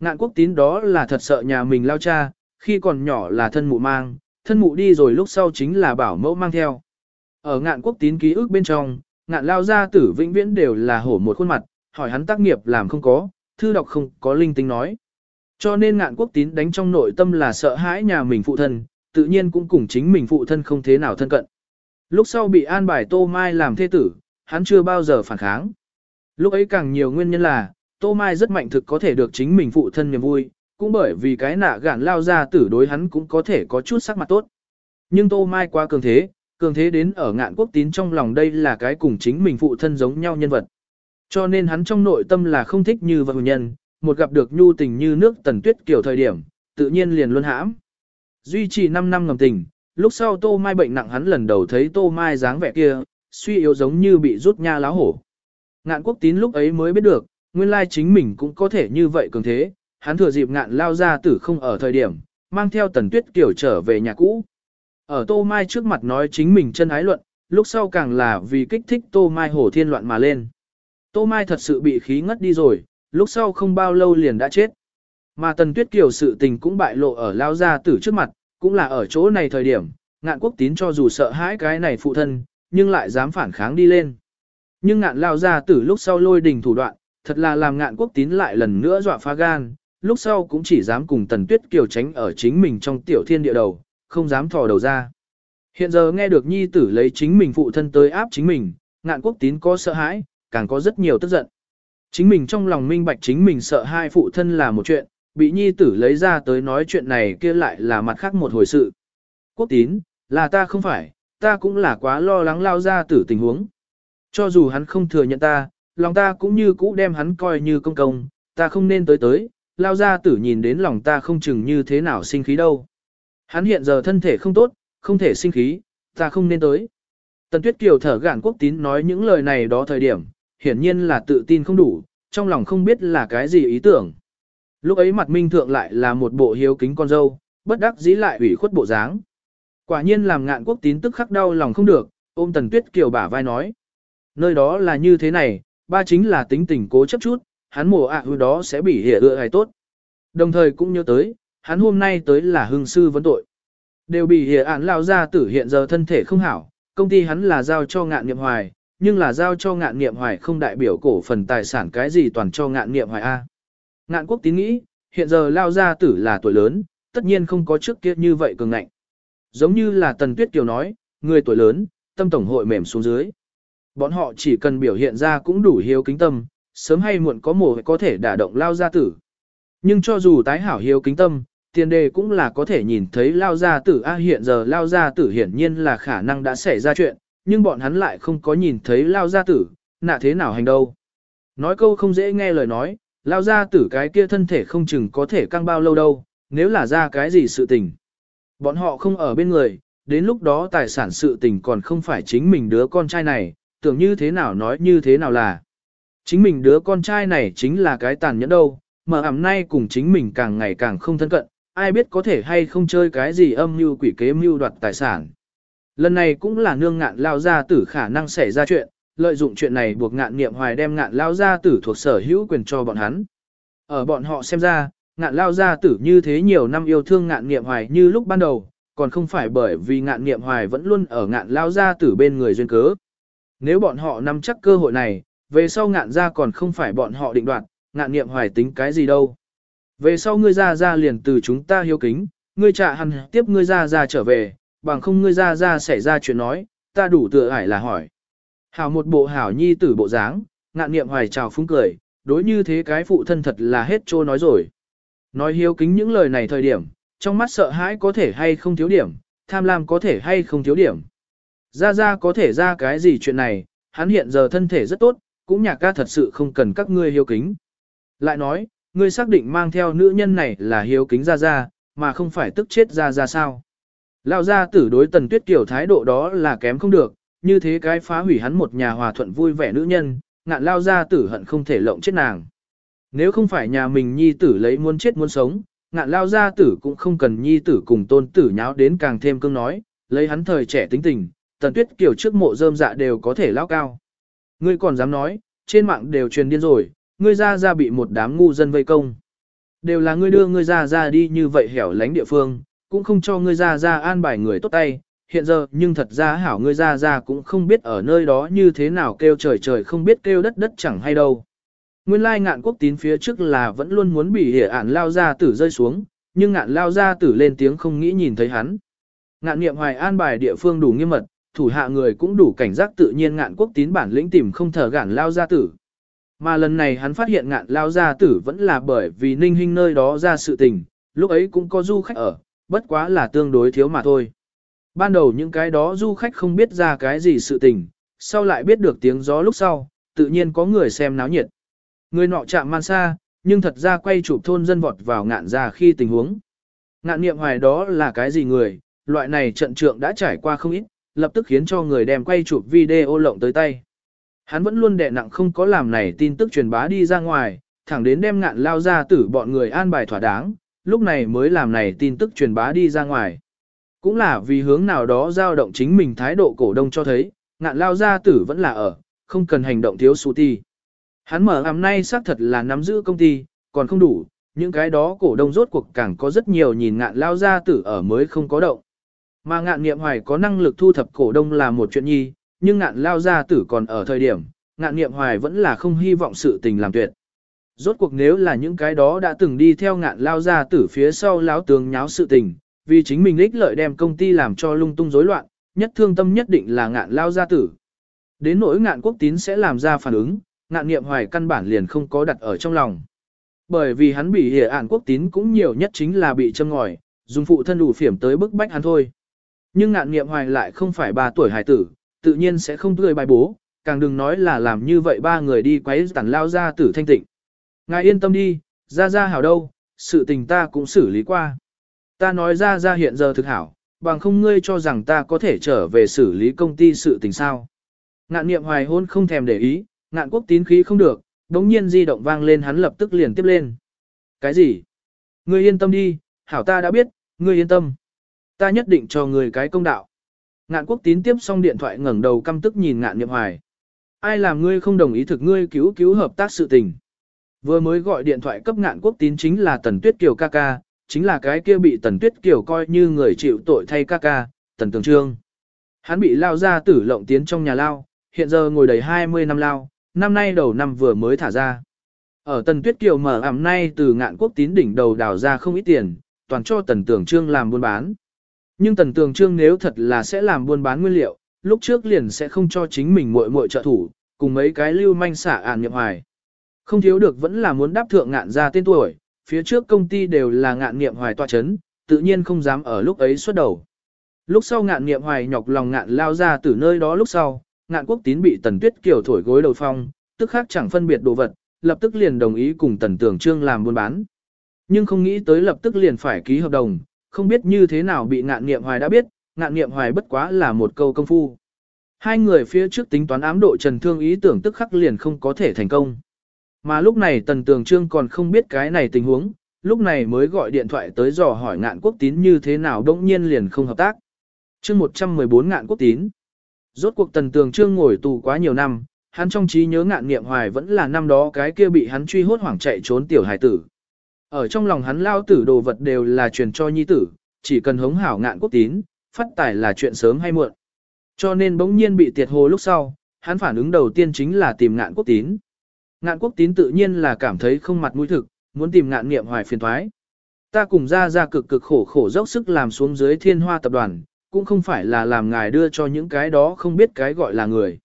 Ngạn quốc tín đó là thật sợ nhà mình lao cha, khi còn nhỏ là thân mụ mang, thân mụ đi rồi lúc sau chính là bảo mẫu mang theo. Ở ngạn quốc tín ký ức bên trong, ngạn lao gia tử vĩnh viễn đều là hổ một khuôn mặt, hỏi hắn tác nghiệp làm không có, thư đọc không có linh tính nói. Cho nên ngạn quốc tín đánh trong nội tâm là sợ hãi nhà mình phụ thân, tự nhiên cũng cùng chính mình phụ thân không thế nào thân cận. Lúc sau bị an bài Tô Mai làm thế tử, hắn chưa bao giờ phản kháng. Lúc ấy càng nhiều nguyên nhân là, Tô Mai rất mạnh thực có thể được chính mình phụ thân niềm vui, cũng bởi vì cái nạ gạn lao ra tử đối hắn cũng có thể có chút sắc mặt tốt. Nhưng Tô Mai quá cường thế, cường thế đến ở ngạn quốc tín trong lòng đây là cái cùng chính mình phụ thân giống nhau nhân vật. Cho nên hắn trong nội tâm là không thích như vật nhân, một gặp được nhu tình như nước tần tuyết kiểu thời điểm, tự nhiên liền luôn hãm. Duy trì 5 năm ngầm tình, lúc sau Tô Mai bệnh nặng hắn lần đầu thấy Tô Mai dáng vẻ kia, suy yếu giống như bị rút nha láo hổ. Ngạn quốc tín lúc ấy mới biết được, nguyên lai chính mình cũng có thể như vậy cường thế, hắn thừa dịp ngạn lao ra tử không ở thời điểm, mang theo tần tuyết kiểu trở về nhà cũ. Ở Tô Mai trước mặt nói chính mình chân ái luận, lúc sau càng là vì kích thích Tô Mai hổ thiên loạn mà lên. Tô Mai thật sự bị khí ngất đi rồi, lúc sau không bao lâu liền đã chết. Mà Tần Tuyết Kiều sự tình cũng bại lộ ở lao gia tử trước mặt, cũng là ở chỗ này thời điểm, ngạn quốc tín cho dù sợ hãi cái này phụ thân, nhưng lại dám phản kháng đi lên. Nhưng ngạn lao gia tử lúc sau lôi đình thủ đoạn, thật là làm ngạn quốc tín lại lần nữa dọa phá gan, lúc sau cũng chỉ dám cùng Tần Tuyết Kiều tránh ở chính mình trong tiểu thiên địa đầu, không dám thò đầu ra. Hiện giờ nghe được nhi tử lấy chính mình phụ thân tới áp chính mình, ngạn quốc tín có sợ hãi, càng có rất nhiều tức giận. Chính mình trong lòng minh bạch chính mình sợ hai phụ thân là một chuyện, bị nhi tử lấy ra tới nói chuyện này kia lại là mặt khác một hồi sự. Quốc tín, là ta không phải, ta cũng là quá lo lắng lao ra tử tình huống. Cho dù hắn không thừa nhận ta, lòng ta cũng như cũ đem hắn coi như công công, ta không nên tới tới, lao ra tử nhìn đến lòng ta không chừng như thế nào sinh khí đâu. Hắn hiện giờ thân thể không tốt, không thể sinh khí, ta không nên tới. Tần Tuyết Kiều thở gạn quốc tín nói những lời này đó thời điểm, hiển nhiên là tự tin không đủ, trong lòng không biết là cái gì ý tưởng. Lúc ấy mặt minh thượng lại là một bộ hiếu kính con dâu, bất đắc dĩ lại ủy khuất bộ dáng. Quả nhiên làm ngạn quốc tín tức khắc đau lòng không được, ôm Tần Tuyết Kiều bả vai nói. Nơi đó là như thế này, ba chính là tính tình cố chấp chút, hắn mùa ạ à đó sẽ bị hiểu ựa hay tốt. Đồng thời cũng nhớ tới, hắn hôm nay tới là hưng sư vấn tội. Đều bị hiểu án lao ra tử hiện giờ thân thể không hảo, công ty hắn là giao cho ngạn nghiệp hoài, nhưng là giao cho ngạn niệm hoài không đại biểu cổ phần tài sản cái gì toàn cho ngạn niệm hoài A. Ngạn quốc tín nghĩ, hiện giờ lao gia tử là tuổi lớn, tất nhiên không có trước kia như vậy cường ngạnh. Giống như là Tần Tuyết Kiều nói, người tuổi lớn, tâm tổng hội mềm xuống dưới. Bọn họ chỉ cần biểu hiện ra cũng đủ hiếu kính tâm, sớm hay muộn có mồ có thể đả động lao gia tử. Nhưng cho dù tái hảo hiếu kính tâm, tiền đề cũng là có thể nhìn thấy lao gia tử A hiện giờ lao gia tử hiển nhiên là khả năng đã xảy ra chuyện, nhưng bọn hắn lại không có nhìn thấy lao gia tử, nạ thế nào hành đâu. Nói câu không dễ nghe lời nói, lao gia tử cái kia thân thể không chừng có thể căng bao lâu đâu, nếu là ra cái gì sự tình. Bọn họ không ở bên người, đến lúc đó tài sản sự tình còn không phải chính mình đứa con trai này, tưởng như thế nào nói như thế nào là. Chính mình đứa con trai này chính là cái tàn nhẫn đâu, mà ẩm nay cùng chính mình càng ngày càng không thân cận, ai biết có thể hay không chơi cái gì âm mưu quỷ kế mưu đoạt tài sản. Lần này cũng là nương ngạn lao gia tử khả năng xảy ra chuyện, lợi dụng chuyện này buộc ngạn nghiệm hoài đem ngạn lao gia tử thuộc sở hữu quyền cho bọn hắn. Ở bọn họ xem ra, ngạn lao gia tử như thế nhiều năm yêu thương ngạn nghiệm hoài như lúc ban đầu, còn không phải bởi vì ngạn nghiệm hoài vẫn luôn ở ngạn lao gia tử bên người duyên cớ. Nếu bọn họ nắm chắc cơ hội này, về sau ngạn gia còn không phải bọn họ định đoạt, ngạn nghiệm hoài tính cái gì đâu. Về sau ngươi ra ra liền từ chúng ta hiếu kính, ngươi trả hẳn tiếp ngươi ra ra trở về, bằng không ngươi ra ra xảy ra chuyện nói, ta đủ tựa ải là hỏi. Hảo một bộ hảo nhi tử bộ dáng, ngạn niệm hoài chào phúng cười, đối như thế cái phụ thân thật là hết trô nói rồi. Nói hiếu kính những lời này thời điểm, trong mắt sợ hãi có thể hay không thiếu điểm, tham lam có thể hay không thiếu điểm. Ra ra có thể ra cái gì chuyện này, hắn hiện giờ thân thể rất tốt, cũng nhạc ca thật sự không cần các ngươi hiếu kính. Lại nói, ngươi xác định mang theo nữ nhân này là hiếu kính ra ra, mà không phải tức chết ra ra sao. Lao gia tử đối tần tuyết kiểu thái độ đó là kém không được, như thế cái phá hủy hắn một nhà hòa thuận vui vẻ nữ nhân, ngạn lao gia tử hận không thể lộng chết nàng. Nếu không phải nhà mình nhi tử lấy muốn chết muốn sống, ngạn lao gia tử cũng không cần nhi tử cùng tôn tử nháo đến càng thêm cương nói, lấy hắn thời trẻ tính tình, tần tuyết kiểu trước mộ rơm dạ đều có thể lao cao. Ngươi còn dám nói, trên mạng đều truyền điên rồi, ngươi ra ra bị một đám ngu dân vây công. Đều là ngươi đưa ngươi ra ra đi như vậy hẻo lánh địa phương, cũng không cho ngươi ra ra an bài người tốt tay, hiện giờ nhưng thật ra hảo ngươi ra ra cũng không biết ở nơi đó như thế nào kêu trời trời không biết kêu đất đất chẳng hay đâu. Nguyên lai ngạn quốc tín phía trước là vẫn luôn muốn bị hệ ản lao ra tử rơi xuống, nhưng ngạn lao ra tử lên tiếng không nghĩ nhìn thấy hắn. Ngạn niệm hoài an bài địa phương đủ nghiêm mật, thủ hạ người cũng đủ cảnh giác tự nhiên ngạn quốc tín bản lĩnh tìm không thở gản lao ra tử. Mà lần này hắn phát hiện ngạn lao gia tử vẫn là bởi vì ninh hình nơi đó ra sự tình, lúc ấy cũng có du khách ở, bất quá là tương đối thiếu mà thôi. Ban đầu những cái đó du khách không biết ra cái gì sự tình, sau lại biết được tiếng gió lúc sau, tự nhiên có người xem náo nhiệt. Người nọ chạm man xa, nhưng thật ra quay chụp thôn dân vọt vào ngạn ra khi tình huống. Ngạn niệm hoài đó là cái gì người, loại này trận trượng đã trải qua không ít, lập tức khiến cho người đem quay chụp video lộng tới tay. Hắn vẫn luôn đè nặng không có làm này tin tức truyền bá đi ra ngoài, thẳng đến đem ngạn lao ra tử bọn người an bài thỏa đáng, lúc này mới làm này tin tức truyền bá đi ra ngoài. Cũng là vì hướng nào đó dao động chính mình thái độ cổ đông cho thấy, ngạn lao gia tử vẫn là ở, không cần hành động thiếu su ti. Hắn mở hàm nay xác thật là nắm giữ công ty, còn không đủ, những cái đó cổ đông rốt cuộc càng có rất nhiều nhìn ngạn lao gia tử ở mới không có động. Mà ngạn nghiệm hoài có năng lực thu thập cổ đông là một chuyện nhi, nhưng ngạn lao gia tử còn ở thời điểm, ngạn nghiệm hoài vẫn là không hy vọng sự tình làm tuyệt. Rốt cuộc nếu là những cái đó đã từng đi theo ngạn lao ra tử phía sau lão tướng nháo sự tình, vì chính mình ích lợi đem công ty làm cho lung tung rối loạn, nhất thương tâm nhất định là ngạn lao gia tử. Đến nỗi ngạn quốc tín sẽ làm ra phản ứng, ngạn nghiệm hoài căn bản liền không có đặt ở trong lòng. Bởi vì hắn bị hệ ản quốc tín cũng nhiều nhất chính là bị châm ngòi, dùng phụ thân đủ phiểm tới bức bách hắn thôi. Nhưng ngạn nghiệm hoài lại không phải ba tuổi hải tử, tự nhiên sẽ không tươi bài bố, càng đừng nói là làm như vậy ba người đi quấy tản lao ra tử thanh tịnh. Ngài yên tâm đi, ra ra hảo đâu, sự tình ta cũng xử lý qua. Ta nói ra ra hiện giờ thực hảo, bằng không ngươi cho rằng ta có thể trở về xử lý công ty sự tình sao. Ngạn niệm hoài hôn không thèm để ý, ngạn quốc tín khí không được, đống nhiên di động vang lên hắn lập tức liền tiếp lên. Cái gì? Ngươi yên tâm đi, hảo ta đã biết, ngươi yên tâm. Ta nhất định cho ngươi cái công đạo. Ngạn quốc tín tiếp xong điện thoại ngẩng đầu căm tức nhìn ngạn niệm hoài. Ai làm ngươi không đồng ý thực ngươi cứu cứu hợp tác sự tình. Vừa mới gọi điện thoại cấp ngạn quốc tín chính là Tần Tuyết Kiều ca ca, chính là cái kia bị Tần Tuyết Kiều coi như người chịu tội thay ca ca, Tần Tường Trương. Hắn bị lao ra tử lộng tiến trong nhà lao, hiện giờ ngồi đầy 20 năm lao, năm nay đầu năm vừa mới thả ra. Ở Tần Tuyết Kiều mở ảm nay từ ngạn quốc tín đỉnh đầu đào ra không ít tiền, toàn cho Tần Tường Trương làm buôn bán. Nhưng Tần Tường Trương nếu thật là sẽ làm buôn bán nguyên liệu, lúc trước liền sẽ không cho chính mình muội muội trợ thủ, cùng mấy cái lưu manh xả ản nhập hoài. Không thiếu được vẫn là muốn đáp thượng ngạn ra tên tuổi, phía trước công ty đều là ngạn nghiệm hoài tọa chấn, tự nhiên không dám ở lúc ấy xuất đầu. Lúc sau ngạn nghiệm hoài nhọc lòng ngạn lao ra từ nơi đó lúc sau, ngạn quốc tín bị tần tuyết kiểu thổi gối đầu phong, tức khác chẳng phân biệt đồ vật, lập tức liền đồng ý cùng tần tưởng trương làm buôn bán. Nhưng không nghĩ tới lập tức liền phải ký hợp đồng, không biết như thế nào bị ngạn nghiệm hoài đã biết, ngạn nghiệm hoài bất quá là một câu công phu. Hai người phía trước tính toán ám độ trần thương ý tưởng tức khắc liền không có thể thành công. Mà lúc này Tần Tường Trương còn không biết cái này tình huống, lúc này mới gọi điện thoại tới dò hỏi ngạn quốc tín như thế nào đống nhiên liền không hợp tác. chương 114 ngạn quốc tín. Rốt cuộc Tần Tường Trương ngồi tù quá nhiều năm, hắn trong trí nhớ ngạn nghiệm hoài vẫn là năm đó cái kia bị hắn truy hốt hoảng chạy trốn tiểu hải tử. Ở trong lòng hắn lao tử đồ vật đều là truyền cho nhi tử, chỉ cần hống hảo ngạn quốc tín, phát tài là chuyện sớm hay muộn. Cho nên bỗng nhiên bị tiệt hồ lúc sau, hắn phản ứng đầu tiên chính là tìm ngạn quốc tín. Ngạn quốc tín tự nhiên là cảm thấy không mặt mũi thực, muốn tìm ngạn nghiệm hoài phiền thoái. Ta cùng ra ra cực cực khổ khổ dốc sức làm xuống dưới thiên hoa tập đoàn, cũng không phải là làm ngài đưa cho những cái đó không biết cái gọi là người.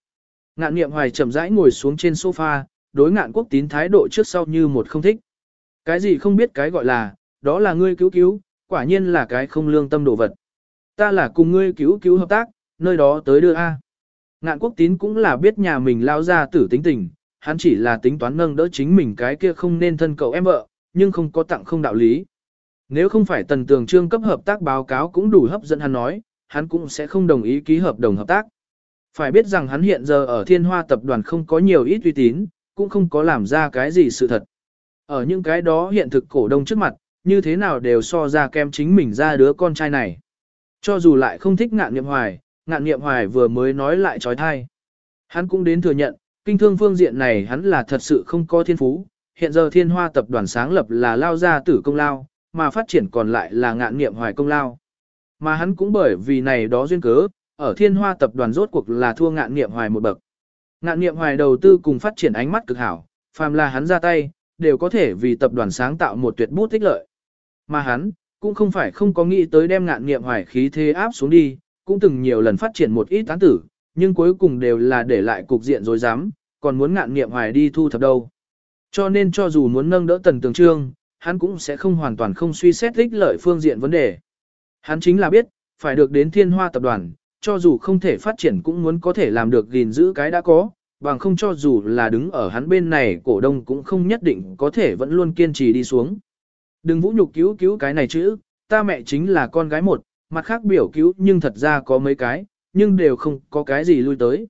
Ngạn nghiệm hoài chậm rãi ngồi xuống trên sofa, đối ngạn quốc tín thái độ trước sau như một không thích. Cái gì không biết cái gọi là, đó là ngươi cứu cứu, quả nhiên là cái không lương tâm đồ vật. Ta là cùng ngươi cứu cứu hợp tác, nơi đó tới đưa A. Ngạn quốc tín cũng là biết nhà mình lao ra tử tính tình, hắn chỉ là tính toán nâng đỡ chính mình cái kia không nên thân cậu em vợ, nhưng không có tặng không đạo lý. Nếu không phải tần tường trương cấp hợp tác báo cáo cũng đủ hấp dẫn hắn nói, hắn cũng sẽ không đồng ý ký hợp đồng hợp tác. Phải biết rằng hắn hiện giờ ở thiên hoa tập đoàn không có nhiều ít uy tín, cũng không có làm ra cái gì sự thật. Ở những cái đó hiện thực cổ đông trước mặt, như thế nào đều so ra kem chính mình ra đứa con trai này. Cho dù lại không thích ngạn nghiệm hoài, ngạn nghiệm hoài vừa mới nói lại trói thai. Hắn cũng đến thừa nhận, kinh thương phương diện này hắn là thật sự không có thiên phú, hiện giờ thiên hoa tập đoàn sáng lập là lao gia tử công lao, mà phát triển còn lại là ngạn nghiệm hoài công lao. Mà hắn cũng bởi vì này đó duyên cớ, ở thiên hoa tập đoàn rốt cuộc là thua ngạn nghiệm hoài một bậc. Ngạn nghiệm hoài đầu tư cùng phát triển ánh mắt cực hảo, phàm là hắn ra tay, đều có thể vì tập đoàn sáng tạo một tuyệt bút tích lợi. Mà hắn, cũng không phải không có nghĩ tới đem ngạn nghiệm hoài khí thế áp xuống đi, cũng từng nhiều lần phát triển một ít tán tử, nhưng cuối cùng đều là để lại cục diện rồi dám còn muốn ngạn nghiệm hoài đi thu thập đâu. Cho nên cho dù muốn nâng đỡ tần tường trương, hắn cũng sẽ không hoàn toàn không suy xét ích lợi phương diện vấn đề. Hắn chính là biết, phải được đến thiên hoa tập đoàn, cho dù không thể phát triển cũng muốn có thể làm được gìn giữ cái đã có, bằng không cho dù là đứng ở hắn bên này cổ đông cũng không nhất định có thể vẫn luôn kiên trì đi xuống. Đừng vũ nhục cứu cứu cái này chứ, ta mẹ chính là con gái một, mặt khác biểu cứu nhưng thật ra có mấy cái, nhưng đều không có cái gì lui tới.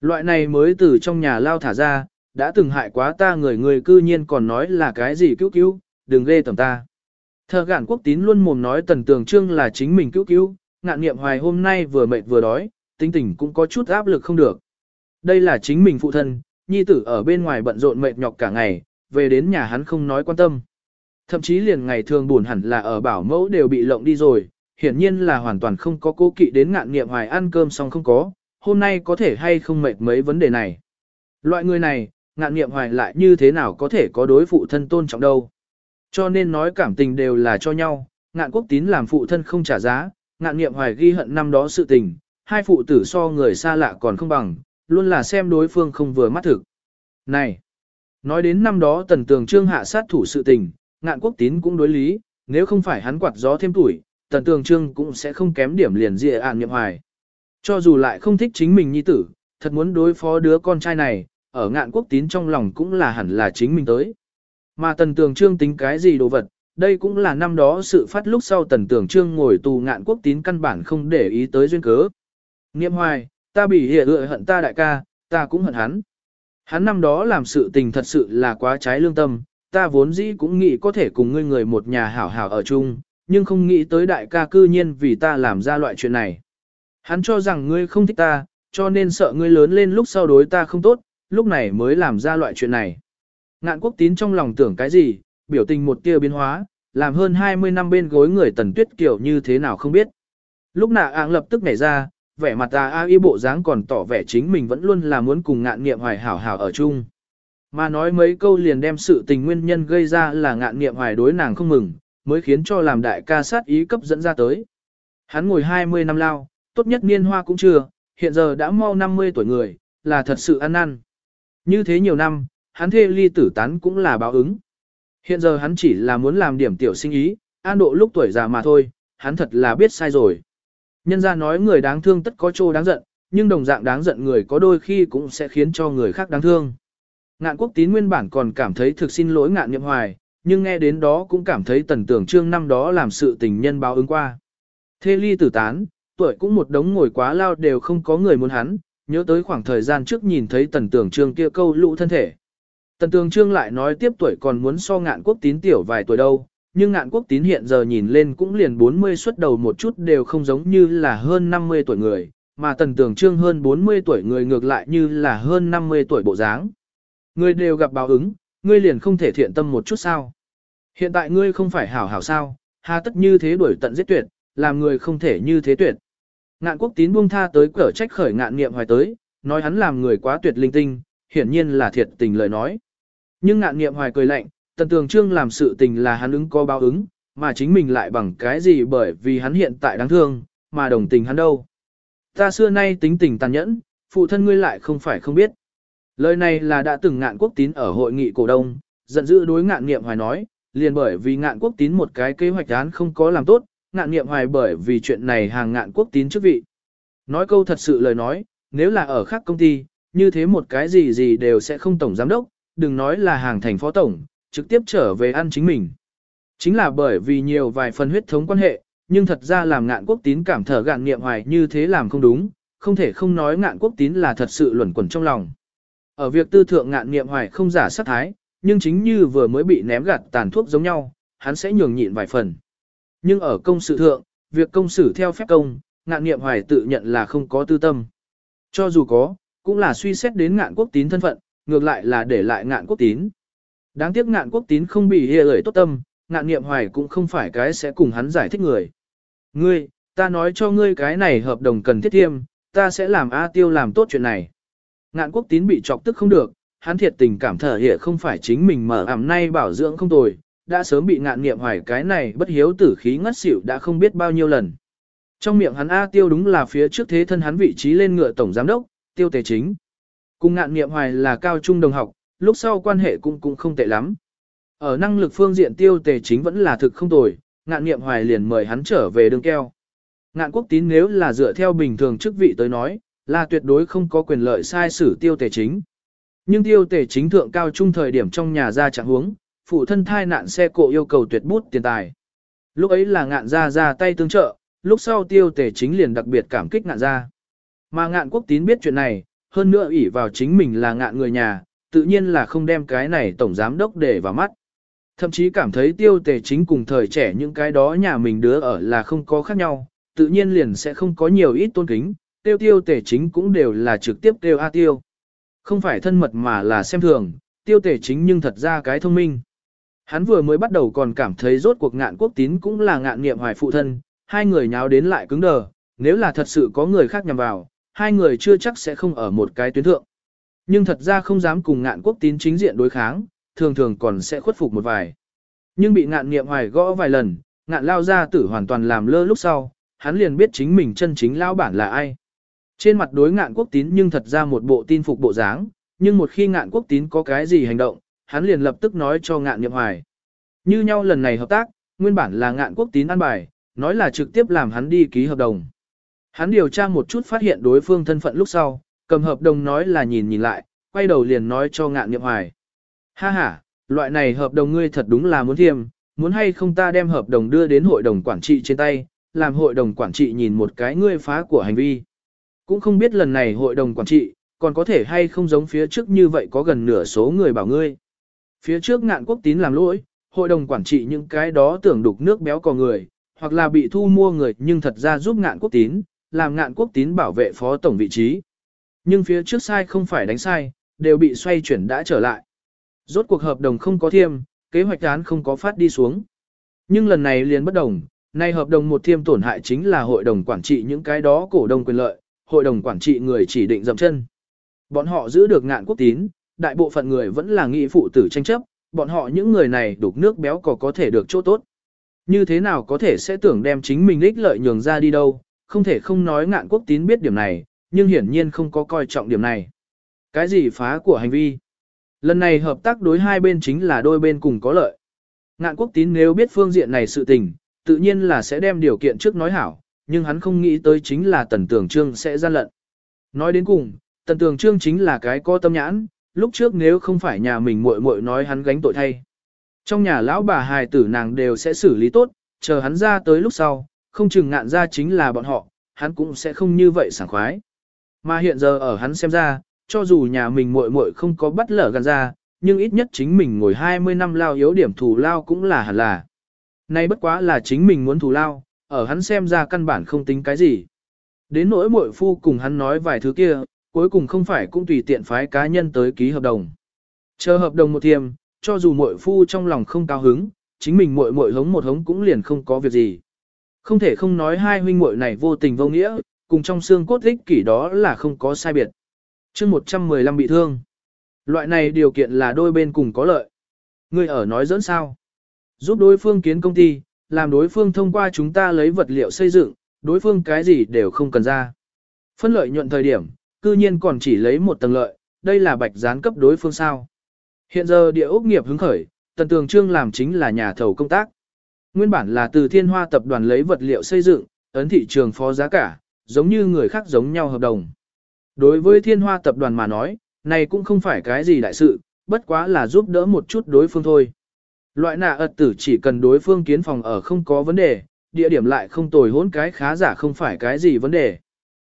Loại này mới từ trong nhà lao thả ra, đã từng hại quá ta người người cư nhiên còn nói là cái gì cứu cứu, đừng ghê tầm ta. Thờ gản quốc tín luôn mồm nói tần tường trương là chính mình cứu cứu, ngạn nghiệm hoài hôm nay vừa mệt vừa đói, tính tình cũng có chút áp lực không được. Đây là chính mình phụ thân, nhi tử ở bên ngoài bận rộn mệt nhọc cả ngày, về đến nhà hắn không nói quan tâm. Thậm chí liền ngày thường buồn hẳn là ở bảo mẫu đều bị lộng đi rồi, hiển nhiên là hoàn toàn không có cố kỵ đến ngạn nghiệm hoài ăn cơm xong không có, hôm nay có thể hay không mệt mấy vấn đề này. Loại người này, ngạn nghiệm hoài lại như thế nào có thể có đối phụ thân tôn trọng đâu. Cho nên nói cảm tình đều là cho nhau, ngạn quốc tín làm phụ thân không trả giá, ngạn nghiệm hoài ghi hận năm đó sự tình, hai phụ tử so người xa lạ còn không bằng, luôn là xem đối phương không vừa mắt thực. Này, nói đến năm đó tần tường trương hạ sát thủ sự tình, ngạn quốc tín cũng đối lý, nếu không phải hắn quạt gió thêm tuổi, tần tường trương cũng sẽ không kém điểm liền dịa ạn nghiệm hoài. Cho dù lại không thích chính mình nhi tử, thật muốn đối phó đứa con trai này, ở ngạn quốc tín trong lòng cũng là hẳn là chính mình tới. Mà tần tường trương tính cái gì đồ vật, đây cũng là năm đó sự phát lúc sau tần tường trương ngồi tù ngạn quốc tín căn bản không để ý tới duyên cớ. Niệm hoài, ta bị hệ ựa hận ta đại ca, ta cũng hận hắn. Hắn năm đó làm sự tình thật sự là quá trái lương tâm, ta vốn dĩ cũng nghĩ có thể cùng ngươi người một nhà hảo hảo ở chung, nhưng không nghĩ tới đại ca cư nhiên vì ta làm ra loại chuyện này. Hắn cho rằng ngươi không thích ta, cho nên sợ ngươi lớn lên lúc sau đối ta không tốt, lúc này mới làm ra loại chuyện này. Ngạn quốc tín trong lòng tưởng cái gì, biểu tình một tia biến hóa, làm hơn 20 năm bên gối người tần tuyết kiểu như thế nào không biết. Lúc nạ ạng lập tức nảy ra, vẻ mặt ta a y bộ dáng còn tỏ vẻ chính mình vẫn luôn là muốn cùng ngạn nghiệm hoài hảo hảo ở chung. Mà nói mấy câu liền đem sự tình nguyên nhân gây ra là ngạn nghiệm hoài đối nàng không mừng, mới khiến cho làm đại ca sát ý cấp dẫn ra tới. Hắn ngồi 20 năm lao, tốt nhất niên hoa cũng chưa, hiện giờ đã mau 50 tuổi người, là thật sự ăn năn. Như thế nhiều năm, hắn thê ly tử tán cũng là báo ứng. Hiện giờ hắn chỉ là muốn làm điểm tiểu sinh ý, an độ lúc tuổi già mà thôi, hắn thật là biết sai rồi. Nhân ra nói người đáng thương tất có chỗ đáng giận, nhưng đồng dạng đáng giận người có đôi khi cũng sẽ khiến cho người khác đáng thương. Ngạn quốc tín nguyên bản còn cảm thấy thực xin lỗi ngạn niệm hoài, nhưng nghe đến đó cũng cảm thấy tần tưởng trương năm đó làm sự tình nhân báo ứng qua. Thê ly tử tán, tuổi cũng một đống ngồi quá lao đều không có người muốn hắn, nhớ tới khoảng thời gian trước nhìn thấy tần tưởng trương kia câu lũ thân thể. Tần tưởng trương lại nói tiếp tuổi còn muốn so ngạn quốc tín tiểu vài tuổi đâu, nhưng ngạn quốc tín hiện giờ nhìn lên cũng liền 40 xuất đầu một chút đều không giống như là hơn 50 tuổi người, mà tần tưởng trương hơn 40 tuổi người ngược lại như là hơn 50 tuổi bộ dáng. Người đều gặp báo ứng, ngươi liền không thể thiện tâm một chút sao. Hiện tại ngươi không phải hảo hảo sao, hà tất như thế đuổi tận giết tuyệt, làm người không thể như thế tuyệt. Ngạn quốc tín buông tha tới cửa trách khởi ngạn nghiệm hoài tới, nói hắn làm người quá tuyệt linh tinh, hiển nhiên là thiệt tình lời nói. Nhưng ngạn nghiệm hoài cười lạnh, tần tường trương làm sự tình là hắn ứng có báo ứng, mà chính mình lại bằng cái gì bởi vì hắn hiện tại đáng thương, mà đồng tình hắn đâu. Ta xưa nay tính tình tàn nhẫn, phụ thân ngươi lại không phải không biết. Lời này là đã từng ngạn quốc tín ở hội nghị cổ đông, giận dữ đối ngạn nghiệm hoài nói, liền bởi vì ngạn quốc tín một cái kế hoạch án không có làm tốt, ngạn nghiệm hoài bởi vì chuyện này hàng ngạn quốc tín chức vị. Nói câu thật sự lời nói, nếu là ở khác công ty, như thế một cái gì gì đều sẽ không tổng giám đốc, đừng nói là hàng thành phó tổng, trực tiếp trở về ăn chính mình. Chính là bởi vì nhiều vài phần huyết thống quan hệ, nhưng thật ra làm ngạn quốc tín cảm thở gạn nghiệm hoài như thế làm không đúng, không thể không nói ngạn quốc tín là thật sự luẩn quẩn trong lòng. Ở việc tư thượng ngạn nghiệm hoài không giả sát thái, nhưng chính như vừa mới bị ném gạt tàn thuốc giống nhau, hắn sẽ nhường nhịn vài phần. Nhưng ở công sự thượng, việc công xử theo phép công, ngạn nghiệm hoài tự nhận là không có tư tâm. Cho dù có, cũng là suy xét đến ngạn quốc tín thân phận, ngược lại là để lại ngạn quốc tín. Đáng tiếc ngạn quốc tín không bị hề lời tốt tâm, ngạn nghiệm hoài cũng không phải cái sẽ cùng hắn giải thích người. Ngươi, ta nói cho ngươi cái này hợp đồng cần thiết thiêm, ta sẽ làm A tiêu làm tốt chuyện này. Ngạn quốc tín bị chọc tức không được, hắn thiệt tình cảm thở hiện không phải chính mình mở ảm nay bảo dưỡng không tồi, đã sớm bị ngạn nghiệm hoài cái này bất hiếu tử khí ngất xỉu đã không biết bao nhiêu lần. Trong miệng hắn A tiêu đúng là phía trước thế thân hắn vị trí lên ngựa tổng giám đốc, tiêu tề chính. Cùng ngạn nghiệm hoài là cao trung đồng học, lúc sau quan hệ cũng cũng không tệ lắm. Ở năng lực phương diện tiêu tề chính vẫn là thực không tồi, ngạn nghiệm hoài liền mời hắn trở về đường keo. Ngạn quốc tín nếu là dựa theo bình thường chức vị tới nói, là tuyệt đối không có quyền lợi sai xử tiêu tề chính. Nhưng tiêu tề chính thượng cao trung thời điểm trong nhà ra trạng huống, phụ thân thai nạn xe cộ yêu cầu tuyệt bút tiền tài. Lúc ấy là ngạn ra ra tay tương trợ, lúc sau tiêu tề chính liền đặc biệt cảm kích ngạn ra. Mà ngạn quốc tín biết chuyện này, hơn nữa ỷ vào chính mình là ngạn người nhà, tự nhiên là không đem cái này tổng giám đốc để vào mắt. Thậm chí cảm thấy tiêu tề chính cùng thời trẻ những cái đó nhà mình đứa ở là không có khác nhau, tự nhiên liền sẽ không có nhiều ít tôn kính, tiêu tiêu tể chính cũng đều là trực tiếp tiêu A tiêu. Không phải thân mật mà là xem thường, tiêu tể chính nhưng thật ra cái thông minh. Hắn vừa mới bắt đầu còn cảm thấy rốt cuộc ngạn quốc tín cũng là ngạn nghiệm hoài phụ thân, hai người nháo đến lại cứng đờ, nếu là thật sự có người khác nhằm vào, hai người chưa chắc sẽ không ở một cái tuyến thượng. Nhưng thật ra không dám cùng ngạn quốc tín chính diện đối kháng, thường thường còn sẽ khuất phục một vài. Nhưng bị ngạn nghiệm hoài gõ vài lần, ngạn lao ra tử hoàn toàn làm lơ lúc sau, hắn liền biết chính mình chân chính lao bản là ai. Trên mặt đối ngạn quốc tín nhưng thật ra một bộ tin phục bộ dáng, nhưng một khi ngạn quốc tín có cái gì hành động, hắn liền lập tức nói cho ngạn nghiệm hoài. Như nhau lần này hợp tác, nguyên bản là ngạn quốc tín ăn bài, nói là trực tiếp làm hắn đi ký hợp đồng. Hắn điều tra một chút phát hiện đối phương thân phận lúc sau, cầm hợp đồng nói là nhìn nhìn lại, quay đầu liền nói cho ngạn nghiệm hoài. Ha ha, loại này hợp đồng ngươi thật đúng là muốn thiêm, muốn hay không ta đem hợp đồng đưa đến hội đồng quản trị trên tay, làm hội đồng quản trị nhìn một cái ngươi phá của hành vi. Cũng không biết lần này hội đồng quản trị, còn có thể hay không giống phía trước như vậy có gần nửa số người bảo ngươi. Phía trước ngạn quốc tín làm lỗi, hội đồng quản trị những cái đó tưởng đục nước béo cò người, hoặc là bị thu mua người nhưng thật ra giúp ngạn quốc tín, làm ngạn quốc tín bảo vệ phó tổng vị trí. Nhưng phía trước sai không phải đánh sai, đều bị xoay chuyển đã trở lại. Rốt cuộc hợp đồng không có thiêm, kế hoạch án không có phát đi xuống. Nhưng lần này liền bất đồng, nay hợp đồng một thiêm tổn hại chính là hội đồng quản trị những cái đó cổ đông quyền lợi, hội đồng quản trị người chỉ định dậm chân. Bọn họ giữ được ngạn quốc tín, đại bộ phận người vẫn là nghị phụ tử tranh chấp, bọn họ những người này đục nước béo có có thể được chỗ tốt. Như thế nào có thể sẽ tưởng đem chính mình ích lợi nhường ra đi đâu, không thể không nói ngạn quốc tín biết điểm này, nhưng hiển nhiên không có coi trọng điểm này. Cái gì phá của hành vi? Lần này hợp tác đối hai bên chính là đôi bên cùng có lợi. Ngạn quốc tín nếu biết phương diện này sự tình, tự nhiên là sẽ đem điều kiện trước nói hảo, nhưng hắn không nghĩ tới chính là tần tưởng trương sẽ gian lận. Nói đến cùng, tần tưởng trương chính là cái có tâm nhãn, lúc trước nếu không phải nhà mình muội muội nói hắn gánh tội thay. Trong nhà lão bà hài tử nàng đều sẽ xử lý tốt, chờ hắn ra tới lúc sau, không chừng ngạn ra chính là bọn họ, hắn cũng sẽ không như vậy sảng khoái. Mà hiện giờ ở hắn xem ra, cho dù nhà mình muội muội không có bắt lở gần ra, nhưng ít nhất chính mình ngồi 20 năm lao yếu điểm thù lao cũng là hẳn là. Nay bất quá là chính mình muốn thù lao, ở hắn xem ra căn bản không tính cái gì. Đến nỗi muội phu cùng hắn nói vài thứ kia, cuối cùng không phải cũng tùy tiện phái cá nhân tới ký hợp đồng. Chờ hợp đồng một thiềm, cho dù muội phu trong lòng không cao hứng, chính mình muội muội hống một hống cũng liền không có việc gì. Không thể không nói hai huynh muội này vô tình vô nghĩa, cùng trong xương cốt ích kỷ đó là không có sai biệt. chương 115 bị thương. Loại này điều kiện là đôi bên cùng có lợi. Ngươi ở nói dẫn sao? Giúp đối phương kiến công ty, làm đối phương thông qua chúng ta lấy vật liệu xây dựng, đối phương cái gì đều không cần ra. Phân lợi nhuận thời điểm, cư nhiên còn chỉ lấy một tầng lợi, đây là bạch gián cấp đối phương sao. Hiện giờ địa ốc nghiệp hứng khởi, tần tường trương làm chính là nhà thầu công tác. Nguyên bản là từ thiên hoa tập đoàn lấy vật liệu xây dựng, ấn thị trường phó giá cả, giống như người khác giống nhau hợp đồng. Đối với thiên hoa tập đoàn mà nói, này cũng không phải cái gì đại sự, bất quá là giúp đỡ một chút đối phương thôi. Loại nạ ật tử chỉ cần đối phương kiến phòng ở không có vấn đề, địa điểm lại không tồi hỗn cái khá giả không phải cái gì vấn đề.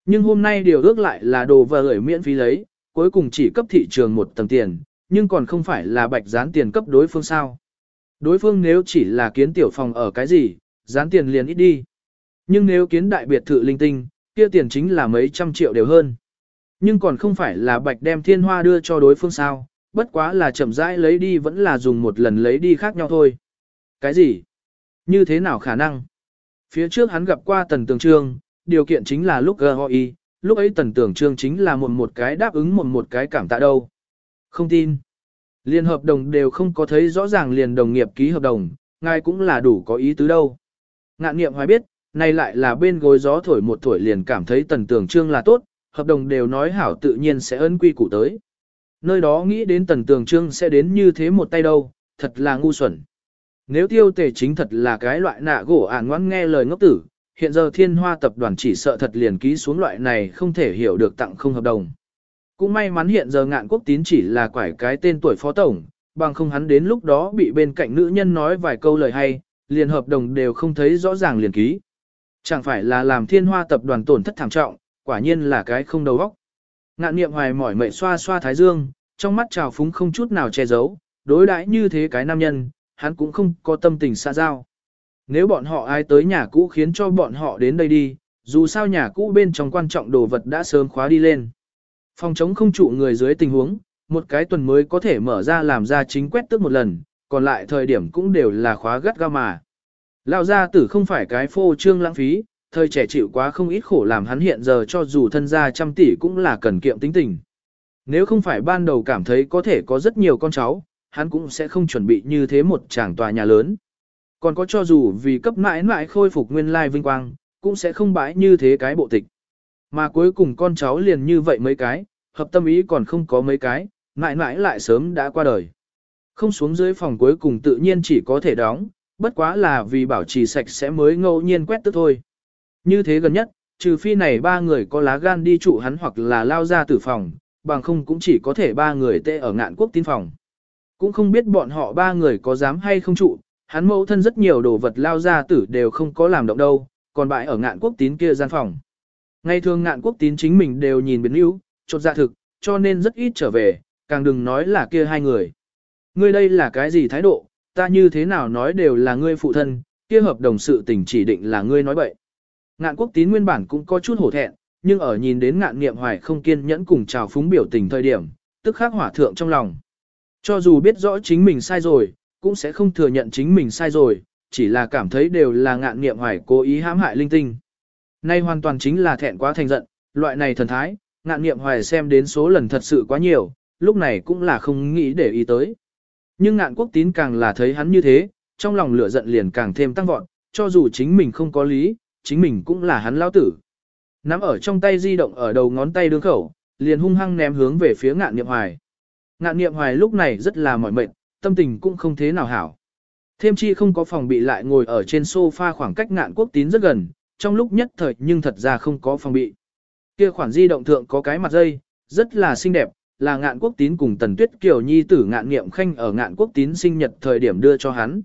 Nhưng hôm nay điều ước lại là đồ vờ gửi miễn phí lấy, cuối cùng chỉ cấp thị trường một tầng tiền, nhưng còn không phải là bạch gián tiền cấp đối phương sao. Đối phương nếu chỉ là kiến tiểu phòng ở cái gì, gián tiền liền ít đi. Nhưng nếu kiến đại biệt thự linh tinh, kia tiền chính là mấy trăm triệu đều hơn. Nhưng còn không phải là bạch đem thiên hoa đưa cho đối phương sao, bất quá là chậm rãi lấy đi vẫn là dùng một lần lấy đi khác nhau thôi. Cái gì? Như thế nào khả năng? Phía trước hắn gặp qua tần tường trương, điều kiện chính là lúc GOI, lúc ấy tần tường trương chính là một một cái đáp ứng một một cái cảm tạ đâu. Không tin. Liên hợp đồng đều không có thấy rõ ràng liền đồng nghiệp ký hợp đồng, ngài cũng là đủ có ý tứ đâu. Ngạn nghiệm hoài biết, này lại là bên gối gió thổi một tuổi liền cảm thấy tần tường trương là tốt, hợp đồng đều nói hảo tự nhiên sẽ ấn quy củ tới. Nơi đó nghĩ đến tần tường trương sẽ đến như thế một tay đâu, thật là ngu xuẩn. Nếu tiêu tề chính thật là cái loại nạ gỗ à ản ngoan nghe lời ngốc tử, hiện giờ thiên hoa tập đoàn chỉ sợ thật liền ký xuống loại này không thể hiểu được tặng không hợp đồng. Cũng may mắn hiện giờ ngạn quốc tín chỉ là quải cái tên tuổi phó tổng, bằng không hắn đến lúc đó bị bên cạnh nữ nhân nói vài câu lời hay, liền hợp đồng đều không thấy rõ ràng liền ký. Chẳng phải là làm thiên hoa tập đoàn tổn thất thảm trọng, quả nhiên là cái không đầu óc. Ngạn niệm hoài mỏi mệt xoa xoa thái dương, trong mắt trào phúng không chút nào che giấu, đối đãi như thế cái nam nhân, hắn cũng không có tâm tình xa giao. Nếu bọn họ ai tới nhà cũ khiến cho bọn họ đến đây đi, dù sao nhà cũ bên trong quan trọng đồ vật đã sớm khóa đi lên. Phòng chống không trụ người dưới tình huống, một cái tuần mới có thể mở ra làm ra chính quét tức một lần, còn lại thời điểm cũng đều là khóa gắt ga mà. Lão gia tử không phải cái phô trương lãng phí, thời trẻ chịu quá không ít khổ làm hắn hiện giờ cho dù thân gia trăm tỷ cũng là cần kiệm tính tình. Nếu không phải ban đầu cảm thấy có thể có rất nhiều con cháu, hắn cũng sẽ không chuẩn bị như thế một tràng tòa nhà lớn. Còn có cho dù vì cấp mãi mãi khôi phục nguyên lai vinh quang, cũng sẽ không bãi như thế cái bộ tịch. Mà cuối cùng con cháu liền như vậy mấy cái, hợp tâm ý còn không có mấy cái, mãi mãi lại sớm đã qua đời. Không xuống dưới phòng cuối cùng tự nhiên chỉ có thể đóng, bất quá là vì bảo trì sạch sẽ mới ngẫu nhiên quét tức thôi. Như thế gần nhất, trừ phi này ba người có lá gan đi trụ hắn hoặc là lao ra tử phòng, bằng không cũng chỉ có thể ba người tê ở ngạn quốc tín phòng. Cũng không biết bọn họ ba người có dám hay không trụ, hắn mẫu thân rất nhiều đồ vật lao ra tử đều không có làm động đâu, còn bãi ở ngạn quốc tín kia gian phòng. Ngày thường ngạn quốc tín chính mình đều nhìn biến yếu, chột dạ thực, cho nên rất ít trở về, càng đừng nói là kia hai người. Ngươi đây là cái gì thái độ, ta như thế nào nói đều là ngươi phụ thân, kia hợp đồng sự tình chỉ định là ngươi nói bậy. Ngạn quốc tín nguyên bản cũng có chút hổ thẹn, nhưng ở nhìn đến ngạn niệm hoài không kiên nhẫn cùng chào phúng biểu tình thời điểm, tức khắc hỏa thượng trong lòng. Cho dù biết rõ chính mình sai rồi, cũng sẽ không thừa nhận chính mình sai rồi, chỉ là cảm thấy đều là ngạn niệm hoài cố ý hãm hại linh tinh. Nay hoàn toàn chính là thẹn quá thành giận, loại này thần thái, ngạn niệm hoài xem đến số lần thật sự quá nhiều, lúc này cũng là không nghĩ để ý tới. Nhưng ngạn quốc tín càng là thấy hắn như thế, trong lòng lửa giận liền càng thêm tăng vọt, cho dù chính mình không có lý, chính mình cũng là hắn lao tử. Nắm ở trong tay di động ở đầu ngón tay đương khẩu, liền hung hăng ném hướng về phía ngạn niệm hoài. Ngạn niệm hoài lúc này rất là mỏi mệt, tâm tình cũng không thế nào hảo. Thêm chi không có phòng bị lại ngồi ở trên sofa khoảng cách ngạn quốc tín rất gần, trong lúc nhất thời nhưng thật ra không có phòng bị. Kia khoản di động thượng có cái mặt dây, rất là xinh đẹp, là ngạn quốc tín cùng tần tuyết kiều nhi tử ngạn niệm khanh ở ngạn quốc tín sinh nhật thời điểm đưa cho hắn.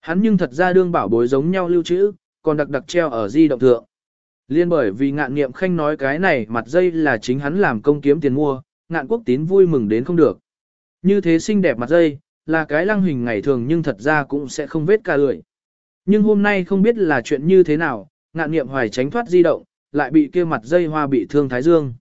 Hắn nhưng thật ra đương bảo bối giống nhau lưu trữ, còn đặc đặc treo ở di động thượng. Liên bởi vì ngạn niệm khanh nói cái này mặt dây là chính hắn làm công kiếm tiền mua, ngạn quốc tín vui mừng đến không được. Như thế xinh đẹp mặt dây, là cái lăng hình ngày thường nhưng thật ra cũng sẽ không vết ca lưỡi. Nhưng hôm nay không biết là chuyện như thế nào, ngạn niệm hoài tránh thoát di động, lại bị kia mặt dây hoa bị thương thái dương.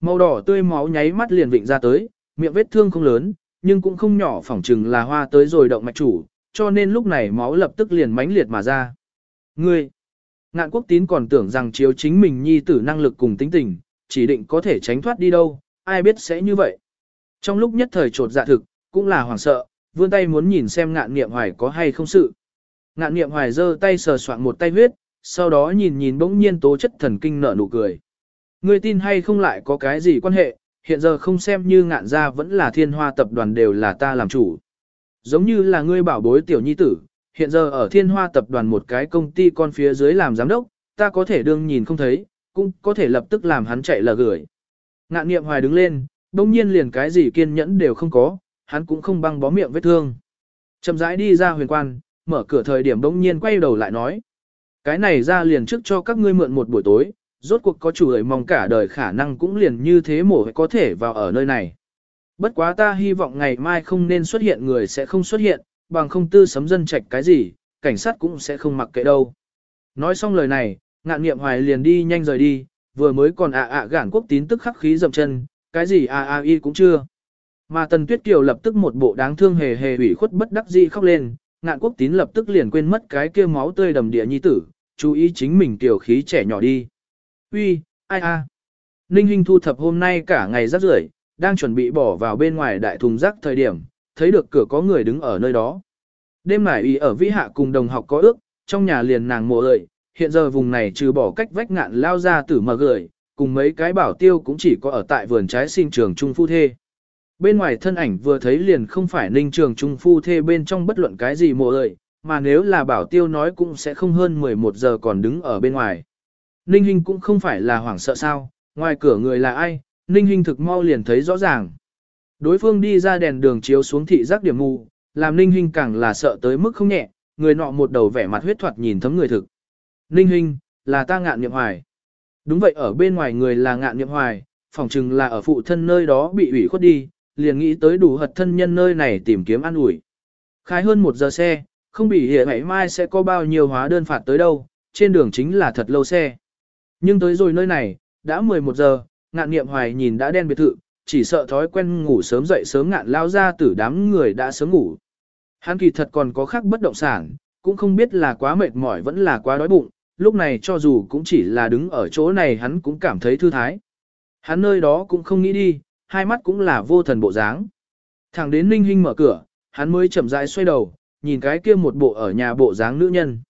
Màu đỏ tươi máu nháy mắt liền vịnh ra tới, miệng vết thương không lớn, nhưng cũng không nhỏ phỏng chừng là hoa tới rồi động mạch chủ, cho nên lúc này máu lập tức liền mãnh liệt mà ra. Ngươi, ngạn quốc tín còn tưởng rằng chiếu chính mình nhi tử năng lực cùng tính tình, chỉ định có thể tránh thoát đi đâu, ai biết sẽ như vậy. Trong lúc nhất thời trột dạ thực, cũng là hoảng sợ, vươn tay muốn nhìn xem ngạn niệm hoài có hay không sự. Ngạn niệm hoài giơ tay sờ soạn một tay huyết, sau đó nhìn nhìn bỗng nhiên tố chất thần kinh nở nụ cười. Ngươi tin hay không lại có cái gì quan hệ, hiện giờ không xem như ngạn gia vẫn là thiên hoa tập đoàn đều là ta làm chủ. Giống như là ngươi bảo bối tiểu nhi tử, hiện giờ ở thiên hoa tập đoàn một cái công ty con phía dưới làm giám đốc, ta có thể đương nhìn không thấy, cũng có thể lập tức làm hắn chạy là gửi. Ngạn niệm hoài đứng lên, đông nhiên liền cái gì kiên nhẫn đều không có, hắn cũng không băng bó miệng vết thương. Chậm rãi đi ra huyền quan, mở cửa thời điểm đông nhiên quay đầu lại nói. Cái này ra liền trước cho các ngươi mượn một buổi tối, rốt cuộc có chủ ấy mong cả đời khả năng cũng liền như thế mổ có thể vào ở nơi này. Bất quá ta hy vọng ngày mai không nên xuất hiện người sẽ không xuất hiện, bằng không tư sấm dân trạch cái gì, cảnh sát cũng sẽ không mặc kệ đâu. Nói xong lời này, ngạn nghiệm hoài liền đi nhanh rời đi, vừa mới còn ạ ạ gản quốc tín tức khắc khí dậm chân, cái gì a a y cũng chưa. Mà Tần Tuyết Kiều lập tức một bộ đáng thương hề hề ủy khuất bất đắc dĩ khóc lên, ngạn quốc tín lập tức liền quên mất cái kia máu tươi đầm địa nhi tử, chú ý chính mình tiểu khí trẻ nhỏ đi. Uy, ai a? Ninh Hinh thu thập hôm nay cả ngày rác rưởi, đang chuẩn bị bỏ vào bên ngoài đại thùng rác thời điểm, thấy được cửa có người đứng ở nơi đó. Đêm này ý ở vĩ hạ cùng đồng học có ước, trong nhà liền nàng mộ lợi, hiện giờ vùng này trừ bỏ cách vách ngạn lao ra tử mà gửi, cùng mấy cái bảo tiêu cũng chỉ có ở tại vườn trái sinh trường trung phu thê. Bên ngoài thân ảnh vừa thấy liền không phải ninh trường trung phu thê bên trong bất luận cái gì mộ lợi, mà nếu là bảo tiêu nói cũng sẽ không hơn 11 giờ còn đứng ở bên ngoài. Ninh Hinh cũng không phải là hoảng sợ sao, ngoài cửa người là ai, Ninh Hinh thực mau liền thấy rõ ràng. Đối phương đi ra đèn đường chiếu xuống thị giác điểm mù, làm Ninh Hinh càng là sợ tới mức không nhẹ, người nọ một đầu vẻ mặt huyết thoạt nhìn thấm người thực. Ninh Hinh, là ta ngạn niệm hoài. Đúng vậy ở bên ngoài người là ngạn niệm hoài, phỏng chừng là ở phụ thân nơi đó bị ủy khuất đi, liền nghĩ tới đủ hật thân nhân nơi này tìm kiếm ăn ủi. Khai hơn một giờ xe, không bị hiện ngày mai sẽ có bao nhiêu hóa đơn phạt tới đâu, trên đường chính là thật lâu xe. Nhưng tới rồi nơi này, đã 11 giờ, ngạn niệm hoài nhìn đã đen biệt thự, chỉ sợ thói quen ngủ sớm dậy sớm ngạn lao ra tử đám người đã sớm ngủ. Hắn kỳ thật còn có khác bất động sản, cũng không biết là quá mệt mỏi vẫn là quá đói bụng, lúc này cho dù cũng chỉ là đứng ở chỗ này hắn cũng cảm thấy thư thái. Hắn nơi đó cũng không nghĩ đi, hai mắt cũng là vô thần bộ dáng. Thẳng đến Ninh Hinh mở cửa, hắn mới chậm rãi xoay đầu, nhìn cái kia một bộ ở nhà bộ dáng nữ nhân.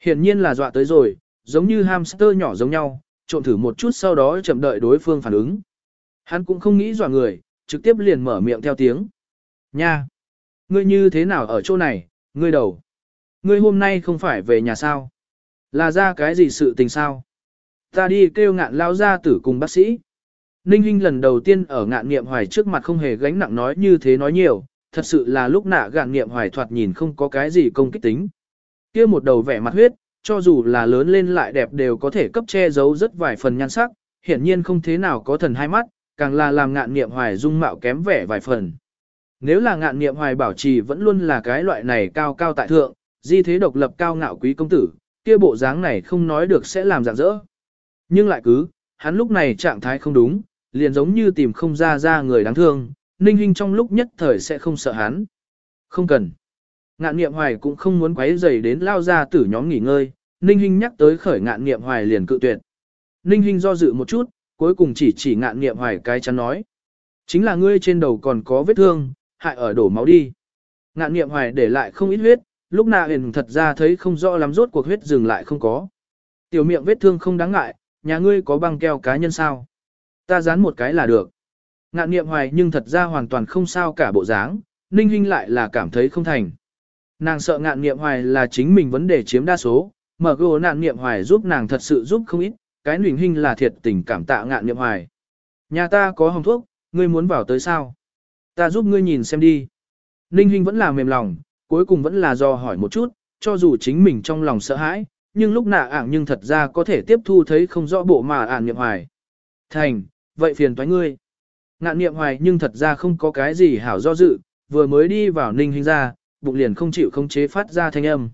Hiển nhiên là dọa tới rồi, giống như hamster nhỏ giống nhau, trộn thử một chút sau đó chậm đợi đối phương phản ứng. Hắn cũng không nghĩ dọa người, trực tiếp liền mở miệng theo tiếng. Nha! Ngươi như thế nào ở chỗ này, ngươi đầu? Ngươi hôm nay không phải về nhà sao? Là ra cái gì sự tình sao? Ta đi kêu ngạn lao ra tử cùng bác sĩ. Ninh Hinh lần đầu tiên ở ngạn nghiệm hoài trước mặt không hề gánh nặng nói như thế nói nhiều, thật sự là lúc nạ gạn nghiệm hoài thoạt nhìn không có cái gì công kích tính. kia một đầu vẻ mặt huyết, cho dù là lớn lên lại đẹp đều có thể cấp che giấu rất vài phần nhan sắc, hiển nhiên không thế nào có thần hai mắt, càng là làm ngạn nghiệm hoài dung mạo kém vẻ vài phần. Nếu là ngạn nghiệm hoài bảo trì vẫn luôn là cái loại này cao cao tại thượng, di thế độc lập cao ngạo quý công tử, kia bộ dáng này không nói được sẽ làm dạng dỡ. Nhưng lại cứ, hắn lúc này trạng thái không đúng, liền giống như tìm không ra ra người đáng thương, ninh hình trong lúc nhất thời sẽ không sợ hắn. Không cần. Ngạn nghiệm hoài cũng không muốn quấy rầy đến lao ra tử nhóm nghỉ ngơi, ninh hình nhắc tới khởi ngạn nghiệm hoài liền cự tuyệt. Ninh hình do dự một chút, cuối cùng chỉ chỉ ngạn nghiệm hoài cái chắn nói. Chính là ngươi trên đầu còn có vết thương, hại ở đổ máu đi. Ngạn nghiệm hoài để lại không ít huyết, lúc nào hình thật ra thấy không rõ lắm rốt cuộc huyết dừng lại không có. Tiểu miệng vết thương không đáng ngại, nhà ngươi có băng keo cá nhân sao? Ta dán một cái là được. Ngạn nghiệm hoài nhưng thật ra hoàn toàn không sao cả bộ dáng, ninh huynh lại là cảm thấy không thành. Nàng sợ ngạn nghiệm hoài là chính mình vấn đề chiếm đa số, mở gồ nạn nghiệm hoài giúp nàng thật sự giúp không ít, cái nuyền hình là thiệt tình cảm tạ ngạn niệm hoài. Nhà ta có hồng thuốc, ngươi muốn vào tới sao? Ta giúp ngươi nhìn xem đi. Ninh hình vẫn là mềm lòng, cuối cùng vẫn là do hỏi một chút, cho dù chính mình trong lòng sợ hãi, nhưng lúc nạ ảng nhưng thật ra có thể tiếp thu thấy không rõ bộ mà ảng niệm hoài. Thành, vậy phiền toái ngươi. Ngạn niệm hoài nhưng thật ra không có cái gì hảo do dự, vừa mới đi vào ninh hình ra, bụng liền không chịu không chế phát ra thanh âm.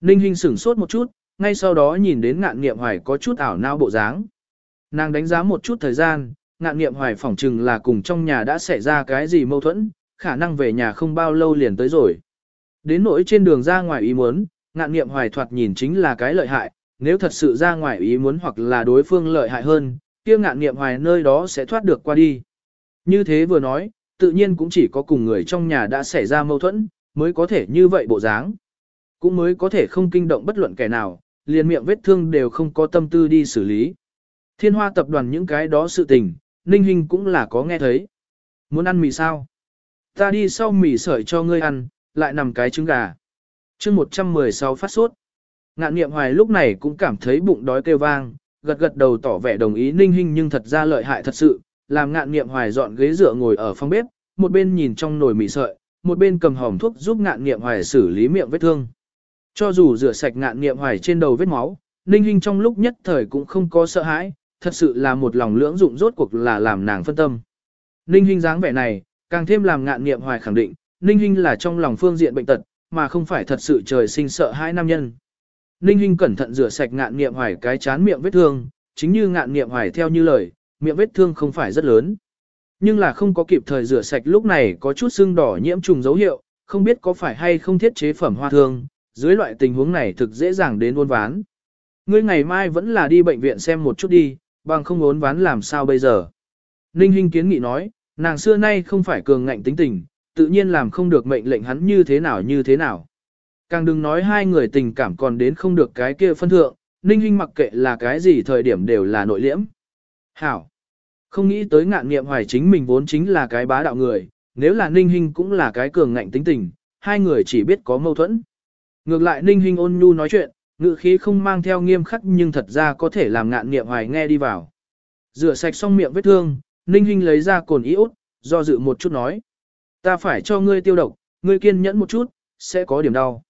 Ninh hình sửng sốt một chút, ngay sau đó nhìn đến ngạn nghiệm hoài có chút ảo nao bộ dáng. Nàng đánh giá một chút thời gian, ngạn nghiệm hoài phỏng chừng là cùng trong nhà đã xảy ra cái gì mâu thuẫn, khả năng về nhà không bao lâu liền tới rồi. Đến nỗi trên đường ra ngoài ý muốn, ngạn nghiệm hoài thoạt nhìn chính là cái lợi hại, nếu thật sự ra ngoài ý muốn hoặc là đối phương lợi hại hơn, kia ngạn nghiệm hoài nơi đó sẽ thoát được qua đi. Như thế vừa nói, tự nhiên cũng chỉ có cùng người trong nhà đã xảy ra mâu thuẫn, mới có thể như vậy bộ dáng. Cũng mới có thể không kinh động bất luận kẻ nào, liền miệng vết thương đều không có tâm tư đi xử lý. Thiên hoa tập đoàn những cái đó sự tình, Ninh Hinh cũng là có nghe thấy. Muốn ăn mì sao? Ta đi sau mì sợi cho ngươi ăn, lại nằm cái trứng gà. chương 116 phát sốt. Ngạn niệm hoài lúc này cũng cảm thấy bụng đói kêu vang, gật gật đầu tỏ vẻ đồng ý ninh Hinh nhưng thật ra lợi hại thật sự, làm ngạn niệm hoài dọn ghế dựa ngồi ở phòng bếp, một bên nhìn trong nồi mì sợi, một bên cầm hòm thuốc giúp ngạn niệm hoài xử lý miệng vết thương. Cho dù rửa sạch ngạn niệm hoài trên đầu vết máu, ninh Hinh trong lúc nhất thời cũng không có sợ hãi, thật sự là một lòng lưỡng dụng rốt cuộc là làm nàng phân tâm. Ninh Hinh dáng vẻ này, càng thêm làm ngạn niệm hoài khẳng định, Ninh Hinh là trong lòng phương diện bệnh tật, mà không phải thật sự trời sinh sợ hai nam nhân. Ninh Hinh cẩn thận rửa sạch ngạn niệm hoài cái chán miệng vết thương, chính như ngạn niệm hoài theo như lời, miệng vết thương không phải rất lớn. Nhưng là không có kịp thời rửa sạch lúc này có chút sưng đỏ nhiễm trùng dấu hiệu, không biết có phải hay không thiết chế phẩm hoa thương, dưới loại tình huống này thực dễ dàng đến uốn ván. Ngươi ngày mai vẫn là đi bệnh viện xem một chút đi, bằng không uốn ván làm sao bây giờ. Ninh Hinh kiến nghị nói, nàng xưa nay không phải cường ngạnh tính tình, tự nhiên làm không được mệnh lệnh hắn như thế nào như thế nào. Càng đừng nói hai người tình cảm còn đến không được cái kia phân thượng, Ninh Hinh mặc kệ là cái gì thời điểm đều là nội liễm. Hảo. Không nghĩ tới ngạn nghiệm hoài chính mình vốn chính là cái bá đạo người, nếu là ninh Hinh cũng là cái cường ngạnh tính tình, hai người chỉ biết có mâu thuẫn. Ngược lại ninh Hinh ôn nhu nói chuyện, ngữ khí không mang theo nghiêm khắc nhưng thật ra có thể làm ngạn nghiệm hoài nghe đi vào. Rửa sạch xong miệng vết thương, ninh Hinh lấy ra cồn iốt, do dự một chút nói. Ta phải cho ngươi tiêu độc, ngươi kiên nhẫn một chút, sẽ có điểm đau.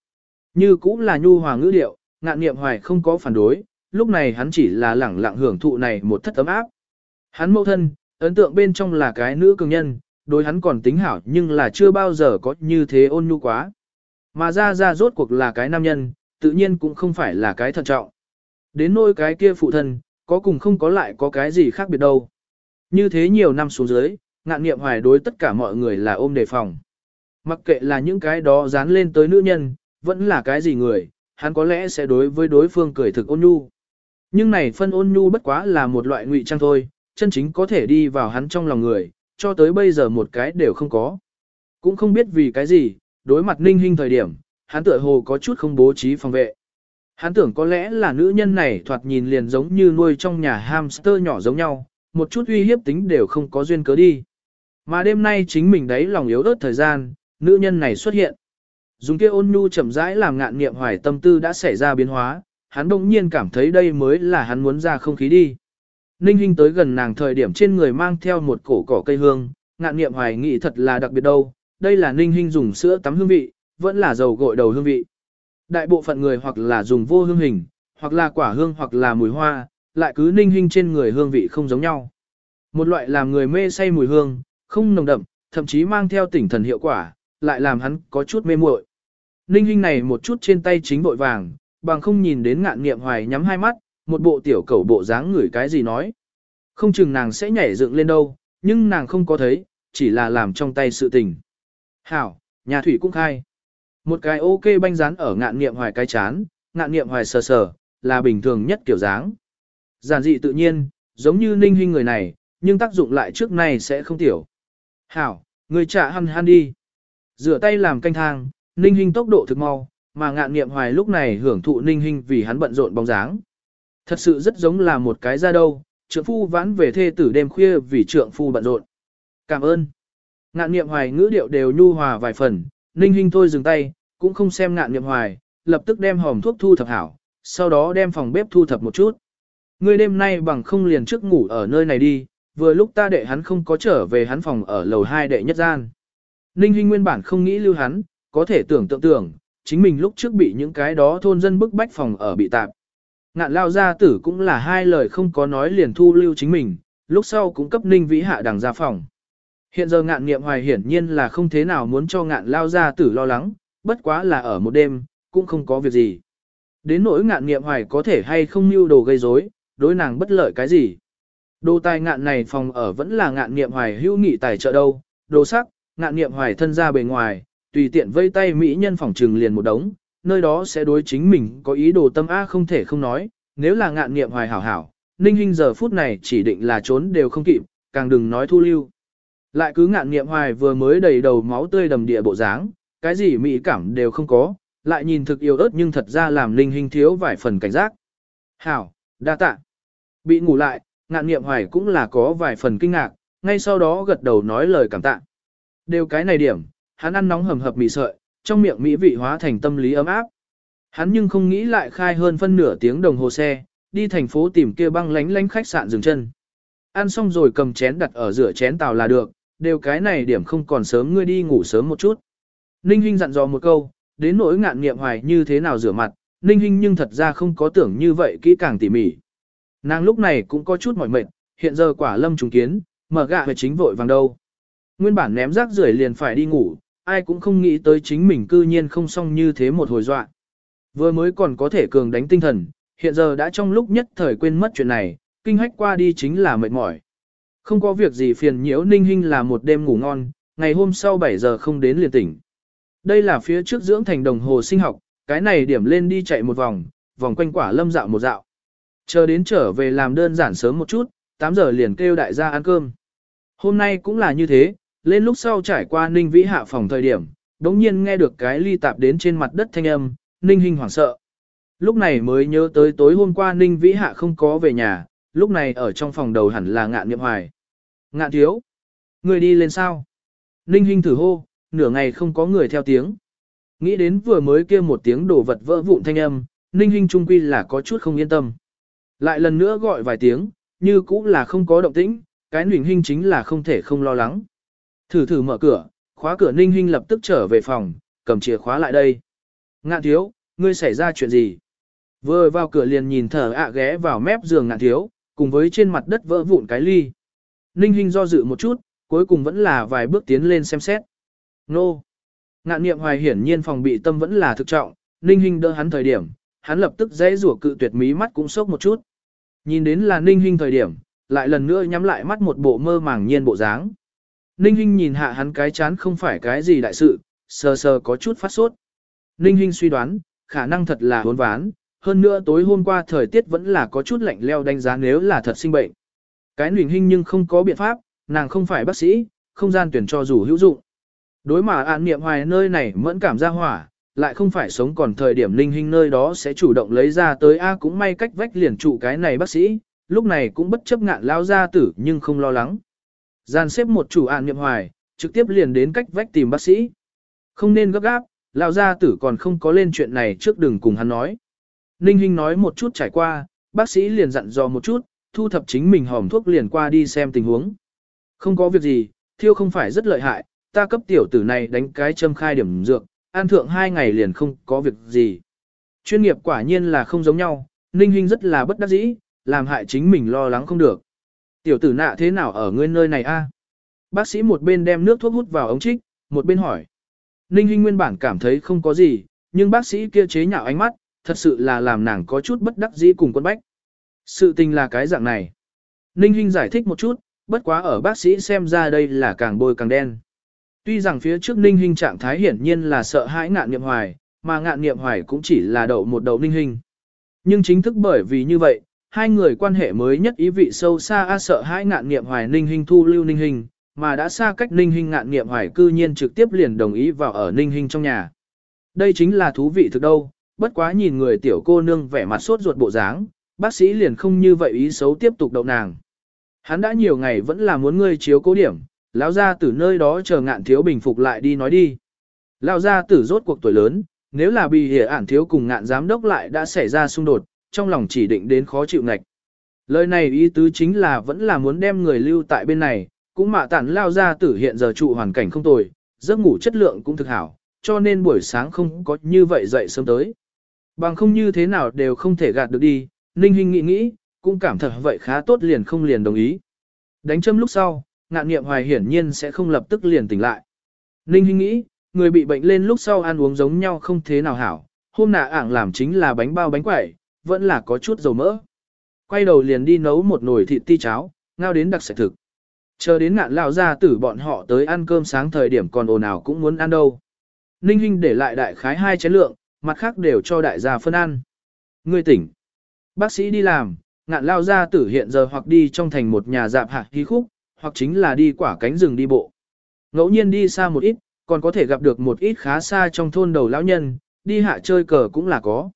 Như cũng là nhu hòa ngữ điệu, ngạn nghiệm hoài không có phản đối, lúc này hắn chỉ là lẳng lặng hưởng thụ này một thất ấm áp. Hắn mẫu thân, ấn tượng bên trong là cái nữ cường nhân, đối hắn còn tính hảo nhưng là chưa bao giờ có như thế ôn nhu quá. Mà ra ra rốt cuộc là cái nam nhân, tự nhiên cũng không phải là cái thận trọng. Đến nôi cái kia phụ thân, có cùng không có lại có cái gì khác biệt đâu. Như thế nhiều năm xuống dưới, ngạn nghiệm hoài đối tất cả mọi người là ôm đề phòng. Mặc kệ là những cái đó dán lên tới nữ nhân, vẫn là cái gì người, hắn có lẽ sẽ đối với đối phương cười thực ôn nhu. Nhưng này phân ôn nhu bất quá là một loại ngụy trang thôi, chân chính có thể đi vào hắn trong lòng người, cho tới bây giờ một cái đều không có. Cũng không biết vì cái gì, đối mặt ninh hình thời điểm, hắn tựa hồ có chút không bố trí phòng vệ. Hắn tưởng có lẽ là nữ nhân này thoạt nhìn liền giống như nuôi trong nhà hamster nhỏ giống nhau, một chút uy hiếp tính đều không có duyên cớ đi. Mà đêm nay chính mình đấy lòng yếu ớt thời gian, nữ nhân này xuất hiện. Dùng kia ôn nhu chậm rãi làm ngạn nghiệm hoài tâm tư đã xảy ra biến hóa, hắn đông nhiên cảm thấy đây mới là hắn muốn ra không khí đi. Ninh Hinh tới gần nàng thời điểm trên người mang theo một cổ cỏ cây hương, ngạn nghiệm hoài nghĩ thật là đặc biệt đâu, đây là Ninh Hinh dùng sữa tắm hương vị, vẫn là dầu gội đầu hương vị. Đại bộ phận người hoặc là dùng vô hương hình, hoặc là quả hương hoặc là mùi hoa, lại cứ Ninh Hinh trên người hương vị không giống nhau. Một loại làm người mê say mùi hương, không nồng đậm, thậm chí mang theo tỉnh thần hiệu quả, lại làm hắn có chút mê muội. Ninh Hinh này một chút trên tay chính vội vàng, bằng không nhìn đến ngạn nghiệm hoài nhắm hai mắt, một bộ tiểu cẩu bộ dáng ngửi cái gì nói. Không chừng nàng sẽ nhảy dựng lên đâu, nhưng nàng không có thấy, chỉ là làm trong tay sự tình. Hảo, nhà thủy cũng khai. Một cái ok banh rán ở ngạn nghiệm hoài cái chán, ngạn nghiệm hoài sờ sờ, là bình thường nhất kiểu dáng. Giản dị tự nhiên, giống như ninh huynh người này, nhưng tác dụng lại trước này sẽ không tiểu. Hảo, người trả hăn hăn đi. Rửa tay làm canh thang, ninh huynh tốc độ thực mau, mà ngạn nghiệm hoài lúc này hưởng thụ ninh huynh vì hắn bận rộn bóng dáng. Thật sự rất giống là một cái ra đâu, trượng phu vãn về thê tử đêm khuya vì trượng phu bận rộn. Cảm ơn. Ngạn niệm hoài ngữ điệu đều nhu hòa vài phần, ninh Hinh thôi dừng tay, cũng không xem ngạn niệm hoài, lập tức đem hòm thuốc thu thập hảo, sau đó đem phòng bếp thu thập một chút. Ngươi đêm nay bằng không liền trước ngủ ở nơi này đi, vừa lúc ta đệ hắn không có trở về hắn phòng ở lầu 2 đệ nhất gian. Ninh Hinh nguyên bản không nghĩ lưu hắn, có thể tưởng tượng tưởng, chính mình lúc trước bị những cái đó thôn dân bức bách phòng ở bị tạp. Ngạn lao gia tử cũng là hai lời không có nói liền thu lưu chính mình, lúc sau cũng cấp ninh vĩ hạ đằng ra phòng. Hiện giờ ngạn nghiệm hoài hiển nhiên là không thế nào muốn cho ngạn lao ra tử lo lắng, bất quá là ở một đêm, cũng không có việc gì. Đến nỗi ngạn nghiệm hoài có thể hay không mưu đồ gây rối, đối nàng bất lợi cái gì. Đồ tài ngạn này phòng ở vẫn là ngạn nghiệm hoài hữu nghị tài trợ đâu, đồ sắc, ngạn nghiệm hoài thân ra bề ngoài, tùy tiện vây tay mỹ nhân phòng trừng liền một đống, nơi đó sẽ đối chính mình có ý đồ tâm A không thể không nói, nếu là ngạn nghiệm hoài hảo hảo, ninh hình giờ phút này chỉ định là trốn đều không kịp, càng đừng nói thu lưu. Lại cứ ngạn nghiệm hoài vừa mới đầy đầu máu tươi đầm địa bộ dáng, cái gì mỹ cảm đều không có, lại nhìn thực yêu ớt nhưng thật ra làm linh hình thiếu vài phần cảnh giác. Hảo, đa tạ. Bị ngủ lại, ngạn nghiệm hoài cũng là có vài phần kinh ngạc, ngay sau đó gật đầu nói lời cảm tạ. Đều cái này điểm, hắn ăn nóng hầm hập mì sợi, trong miệng mỹ vị hóa thành tâm lý ấm áp. Hắn nhưng không nghĩ lại khai hơn phân nửa tiếng đồng hồ xe, đi thành phố tìm kia băng lánh lánh khách sạn dừng chân. Ăn xong rồi cầm chén đặt ở rửa chén tàu là được, đều cái này điểm không còn sớm ngươi đi ngủ sớm một chút. Ninh Hinh dặn dò một câu, đến nỗi ngạn nghiệm hoài như thế nào rửa mặt, Ninh Hinh nhưng thật ra không có tưởng như vậy kỹ càng tỉ mỉ. Nàng lúc này cũng có chút mỏi mệt, hiện giờ quả lâm trùng kiến, mở gạ về chính vội vàng đâu. Nguyên bản ném rác rưởi liền phải đi ngủ, ai cũng không nghĩ tới chính mình cư nhiên không xong như thế một hồi dọa. Vừa mới còn có thể cường đánh tinh thần, hiện giờ đã trong lúc nhất thời quên mất chuyện này, kinh hách qua đi chính là mệt mỏi. Không có việc gì phiền nhiễu ninh hinh là một đêm ngủ ngon, ngày hôm sau 7 giờ không đến liền tỉnh. Đây là phía trước dưỡng thành đồng hồ sinh học, cái này điểm lên đi chạy một vòng, vòng quanh quả lâm dạo một dạo. Chờ đến trở về làm đơn giản sớm một chút, 8 giờ liền kêu đại gia ăn cơm. Hôm nay cũng là như thế, lên lúc sau trải qua ninh vĩ hạ phòng thời điểm, đống nhiên nghe được cái ly tạp đến trên mặt đất thanh âm, ninh hình hoảng sợ. Lúc này mới nhớ tới tối hôm qua ninh vĩ hạ không có về nhà, lúc này ở trong phòng đầu hẳn là ngạn niệm hoài. Ngạn thiếu. Người đi lên sao? Ninh Hinh thử hô, nửa ngày không có người theo tiếng. Nghĩ đến vừa mới kia một tiếng đổ vật vỡ vụn thanh âm, Ninh Hinh trung quy là có chút không yên tâm. Lại lần nữa gọi vài tiếng, như cũ là không có động tĩnh, cái Ninh Hinh chính là không thể không lo lắng. Thử thử mở cửa, khóa cửa Ninh Hinh lập tức trở về phòng, cầm chìa khóa lại đây. Ngạn thiếu, ngươi xảy ra chuyện gì? Vừa vào cửa liền nhìn thở ạ ghé vào mép giường ngạn thiếu, cùng với trên mặt đất vỡ vụn cái ly. Ninh Hinh do dự một chút, cuối cùng vẫn là vài bước tiến lên xem xét. Nô! Ngạn niệm hoài hiển nhiên phòng bị tâm vẫn là thực trọng, Ninh Hinh đỡ hắn thời điểm, hắn lập tức dễ rủa cự tuyệt mí mắt cũng sốc một chút. Nhìn đến là Ninh Hinh thời điểm, lại lần nữa nhắm lại mắt một bộ mơ màng nhiên bộ dáng. Ninh Hinh nhìn hạ hắn cái chán không phải cái gì đại sự, sờ sờ có chút phát sốt. Ninh Hinh suy đoán, khả năng thật là hốn ván, hơn nữa tối hôm qua thời tiết vẫn là có chút lạnh leo đánh giá nếu là thật sinh bệnh. Cái Ninh hình nhưng không có biện pháp, nàng không phải bác sĩ, không gian tuyển cho dù hữu dụng. Đối mà an niệm hoài nơi này mẫn cảm ra hỏa, lại không phải sống còn thời điểm linh hình nơi đó sẽ chủ động lấy ra tới A cũng may cách vách liền trụ cái này bác sĩ, lúc này cũng bất chấp ngạn lao ra tử nhưng không lo lắng. Gian xếp một chủ an niệm hoài, trực tiếp liền đến cách vách tìm bác sĩ. Không nên gấp gáp, lao gia tử còn không có lên chuyện này trước đừng cùng hắn nói. Ninh Hinh nói một chút trải qua, bác sĩ liền dặn dò một chút, thu thập chính mình hòm thuốc liền qua đi xem tình huống. Không có việc gì, thiêu không phải rất lợi hại, ta cấp tiểu tử này đánh cái châm khai điểm dược, an thượng hai ngày liền không có việc gì. Chuyên nghiệp quả nhiên là không giống nhau, Ninh Hinh rất là bất đắc dĩ, làm hại chính mình lo lắng không được. Tiểu tử nạ thế nào ở ngươi nơi này a? Bác sĩ một bên đem nước thuốc hút vào ống trích, một bên hỏi. Ninh Hinh nguyên bản cảm thấy không có gì, nhưng bác sĩ kia chế nhạo ánh mắt, thật sự là làm nàng có chút bất đắc dĩ cùng quân bách. Sự tình là cái dạng này. Ninh Hinh giải thích một chút, bất quá ở bác sĩ xem ra đây là càng bôi càng đen. Tuy rằng phía trước ninh Hinh trạng thái hiển nhiên là sợ hãi ngạn niệm hoài, mà ngạn niệm hoài cũng chỉ là đậu một đầu ninh Hinh. Nhưng chính thức bởi vì như vậy, hai người quan hệ mới nhất ý vị sâu xa a sợ hãi ngạn niệm hoài ninh Hinh thu lưu ninh Hinh, mà đã xa cách ninh Hinh ngạn niệm hoài cư nhiên trực tiếp liền đồng ý vào ở ninh Hinh trong nhà. Đây chính là thú vị thực đâu, bất quá nhìn người tiểu cô nương vẻ mặt sốt ruột bộ dáng, bác sĩ liền không như vậy ý xấu tiếp tục đậu nàng. Hắn đã nhiều ngày vẫn là muốn ngươi chiếu cố điểm, lão gia tử nơi đó chờ ngạn thiếu bình phục lại đi nói đi. Lão gia tử rốt cuộc tuổi lớn, nếu là bị hiểu ản thiếu cùng ngạn giám đốc lại đã xảy ra xung đột, trong lòng chỉ định đến khó chịu ngạch. Lời này ý tứ chính là vẫn là muốn đem người lưu tại bên này, cũng mạ tản lao gia tử hiện giờ trụ hoàn cảnh không tồi, giấc ngủ chất lượng cũng thực hảo, cho nên buổi sáng không có như vậy dậy sớm tới. Bằng không như thế nào đều không thể gạt được đi, Ninh Hinh nghĩ nghĩ, cũng cảm thật vậy khá tốt liền không liền đồng ý. Đánh châm lúc sau, ngạn nghiệm hoài hiển nhiên sẽ không lập tức liền tỉnh lại. Ninh Hinh nghĩ, người bị bệnh lên lúc sau ăn uống giống nhau không thế nào hảo, hôm nạ ảng làm chính là bánh bao bánh quẩy, vẫn là có chút dầu mỡ. Quay đầu liền đi nấu một nồi thịt ti cháo, ngao đến đặc sạch thực. Chờ đến ngạn lao ra tử bọn họ tới ăn cơm sáng thời điểm còn ồn ào cũng muốn ăn đâu. Ninh Hinh để lại đại khái hai chén lượng, mặt khác đều cho đại gia phân ăn. Ngươi tỉnh. Bác sĩ đi làm, ngạn lao ra tử hiện giờ hoặc đi trong thành một nhà dạp hạ hí khúc, hoặc chính là đi quả cánh rừng đi bộ. Ngẫu nhiên đi xa một ít, còn có thể gặp được một ít khá xa trong thôn đầu lão nhân, đi hạ chơi cờ cũng là có.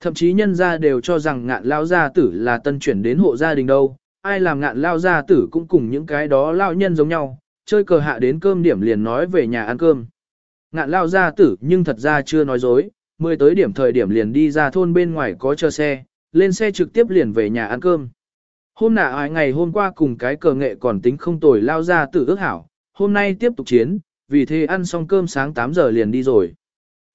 Thậm chí nhân gia đều cho rằng ngạn lao gia tử là tân chuyển đến hộ gia đình đâu, ai làm ngạn lao gia tử cũng cùng những cái đó lao nhân giống nhau, chơi cờ hạ đến cơm điểm liền nói về nhà ăn cơm. Ngạn lao gia tử nhưng thật ra chưa nói dối, mười tới điểm thời điểm liền đi ra thôn bên ngoài có chờ xe, lên xe trực tiếp liền về nhà ăn cơm. Hôm nạ ai ngày hôm qua cùng cái cờ nghệ còn tính không tồi lao ra tự ước hảo, hôm nay tiếp tục chiến, vì thế ăn xong cơm sáng 8 giờ liền đi rồi.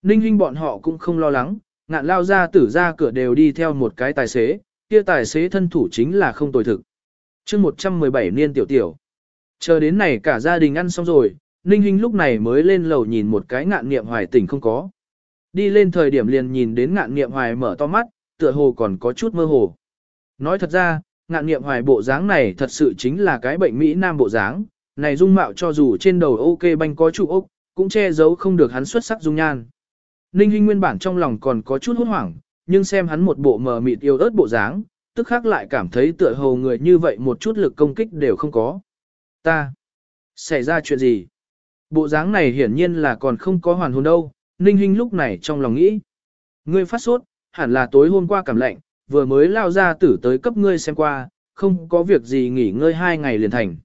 Ninh Hinh bọn họ cũng không lo lắng, ngạn lao ra tử ra cửa đều đi theo một cái tài xế, kia tài xế thân thủ chính là không tồi thực. chương 117 niên tiểu tiểu. Chờ đến này cả gia đình ăn xong rồi, Ninh Hinh lúc này mới lên lầu nhìn một cái ngạn niệm hoài tỉnh không có. Đi lên thời điểm liền nhìn đến ngạn niệm hoài mở to mắt, tựa hồ còn có chút mơ hồ. Nói thật ra, ngạn nghiệm hoài bộ dáng này thật sự chính là cái bệnh Mỹ Nam bộ dáng, này dung mạo cho dù trên đầu ok banh có trụ ốc, cũng che giấu không được hắn xuất sắc dung nhan. Ninh Hinh nguyên bản trong lòng còn có chút hốt hoảng, nhưng xem hắn một bộ mờ mịt yêu ớt bộ dáng, tức khác lại cảm thấy tựa hồ người như vậy một chút lực công kích đều không có. Ta, xảy ra chuyện gì? Bộ dáng này hiển nhiên là còn không có hoàn hồn đâu, Ninh Hinh lúc này trong lòng nghĩ. Ngươi phát sốt, hẳn là tối hôm qua cảm lạnh, vừa mới lao ra tử tới cấp ngươi xem qua, không có việc gì nghỉ ngơi hai ngày liền thành.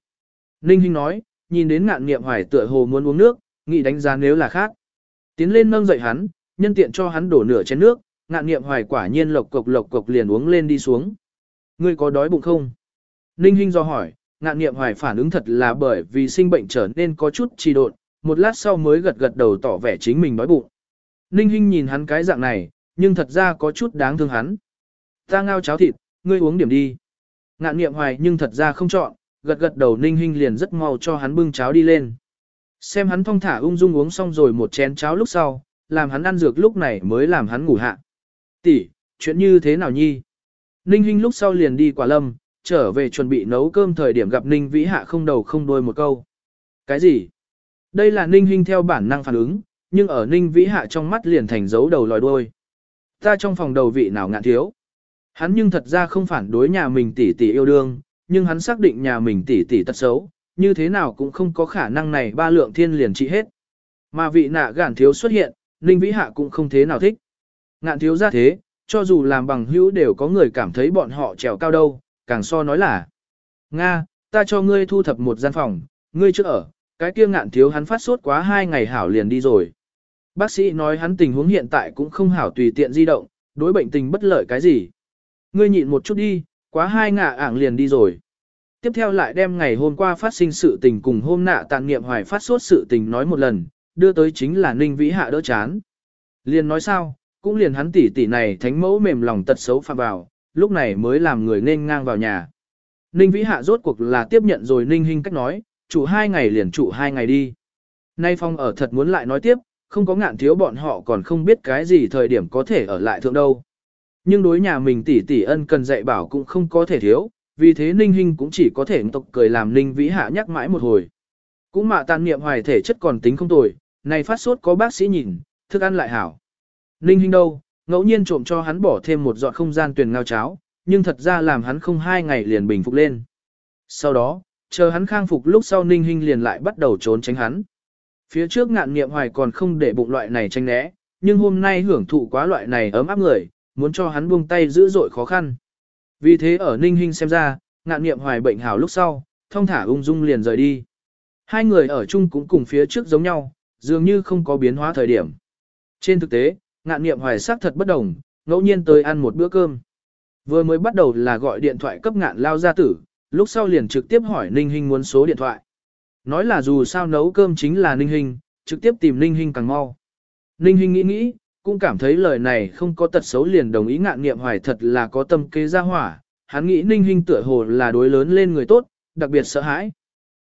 Ninh Hinh nói, nhìn đến ngạn nghiệm hoài tựa hồ muốn uống nước, nghĩ đánh giá nếu là khác. Tiến lên nâng dậy hắn, nhân tiện cho hắn đổ nửa chén nước, ngạn nghiệm hoài quả nhiên lộc cộc lộc cộc liền uống lên đi xuống. Ngươi có đói bụng không? Ninh Hinh do hỏi, ngạn nghiệm hoài phản ứng thật là bởi vì sinh bệnh trở nên có chút trì độn, một lát sau mới gật gật đầu tỏ vẻ chính mình đói bụng. Ninh Hinh nhìn hắn cái dạng này, nhưng thật ra có chút đáng thương hắn. Ta ngao cháo thịt, ngươi uống điểm đi. Ngạn nghiệm hoài nhưng thật ra không chọn, gật gật đầu Ninh Hinh liền rất mau cho hắn bưng cháo đi lên. Xem hắn thong thả ung dung uống xong rồi một chén cháo lúc sau, làm hắn ăn dược lúc này mới làm hắn ngủ hạ. Tỷ, chuyện như thế nào nhi? Ninh Hinh lúc sau liền đi quả lâm, trở về chuẩn bị nấu cơm thời điểm gặp Ninh Vĩ Hạ không đầu không đuôi một câu. Cái gì? Đây là Ninh Hinh theo bản năng phản ứng, nhưng ở Ninh Vĩ Hạ trong mắt liền thành dấu đầu lòi đuôi. Ta trong phòng đầu vị nào ngạn thiếu? Hắn nhưng thật ra không phản đối nhà mình tỷ tỷ yêu đương, nhưng hắn xác định nhà mình tỷ tỷ tật xấu, như thế nào cũng không có khả năng này ba lượng thiên liền trị hết. Mà vị nạ gạn thiếu xuất hiện, Ninh Vĩ Hạ cũng không thế nào thích. Ngạn thiếu ra thế, cho dù làm bằng hữu đều có người cảm thấy bọn họ trèo cao đâu, càng so nói là Nga, ta cho ngươi thu thập một gian phòng, ngươi chưa ở, cái kia ngạn thiếu hắn phát sốt quá hai ngày hảo liền đi rồi. Bác sĩ nói hắn tình huống hiện tại cũng không hảo tùy tiện di động, đối bệnh tình bất lợi cái gì. Ngươi nhịn một chút đi, quá hai ngạ ảng liền đi rồi. Tiếp theo lại đem ngày hôm qua phát sinh sự tình cùng hôm nạ tàn nghiệm hoài phát sốt sự tình nói một lần, đưa tới chính là Ninh Vĩ Hạ đỡ chán. Liền nói sao, cũng liền hắn tỷ tỷ này thánh mẫu mềm lòng tật xấu phạm vào, lúc này mới làm người nên ngang vào nhà. Ninh Vĩ Hạ rốt cuộc là tiếp nhận rồi Ninh Hinh cách nói, chủ hai ngày liền chủ hai ngày đi. Nay Phong ở thật muốn lại nói tiếp, không có ngạn thiếu bọn họ còn không biết cái gì thời điểm có thể ở lại thượng đâu. Nhưng đối nhà mình tỷ tỷ ân cần dạy bảo cũng không có thể thiếu, vì thế Ninh Hinh cũng chỉ có thể tộc cười làm Ninh Vĩ Hạ nhắc mãi một hồi. Cũng mà tàn niệm hoài thể chất còn tính không tồi, này phát sốt có bác sĩ nhìn, thức ăn lại hảo. Ninh Hinh đâu, ngẫu nhiên trộm cho hắn bỏ thêm một giọt không gian tuyển ngao cháo, nhưng thật ra làm hắn không hai ngày liền bình phục lên. Sau đó, chờ hắn khang phục lúc sau Ninh Hinh liền lại bắt đầu trốn tránh hắn. Phía trước ngạn niệm hoài còn không để bụng loại này tranh né, nhưng hôm nay hưởng thụ quá loại này ấm áp người, muốn cho hắn buông tay dữ dội khó khăn. Vì thế ở Ninh Hinh xem ra, ngạn niệm hoài bệnh hảo lúc sau, thông thả ung dung liền rời đi. Hai người ở chung cũng cùng phía trước giống nhau, dường như không có biến hóa thời điểm. Trên thực tế, ngạn niệm hoài sắc thật bất đồng, ngẫu nhiên tới ăn một bữa cơm. Vừa mới bắt đầu là gọi điện thoại cấp ngạn lao gia tử, lúc sau liền trực tiếp hỏi Ninh Hinh muốn số điện thoại. Nói là dù sao nấu cơm chính là Ninh Hinh, trực tiếp tìm Ninh Hinh càng mau. Ninh Hinh nghĩ nghĩ, cũng cảm thấy lời này không có tật xấu liền đồng ý ngạn nghiệm hoài thật là có tâm kế ra hỏa. Hắn nghĩ Ninh Hinh tựa hồ là đối lớn lên người tốt, đặc biệt sợ hãi.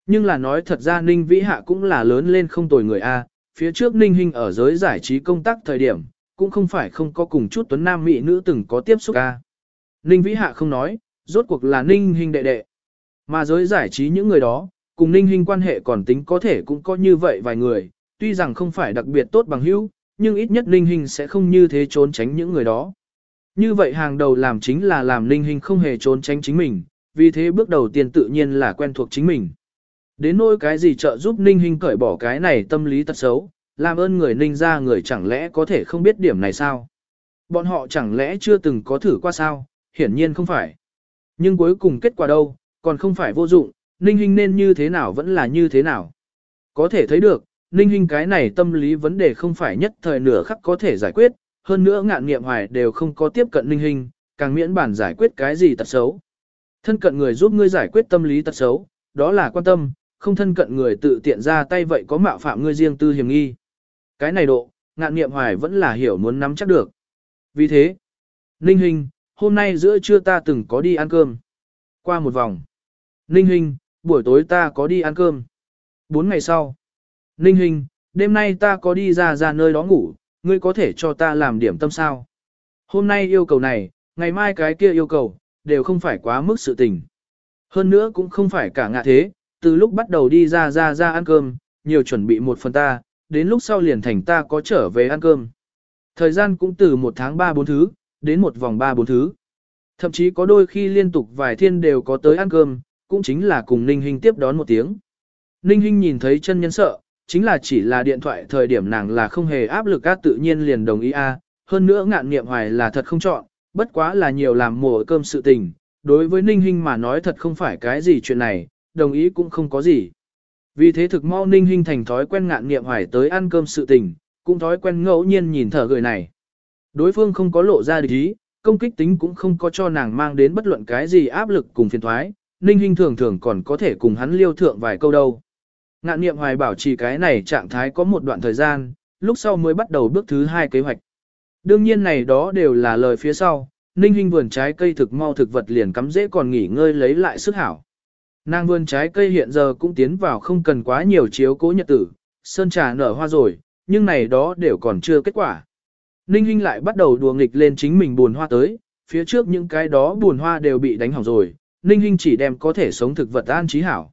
Nhưng là nói thật ra Ninh Vĩ Hạ cũng là lớn lên không tồi người A, phía trước Ninh Hinh ở giới giải trí công tác thời điểm, cũng không phải không có cùng chút tuấn nam mỹ nữ từng có tiếp xúc A. Ninh Vĩ Hạ không nói, rốt cuộc là Ninh Hinh đệ đệ. Mà giới giải trí những người đó, cùng Ninh hình quan hệ còn tính có thể cũng có như vậy vài người, tuy rằng không phải đặc biệt tốt bằng hữu, nhưng ít nhất Ninh hình sẽ không như thế trốn tránh những người đó. Như vậy hàng đầu làm chính là làm Ninh hình không hề trốn tránh chính mình, vì thế bước đầu tiên tự nhiên là quen thuộc chính mình. Đến nỗi cái gì trợ giúp Ninh hình cởi bỏ cái này tâm lý tật xấu, làm ơn người Ninh ra người chẳng lẽ có thể không biết điểm này sao? Bọn họ chẳng lẽ chưa từng có thử qua sao? Hiển nhiên không phải. Nhưng cuối cùng kết quả đâu, còn không phải vô dụng, Ninh Hinh nên như thế nào vẫn là như thế nào. Có thể thấy được, Ninh Hinh cái này tâm lý vấn đề không phải nhất thời nửa khắc có thể giải quyết, hơn nữa ngạn nghiệm hoài đều không có tiếp cận Ninh Hinh, càng miễn bản giải quyết cái gì tật xấu. Thân cận người giúp ngươi giải quyết tâm lý tật xấu, đó là quan tâm, không thân cận người tự tiện ra tay vậy có mạo phạm ngươi riêng tư hiểm nghi. Cái này độ, ngạn nghiệm hoài vẫn là hiểu muốn nắm chắc được. Vì thế, Ninh Hinh, hôm nay giữa trưa ta từng có đi ăn cơm. Qua một vòng. Ninh Hinh, buổi tối ta có đi ăn cơm. Bốn ngày sau. Ninh Hinh, đêm nay ta có đi ra ra nơi đó ngủ, ngươi có thể cho ta làm điểm tâm sao. Hôm nay yêu cầu này, ngày mai cái kia yêu cầu, đều không phải quá mức sự tình. Hơn nữa cũng không phải cả ngạ thế, từ lúc bắt đầu đi ra ra ra ăn cơm, nhiều chuẩn bị một phần ta, đến lúc sau liền thành ta có trở về ăn cơm. Thời gian cũng từ một tháng ba bốn thứ, đến một vòng ba bốn thứ. Thậm chí có đôi khi liên tục vài thiên đều có tới ăn cơm, cũng chính là cùng Ninh Hinh tiếp đón một tiếng. Ninh Hinh nhìn thấy chân nhân sợ, chính là chỉ là điện thoại thời điểm nàng là không hề áp lực các tự nhiên liền đồng ý a. hơn nữa ngạn nghiệm hoài là thật không chọn, bất quá là nhiều làm mùa cơm sự tình, đối với Ninh Hinh mà nói thật không phải cái gì chuyện này, đồng ý cũng không có gì. Vì thế thực mau Ninh Hinh thành thói quen ngạn nghiệm hoài tới ăn cơm sự tình, cũng thói quen ngẫu nhiên nhìn thở người này. Đối phương không có lộ ra địch ý, công kích tính cũng không có cho nàng mang đến bất luận cái gì áp lực cùng phiền thoái, Ninh Hinh thường thường còn có thể cùng hắn liêu thượng vài câu đâu. Ngạn niệm hoài bảo trì cái này trạng thái có một đoạn thời gian, lúc sau mới bắt đầu bước thứ hai kế hoạch. Đương nhiên này đó đều là lời phía sau, Ninh Hinh vườn trái cây thực mau thực vật liền cắm dễ còn nghỉ ngơi lấy lại sức hảo. Nàng vườn trái cây hiện giờ cũng tiến vào không cần quá nhiều chiếu cố nhật tử, sơn trà nở hoa rồi, nhưng này đó đều còn chưa kết quả. Ninh Hinh lại bắt đầu đùa nghịch lên chính mình buồn hoa tới, phía trước những cái đó buồn hoa đều bị đánh hỏng rồi, Ninh Hinh chỉ đem có thể sống thực vật an trí hảo.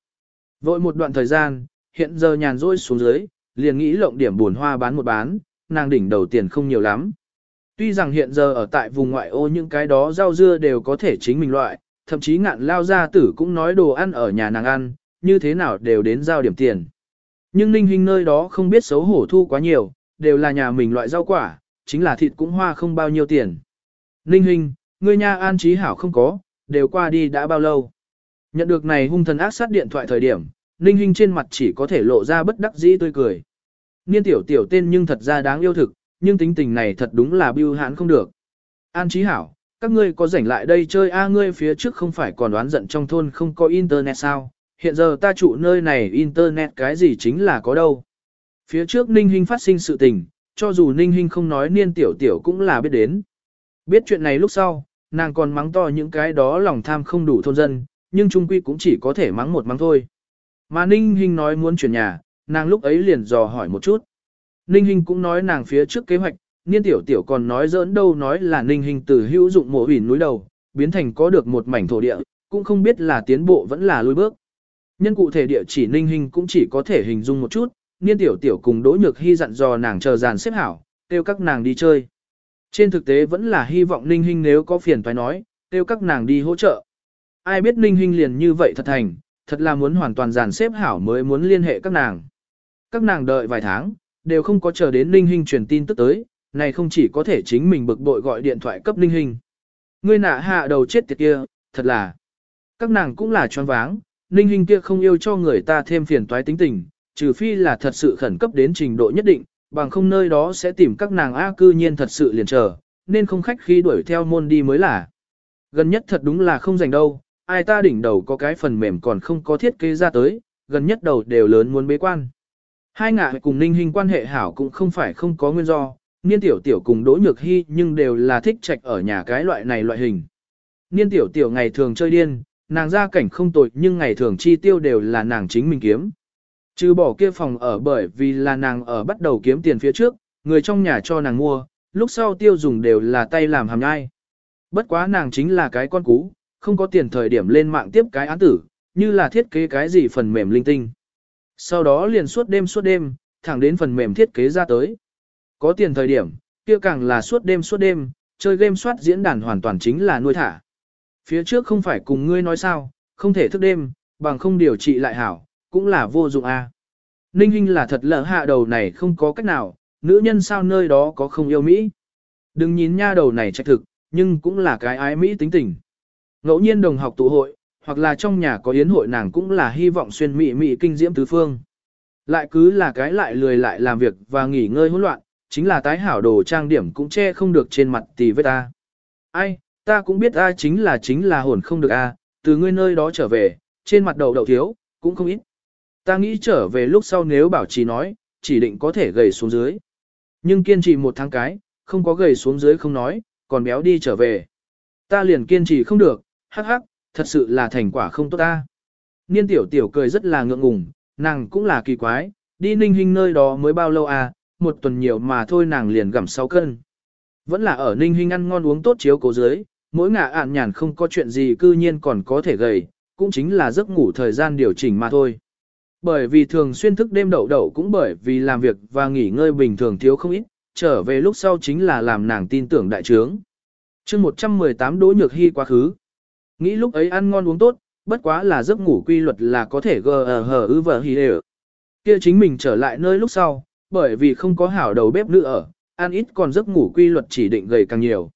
Vội một đoạn thời gian, hiện giờ nhàn rỗi xuống dưới, liền nghĩ lộng điểm buồn hoa bán một bán, nàng đỉnh đầu tiền không nhiều lắm. Tuy rằng hiện giờ ở tại vùng ngoại ô những cái đó rau dưa đều có thể chính mình loại, thậm chí ngạn lao gia tử cũng nói đồ ăn ở nhà nàng ăn, như thế nào đều đến giao điểm tiền. Nhưng ninh hình nơi đó không biết xấu hổ thu quá nhiều, đều là nhà mình loại rau quả, chính là thịt cũng hoa không bao nhiêu tiền. Ninh hình, ngươi nha an trí hảo không có, đều qua đi đã bao lâu. Nhận được này hung thần ác sát điện thoại thời điểm, ninh hình trên mặt chỉ có thể lộ ra bất đắc dĩ tươi cười. Niên tiểu tiểu tên nhưng thật ra đáng yêu thực, nhưng tính tình này thật đúng là biêu hãn không được. An trí hảo, các ngươi có rảnh lại đây chơi a ngươi phía trước không phải còn đoán giận trong thôn không có internet sao, hiện giờ ta trụ nơi này internet cái gì chính là có đâu. Phía trước Ninh Hinh phát sinh sự tình, cho dù Ninh Hinh không nói niên tiểu tiểu cũng là biết đến. Biết chuyện này lúc sau, nàng còn mắng to những cái đó lòng tham không đủ thôn dân, nhưng trung quy cũng chỉ có thể mắng một mắng thôi. Mà Ninh Hinh nói muốn chuyển nhà, nàng lúc ấy liền dò hỏi một chút. Ninh Hinh cũng nói nàng phía trước kế hoạch, niên tiểu tiểu còn nói giỡn đâu nói là Ninh Hinh từ hữu dụng mộ hủy núi đầu, biến thành có được một mảnh thổ địa, cũng không biết là tiến bộ vẫn là lùi bước. Nhân cụ thể địa chỉ Ninh Hinh cũng chỉ có thể hình dung một chút, niên tiểu tiểu cùng Đỗ Nhược Hy dặn dò nàng chờ dàn xếp hảo, kêu các nàng đi chơi. Trên thực tế vẫn là hy vọng Ninh Hinh nếu có phiền phải nói, kêu các nàng đi hỗ trợ. Ai biết Ninh Hinh liền như vậy thật thành, thật là muốn hoàn toàn dàn xếp hảo mới muốn liên hệ các nàng. Các nàng đợi vài tháng, đều không có chờ đến Ninh Hinh truyền tin tức tới, này không chỉ có thể chính mình bực bội gọi điện thoại cấp Ninh Hinh. Ngươi nạ hạ đầu chết tiệt kia, thật là. Các nàng cũng là choáng váng, Ninh Hinh kia không yêu cho người ta thêm phiền toái tính tình, trừ phi là thật sự khẩn cấp đến trình độ nhất định, bằng không nơi đó sẽ tìm các nàng A cư nhiên thật sự liền chờ, nên không khách khi đuổi theo môn đi mới là. Gần nhất thật đúng là không dành đâu, ai ta đỉnh đầu có cái phần mềm còn không có thiết kế ra tới, gần nhất đầu đều lớn muốn bế quan. Hai ngạ cùng ninh hình quan hệ hảo cũng không phải không có nguyên do, niên tiểu tiểu cùng đỗ nhược hy nhưng đều là thích trạch ở nhà cái loại này loại hình. Niên tiểu tiểu ngày thường chơi điên, nàng ra cảnh không tồi nhưng ngày thường chi tiêu đều là nàng chính mình kiếm. Trừ bỏ kia phòng ở bởi vì là nàng ở bắt đầu kiếm tiền phía trước, người trong nhà cho nàng mua, lúc sau tiêu dùng đều là tay làm hàm nhai. Bất quá nàng chính là cái con cú, không có tiền thời điểm lên mạng tiếp cái án tử, như là thiết kế cái gì phần mềm linh tinh. Sau đó liền suốt đêm suốt đêm, thẳng đến phần mềm thiết kế ra tới. Có tiền thời điểm, kia càng là suốt đêm suốt đêm, chơi game soát diễn đàn hoàn toàn chính là nuôi thả. Phía trước không phải cùng ngươi nói sao, không thể thức đêm, bằng không điều trị lại hảo, cũng là vô dụng a. À. Ninh Hinh là thật lỡ hạ đầu này không có cách nào, nữ nhân sao nơi đó có không yêu Mỹ. Đừng nhìn nha đầu này trách thực, nhưng cũng là cái ái Mỹ tính tình. Ngẫu nhiên đồng học tụ hội, hoặc là trong nhà có yến hội nàng cũng là hy vọng xuyên mỹ mỹ kinh diễm tứ phương. Lại cứ là cái lại lười lại làm việc và nghỉ ngơi hỗn loạn, chính là tái hảo đồ trang điểm cũng che không được trên mặt tỷ với ta. Ai, ta cũng biết a chính là chính là hồn không được a, từ ngươi nơi đó trở về, trên mặt đầu đầu thiếu, cũng không ít. Ta nghĩ trở về lúc sau nếu bảo trì nói, chỉ định có thể gầy xuống dưới. Nhưng kiên trì một tháng cái, không có gầy xuống dưới không nói, còn béo đi trở về. Ta liền kiên trì không được, hắc hắc, thật sự là thành quả không tốt ta. Niên tiểu tiểu cười rất là ngượng ngùng, nàng cũng là kỳ quái, đi ninh hình nơi đó mới bao lâu à, một tuần nhiều mà thôi nàng liền gặm 6 cân. Vẫn là ở ninh hình ăn ngon uống tốt chiếu cố dưới, mỗi ngả ạn nhàn không có chuyện gì cư nhiên còn có thể gầy, cũng chính là giấc ngủ thời gian điều chỉnh mà thôi. Bởi vì thường xuyên thức đêm đậu đậu cũng bởi vì làm việc và nghỉ ngơi bình thường thiếu không ít, trở về lúc sau chính là làm nàng tin tưởng đại trướng. chương 118 Đỗ Nhược Hy quá khứ. Nghĩ lúc ấy ăn ngon uống tốt, bất quá là giấc ngủ quy luật là có thể gờ ờ hờ ư vợ hì đều. Kia chính mình trở lại nơi lúc sau, bởi vì không có hảo đầu bếp nữ ở, ăn ít còn giấc ngủ quy luật chỉ định gầy càng nhiều.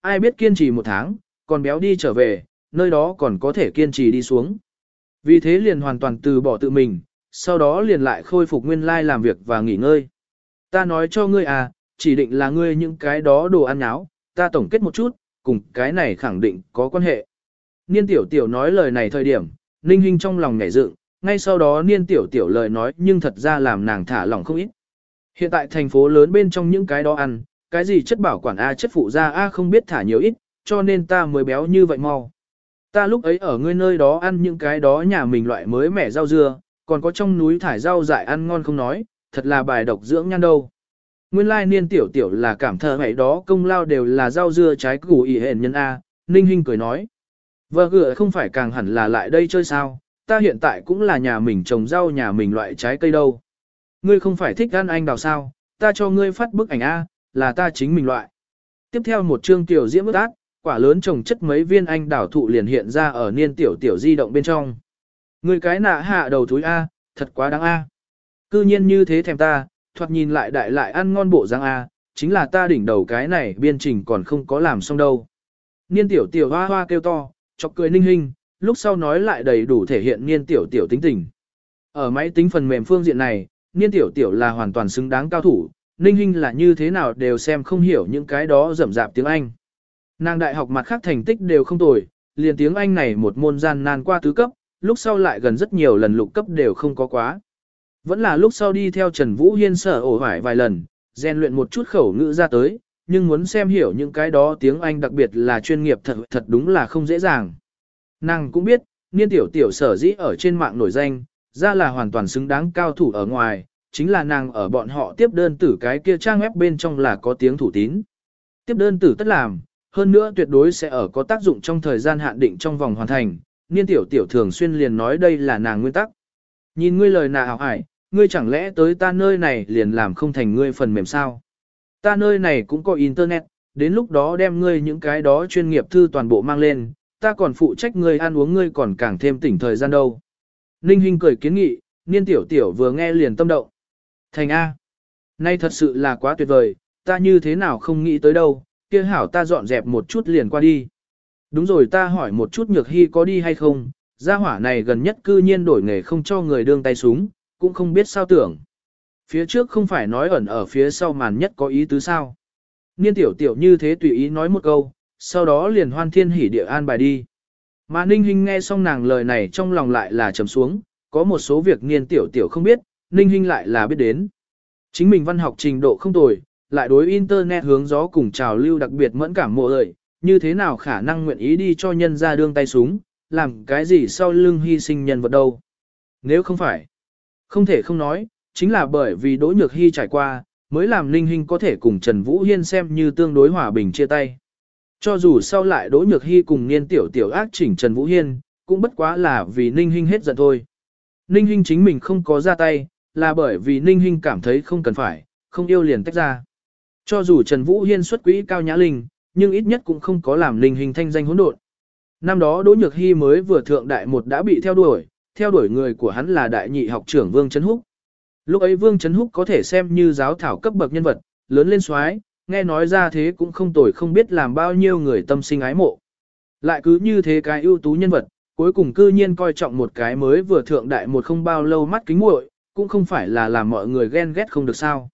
Ai biết kiên trì một tháng, còn béo đi trở về, nơi đó còn có thể kiên trì đi xuống. Vì thế liền hoàn toàn từ bỏ tự mình, sau đó liền lại khôi phục nguyên lai làm việc và nghỉ ngơi. Ta nói cho ngươi à, chỉ định là ngươi những cái đó đồ ăn nháo, ta tổng kết một chút, cùng cái này khẳng định có quan hệ. Niên tiểu tiểu nói lời này thời điểm, Ninh Hinh trong lòng nhảy dựng, ngay sau đó niên tiểu tiểu lời nói nhưng thật ra làm nàng thả lòng không ít. Hiện tại thành phố lớn bên trong những cái đó ăn, cái gì chất bảo quản A chất phụ ra A không biết thả nhiều ít, cho nên ta mới béo như vậy mau. Ta lúc ấy ở ngươi nơi đó ăn những cái đó nhà mình loại mới mẻ rau dưa, còn có trong núi thải rau dại ăn ngon không nói, thật là bài độc dưỡng nhan đâu. Nguyên lai niên tiểu tiểu là cảm thờ ngày đó công lao đều là rau dưa trái củ ỉ hển nhân A, Ninh Hinh cười nói. Vợ gựa không phải càng hẳn là lại đây chơi sao, ta hiện tại cũng là nhà mình trồng rau nhà mình loại trái cây đâu. Ngươi không phải thích ăn anh đào sao, ta cho ngươi phát bức ảnh A, là ta chính mình loại. Tiếp theo một chương tiểu diễm ước ác, quả lớn trồng chất mấy viên anh đào thụ liền hiện ra ở niên tiểu tiểu di động bên trong. người cái nạ hạ đầu thúi A, thật quá đáng A. Cư nhiên như thế thèm ta, thoạt nhìn lại đại lại ăn ngon bộ răng A, chính là ta đỉnh đầu cái này biên trình còn không có làm xong đâu. Niên tiểu tiểu hoa hoa kêu to, chọc cười ninh hình, lúc sau nói lại đầy đủ thể hiện niên tiểu tiểu tính tình. Ở máy tính phần mềm phương diện này, niên tiểu tiểu là hoàn toàn xứng đáng cao thủ, ninh hình là như thế nào đều xem không hiểu những cái đó rầm rạp tiếng Anh. Nàng đại học mặt khác thành tích đều không tồi, liền tiếng Anh này một môn gian nan qua tứ cấp, lúc sau lại gần rất nhiều lần lục cấp đều không có quá. Vẫn là lúc sau đi theo Trần Vũ Hiên sở ổ hoài vài lần, rèn luyện một chút khẩu ngữ ra tới, nhưng muốn xem hiểu những cái đó tiếng Anh đặc biệt là chuyên nghiệp thật thật đúng là không dễ dàng. Nàng cũng biết, niên tiểu tiểu sở dĩ ở trên mạng nổi danh, ra là hoàn toàn xứng đáng cao thủ ở ngoài, chính là nàng ở bọn họ tiếp đơn tử cái kia trang web bên trong là có tiếng thủ tín. Tiếp đơn tử tất làm, hơn nữa tuyệt đối sẽ ở có tác dụng trong thời gian hạn định trong vòng hoàn thành, niên tiểu tiểu thường xuyên liền nói đây là nàng nguyên tắc. Nhìn ngươi lời nào ải, ngươi chẳng lẽ tới ta nơi này liền làm không thành ngươi phần mềm sao? Ta nơi này cũng có internet, đến lúc đó đem ngươi những cái đó chuyên nghiệp thư toàn bộ mang lên, ta còn phụ trách ngươi ăn uống ngươi còn càng thêm tỉnh thời gian đâu. Ninh Hinh cười kiến nghị, niên tiểu tiểu vừa nghe liền tâm động. Thành A. Nay thật sự là quá tuyệt vời, ta như thế nào không nghĩ tới đâu, kia hảo ta dọn dẹp một chút liền qua đi. Đúng rồi ta hỏi một chút nhược hy có đi hay không, gia hỏa này gần nhất cư nhiên đổi nghề không cho người đương tay súng, cũng không biết sao tưởng. Phía trước không phải nói ẩn ở phía sau màn nhất có ý tứ sao. Niên tiểu tiểu như thế tùy ý nói một câu, sau đó liền hoan thiên hỉ địa an bài đi. Mà Ninh Hinh nghe xong nàng lời này trong lòng lại là trầm xuống, có một số việc niên tiểu tiểu không biết, Ninh Hinh lại là biết đến. Chính mình văn học trình độ không tồi, lại đối Internet hướng gió cùng trào lưu đặc biệt mẫn cảm mộ lợi, như thế nào khả năng nguyện ý đi cho nhân ra đương tay súng, làm cái gì sau lưng hy sinh nhân vật đâu. Nếu không phải, không thể không nói, chính là bởi vì Đỗ Nhược Hy trải qua, mới làm Ninh Hinh có thể cùng Trần Vũ Hiên xem như tương đối hòa bình chia tay. Cho dù sau lại Đỗ Nhược Hy cùng niên tiểu tiểu ác chỉnh Trần Vũ Hiên, cũng bất quá là vì Ninh Hinh hết giận thôi. Ninh Hinh chính mình không có ra tay, là bởi vì Ninh Hinh cảm thấy không cần phải, không yêu liền tách ra. Cho dù Trần Vũ Hiên xuất quỹ cao nhã linh, nhưng ít nhất cũng không có làm linh hình thanh danh hỗn độn. Năm đó Đỗ Nhược Hy mới vừa thượng đại một đã bị theo đuổi, theo đuổi người của hắn là đại nhị học trưởng Vương Trấn Húc. Lúc ấy Vương Trấn Húc có thể xem như giáo thảo cấp bậc nhân vật, lớn lên xoái, nghe nói ra thế cũng không tồi không biết làm bao nhiêu người tâm sinh ái mộ. Lại cứ như thế cái ưu tú nhân vật, cuối cùng cư nhiên coi trọng một cái mới vừa thượng đại một không bao lâu mắt kính muội, cũng không phải là làm mọi người ghen ghét không được sao.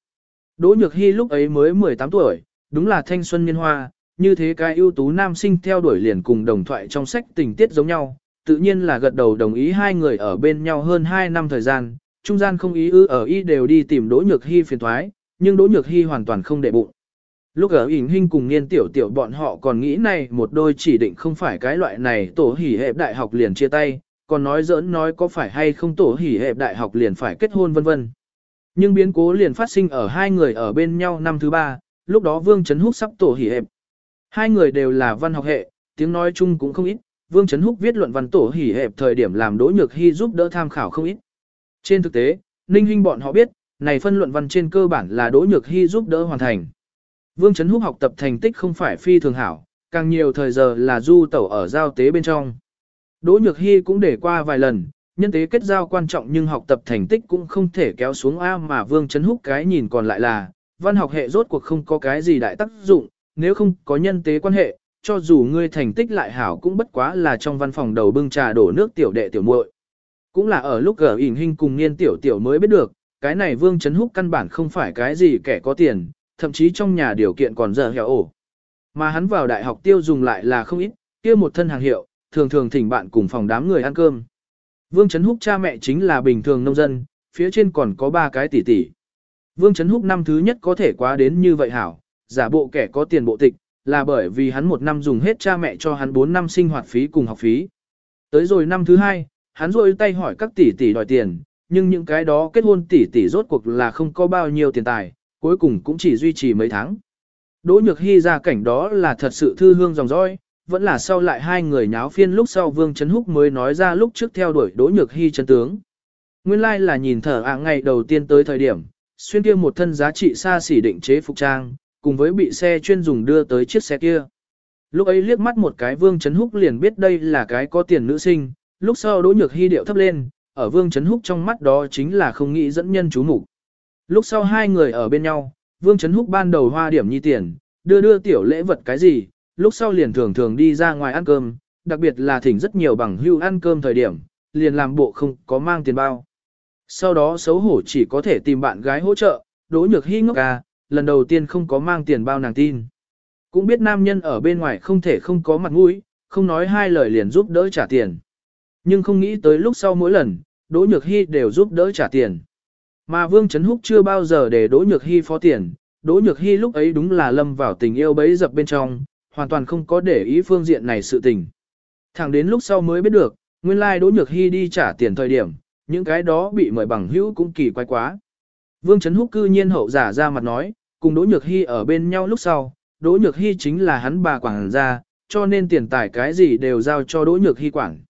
Đỗ Nhược Hy lúc ấy mới 18 tuổi, đúng là thanh xuân niên hoa, như thế cái ưu tú nam sinh theo đuổi liền cùng đồng thoại trong sách tình tiết giống nhau, tự nhiên là gật đầu đồng ý hai người ở bên nhau hơn 2 năm thời gian, trung gian không ý ư ở y đều đi tìm Đỗ Nhược Hy phiền thoái, nhưng Đỗ Nhược Hy hoàn toàn không để bụng. Lúc ở ỉn hình cùng niên tiểu tiểu bọn họ còn nghĩ này một đôi chỉ định không phải cái loại này tổ hỉ hẹp đại học liền chia tay, còn nói giỡn nói có phải hay không tổ hỉ hẹp đại học liền phải kết hôn vân vân. Nhưng biến cố liền phát sinh ở hai người ở bên nhau năm thứ ba, lúc đó Vương Trấn Húc sắp tổ hỉ hẹp. Hai người đều là văn học hệ, tiếng nói chung cũng không ít, Vương Trấn Húc viết luận văn tổ hỉ hẹp thời điểm làm Đỗ Nhược Hy giúp đỡ tham khảo không ít. Trên thực tế, Ninh Hinh bọn họ biết, này phân luận văn trên cơ bản là Đỗ Nhược Hy giúp đỡ hoàn thành. Vương Trấn Húc học tập thành tích không phải phi thường hảo, càng nhiều thời giờ là du tẩu ở giao tế bên trong. Đỗ Nhược Hy cũng để qua vài lần, nhân tế kết giao quan trọng nhưng học tập thành tích cũng không thể kéo xuống A mà Vương Trấn Húc cái nhìn còn lại là, văn học hệ rốt cuộc không có cái gì đại tác dụng, nếu không có nhân tế quan hệ, cho dù ngươi thành tích lại hảo cũng bất quá là trong văn phòng đầu bưng trà đổ nước tiểu đệ tiểu muội. Cũng là ở lúc gở ỉn hình cùng niên tiểu tiểu mới biết được, cái này Vương Trấn Húc căn bản không phải cái gì kẻ có tiền, thậm chí trong nhà điều kiện còn dở hẻo ổ. Mà hắn vào đại học tiêu dùng lại là không ít, kia một thân hàng hiệu, thường thường thỉnh bạn cùng phòng đám người ăn cơm. Vương Trấn Húc cha mẹ chính là bình thường nông dân, phía trên còn có ba cái tỷ tỷ. Vương Trấn Húc năm thứ nhất có thể quá đến như vậy hảo, giả bộ kẻ có tiền bộ tịch, là bởi vì hắn một năm dùng hết cha mẹ cho hắn 4 năm sinh hoạt phí cùng học phí. Tới rồi năm thứ hai, hắn rôi tay hỏi các tỷ tỷ đòi tiền, nhưng những cái đó kết hôn tỷ tỷ rốt cuộc là không có bao nhiêu tiền tài, cuối cùng cũng chỉ duy trì mấy tháng. Đỗ Nhược Hy ra cảnh đó là thật sự thư hương dòng dõi, vẫn là sau lại hai người nháo phiên lúc sau Vương Trấn Húc mới nói ra lúc trước theo đuổi Đỗ Nhược Hy chân tướng. Nguyên lai like là nhìn thở ạ ngày đầu tiên tới thời điểm, xuyên kia một thân giá trị xa xỉ định chế phục trang, cùng với bị xe chuyên dùng đưa tới chiếc xe kia. Lúc ấy liếc mắt một cái Vương Trấn Húc liền biết đây là cái có tiền nữ sinh, lúc sau Đỗ Nhược Hy điệu thấp lên, ở Vương Trấn Húc trong mắt đó chính là không nghĩ dẫn nhân chú mục. Lúc sau hai người ở bên nhau, Vương Trấn Húc ban đầu hoa điểm nhi tiền, đưa đưa tiểu lễ vật cái gì, lúc sau liền thường thường đi ra ngoài ăn cơm, đặc biệt là thỉnh rất nhiều bằng hưu ăn cơm thời điểm, liền làm bộ không có mang tiền bao. Sau đó xấu hổ chỉ có thể tìm bạn gái hỗ trợ, Đỗ Nhược Hy ngốc à, lần đầu tiên không có mang tiền bao nàng tin. Cũng biết nam nhân ở bên ngoài không thể không có mặt mũi, không nói hai lời liền giúp đỡ trả tiền. Nhưng không nghĩ tới lúc sau mỗi lần, Đỗ Nhược Hy đều giúp đỡ trả tiền. Mà Vương Trấn Húc chưa bao giờ để Đỗ Nhược Hy phó tiền, Đỗ Nhược Hy lúc ấy đúng là lâm vào tình yêu bấy dập bên trong, hoàn toàn không có để ý phương diện này sự tình. Thẳng đến lúc sau mới biết được, nguyên lai like Đỗ Nhược Hy đi trả tiền thời điểm, những cái đó bị mời bằng hữu cũng kỳ quái quá. Vương Trấn Húc cư nhiên hậu giả ra mặt nói, cùng Đỗ Nhược Hy ở bên nhau lúc sau, Đỗ Nhược Hy chính là hắn bà quảng gia, cho nên tiền tài cái gì đều giao cho Đỗ Nhược Hy quản.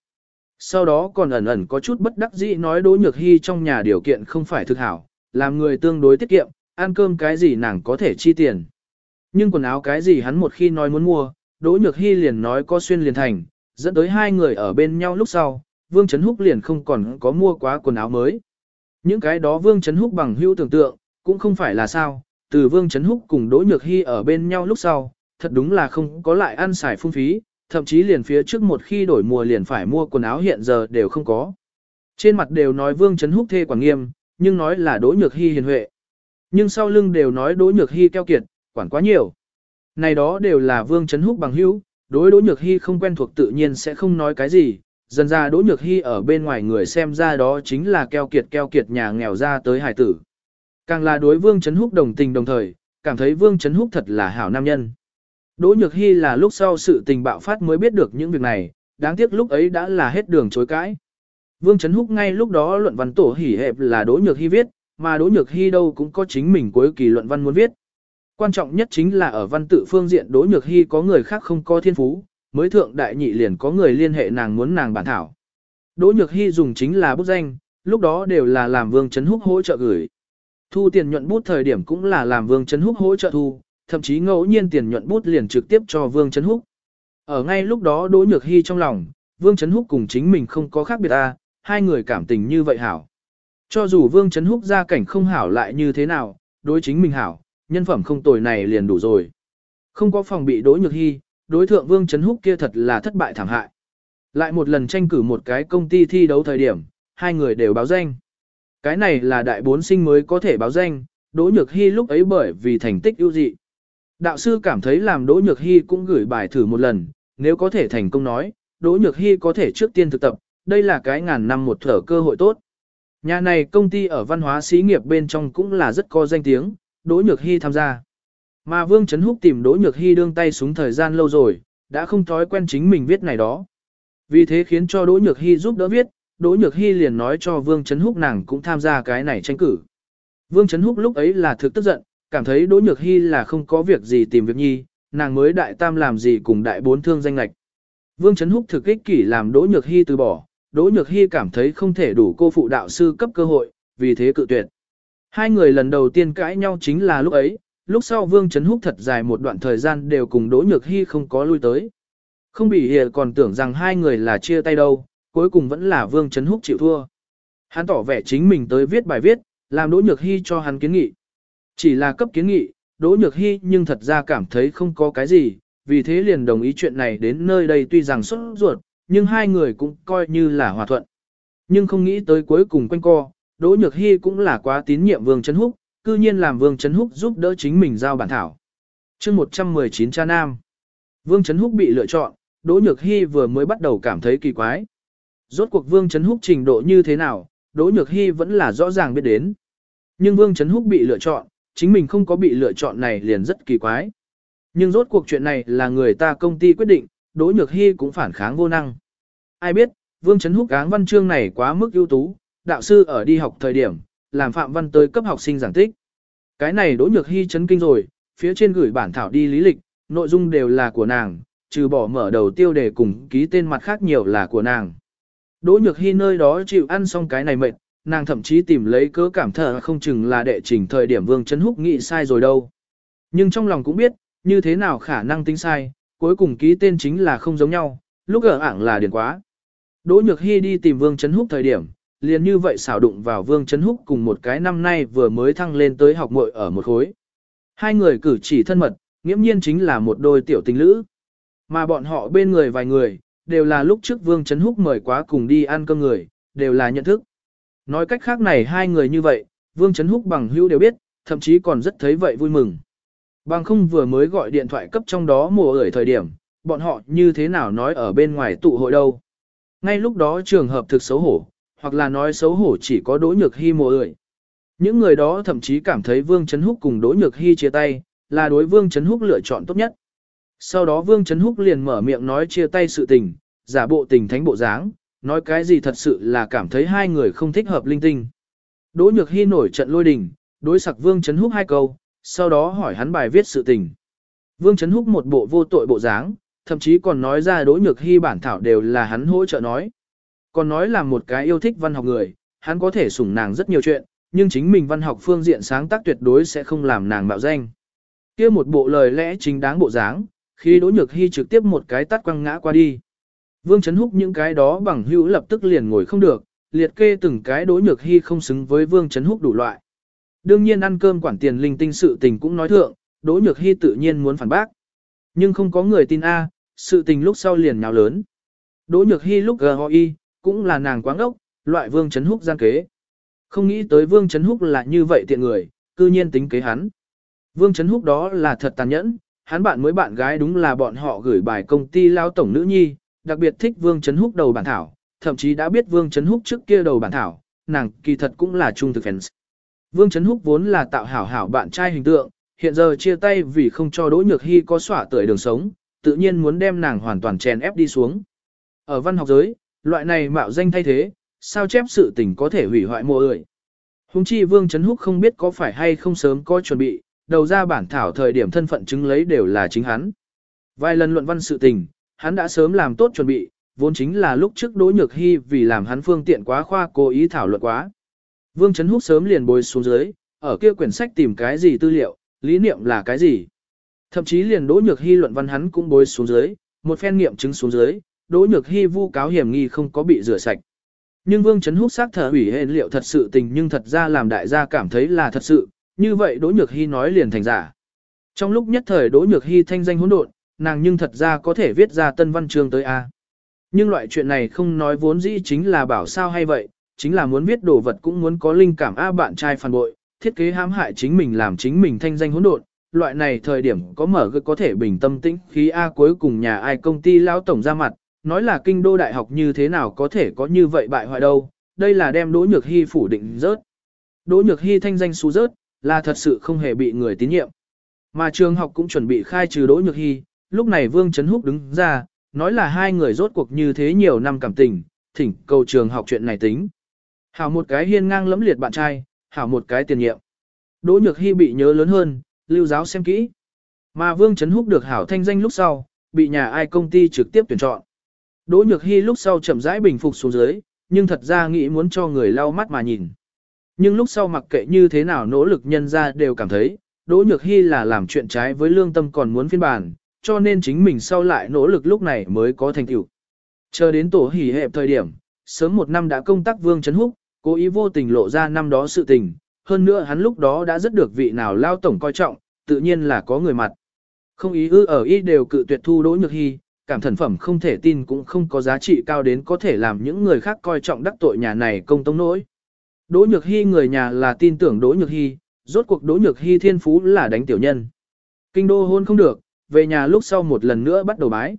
Sau đó còn ẩn ẩn có chút bất đắc dĩ nói Đỗ Nhược Hy trong nhà điều kiện không phải thực hảo, làm người tương đối tiết kiệm, ăn cơm cái gì nàng có thể chi tiền. Nhưng quần áo cái gì hắn một khi nói muốn mua, Đỗ Nhược Hy liền nói có xuyên liền thành, dẫn tới hai người ở bên nhau lúc sau, Vương Trấn Húc liền không còn có mua quá quần áo mới. Những cái đó Vương Trấn Húc bằng hữu tưởng tượng, cũng không phải là sao, từ Vương Trấn Húc cùng Đỗ Nhược Hy ở bên nhau lúc sau, thật đúng là không có lại ăn xài phung phí, thậm chí liền phía trước một khi đổi mùa liền phải mua quần áo hiện giờ đều không có. Trên mặt đều nói Vương Trấn Húc thê quản nghiêm, nhưng nói là Đỗ Nhược Hy hiền huệ. Nhưng sau lưng đều nói Đỗ Nhược Hy keo kiệt, quản quá nhiều. Này đó đều là Vương Trấn Húc bằng hữu, đối Đỗ Nhược Hy không quen thuộc tự nhiên sẽ không nói cái gì, dần ra Đỗ Nhược Hy ở bên ngoài người xem ra đó chính là keo kiệt keo kiệt nhà nghèo ra tới hải tử. Càng là đối Vương Trấn Húc đồng tình đồng thời, cảm thấy Vương Trấn Húc thật là hảo nam nhân. Đỗ Nhược Hy là lúc sau sự tình bạo phát mới biết được những việc này, đáng tiếc lúc ấy đã là hết đường chối cãi. Vương Trấn Húc ngay lúc đó luận văn tổ hỉ hẹp là Đỗ Nhược Hy viết, mà Đỗ Nhược Hy đâu cũng có chính mình cuối kỳ luận văn muốn viết. Quan trọng nhất chính là ở văn tự phương diện Đỗ Nhược Hy có người khác không có thiên phú, mới thượng đại nhị liền có người liên hệ nàng muốn nàng bản thảo. Đỗ Nhược Hy dùng chính là bút danh, lúc đó đều là làm Vương Trấn Húc hỗ trợ gửi. Thu tiền nhuận bút thời điểm cũng là làm Vương Trấn Húc hỗ trợ thu, thậm chí ngẫu nhiên tiền nhuận bút liền trực tiếp cho Vương Trấn Húc. Ở ngay lúc đó Đỗ Nhược Hy trong lòng, Vương Trấn Húc cùng chính mình không có khác biệt à, hai người cảm tình như vậy hảo. Cho dù Vương Trấn Húc gia cảnh không hảo lại như thế nào, đối chính mình hảo, nhân phẩm không tồi này liền đủ rồi. Không có phòng bị đối Nhược Hy, đối thượng Vương Trấn Húc kia thật là thất bại thảm hại. Lại một lần tranh cử một cái công ty thi đấu thời điểm, hai người đều báo danh. Cái này là đại bốn sinh mới có thể báo danh, Đỗ Nhược Hy lúc ấy bởi vì thành tích ưu dị. Đạo sư cảm thấy làm Đỗ Nhược Hy cũng gửi bài thử một lần, nếu có thể thành công nói, Đỗ Nhược Hy có thể trước tiên thực tập, đây là cái ngàn năm một thở cơ hội tốt. Nhà này công ty ở văn hóa xí nghiệp bên trong cũng là rất có danh tiếng, Đỗ Nhược Hy tham gia. Mà Vương Trấn Húc tìm Đỗ Nhược Hy đương tay súng thời gian lâu rồi, đã không thói quen chính mình viết này đó. Vì thế khiến cho Đỗ Nhược Hy giúp đỡ viết, Đỗ Nhược Hy liền nói cho Vương Trấn Húc nàng cũng tham gia cái này tranh cử. Vương Trấn Húc lúc ấy là thực tức giận, cảm thấy Đỗ Nhược Hy là không có việc gì tìm việc nhi, nàng mới đại tam làm gì cùng đại bốn thương danh lạch. Vương Trấn Húc thực ích kỷ làm Đỗ Nhược Hy từ bỏ, Đỗ Nhược Hy cảm thấy không thể đủ cô phụ đạo sư cấp cơ hội, vì thế cự tuyệt. Hai người lần đầu tiên cãi nhau chính là lúc ấy, lúc sau Vương Trấn Húc thật dài một đoạn thời gian đều cùng Đỗ Nhược Hy không có lui tới. Không bị hiểu còn tưởng rằng hai người là chia tay đâu, cuối cùng vẫn là Vương Trấn Húc chịu thua. Hắn tỏ vẻ chính mình tới viết bài viết, làm Đỗ Nhược Hy cho hắn kiến nghị. Chỉ là cấp kiến nghị, Đỗ Nhược Hy nhưng thật ra cảm thấy không có cái gì, vì thế liền đồng ý chuyện này đến nơi đây tuy rằng xuất ruột, nhưng hai người cũng coi như là hòa thuận. Nhưng không nghĩ tới cuối cùng quanh co, Đỗ Nhược Hy cũng là quá tín nhiệm Vương Trấn Húc, cư nhiên làm Vương Trấn Húc giúp đỡ chính mình giao bản thảo. chương 119 cha nam, Vương Trấn Húc bị lựa chọn, Đỗ Nhược Hy vừa mới bắt đầu cảm thấy kỳ quái. Rốt cuộc Vương Trấn Húc trình độ như thế nào, Đỗ Nhược Hy vẫn là rõ ràng biết đến. Nhưng Vương Trấn Húc bị lựa chọn, chính mình không có bị lựa chọn này liền rất kỳ quái. Nhưng rốt cuộc chuyện này là người ta công ty quyết định, Đỗ Nhược Hy cũng phản kháng vô năng. Ai biết, Vương Trấn Húc áng văn chương này quá mức ưu tú, đạo sư ở đi học thời điểm, làm Phạm Văn tới cấp học sinh giảng tích. Cái này Đỗ Nhược Hy chấn kinh rồi, phía trên gửi bản thảo đi lý lịch, nội dung đều là của nàng, trừ bỏ mở đầu tiêu đề cùng ký tên mặt khác nhiều là của nàng. Đỗ Nhược Hy nơi đó chịu ăn xong cái này mệt, nàng thậm chí tìm lấy cớ cảm thở không chừng là đệ trình thời điểm Vương Trấn Húc nghĩ sai rồi đâu. Nhưng trong lòng cũng biết, như thế nào khả năng tính sai, cuối cùng ký tên chính là không giống nhau, lúc ở ảng là điền quá. Đỗ Nhược Hy đi tìm Vương Trấn Húc thời điểm, liền như vậy xảo đụng vào Vương Trấn Húc cùng một cái năm nay vừa mới thăng lên tới học muội ở một khối. Hai người cử chỉ thân mật, nghiễm nhiên chính là một đôi tiểu tình lữ. Mà bọn họ bên người vài người, đều là lúc trước Vương Trấn Húc mời quá cùng đi ăn cơm người, đều là nhận thức. Nói cách khác này hai người như vậy, Vương Trấn Húc bằng hữu đều biết, thậm chí còn rất thấy vậy vui mừng. Bằng không vừa mới gọi điện thoại cấp trong đó mùa ở thời điểm, bọn họ như thế nào nói ở bên ngoài tụ hội đâu. Ngay lúc đó trường hợp thực xấu hổ, hoặc là nói xấu hổ chỉ có Đỗ Nhược Hi mồ ơi. Những người đó thậm chí cảm thấy Vương Trấn Húc cùng Đỗ Nhược hi chia tay, là đối Vương Trấn Húc lựa chọn tốt nhất. Sau đó Vương Trấn Húc liền mở miệng nói chia tay sự tình, giả bộ tình thánh bộ dáng, nói cái gì thật sự là cảm thấy hai người không thích hợp linh tinh. Đỗ Nhược hi nổi trận lôi đình, đối sặc Vương Trấn Húc hai câu, sau đó hỏi hắn bài viết sự tình. Vương Trấn Húc một bộ vô tội bộ dáng, thậm chí còn nói ra Đỗ Nhược hi bản thảo đều là hắn hỗ trợ nói. Còn nói là một cái yêu thích văn học người, hắn có thể sủng nàng rất nhiều chuyện, nhưng chính mình văn học phương diện sáng tác tuyệt đối sẽ không làm nàng mạo danh. kia một bộ lời lẽ chính đáng bộ dáng, khi Đỗ Nhược Hy trực tiếp một cái tắt quăng ngã qua đi. Vương Trấn Húc những cái đó bằng hữu lập tức liền ngồi không được, liệt kê từng cái Đỗ Nhược Hy không xứng với Vương Trấn Húc đủ loại. Đương nhiên ăn cơm quản tiền linh tinh sự tình cũng nói thượng, Đỗ Nhược Hy tự nhiên muốn phản bác. Nhưng không có người tin A, sự tình lúc sau liền nhào lớn. Đỗ Nhược Hy lúc GOI, cũng là nàng quáng ốc, loại Vương Trấn Húc gian kế. Không nghĩ tới Vương Trấn Húc là như vậy tiện người, cư nhiên tính kế hắn. Vương Trấn Húc đó là thật tàn nhẫn, hắn bạn mới bạn gái đúng là bọn họ gửi bài công ty lao tổng nữ nhi, đặc biệt thích Vương Trấn Húc đầu bản thảo, thậm chí đã biết Vương Trấn Húc trước kia đầu bản thảo, nàng kỳ thật cũng là trung thực fans. Vương Trấn Húc vốn là tạo hảo hảo bạn trai hình tượng, hiện giờ chia tay vì không cho Đỗ Nhược Hy có xỏa tưởi đường sống, tự nhiên muốn đem nàng hoàn toàn chèn ép đi xuống. Ở văn học giới, loại này mạo danh thay thế, sao chép sự tình có thể hủy hoại mùa ơi. Hùng chi Vương Trấn Húc không biết có phải hay không sớm có chuẩn bị, đầu ra bản thảo thời điểm thân phận chứng lấy đều là chính hắn. Vài lần luận văn sự tình, hắn đã sớm làm tốt chuẩn bị, vốn chính là lúc trước Đỗ Nhược Hy vì làm hắn phương tiện quá khoa cố ý thảo luận quá. Vương Trấn Húc sớm liền bồi xuống dưới, ở kia quyển sách tìm cái gì tư liệu, lý niệm là cái gì. Thậm chí liền Đỗ Nhược Hy luận văn hắn cũng bối xuống dưới, một phen nghiệm chứng xuống dưới, Đỗ Nhược Hi vu cáo hiểm nghi không có bị rửa sạch. Nhưng Vương Chấn Húc xác thở ủy hên liệu thật sự tình nhưng thật ra làm đại gia cảm thấy là thật sự, như vậy Đỗ Nhược Hi nói liền thành giả. Trong lúc nhất thời Đỗ Nhược Hi thanh danh hỗn độn, nàng nhưng thật ra có thể viết ra tân văn chương tới A. Nhưng loại chuyện này không nói vốn dĩ chính là bảo sao hay vậy, chính là muốn viết đồ vật cũng muốn có linh cảm A bạn trai phản bội, thiết kế hãm hại chính mình làm chính mình thanh danh hỗn độn. Loại này thời điểm có mở gợi có thể bình tâm tĩnh khí A cuối cùng nhà ai công ty lão tổng ra mặt, nói là kinh đô đại học như thế nào có thể có như vậy bại hoại đâu, đây là đem Đỗ Nhược Hy phủ định rớt. Đỗ Nhược Hy thanh danh xú rớt, là thật sự không hề bị người tín nhiệm. Mà trường học cũng chuẩn bị khai trừ Đỗ Nhược Hy, lúc này Vương Trấn Húc đứng ra, nói là hai người rốt cuộc như thế nhiều năm cảm tình, thỉnh cầu trường học chuyện này tính. Hảo một cái hiên ngang lẫm liệt bạn trai, hảo một cái tiền nhiệm. Đỗ Nhược Hy bị nhớ lớn hơn, lưu giáo xem kỹ. Mà Vương Trấn Húc được hảo thanh danh lúc sau, bị nhà ai công ty trực tiếp tuyển chọn. Đỗ Nhược Hi lúc sau chậm rãi bình phục xuống dưới, nhưng thật ra nghĩ muốn cho người lau mắt mà nhìn. Nhưng lúc sau mặc kệ như thế nào nỗ lực nhân ra đều cảm thấy, Đỗ Nhược Hi là làm chuyện trái với lương tâm còn muốn phiên bản, cho nên chính mình sau lại nỗ lực lúc này mới có thành tựu. Chờ đến tổ hỉ hẹp thời điểm, sớm một năm đã công tác Vương Trấn Húc, cố ý vô tình lộ ra năm đó sự tình, hơn nữa hắn lúc đó đã rất được vị nào lao tổng coi trọng, tự nhiên là có người mặt. Không ý ư ở ý đều cự tuyệt thu Đỗ Nhược Hi cảm thần phẩm không thể tin cũng không có giá trị cao đến có thể làm những người khác coi trọng đắc tội nhà này công tông nỗi. Đỗ Nhược Hy người nhà là tin tưởng Đỗ Nhược Hy, rốt cuộc Đỗ Nhược Hy thiên phú là đánh tiểu nhân. Kinh đô hôn không được, về nhà lúc sau một lần nữa bắt đầu bái.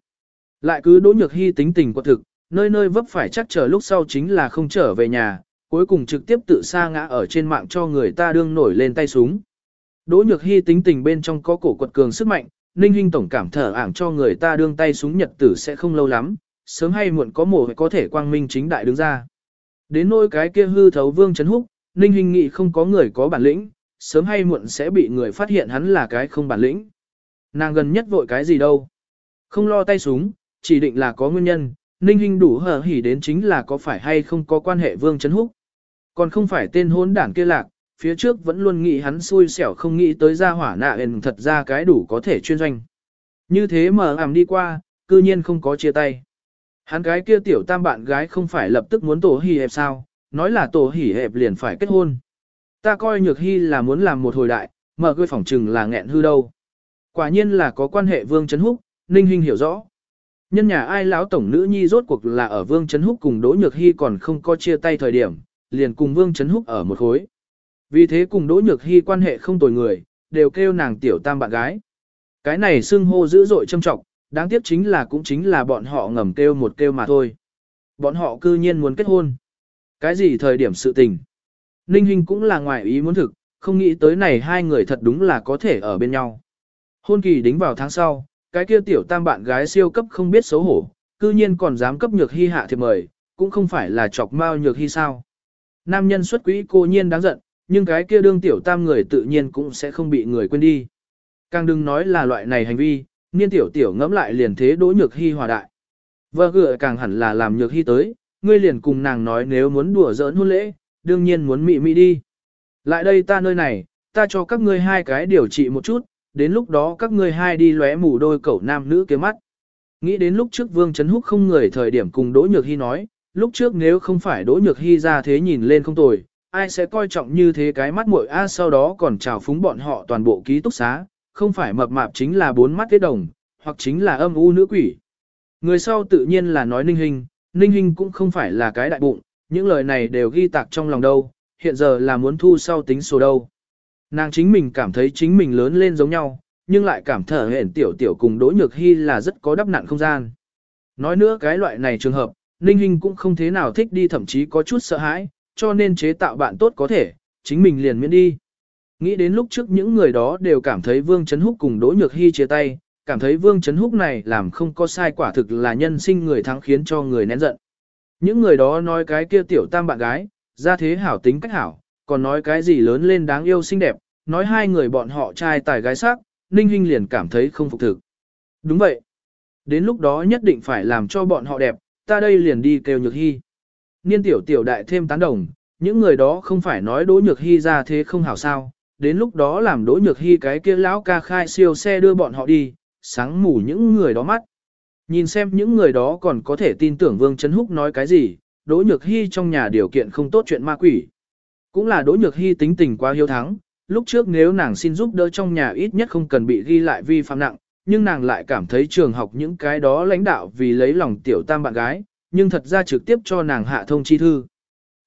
Lại cứ Đỗ Nhược Hy tính tình quả thực, nơi nơi vấp phải chắc chờ lúc sau chính là không trở về nhà, cuối cùng trực tiếp tự sa ngã ở trên mạng cho người ta đương nổi lên tay súng. Đỗ Nhược Hy tính tình bên trong có cổ quật cường sức mạnh, Ninh Hinh tổng cảm thở ảng cho người ta đương tay súng nhật tử sẽ không lâu lắm, sớm hay muộn có mổ có thể quang minh chính đại đứng ra. Đến nỗi cái kia hư thấu Vương chấn Húc, Ninh Hinh nghĩ không có người có bản lĩnh, sớm hay muộn sẽ bị người phát hiện hắn là cái không bản lĩnh. Nàng gần nhất vội cái gì đâu. Không lo tay súng, chỉ định là có nguyên nhân, Ninh Hinh đủ hờ hỉ đến chính là có phải hay không có quan hệ Vương chấn Húc. Còn không phải tên hôn đảng kia lạc, phía trước vẫn luôn nghĩ hắn xui xẻo không nghĩ tới ra hỏa nạ ền thật ra cái đủ có thể chuyên doanh. Như thế mà ảm đi qua, cư nhiên không có chia tay. Hắn cái kia tiểu tam bạn gái không phải lập tức muốn tổ hỉ hẹp sao, nói là tổ hỉ hẹp liền phải kết hôn. Ta coi nhược hy là muốn làm một hồi đại, mở gửi phỏng trừng là nghẹn hư đâu. Quả nhiên là có quan hệ Vương Trấn Húc, Ninh Hinh hiểu rõ. Nhân nhà ai lão tổng nữ nhi rốt cuộc là ở Vương Trấn Húc cùng Đỗ Nhược Hy còn không có chia tay thời điểm, liền cùng Vương Trấn Húc ở một khối. Vì thế cùng Đỗ Nhược Hy quan hệ không tồi người, đều kêu nàng tiểu tam bạn gái. Cái này xưng hô dữ dội châm trọng, đáng tiếc chính là cũng chính là bọn họ ngầm kêu một kêu mà thôi. Bọn họ cư nhiên muốn kết hôn. Cái gì thời điểm sự tình? Ninh Hinh cũng là ngoài ý muốn thực, không nghĩ tới này hai người thật đúng là có thể ở bên nhau. Hôn kỳ đính vào tháng sau, cái kia tiểu tam bạn gái siêu cấp không biết xấu hổ, cư nhiên còn dám cấp nhược hy hạ thiệp mời, cũng không phải là chọc mao nhược hy sao. Nam nhân xuất quỹ cô nhiên đáng giận, nhưng cái kia đương tiểu tam người tự nhiên cũng sẽ không bị người quên đi. Càng đừng nói là loại này hành vi, niên tiểu tiểu ngẫm lại liền thế đỗ nhược hy hòa đại. Vợ gựa càng hẳn là làm nhược hy tới, ngươi liền cùng nàng nói nếu muốn đùa giỡn hôn lễ, đương nhiên muốn mị mị đi. Lại đây ta nơi này, ta cho các ngươi hai cái điều trị một chút, đến lúc đó các ngươi hai đi lóe mù đôi cẩu nam nữ kế mắt. Nghĩ đến lúc trước Vương Trấn Húc không người thời điểm cùng Đỗ Nhược Hy nói, lúc trước nếu không phải Đỗ Nhược Hy ra thế nhìn lên không tồi, ai sẽ coi trọng như thế cái mắt muội a sau đó còn chào phúng bọn họ toàn bộ ký túc xá, không phải mập mạp chính là bốn mắt tiết đồng, hoặc chính là âm u nữ quỷ. Người sau tự nhiên là nói ninh hình, ninh hình cũng không phải là cái đại bụng, những lời này đều ghi tạc trong lòng đâu, hiện giờ là muốn thu sau tính số đâu. Nàng chính mình cảm thấy chính mình lớn lên giống nhau, nhưng lại cảm thở hển tiểu tiểu cùng Đỗ Nhược Hy là rất có đắp nặn không gian. Nói nữa cái loại này trường hợp, Ninh Hinh cũng không thế nào thích đi thậm chí có chút sợ hãi, cho nên chế tạo bạn tốt có thể, chính mình liền miễn đi. Nghĩ đến lúc trước những người đó đều cảm thấy Vương Trấn Húc cùng Đỗ Nhược Hy chia tay, cảm thấy Vương Trấn Húc này làm không có sai quả thực là nhân sinh người thắng khiến cho người nén giận. Những người đó nói cái kia tiểu tam bạn gái, ra thế hảo tính cách hảo, còn nói cái gì lớn lên đáng yêu xinh đẹp, nói hai người bọn họ trai tài gái sắc, Ninh Hinh liền cảm thấy không phục thực. Đúng vậy. Đến lúc đó nhất định phải làm cho bọn họ đẹp, ta đây liền đi kêu Nhược Hy. Niên tiểu tiểu đại thêm tán đồng, những người đó không phải nói Đỗ Nhược Hy ra thế không hảo sao, đến lúc đó làm Đỗ Nhược Hy cái kia lão ca khai siêu xe đưa bọn họ đi, sáng mù những người đó mắt. Nhìn xem những người đó còn có thể tin tưởng Vương Trấn Húc nói cái gì, Đỗ Nhược Hy trong nhà điều kiện không tốt chuyện ma quỷ. Cũng là Đỗ Nhược Hy tính tình quá hiếu thắng, lúc trước nếu nàng xin giúp đỡ trong nhà ít nhất không cần bị ghi lại vi phạm nặng, nhưng nàng lại cảm thấy trường học những cái đó lãnh đạo vì lấy lòng tiểu tam bạn gái, nhưng thật ra trực tiếp cho nàng hạ thông chi thư.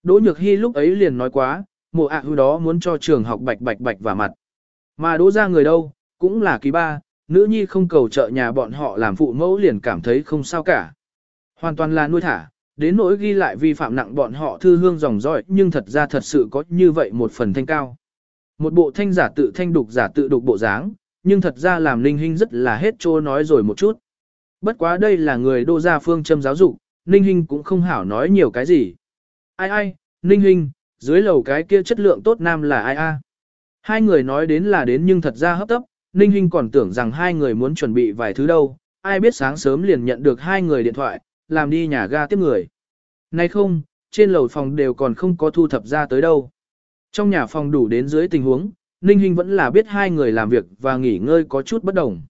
Đỗ Nhược Hy lúc ấy liền nói quá, mộ ạ hư đó muốn cho trường học bạch bạch bạch và mặt. Mà đỗ ra người đâu, cũng là kỳ ba, nữ nhi không cầu trợ nhà bọn họ làm phụ mẫu liền cảm thấy không sao cả. Hoàn toàn là nuôi thả, đến nỗi ghi lại vi phạm nặng bọn họ thư hương dòng dõi nhưng thật ra thật sự có như vậy một phần thanh cao. Một bộ thanh giả tự thanh đục giả tự đục bộ dáng, nhưng thật ra làm linh hình rất là hết trô nói rồi một chút. Bất quá đây là người đô gia phương châm giáo dục, Ninh Hinh cũng không hảo nói nhiều cái gì. Ai ai, Ninh Hinh, dưới lầu cái kia chất lượng tốt nam là ai a? Hai người nói đến là đến nhưng thật ra hấp tấp, Ninh Hinh còn tưởng rằng hai người muốn chuẩn bị vài thứ đâu, ai biết sáng sớm liền nhận được hai người điện thoại, làm đi nhà ga tiếp người. Nay không, trên lầu phòng đều còn không có thu thập ra tới đâu. Trong nhà phòng đủ đến dưới tình huống, Ninh Hinh vẫn là biết hai người làm việc và nghỉ ngơi có chút bất đồng.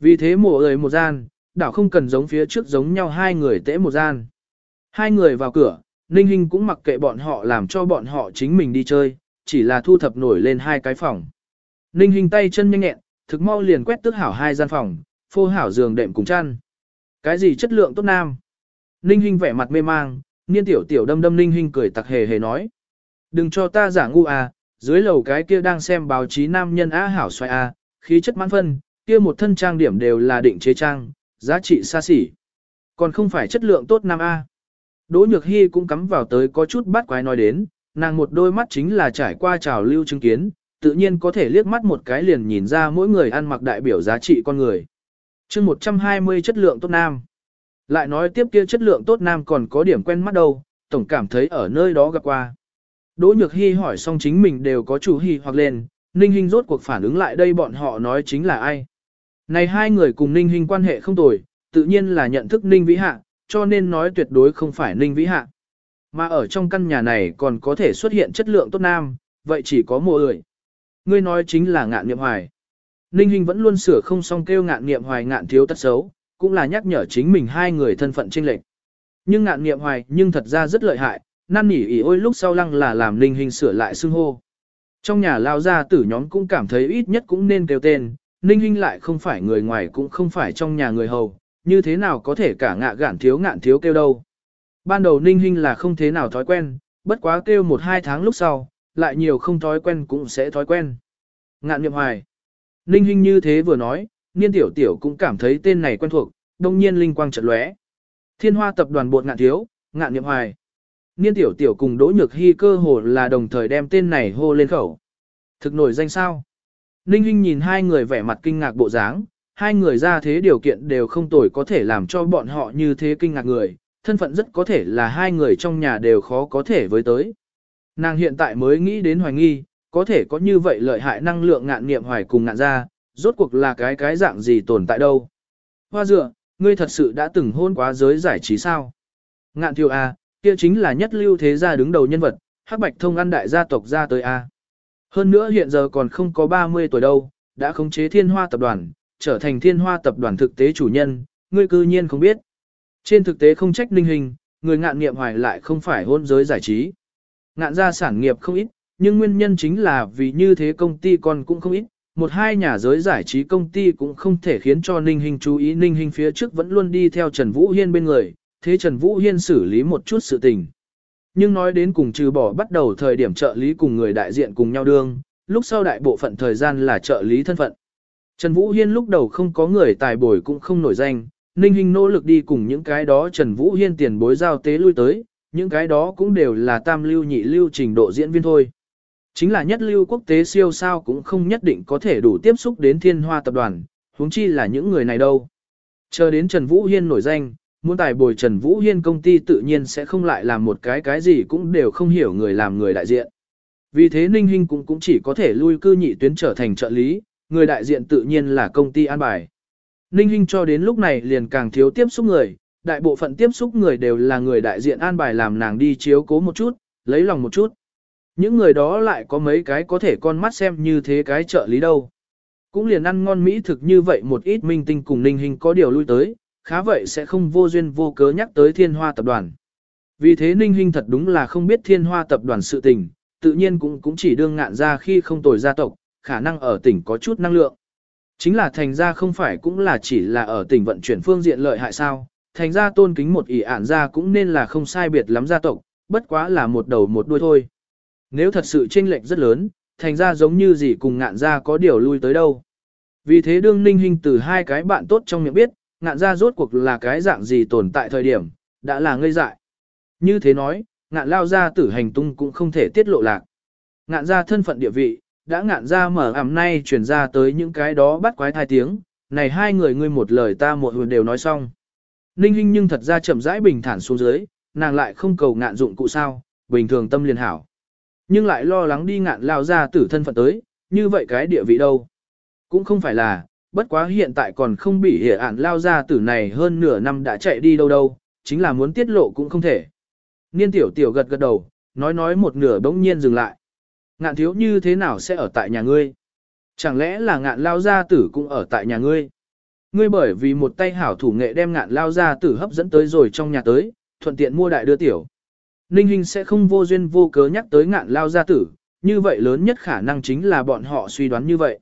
Vì thế mổ ơi một gian, đảo không cần giống phía trước giống nhau hai người tễ một gian. Hai người vào cửa, Ninh Hinh cũng mặc kệ bọn họ làm cho bọn họ chính mình đi chơi, chỉ là thu thập nổi lên hai cái phòng. Ninh Hinh tay chân nhanh nhẹn, thực mau liền quét tước hảo hai gian phòng, phô hảo giường đệm cùng chăn. Cái gì chất lượng tốt nam? Ninh Hinh vẻ mặt mê mang, niên tiểu tiểu đâm đâm Ninh Hinh cười tặc hề hề nói. Đừng cho ta giả ngu à, dưới lầu cái kia đang xem báo chí nam nhân á hảo xoay à, khí chất mãn phân, kia một thân trang điểm đều là định chế trang, giá trị xa xỉ. Còn không phải chất lượng tốt nam a. Đỗ Nhược Hy cũng cắm vào tới có chút bắt quái nói đến, nàng một đôi mắt chính là trải qua trào lưu chứng kiến, tự nhiên có thể liếc mắt một cái liền nhìn ra mỗi người ăn mặc đại biểu giá trị con người. chương 120 chất lượng tốt nam. Lại nói tiếp kia chất lượng tốt nam còn có điểm quen mắt đâu, tổng cảm thấy ở nơi đó gặp qua. Đỗ Nhược Hy hỏi xong chính mình đều có chủ hy hoặc lên, Ninh Hinh rốt cuộc phản ứng lại đây bọn họ nói chính là ai. Này hai người cùng Ninh Hinh quan hệ không tồi, tự nhiên là nhận thức Ninh Vĩ Hạ, cho nên nói tuyệt đối không phải Ninh Vĩ Hạ. Mà ở trong căn nhà này còn có thể xuất hiện chất lượng tốt nam, vậy chỉ có một người. Ngươi nói chính là ngạn niệm hoài. Ninh Hinh vẫn luôn sửa không xong kêu ngạn niệm hoài ngạn thiếu tất xấu, cũng là nhắc nhở chính mình hai người thân phận chênh lệch. Nhưng ngạn niệm hoài nhưng thật ra rất lợi hại, năn nỉ ỉ ôi lúc sau lăng là làm Ninh Hinh sửa lại xưng hô. Trong nhà lao ra tử nhóm cũng cảm thấy ít nhất cũng nên kêu tên, Ninh Hinh lại không phải người ngoài cũng không phải trong nhà người hầu, như thế nào có thể cả ngạ gạn thiếu ngạn thiếu kêu đâu. Ban đầu Ninh Hinh là không thế nào thói quen, bất quá kêu một hai tháng lúc sau, lại nhiều không thói quen cũng sẽ thói quen. Ngạn niệm hoài. Ninh Hinh như thế vừa nói, niên tiểu tiểu cũng cảm thấy tên này quen thuộc, đông nhiên linh quang chợt lóe. Thiên hoa tập đoàn bột ngạn thiếu, ngạn niệm hoài. Niên tiểu tiểu cùng Đỗ Nhược Hy cơ hồ là đồng thời đem tên này hô lên khẩu. Thực nổi danh sao? Ninh Hinh nhìn hai người vẻ mặt kinh ngạc bộ dáng, hai người ra thế điều kiện đều không tồi có thể làm cho bọn họ như thế kinh ngạc người, thân phận rất có thể là hai người trong nhà đều khó có thể với tới. Nàng hiện tại mới nghĩ đến hoài nghi, có thể có như vậy lợi hại năng lượng ngạn niệm hoài cùng ngạn ra, rốt cuộc là cái cái dạng gì tồn tại đâu. Hoa dựa, ngươi thật sự đã từng hôn quá giới giải trí sao? Ngạn thiêu A, kia chính là nhất lưu thế gia đứng đầu nhân vật, hắc bạch thông ăn đại gia tộc ra tới A. Hơn nữa hiện giờ còn không có 30 tuổi đâu, đã khống chế thiên hoa tập đoàn, trở thành thiên hoa tập đoàn thực tế chủ nhân, ngươi cư nhiên không biết. Trên thực tế không trách ninh hình, người ngạn nghiệm hoài lại không phải hôn giới giải trí. Ngạn ra sản nghiệp không ít, nhưng nguyên nhân chính là vì như thế công ty còn cũng không ít, một hai nhà giới giải trí công ty cũng không thể khiến cho Ninh Hình chú ý Ninh Hình phía trước vẫn luôn đi theo Trần Vũ Hiên bên người, thế Trần Vũ Hiên xử lý một chút sự tình. Nhưng nói đến cùng trừ bỏ bắt đầu thời điểm trợ lý cùng người đại diện cùng nhau đương, lúc sau đại bộ phận thời gian là trợ lý thân phận. Trần Vũ Hiên lúc đầu không có người tài bồi cũng không nổi danh, Ninh Hinh nỗ lực đi cùng những cái đó Trần Vũ Hiên tiền bối giao tế lui tới, những cái đó cũng đều là tam lưu nhị lưu trình độ diễn viên thôi. Chính là nhất lưu quốc tế siêu sao cũng không nhất định có thể đủ tiếp xúc đến thiên hoa tập đoàn, huống chi là những người này đâu. Chờ đến Trần Vũ Hiên nổi danh, muốn tài bồi Trần Vũ Hiên công ty tự nhiên sẽ không lại làm một cái cái gì cũng đều không hiểu người làm người đại diện. Vì thế Ninh Hinh cũng cũng chỉ có thể lui cư nhị tuyến trở thành trợ lý, người đại diện tự nhiên là công ty an bài. Ninh Hinh cho đến lúc này liền càng thiếu tiếp xúc người, đại bộ phận tiếp xúc người đều là người đại diện an bài làm nàng đi chiếu cố một chút, lấy lòng một chút. Những người đó lại có mấy cái có thể con mắt xem như thế cái trợ lý đâu. Cũng liền ăn ngon mỹ thực như vậy một ít minh tinh cùng Ninh Hinh có điều lui tới, khá vậy sẽ không vô duyên vô cớ nhắc tới thiên hoa tập đoàn. Vì thế Ninh Hinh thật đúng là không biết thiên hoa tập đoàn sự tình, tự nhiên cũng cũng chỉ đương ngạn ra khi không tồi gia tộc, khả năng ở tỉnh có chút năng lượng. Chính là thành ra không phải cũng là chỉ là ở tỉnh vận chuyển phương diện lợi hại sao, thành ra tôn kính một ỷ ản ra cũng nên là không sai biệt lắm gia tộc, bất quá là một đầu một đuôi thôi. Nếu thật sự chênh lệch rất lớn, thành ra giống như gì cùng ngạn ra có điều lui tới đâu. Vì thế đương ninh hình từ hai cái bạn tốt trong miệng biết, ngạn ra rốt cuộc là cái dạng gì tồn tại thời điểm, đã là ngây dại. Như thế nói, ngạn lao ra tử hành tung cũng không thể tiết lộ lạc. Ngạn ra thân phận địa vị, đã ngạn ra mở ảm nay chuyển ra tới những cái đó bắt quái thai tiếng, này hai người ngươi một lời ta một hồi đều nói xong. Ninh Hinh nhưng thật ra chậm rãi bình thản xuống dưới, nàng lại không cầu ngạn dụng cụ sao, bình thường tâm liền hảo. Nhưng lại lo lắng đi ngạn lao ra tử thân phận tới, như vậy cái địa vị đâu. Cũng không phải là, bất quá hiện tại còn không bị hệ ản lao ra tử này hơn nửa năm đã chạy đi đâu đâu, chính là muốn tiết lộ cũng không thể. Niên tiểu tiểu gật gật đầu, nói nói một nửa bỗng nhiên dừng lại. Ngạn thiếu như thế nào sẽ ở tại nhà ngươi? Chẳng lẽ là ngạn lao gia tử cũng ở tại nhà ngươi? Ngươi bởi vì một tay hảo thủ nghệ đem ngạn lao gia tử hấp dẫn tới rồi trong nhà tới, thuận tiện mua đại đưa tiểu. Ninh Hinh sẽ không vô duyên vô cớ nhắc tới ngạn lao gia tử, như vậy lớn nhất khả năng chính là bọn họ suy đoán như vậy.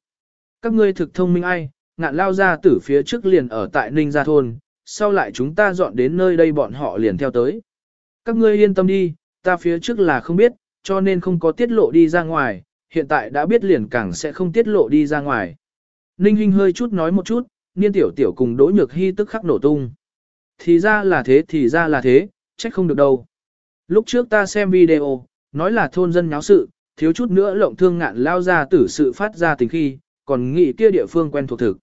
Các ngươi thực thông minh ai, ngạn lao ra tử phía trước liền ở tại Ninh Gia Thôn, sau lại chúng ta dọn đến nơi đây bọn họ liền theo tới. Các ngươi yên tâm đi, ta phía trước là không biết, cho nên không có tiết lộ đi ra ngoài, hiện tại đã biết liền càng sẽ không tiết lộ đi ra ngoài. Ninh Hinh hơi chút nói một chút, niên tiểu tiểu cùng đỗ nhược hy tức khắc nổ tung. Thì ra là thế thì ra là thế, trách không được đâu. Lúc trước ta xem video, nói là thôn dân nháo sự, thiếu chút nữa lộng thương ngạn lao ra tử sự phát ra tình khi, còn nghĩ kia địa phương quen thuộc thực.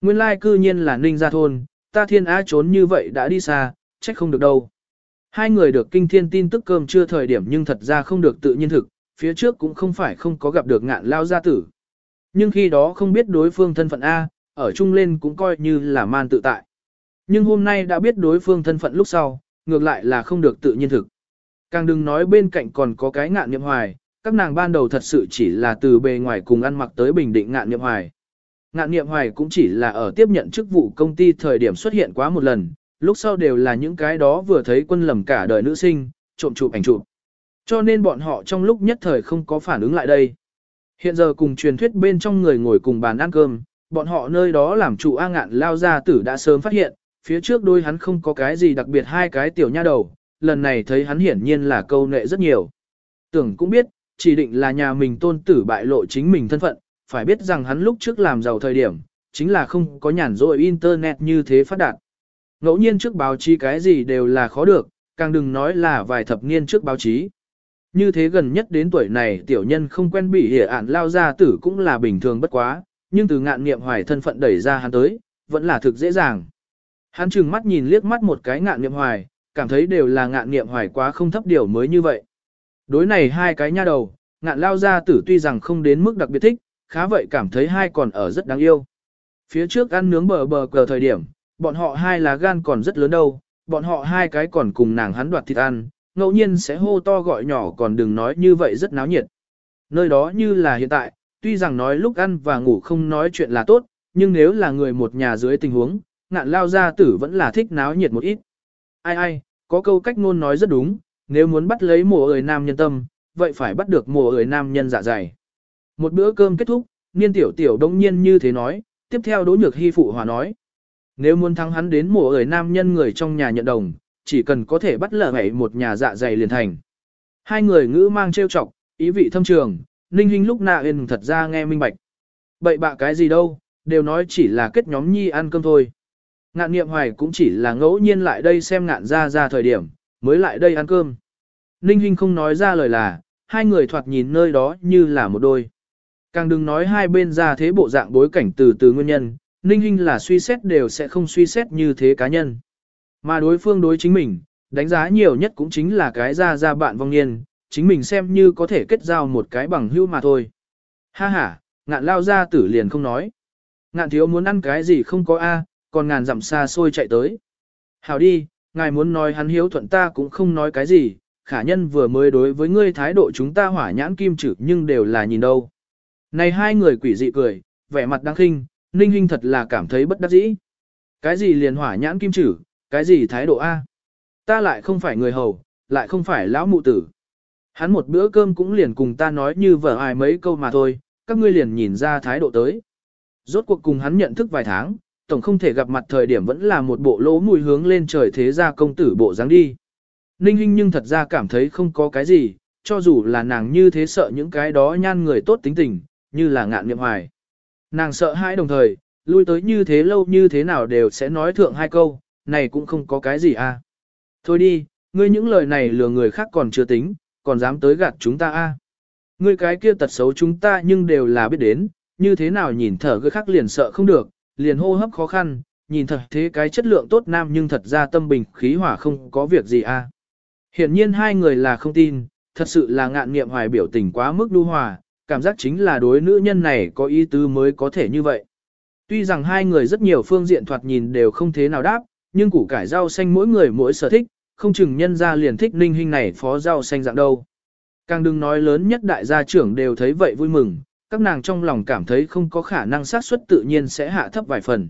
Nguyên lai cư nhiên là ninh gia thôn, ta thiên á trốn như vậy đã đi xa, trách không được đâu. Hai người được kinh thiên tin tức cơm chưa thời điểm nhưng thật ra không được tự nhiên thực, phía trước cũng không phải không có gặp được ngạn lao gia tử. Nhưng khi đó không biết đối phương thân phận A, ở chung lên cũng coi như là man tự tại. Nhưng hôm nay đã biết đối phương thân phận lúc sau, ngược lại là không được tự nhiên thực. Càng đừng nói bên cạnh còn có cái ngạn niệm hoài, các nàng ban đầu thật sự chỉ là từ bề ngoài cùng ăn mặc tới bình định ngạn niệm hoài. Ngạn niệm hoài cũng chỉ là ở tiếp nhận chức vụ công ty thời điểm xuất hiện quá một lần, lúc sau đều là những cái đó vừa thấy quân lầm cả đời nữ sinh, trộm chụp ảnh chụp. Cho nên bọn họ trong lúc nhất thời không có phản ứng lại đây. Hiện giờ cùng truyền thuyết bên trong người ngồi cùng bàn ăn cơm, bọn họ nơi đó làm chủ A ngạn lao ra tử đã sớm phát hiện, phía trước đôi hắn không có cái gì đặc biệt hai cái tiểu nha đầu, lần này thấy hắn hiển nhiên là câu nệ rất nhiều. Tưởng cũng biết, chỉ định là nhà mình tôn tử bại lộ chính mình thân phận, phải biết rằng hắn lúc trước làm giàu thời điểm, chính là không có nhàn rỗi internet như thế phát đạt. Ngẫu nhiên trước báo chí cái gì đều là khó được, càng đừng nói là vài thập niên trước báo chí. Như thế gần nhất đến tuổi này tiểu nhân không quen bị hiểu ản lao ra tử cũng là bình thường bất quá, nhưng từ ngạn nghiệm hoài thân phận đẩy ra hắn tới, vẫn là thực dễ dàng. Hắn chừng mắt nhìn liếc mắt một cái ngạn nghiệm hoài, cảm thấy đều là ngạn nghiệm hoài quá không thấp điều mới như vậy. Đối này hai cái nha đầu, ngạn lao Gia tử tuy rằng không đến mức đặc biệt thích, khá vậy cảm thấy hai còn ở rất đáng yêu. Phía trước ăn nướng bờ bờ cờ thời điểm, bọn họ hai là gan còn rất lớn đâu, bọn họ hai cái còn cùng nàng hắn đoạt thịt ăn, ngẫu nhiên sẽ hô to gọi nhỏ còn đừng nói như vậy rất náo nhiệt. Nơi đó như là hiện tại, tuy rằng nói lúc ăn và ngủ không nói chuyện là tốt, nhưng nếu là người một nhà dưới tình huống, ngạn lao gia tử vẫn là thích náo nhiệt một ít. Ai ai, có câu cách ngôn nói rất đúng, nếu muốn bắt lấy mùa ơi nam nhân tâm, vậy phải bắt được mùa ơi nam nhân dạ dày. Một bữa cơm kết thúc, niên tiểu tiểu đông nhiên như thế nói, tiếp theo đỗ nhược hy phụ hòa nói. Nếu muốn thắng hắn đến mùa ơi nam nhân người trong nhà nhận đồng, chỉ cần có thể bắt lở ngảy một nhà dạ dày liền thành. Hai người ngữ mang trêu chọc, ý vị thâm trường, ninh hình lúc nạ yên thật ra nghe minh bạch. Bậy bạ cái gì đâu, đều nói chỉ là kết nhóm nhi ăn cơm thôi. Ngạn niệm hoài cũng chỉ là ngẫu nhiên lại đây xem ngạn ra ra thời điểm, mới lại đây ăn cơm. Ninh Hinh không nói ra lời là, hai người thoạt nhìn nơi đó như là một đôi. Càng đừng nói hai bên ra thế bộ dạng bối cảnh từ từ nguyên nhân, Ninh Hinh là suy xét đều sẽ không suy xét như thế cá nhân. Mà đối phương đối chính mình, đánh giá nhiều nhất cũng chính là cái ra ra bạn vong niên, chính mình xem như có thể kết giao một cái bằng hữu mà thôi. Ha ha, ngạn lao ra tử liền không nói. Ngạn thiếu muốn ăn cái gì không có A, còn ngàn dặm xa xôi chạy tới. Hảo đi, ngài muốn nói hắn hiếu thuận ta cũng không nói cái gì, khả nhân vừa mới đối với ngươi thái độ chúng ta hỏa nhãn kim chử nhưng đều là nhìn đâu. Này hai người quỷ dị cười, vẻ mặt đáng khinh, ninh hình thật là cảm thấy bất đắc dĩ. Cái gì liền hỏa nhãn kim chử, cái gì thái độ A? Ta lại không phải người hầu, lại không phải lão mụ tử. Hắn một bữa cơm cũng liền cùng ta nói như vợ ai mấy câu mà thôi, các ngươi liền nhìn ra thái độ tới. Rốt cuộc cùng hắn nhận thức vài tháng, tổng không thể gặp mặt thời điểm vẫn là một bộ lỗ mùi hướng lên trời thế ra công tử bộ dáng đi. Ninh Hinh nhưng thật ra cảm thấy không có cái gì, cho dù là nàng như thế sợ những cái đó nhan người tốt tính tình, như là ngạn niệm hoài. Nàng sợ hãi đồng thời, lui tới như thế lâu như thế nào đều sẽ nói thượng hai câu, này cũng không có cái gì à. Thôi đi, ngươi những lời này lừa người khác còn chưa tính, còn dám tới gạt chúng ta a à. Ngươi cái kia tật xấu chúng ta nhưng đều là biết đến, như thế nào nhìn thở người khác liền sợ không được, liền hô hấp khó khăn, nhìn thật thế cái chất lượng tốt nam nhưng thật ra tâm bình khí hỏa không có việc gì a. À. Hiển nhiên hai người là không tin, thật sự là ngạn nghiệm hoài biểu tình quá mức đu hòa, cảm giác chính là đối nữ nhân này có ý tứ mới có thể như vậy. Tuy rằng hai người rất nhiều phương diện thoạt nhìn đều không thế nào đáp, nhưng củ cải rau xanh mỗi người mỗi sở thích, không chừng nhân ra liền thích ninh hình này phó rau xanh dạng đâu. Càng đừng nói lớn nhất đại gia trưởng đều thấy vậy vui mừng, các nàng trong lòng cảm thấy không có khả năng sát suất tự nhiên sẽ hạ thấp vài phần.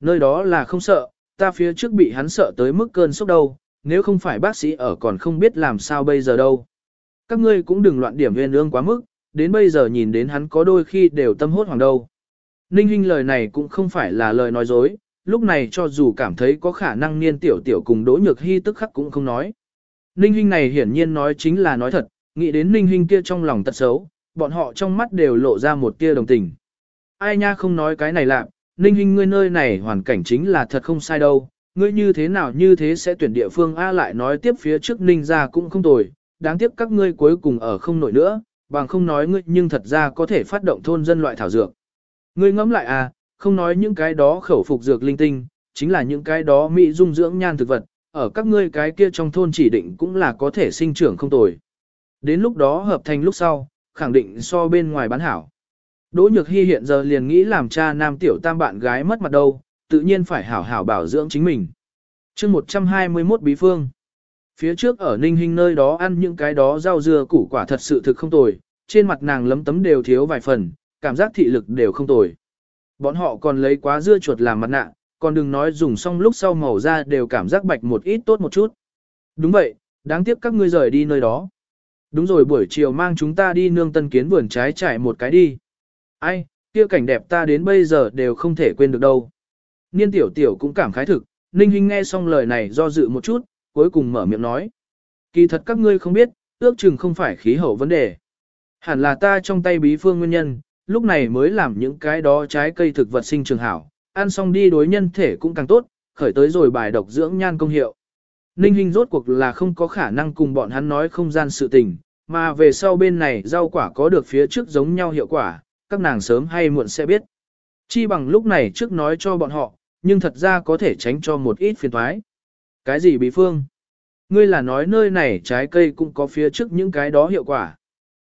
Nơi đó là không sợ, ta phía trước bị hắn sợ tới mức cơn sốc đâu, nếu không phải bác sĩ ở còn không biết làm sao bây giờ đâu. Các ngươi cũng đừng loạn điểm nguyên ương quá mức, đến bây giờ nhìn đến hắn có đôi khi đều tâm hốt hoàng đâu. Ninh Hinh lời này cũng không phải là lời nói dối, lúc này cho dù cảm thấy có khả năng niên tiểu tiểu cùng Đỗ Nhược Hy tức khắc cũng không nói. Ninh Hinh này hiển nhiên nói chính là nói thật, nghĩ đến Ninh Hinh kia trong lòng tật xấu, bọn họ trong mắt đều lộ ra một tia đồng tình. Ai nha không nói cái này lạ, Ninh Hinh ngươi nơi này hoàn cảnh chính là thật không sai đâu, ngươi như thế nào như thế sẽ tuyển địa phương A lại nói tiếp phía trước Ninh ra cũng không tồi, đáng tiếc các ngươi cuối cùng ở không nổi nữa, bằng không nói ngươi nhưng thật ra có thể phát động thôn dân loại thảo dược. Ngươi ngẫm lại à, không nói những cái đó khẩu phục dược linh tinh, chính là những cái đó mỹ dung dưỡng nhan thực vật, ở các ngươi cái kia trong thôn chỉ định cũng là có thể sinh trưởng không tồi. Đến lúc đó hợp thành lúc sau, khẳng định so bên ngoài bán hảo. Đỗ Nhược Hy hiện giờ liền nghĩ làm cha nam tiểu tam bạn gái mất mặt đâu, tự nhiên phải hảo hảo bảo dưỡng chính mình. chương 121 bí phương. Phía trước ở Ninh Hinh nơi đó ăn những cái đó rau dưa củ quả thật sự thực không tồi, trên mặt nàng lấm tấm đều thiếu vài phần, cảm giác thị lực đều không tồi. Bọn họ còn lấy quá dưa chuột làm mặt nạ, còn đừng nói dùng xong lúc sau màu da đều cảm giác bạch một ít tốt một chút. Đúng vậy, đáng tiếc các ngươi rời đi nơi đó. Đúng rồi buổi chiều mang chúng ta đi nương tân kiến vườn trái trải một cái đi. Ai, kia cảnh đẹp ta đến bây giờ đều không thể quên được đâu. Niên tiểu tiểu cũng cảm khái thực, Ninh Hinh nghe xong lời này do dự một chút, cuối cùng mở miệng nói. Kỳ thật các ngươi không biết, ước chừng không phải khí hậu vấn đề. Hẳn là ta trong tay bí phương nguyên nhân, lúc này mới làm những cái đó trái cây thực vật sinh trường hảo, ăn xong đi đối nhân thể cũng càng tốt, khởi tới rồi bài độc dưỡng nhan công hiệu. Ninh Hinh rốt cuộc là không có khả năng cùng bọn hắn nói không gian sự tình, mà về sau bên này rau quả có được phía trước giống nhau hiệu quả, các nàng sớm hay muộn sẽ biết. Chi bằng lúc này trước nói cho bọn họ, nhưng thật ra có thể tránh cho một ít phiền toái. Cái gì bí phương? Ngươi là nói nơi này trái cây cũng có phía trước những cái đó hiệu quả.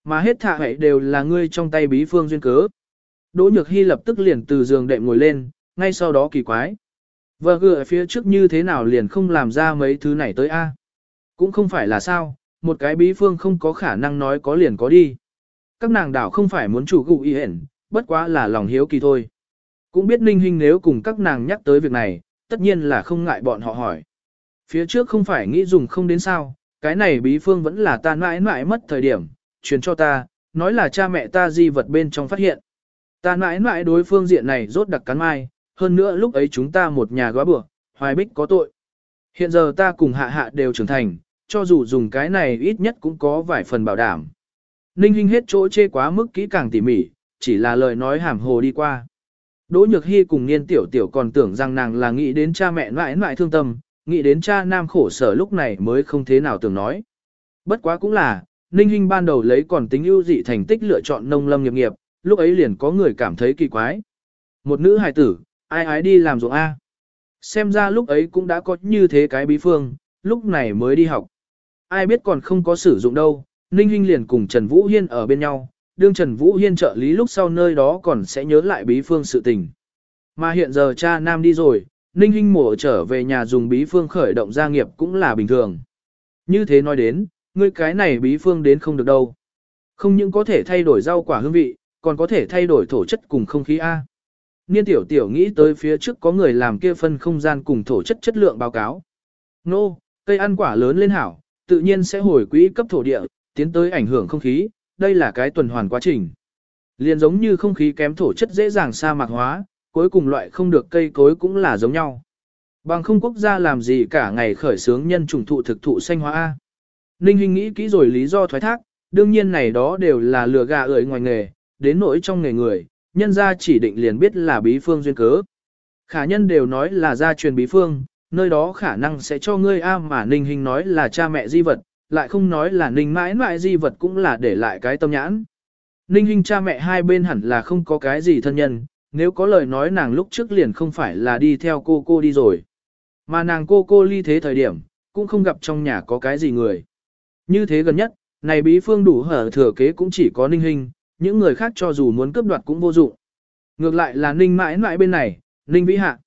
Mà hết thạ hệ đều là ngươi trong tay bí phương duyên cớ. Đỗ Nhược Hy lập tức liền từ giường đệm ngồi lên, ngay sau đó kỳ quái. Vợ gựa phía trước như thế nào liền không làm ra mấy thứ này tới a? Cũng không phải là sao, một cái bí phương không có khả năng nói có liền có đi. Các nàng đảo không phải muốn chủ cụ y hển, bất quá là lòng hiếu kỳ thôi. Cũng biết ninh Hinh nếu cùng các nàng nhắc tới việc này, tất nhiên là không ngại bọn họ hỏi. Phía trước không phải nghĩ dùng không đến sao, cái này bí phương vẫn là ta mãi mãi mất thời điểm, truyền cho ta, nói là cha mẹ ta di vật bên trong phát hiện. Ta mãi mãi đối phương diện này rốt đặc cắn mai, hơn nữa lúc ấy chúng ta một nhà góa bữa, hoài bích có tội. Hiện giờ ta cùng hạ hạ đều trưởng thành, cho dù dùng cái này ít nhất cũng có vài phần bảo đảm. Ninh Hinh hết chỗ chê quá mức kỹ càng tỉ mỉ, chỉ là lời nói hàm hồ đi qua. Đỗ Nhược Hy cùng Niên Tiểu Tiểu còn tưởng rằng nàng là nghĩ đến cha mẹ mãi mãi thương tâm, nghĩ đến cha nam khổ sở lúc này mới không thế nào tưởng nói. Bất quá cũng là, Ninh Hinh ban đầu lấy còn tính ưu dị thành tích lựa chọn nông lâm nghiệp nghiệp, lúc ấy liền có người cảm thấy kỳ quái. Một nữ hài tử, ai ái đi làm ruộng A. Xem ra lúc ấy cũng đã có như thế cái bí phương, lúc này mới đi học. Ai biết còn không có sử dụng đâu, Ninh Hinh liền cùng Trần Vũ Hiên ở bên nhau, đương Trần Vũ Hiên trợ lý lúc sau nơi đó còn sẽ nhớ lại bí phương sự tình. Mà hiện giờ cha nam đi rồi, Ninh Hinh mổ trở về nhà dùng bí phương khởi động gia nghiệp cũng là bình thường. Như thế nói đến, ngươi cái này bí phương đến không được đâu. Không những có thể thay đổi rau quả hương vị, còn có thể thay đổi thổ chất cùng không khí A. Niên tiểu tiểu nghĩ tới phía trước có người làm kia phân không gian cùng thổ chất chất lượng báo cáo. Nô, cây ăn quả lớn lên hảo, tự nhiên sẽ hồi quỹ cấp thổ địa, tiến tới ảnh hưởng không khí, đây là cái tuần hoàn quá trình. Liên giống như không khí kém thổ chất dễ dàng sa mạc hóa, cuối cùng loại không được cây cối cũng là giống nhau. Bằng không quốc gia làm gì cả ngày khởi sướng nhân trùng thụ thực thụ xanh hóa A. Ninh Hinh nghĩ kỹ rồi lý do thoái thác, đương nhiên này đó đều là lừa gà ưỡi ngoài nghề, đến nỗi trong nghề người, nhân gia chỉ định liền biết là bí phương duyên cớ. Khả nhân đều nói là gia truyền bí phương, nơi đó khả năng sẽ cho ngươi A mà Ninh hình nói là cha mẹ di vật, lại không nói là Ninh mãi mãi di vật cũng là để lại cái tâm nhãn. Ninh hình cha mẹ hai bên hẳn là không có cái gì thân nhân, nếu có lời nói nàng lúc trước liền không phải là đi theo cô cô đi rồi. Mà nàng cô cô ly thế thời điểm, cũng không gặp trong nhà có cái gì người. Như thế gần nhất, này bí phương đủ hở thừa kế cũng chỉ có ninh hình, những người khác cho dù muốn cướp đoạt cũng vô dụng. Ngược lại là ninh mãi mãi bên này, ninh vĩ hạ.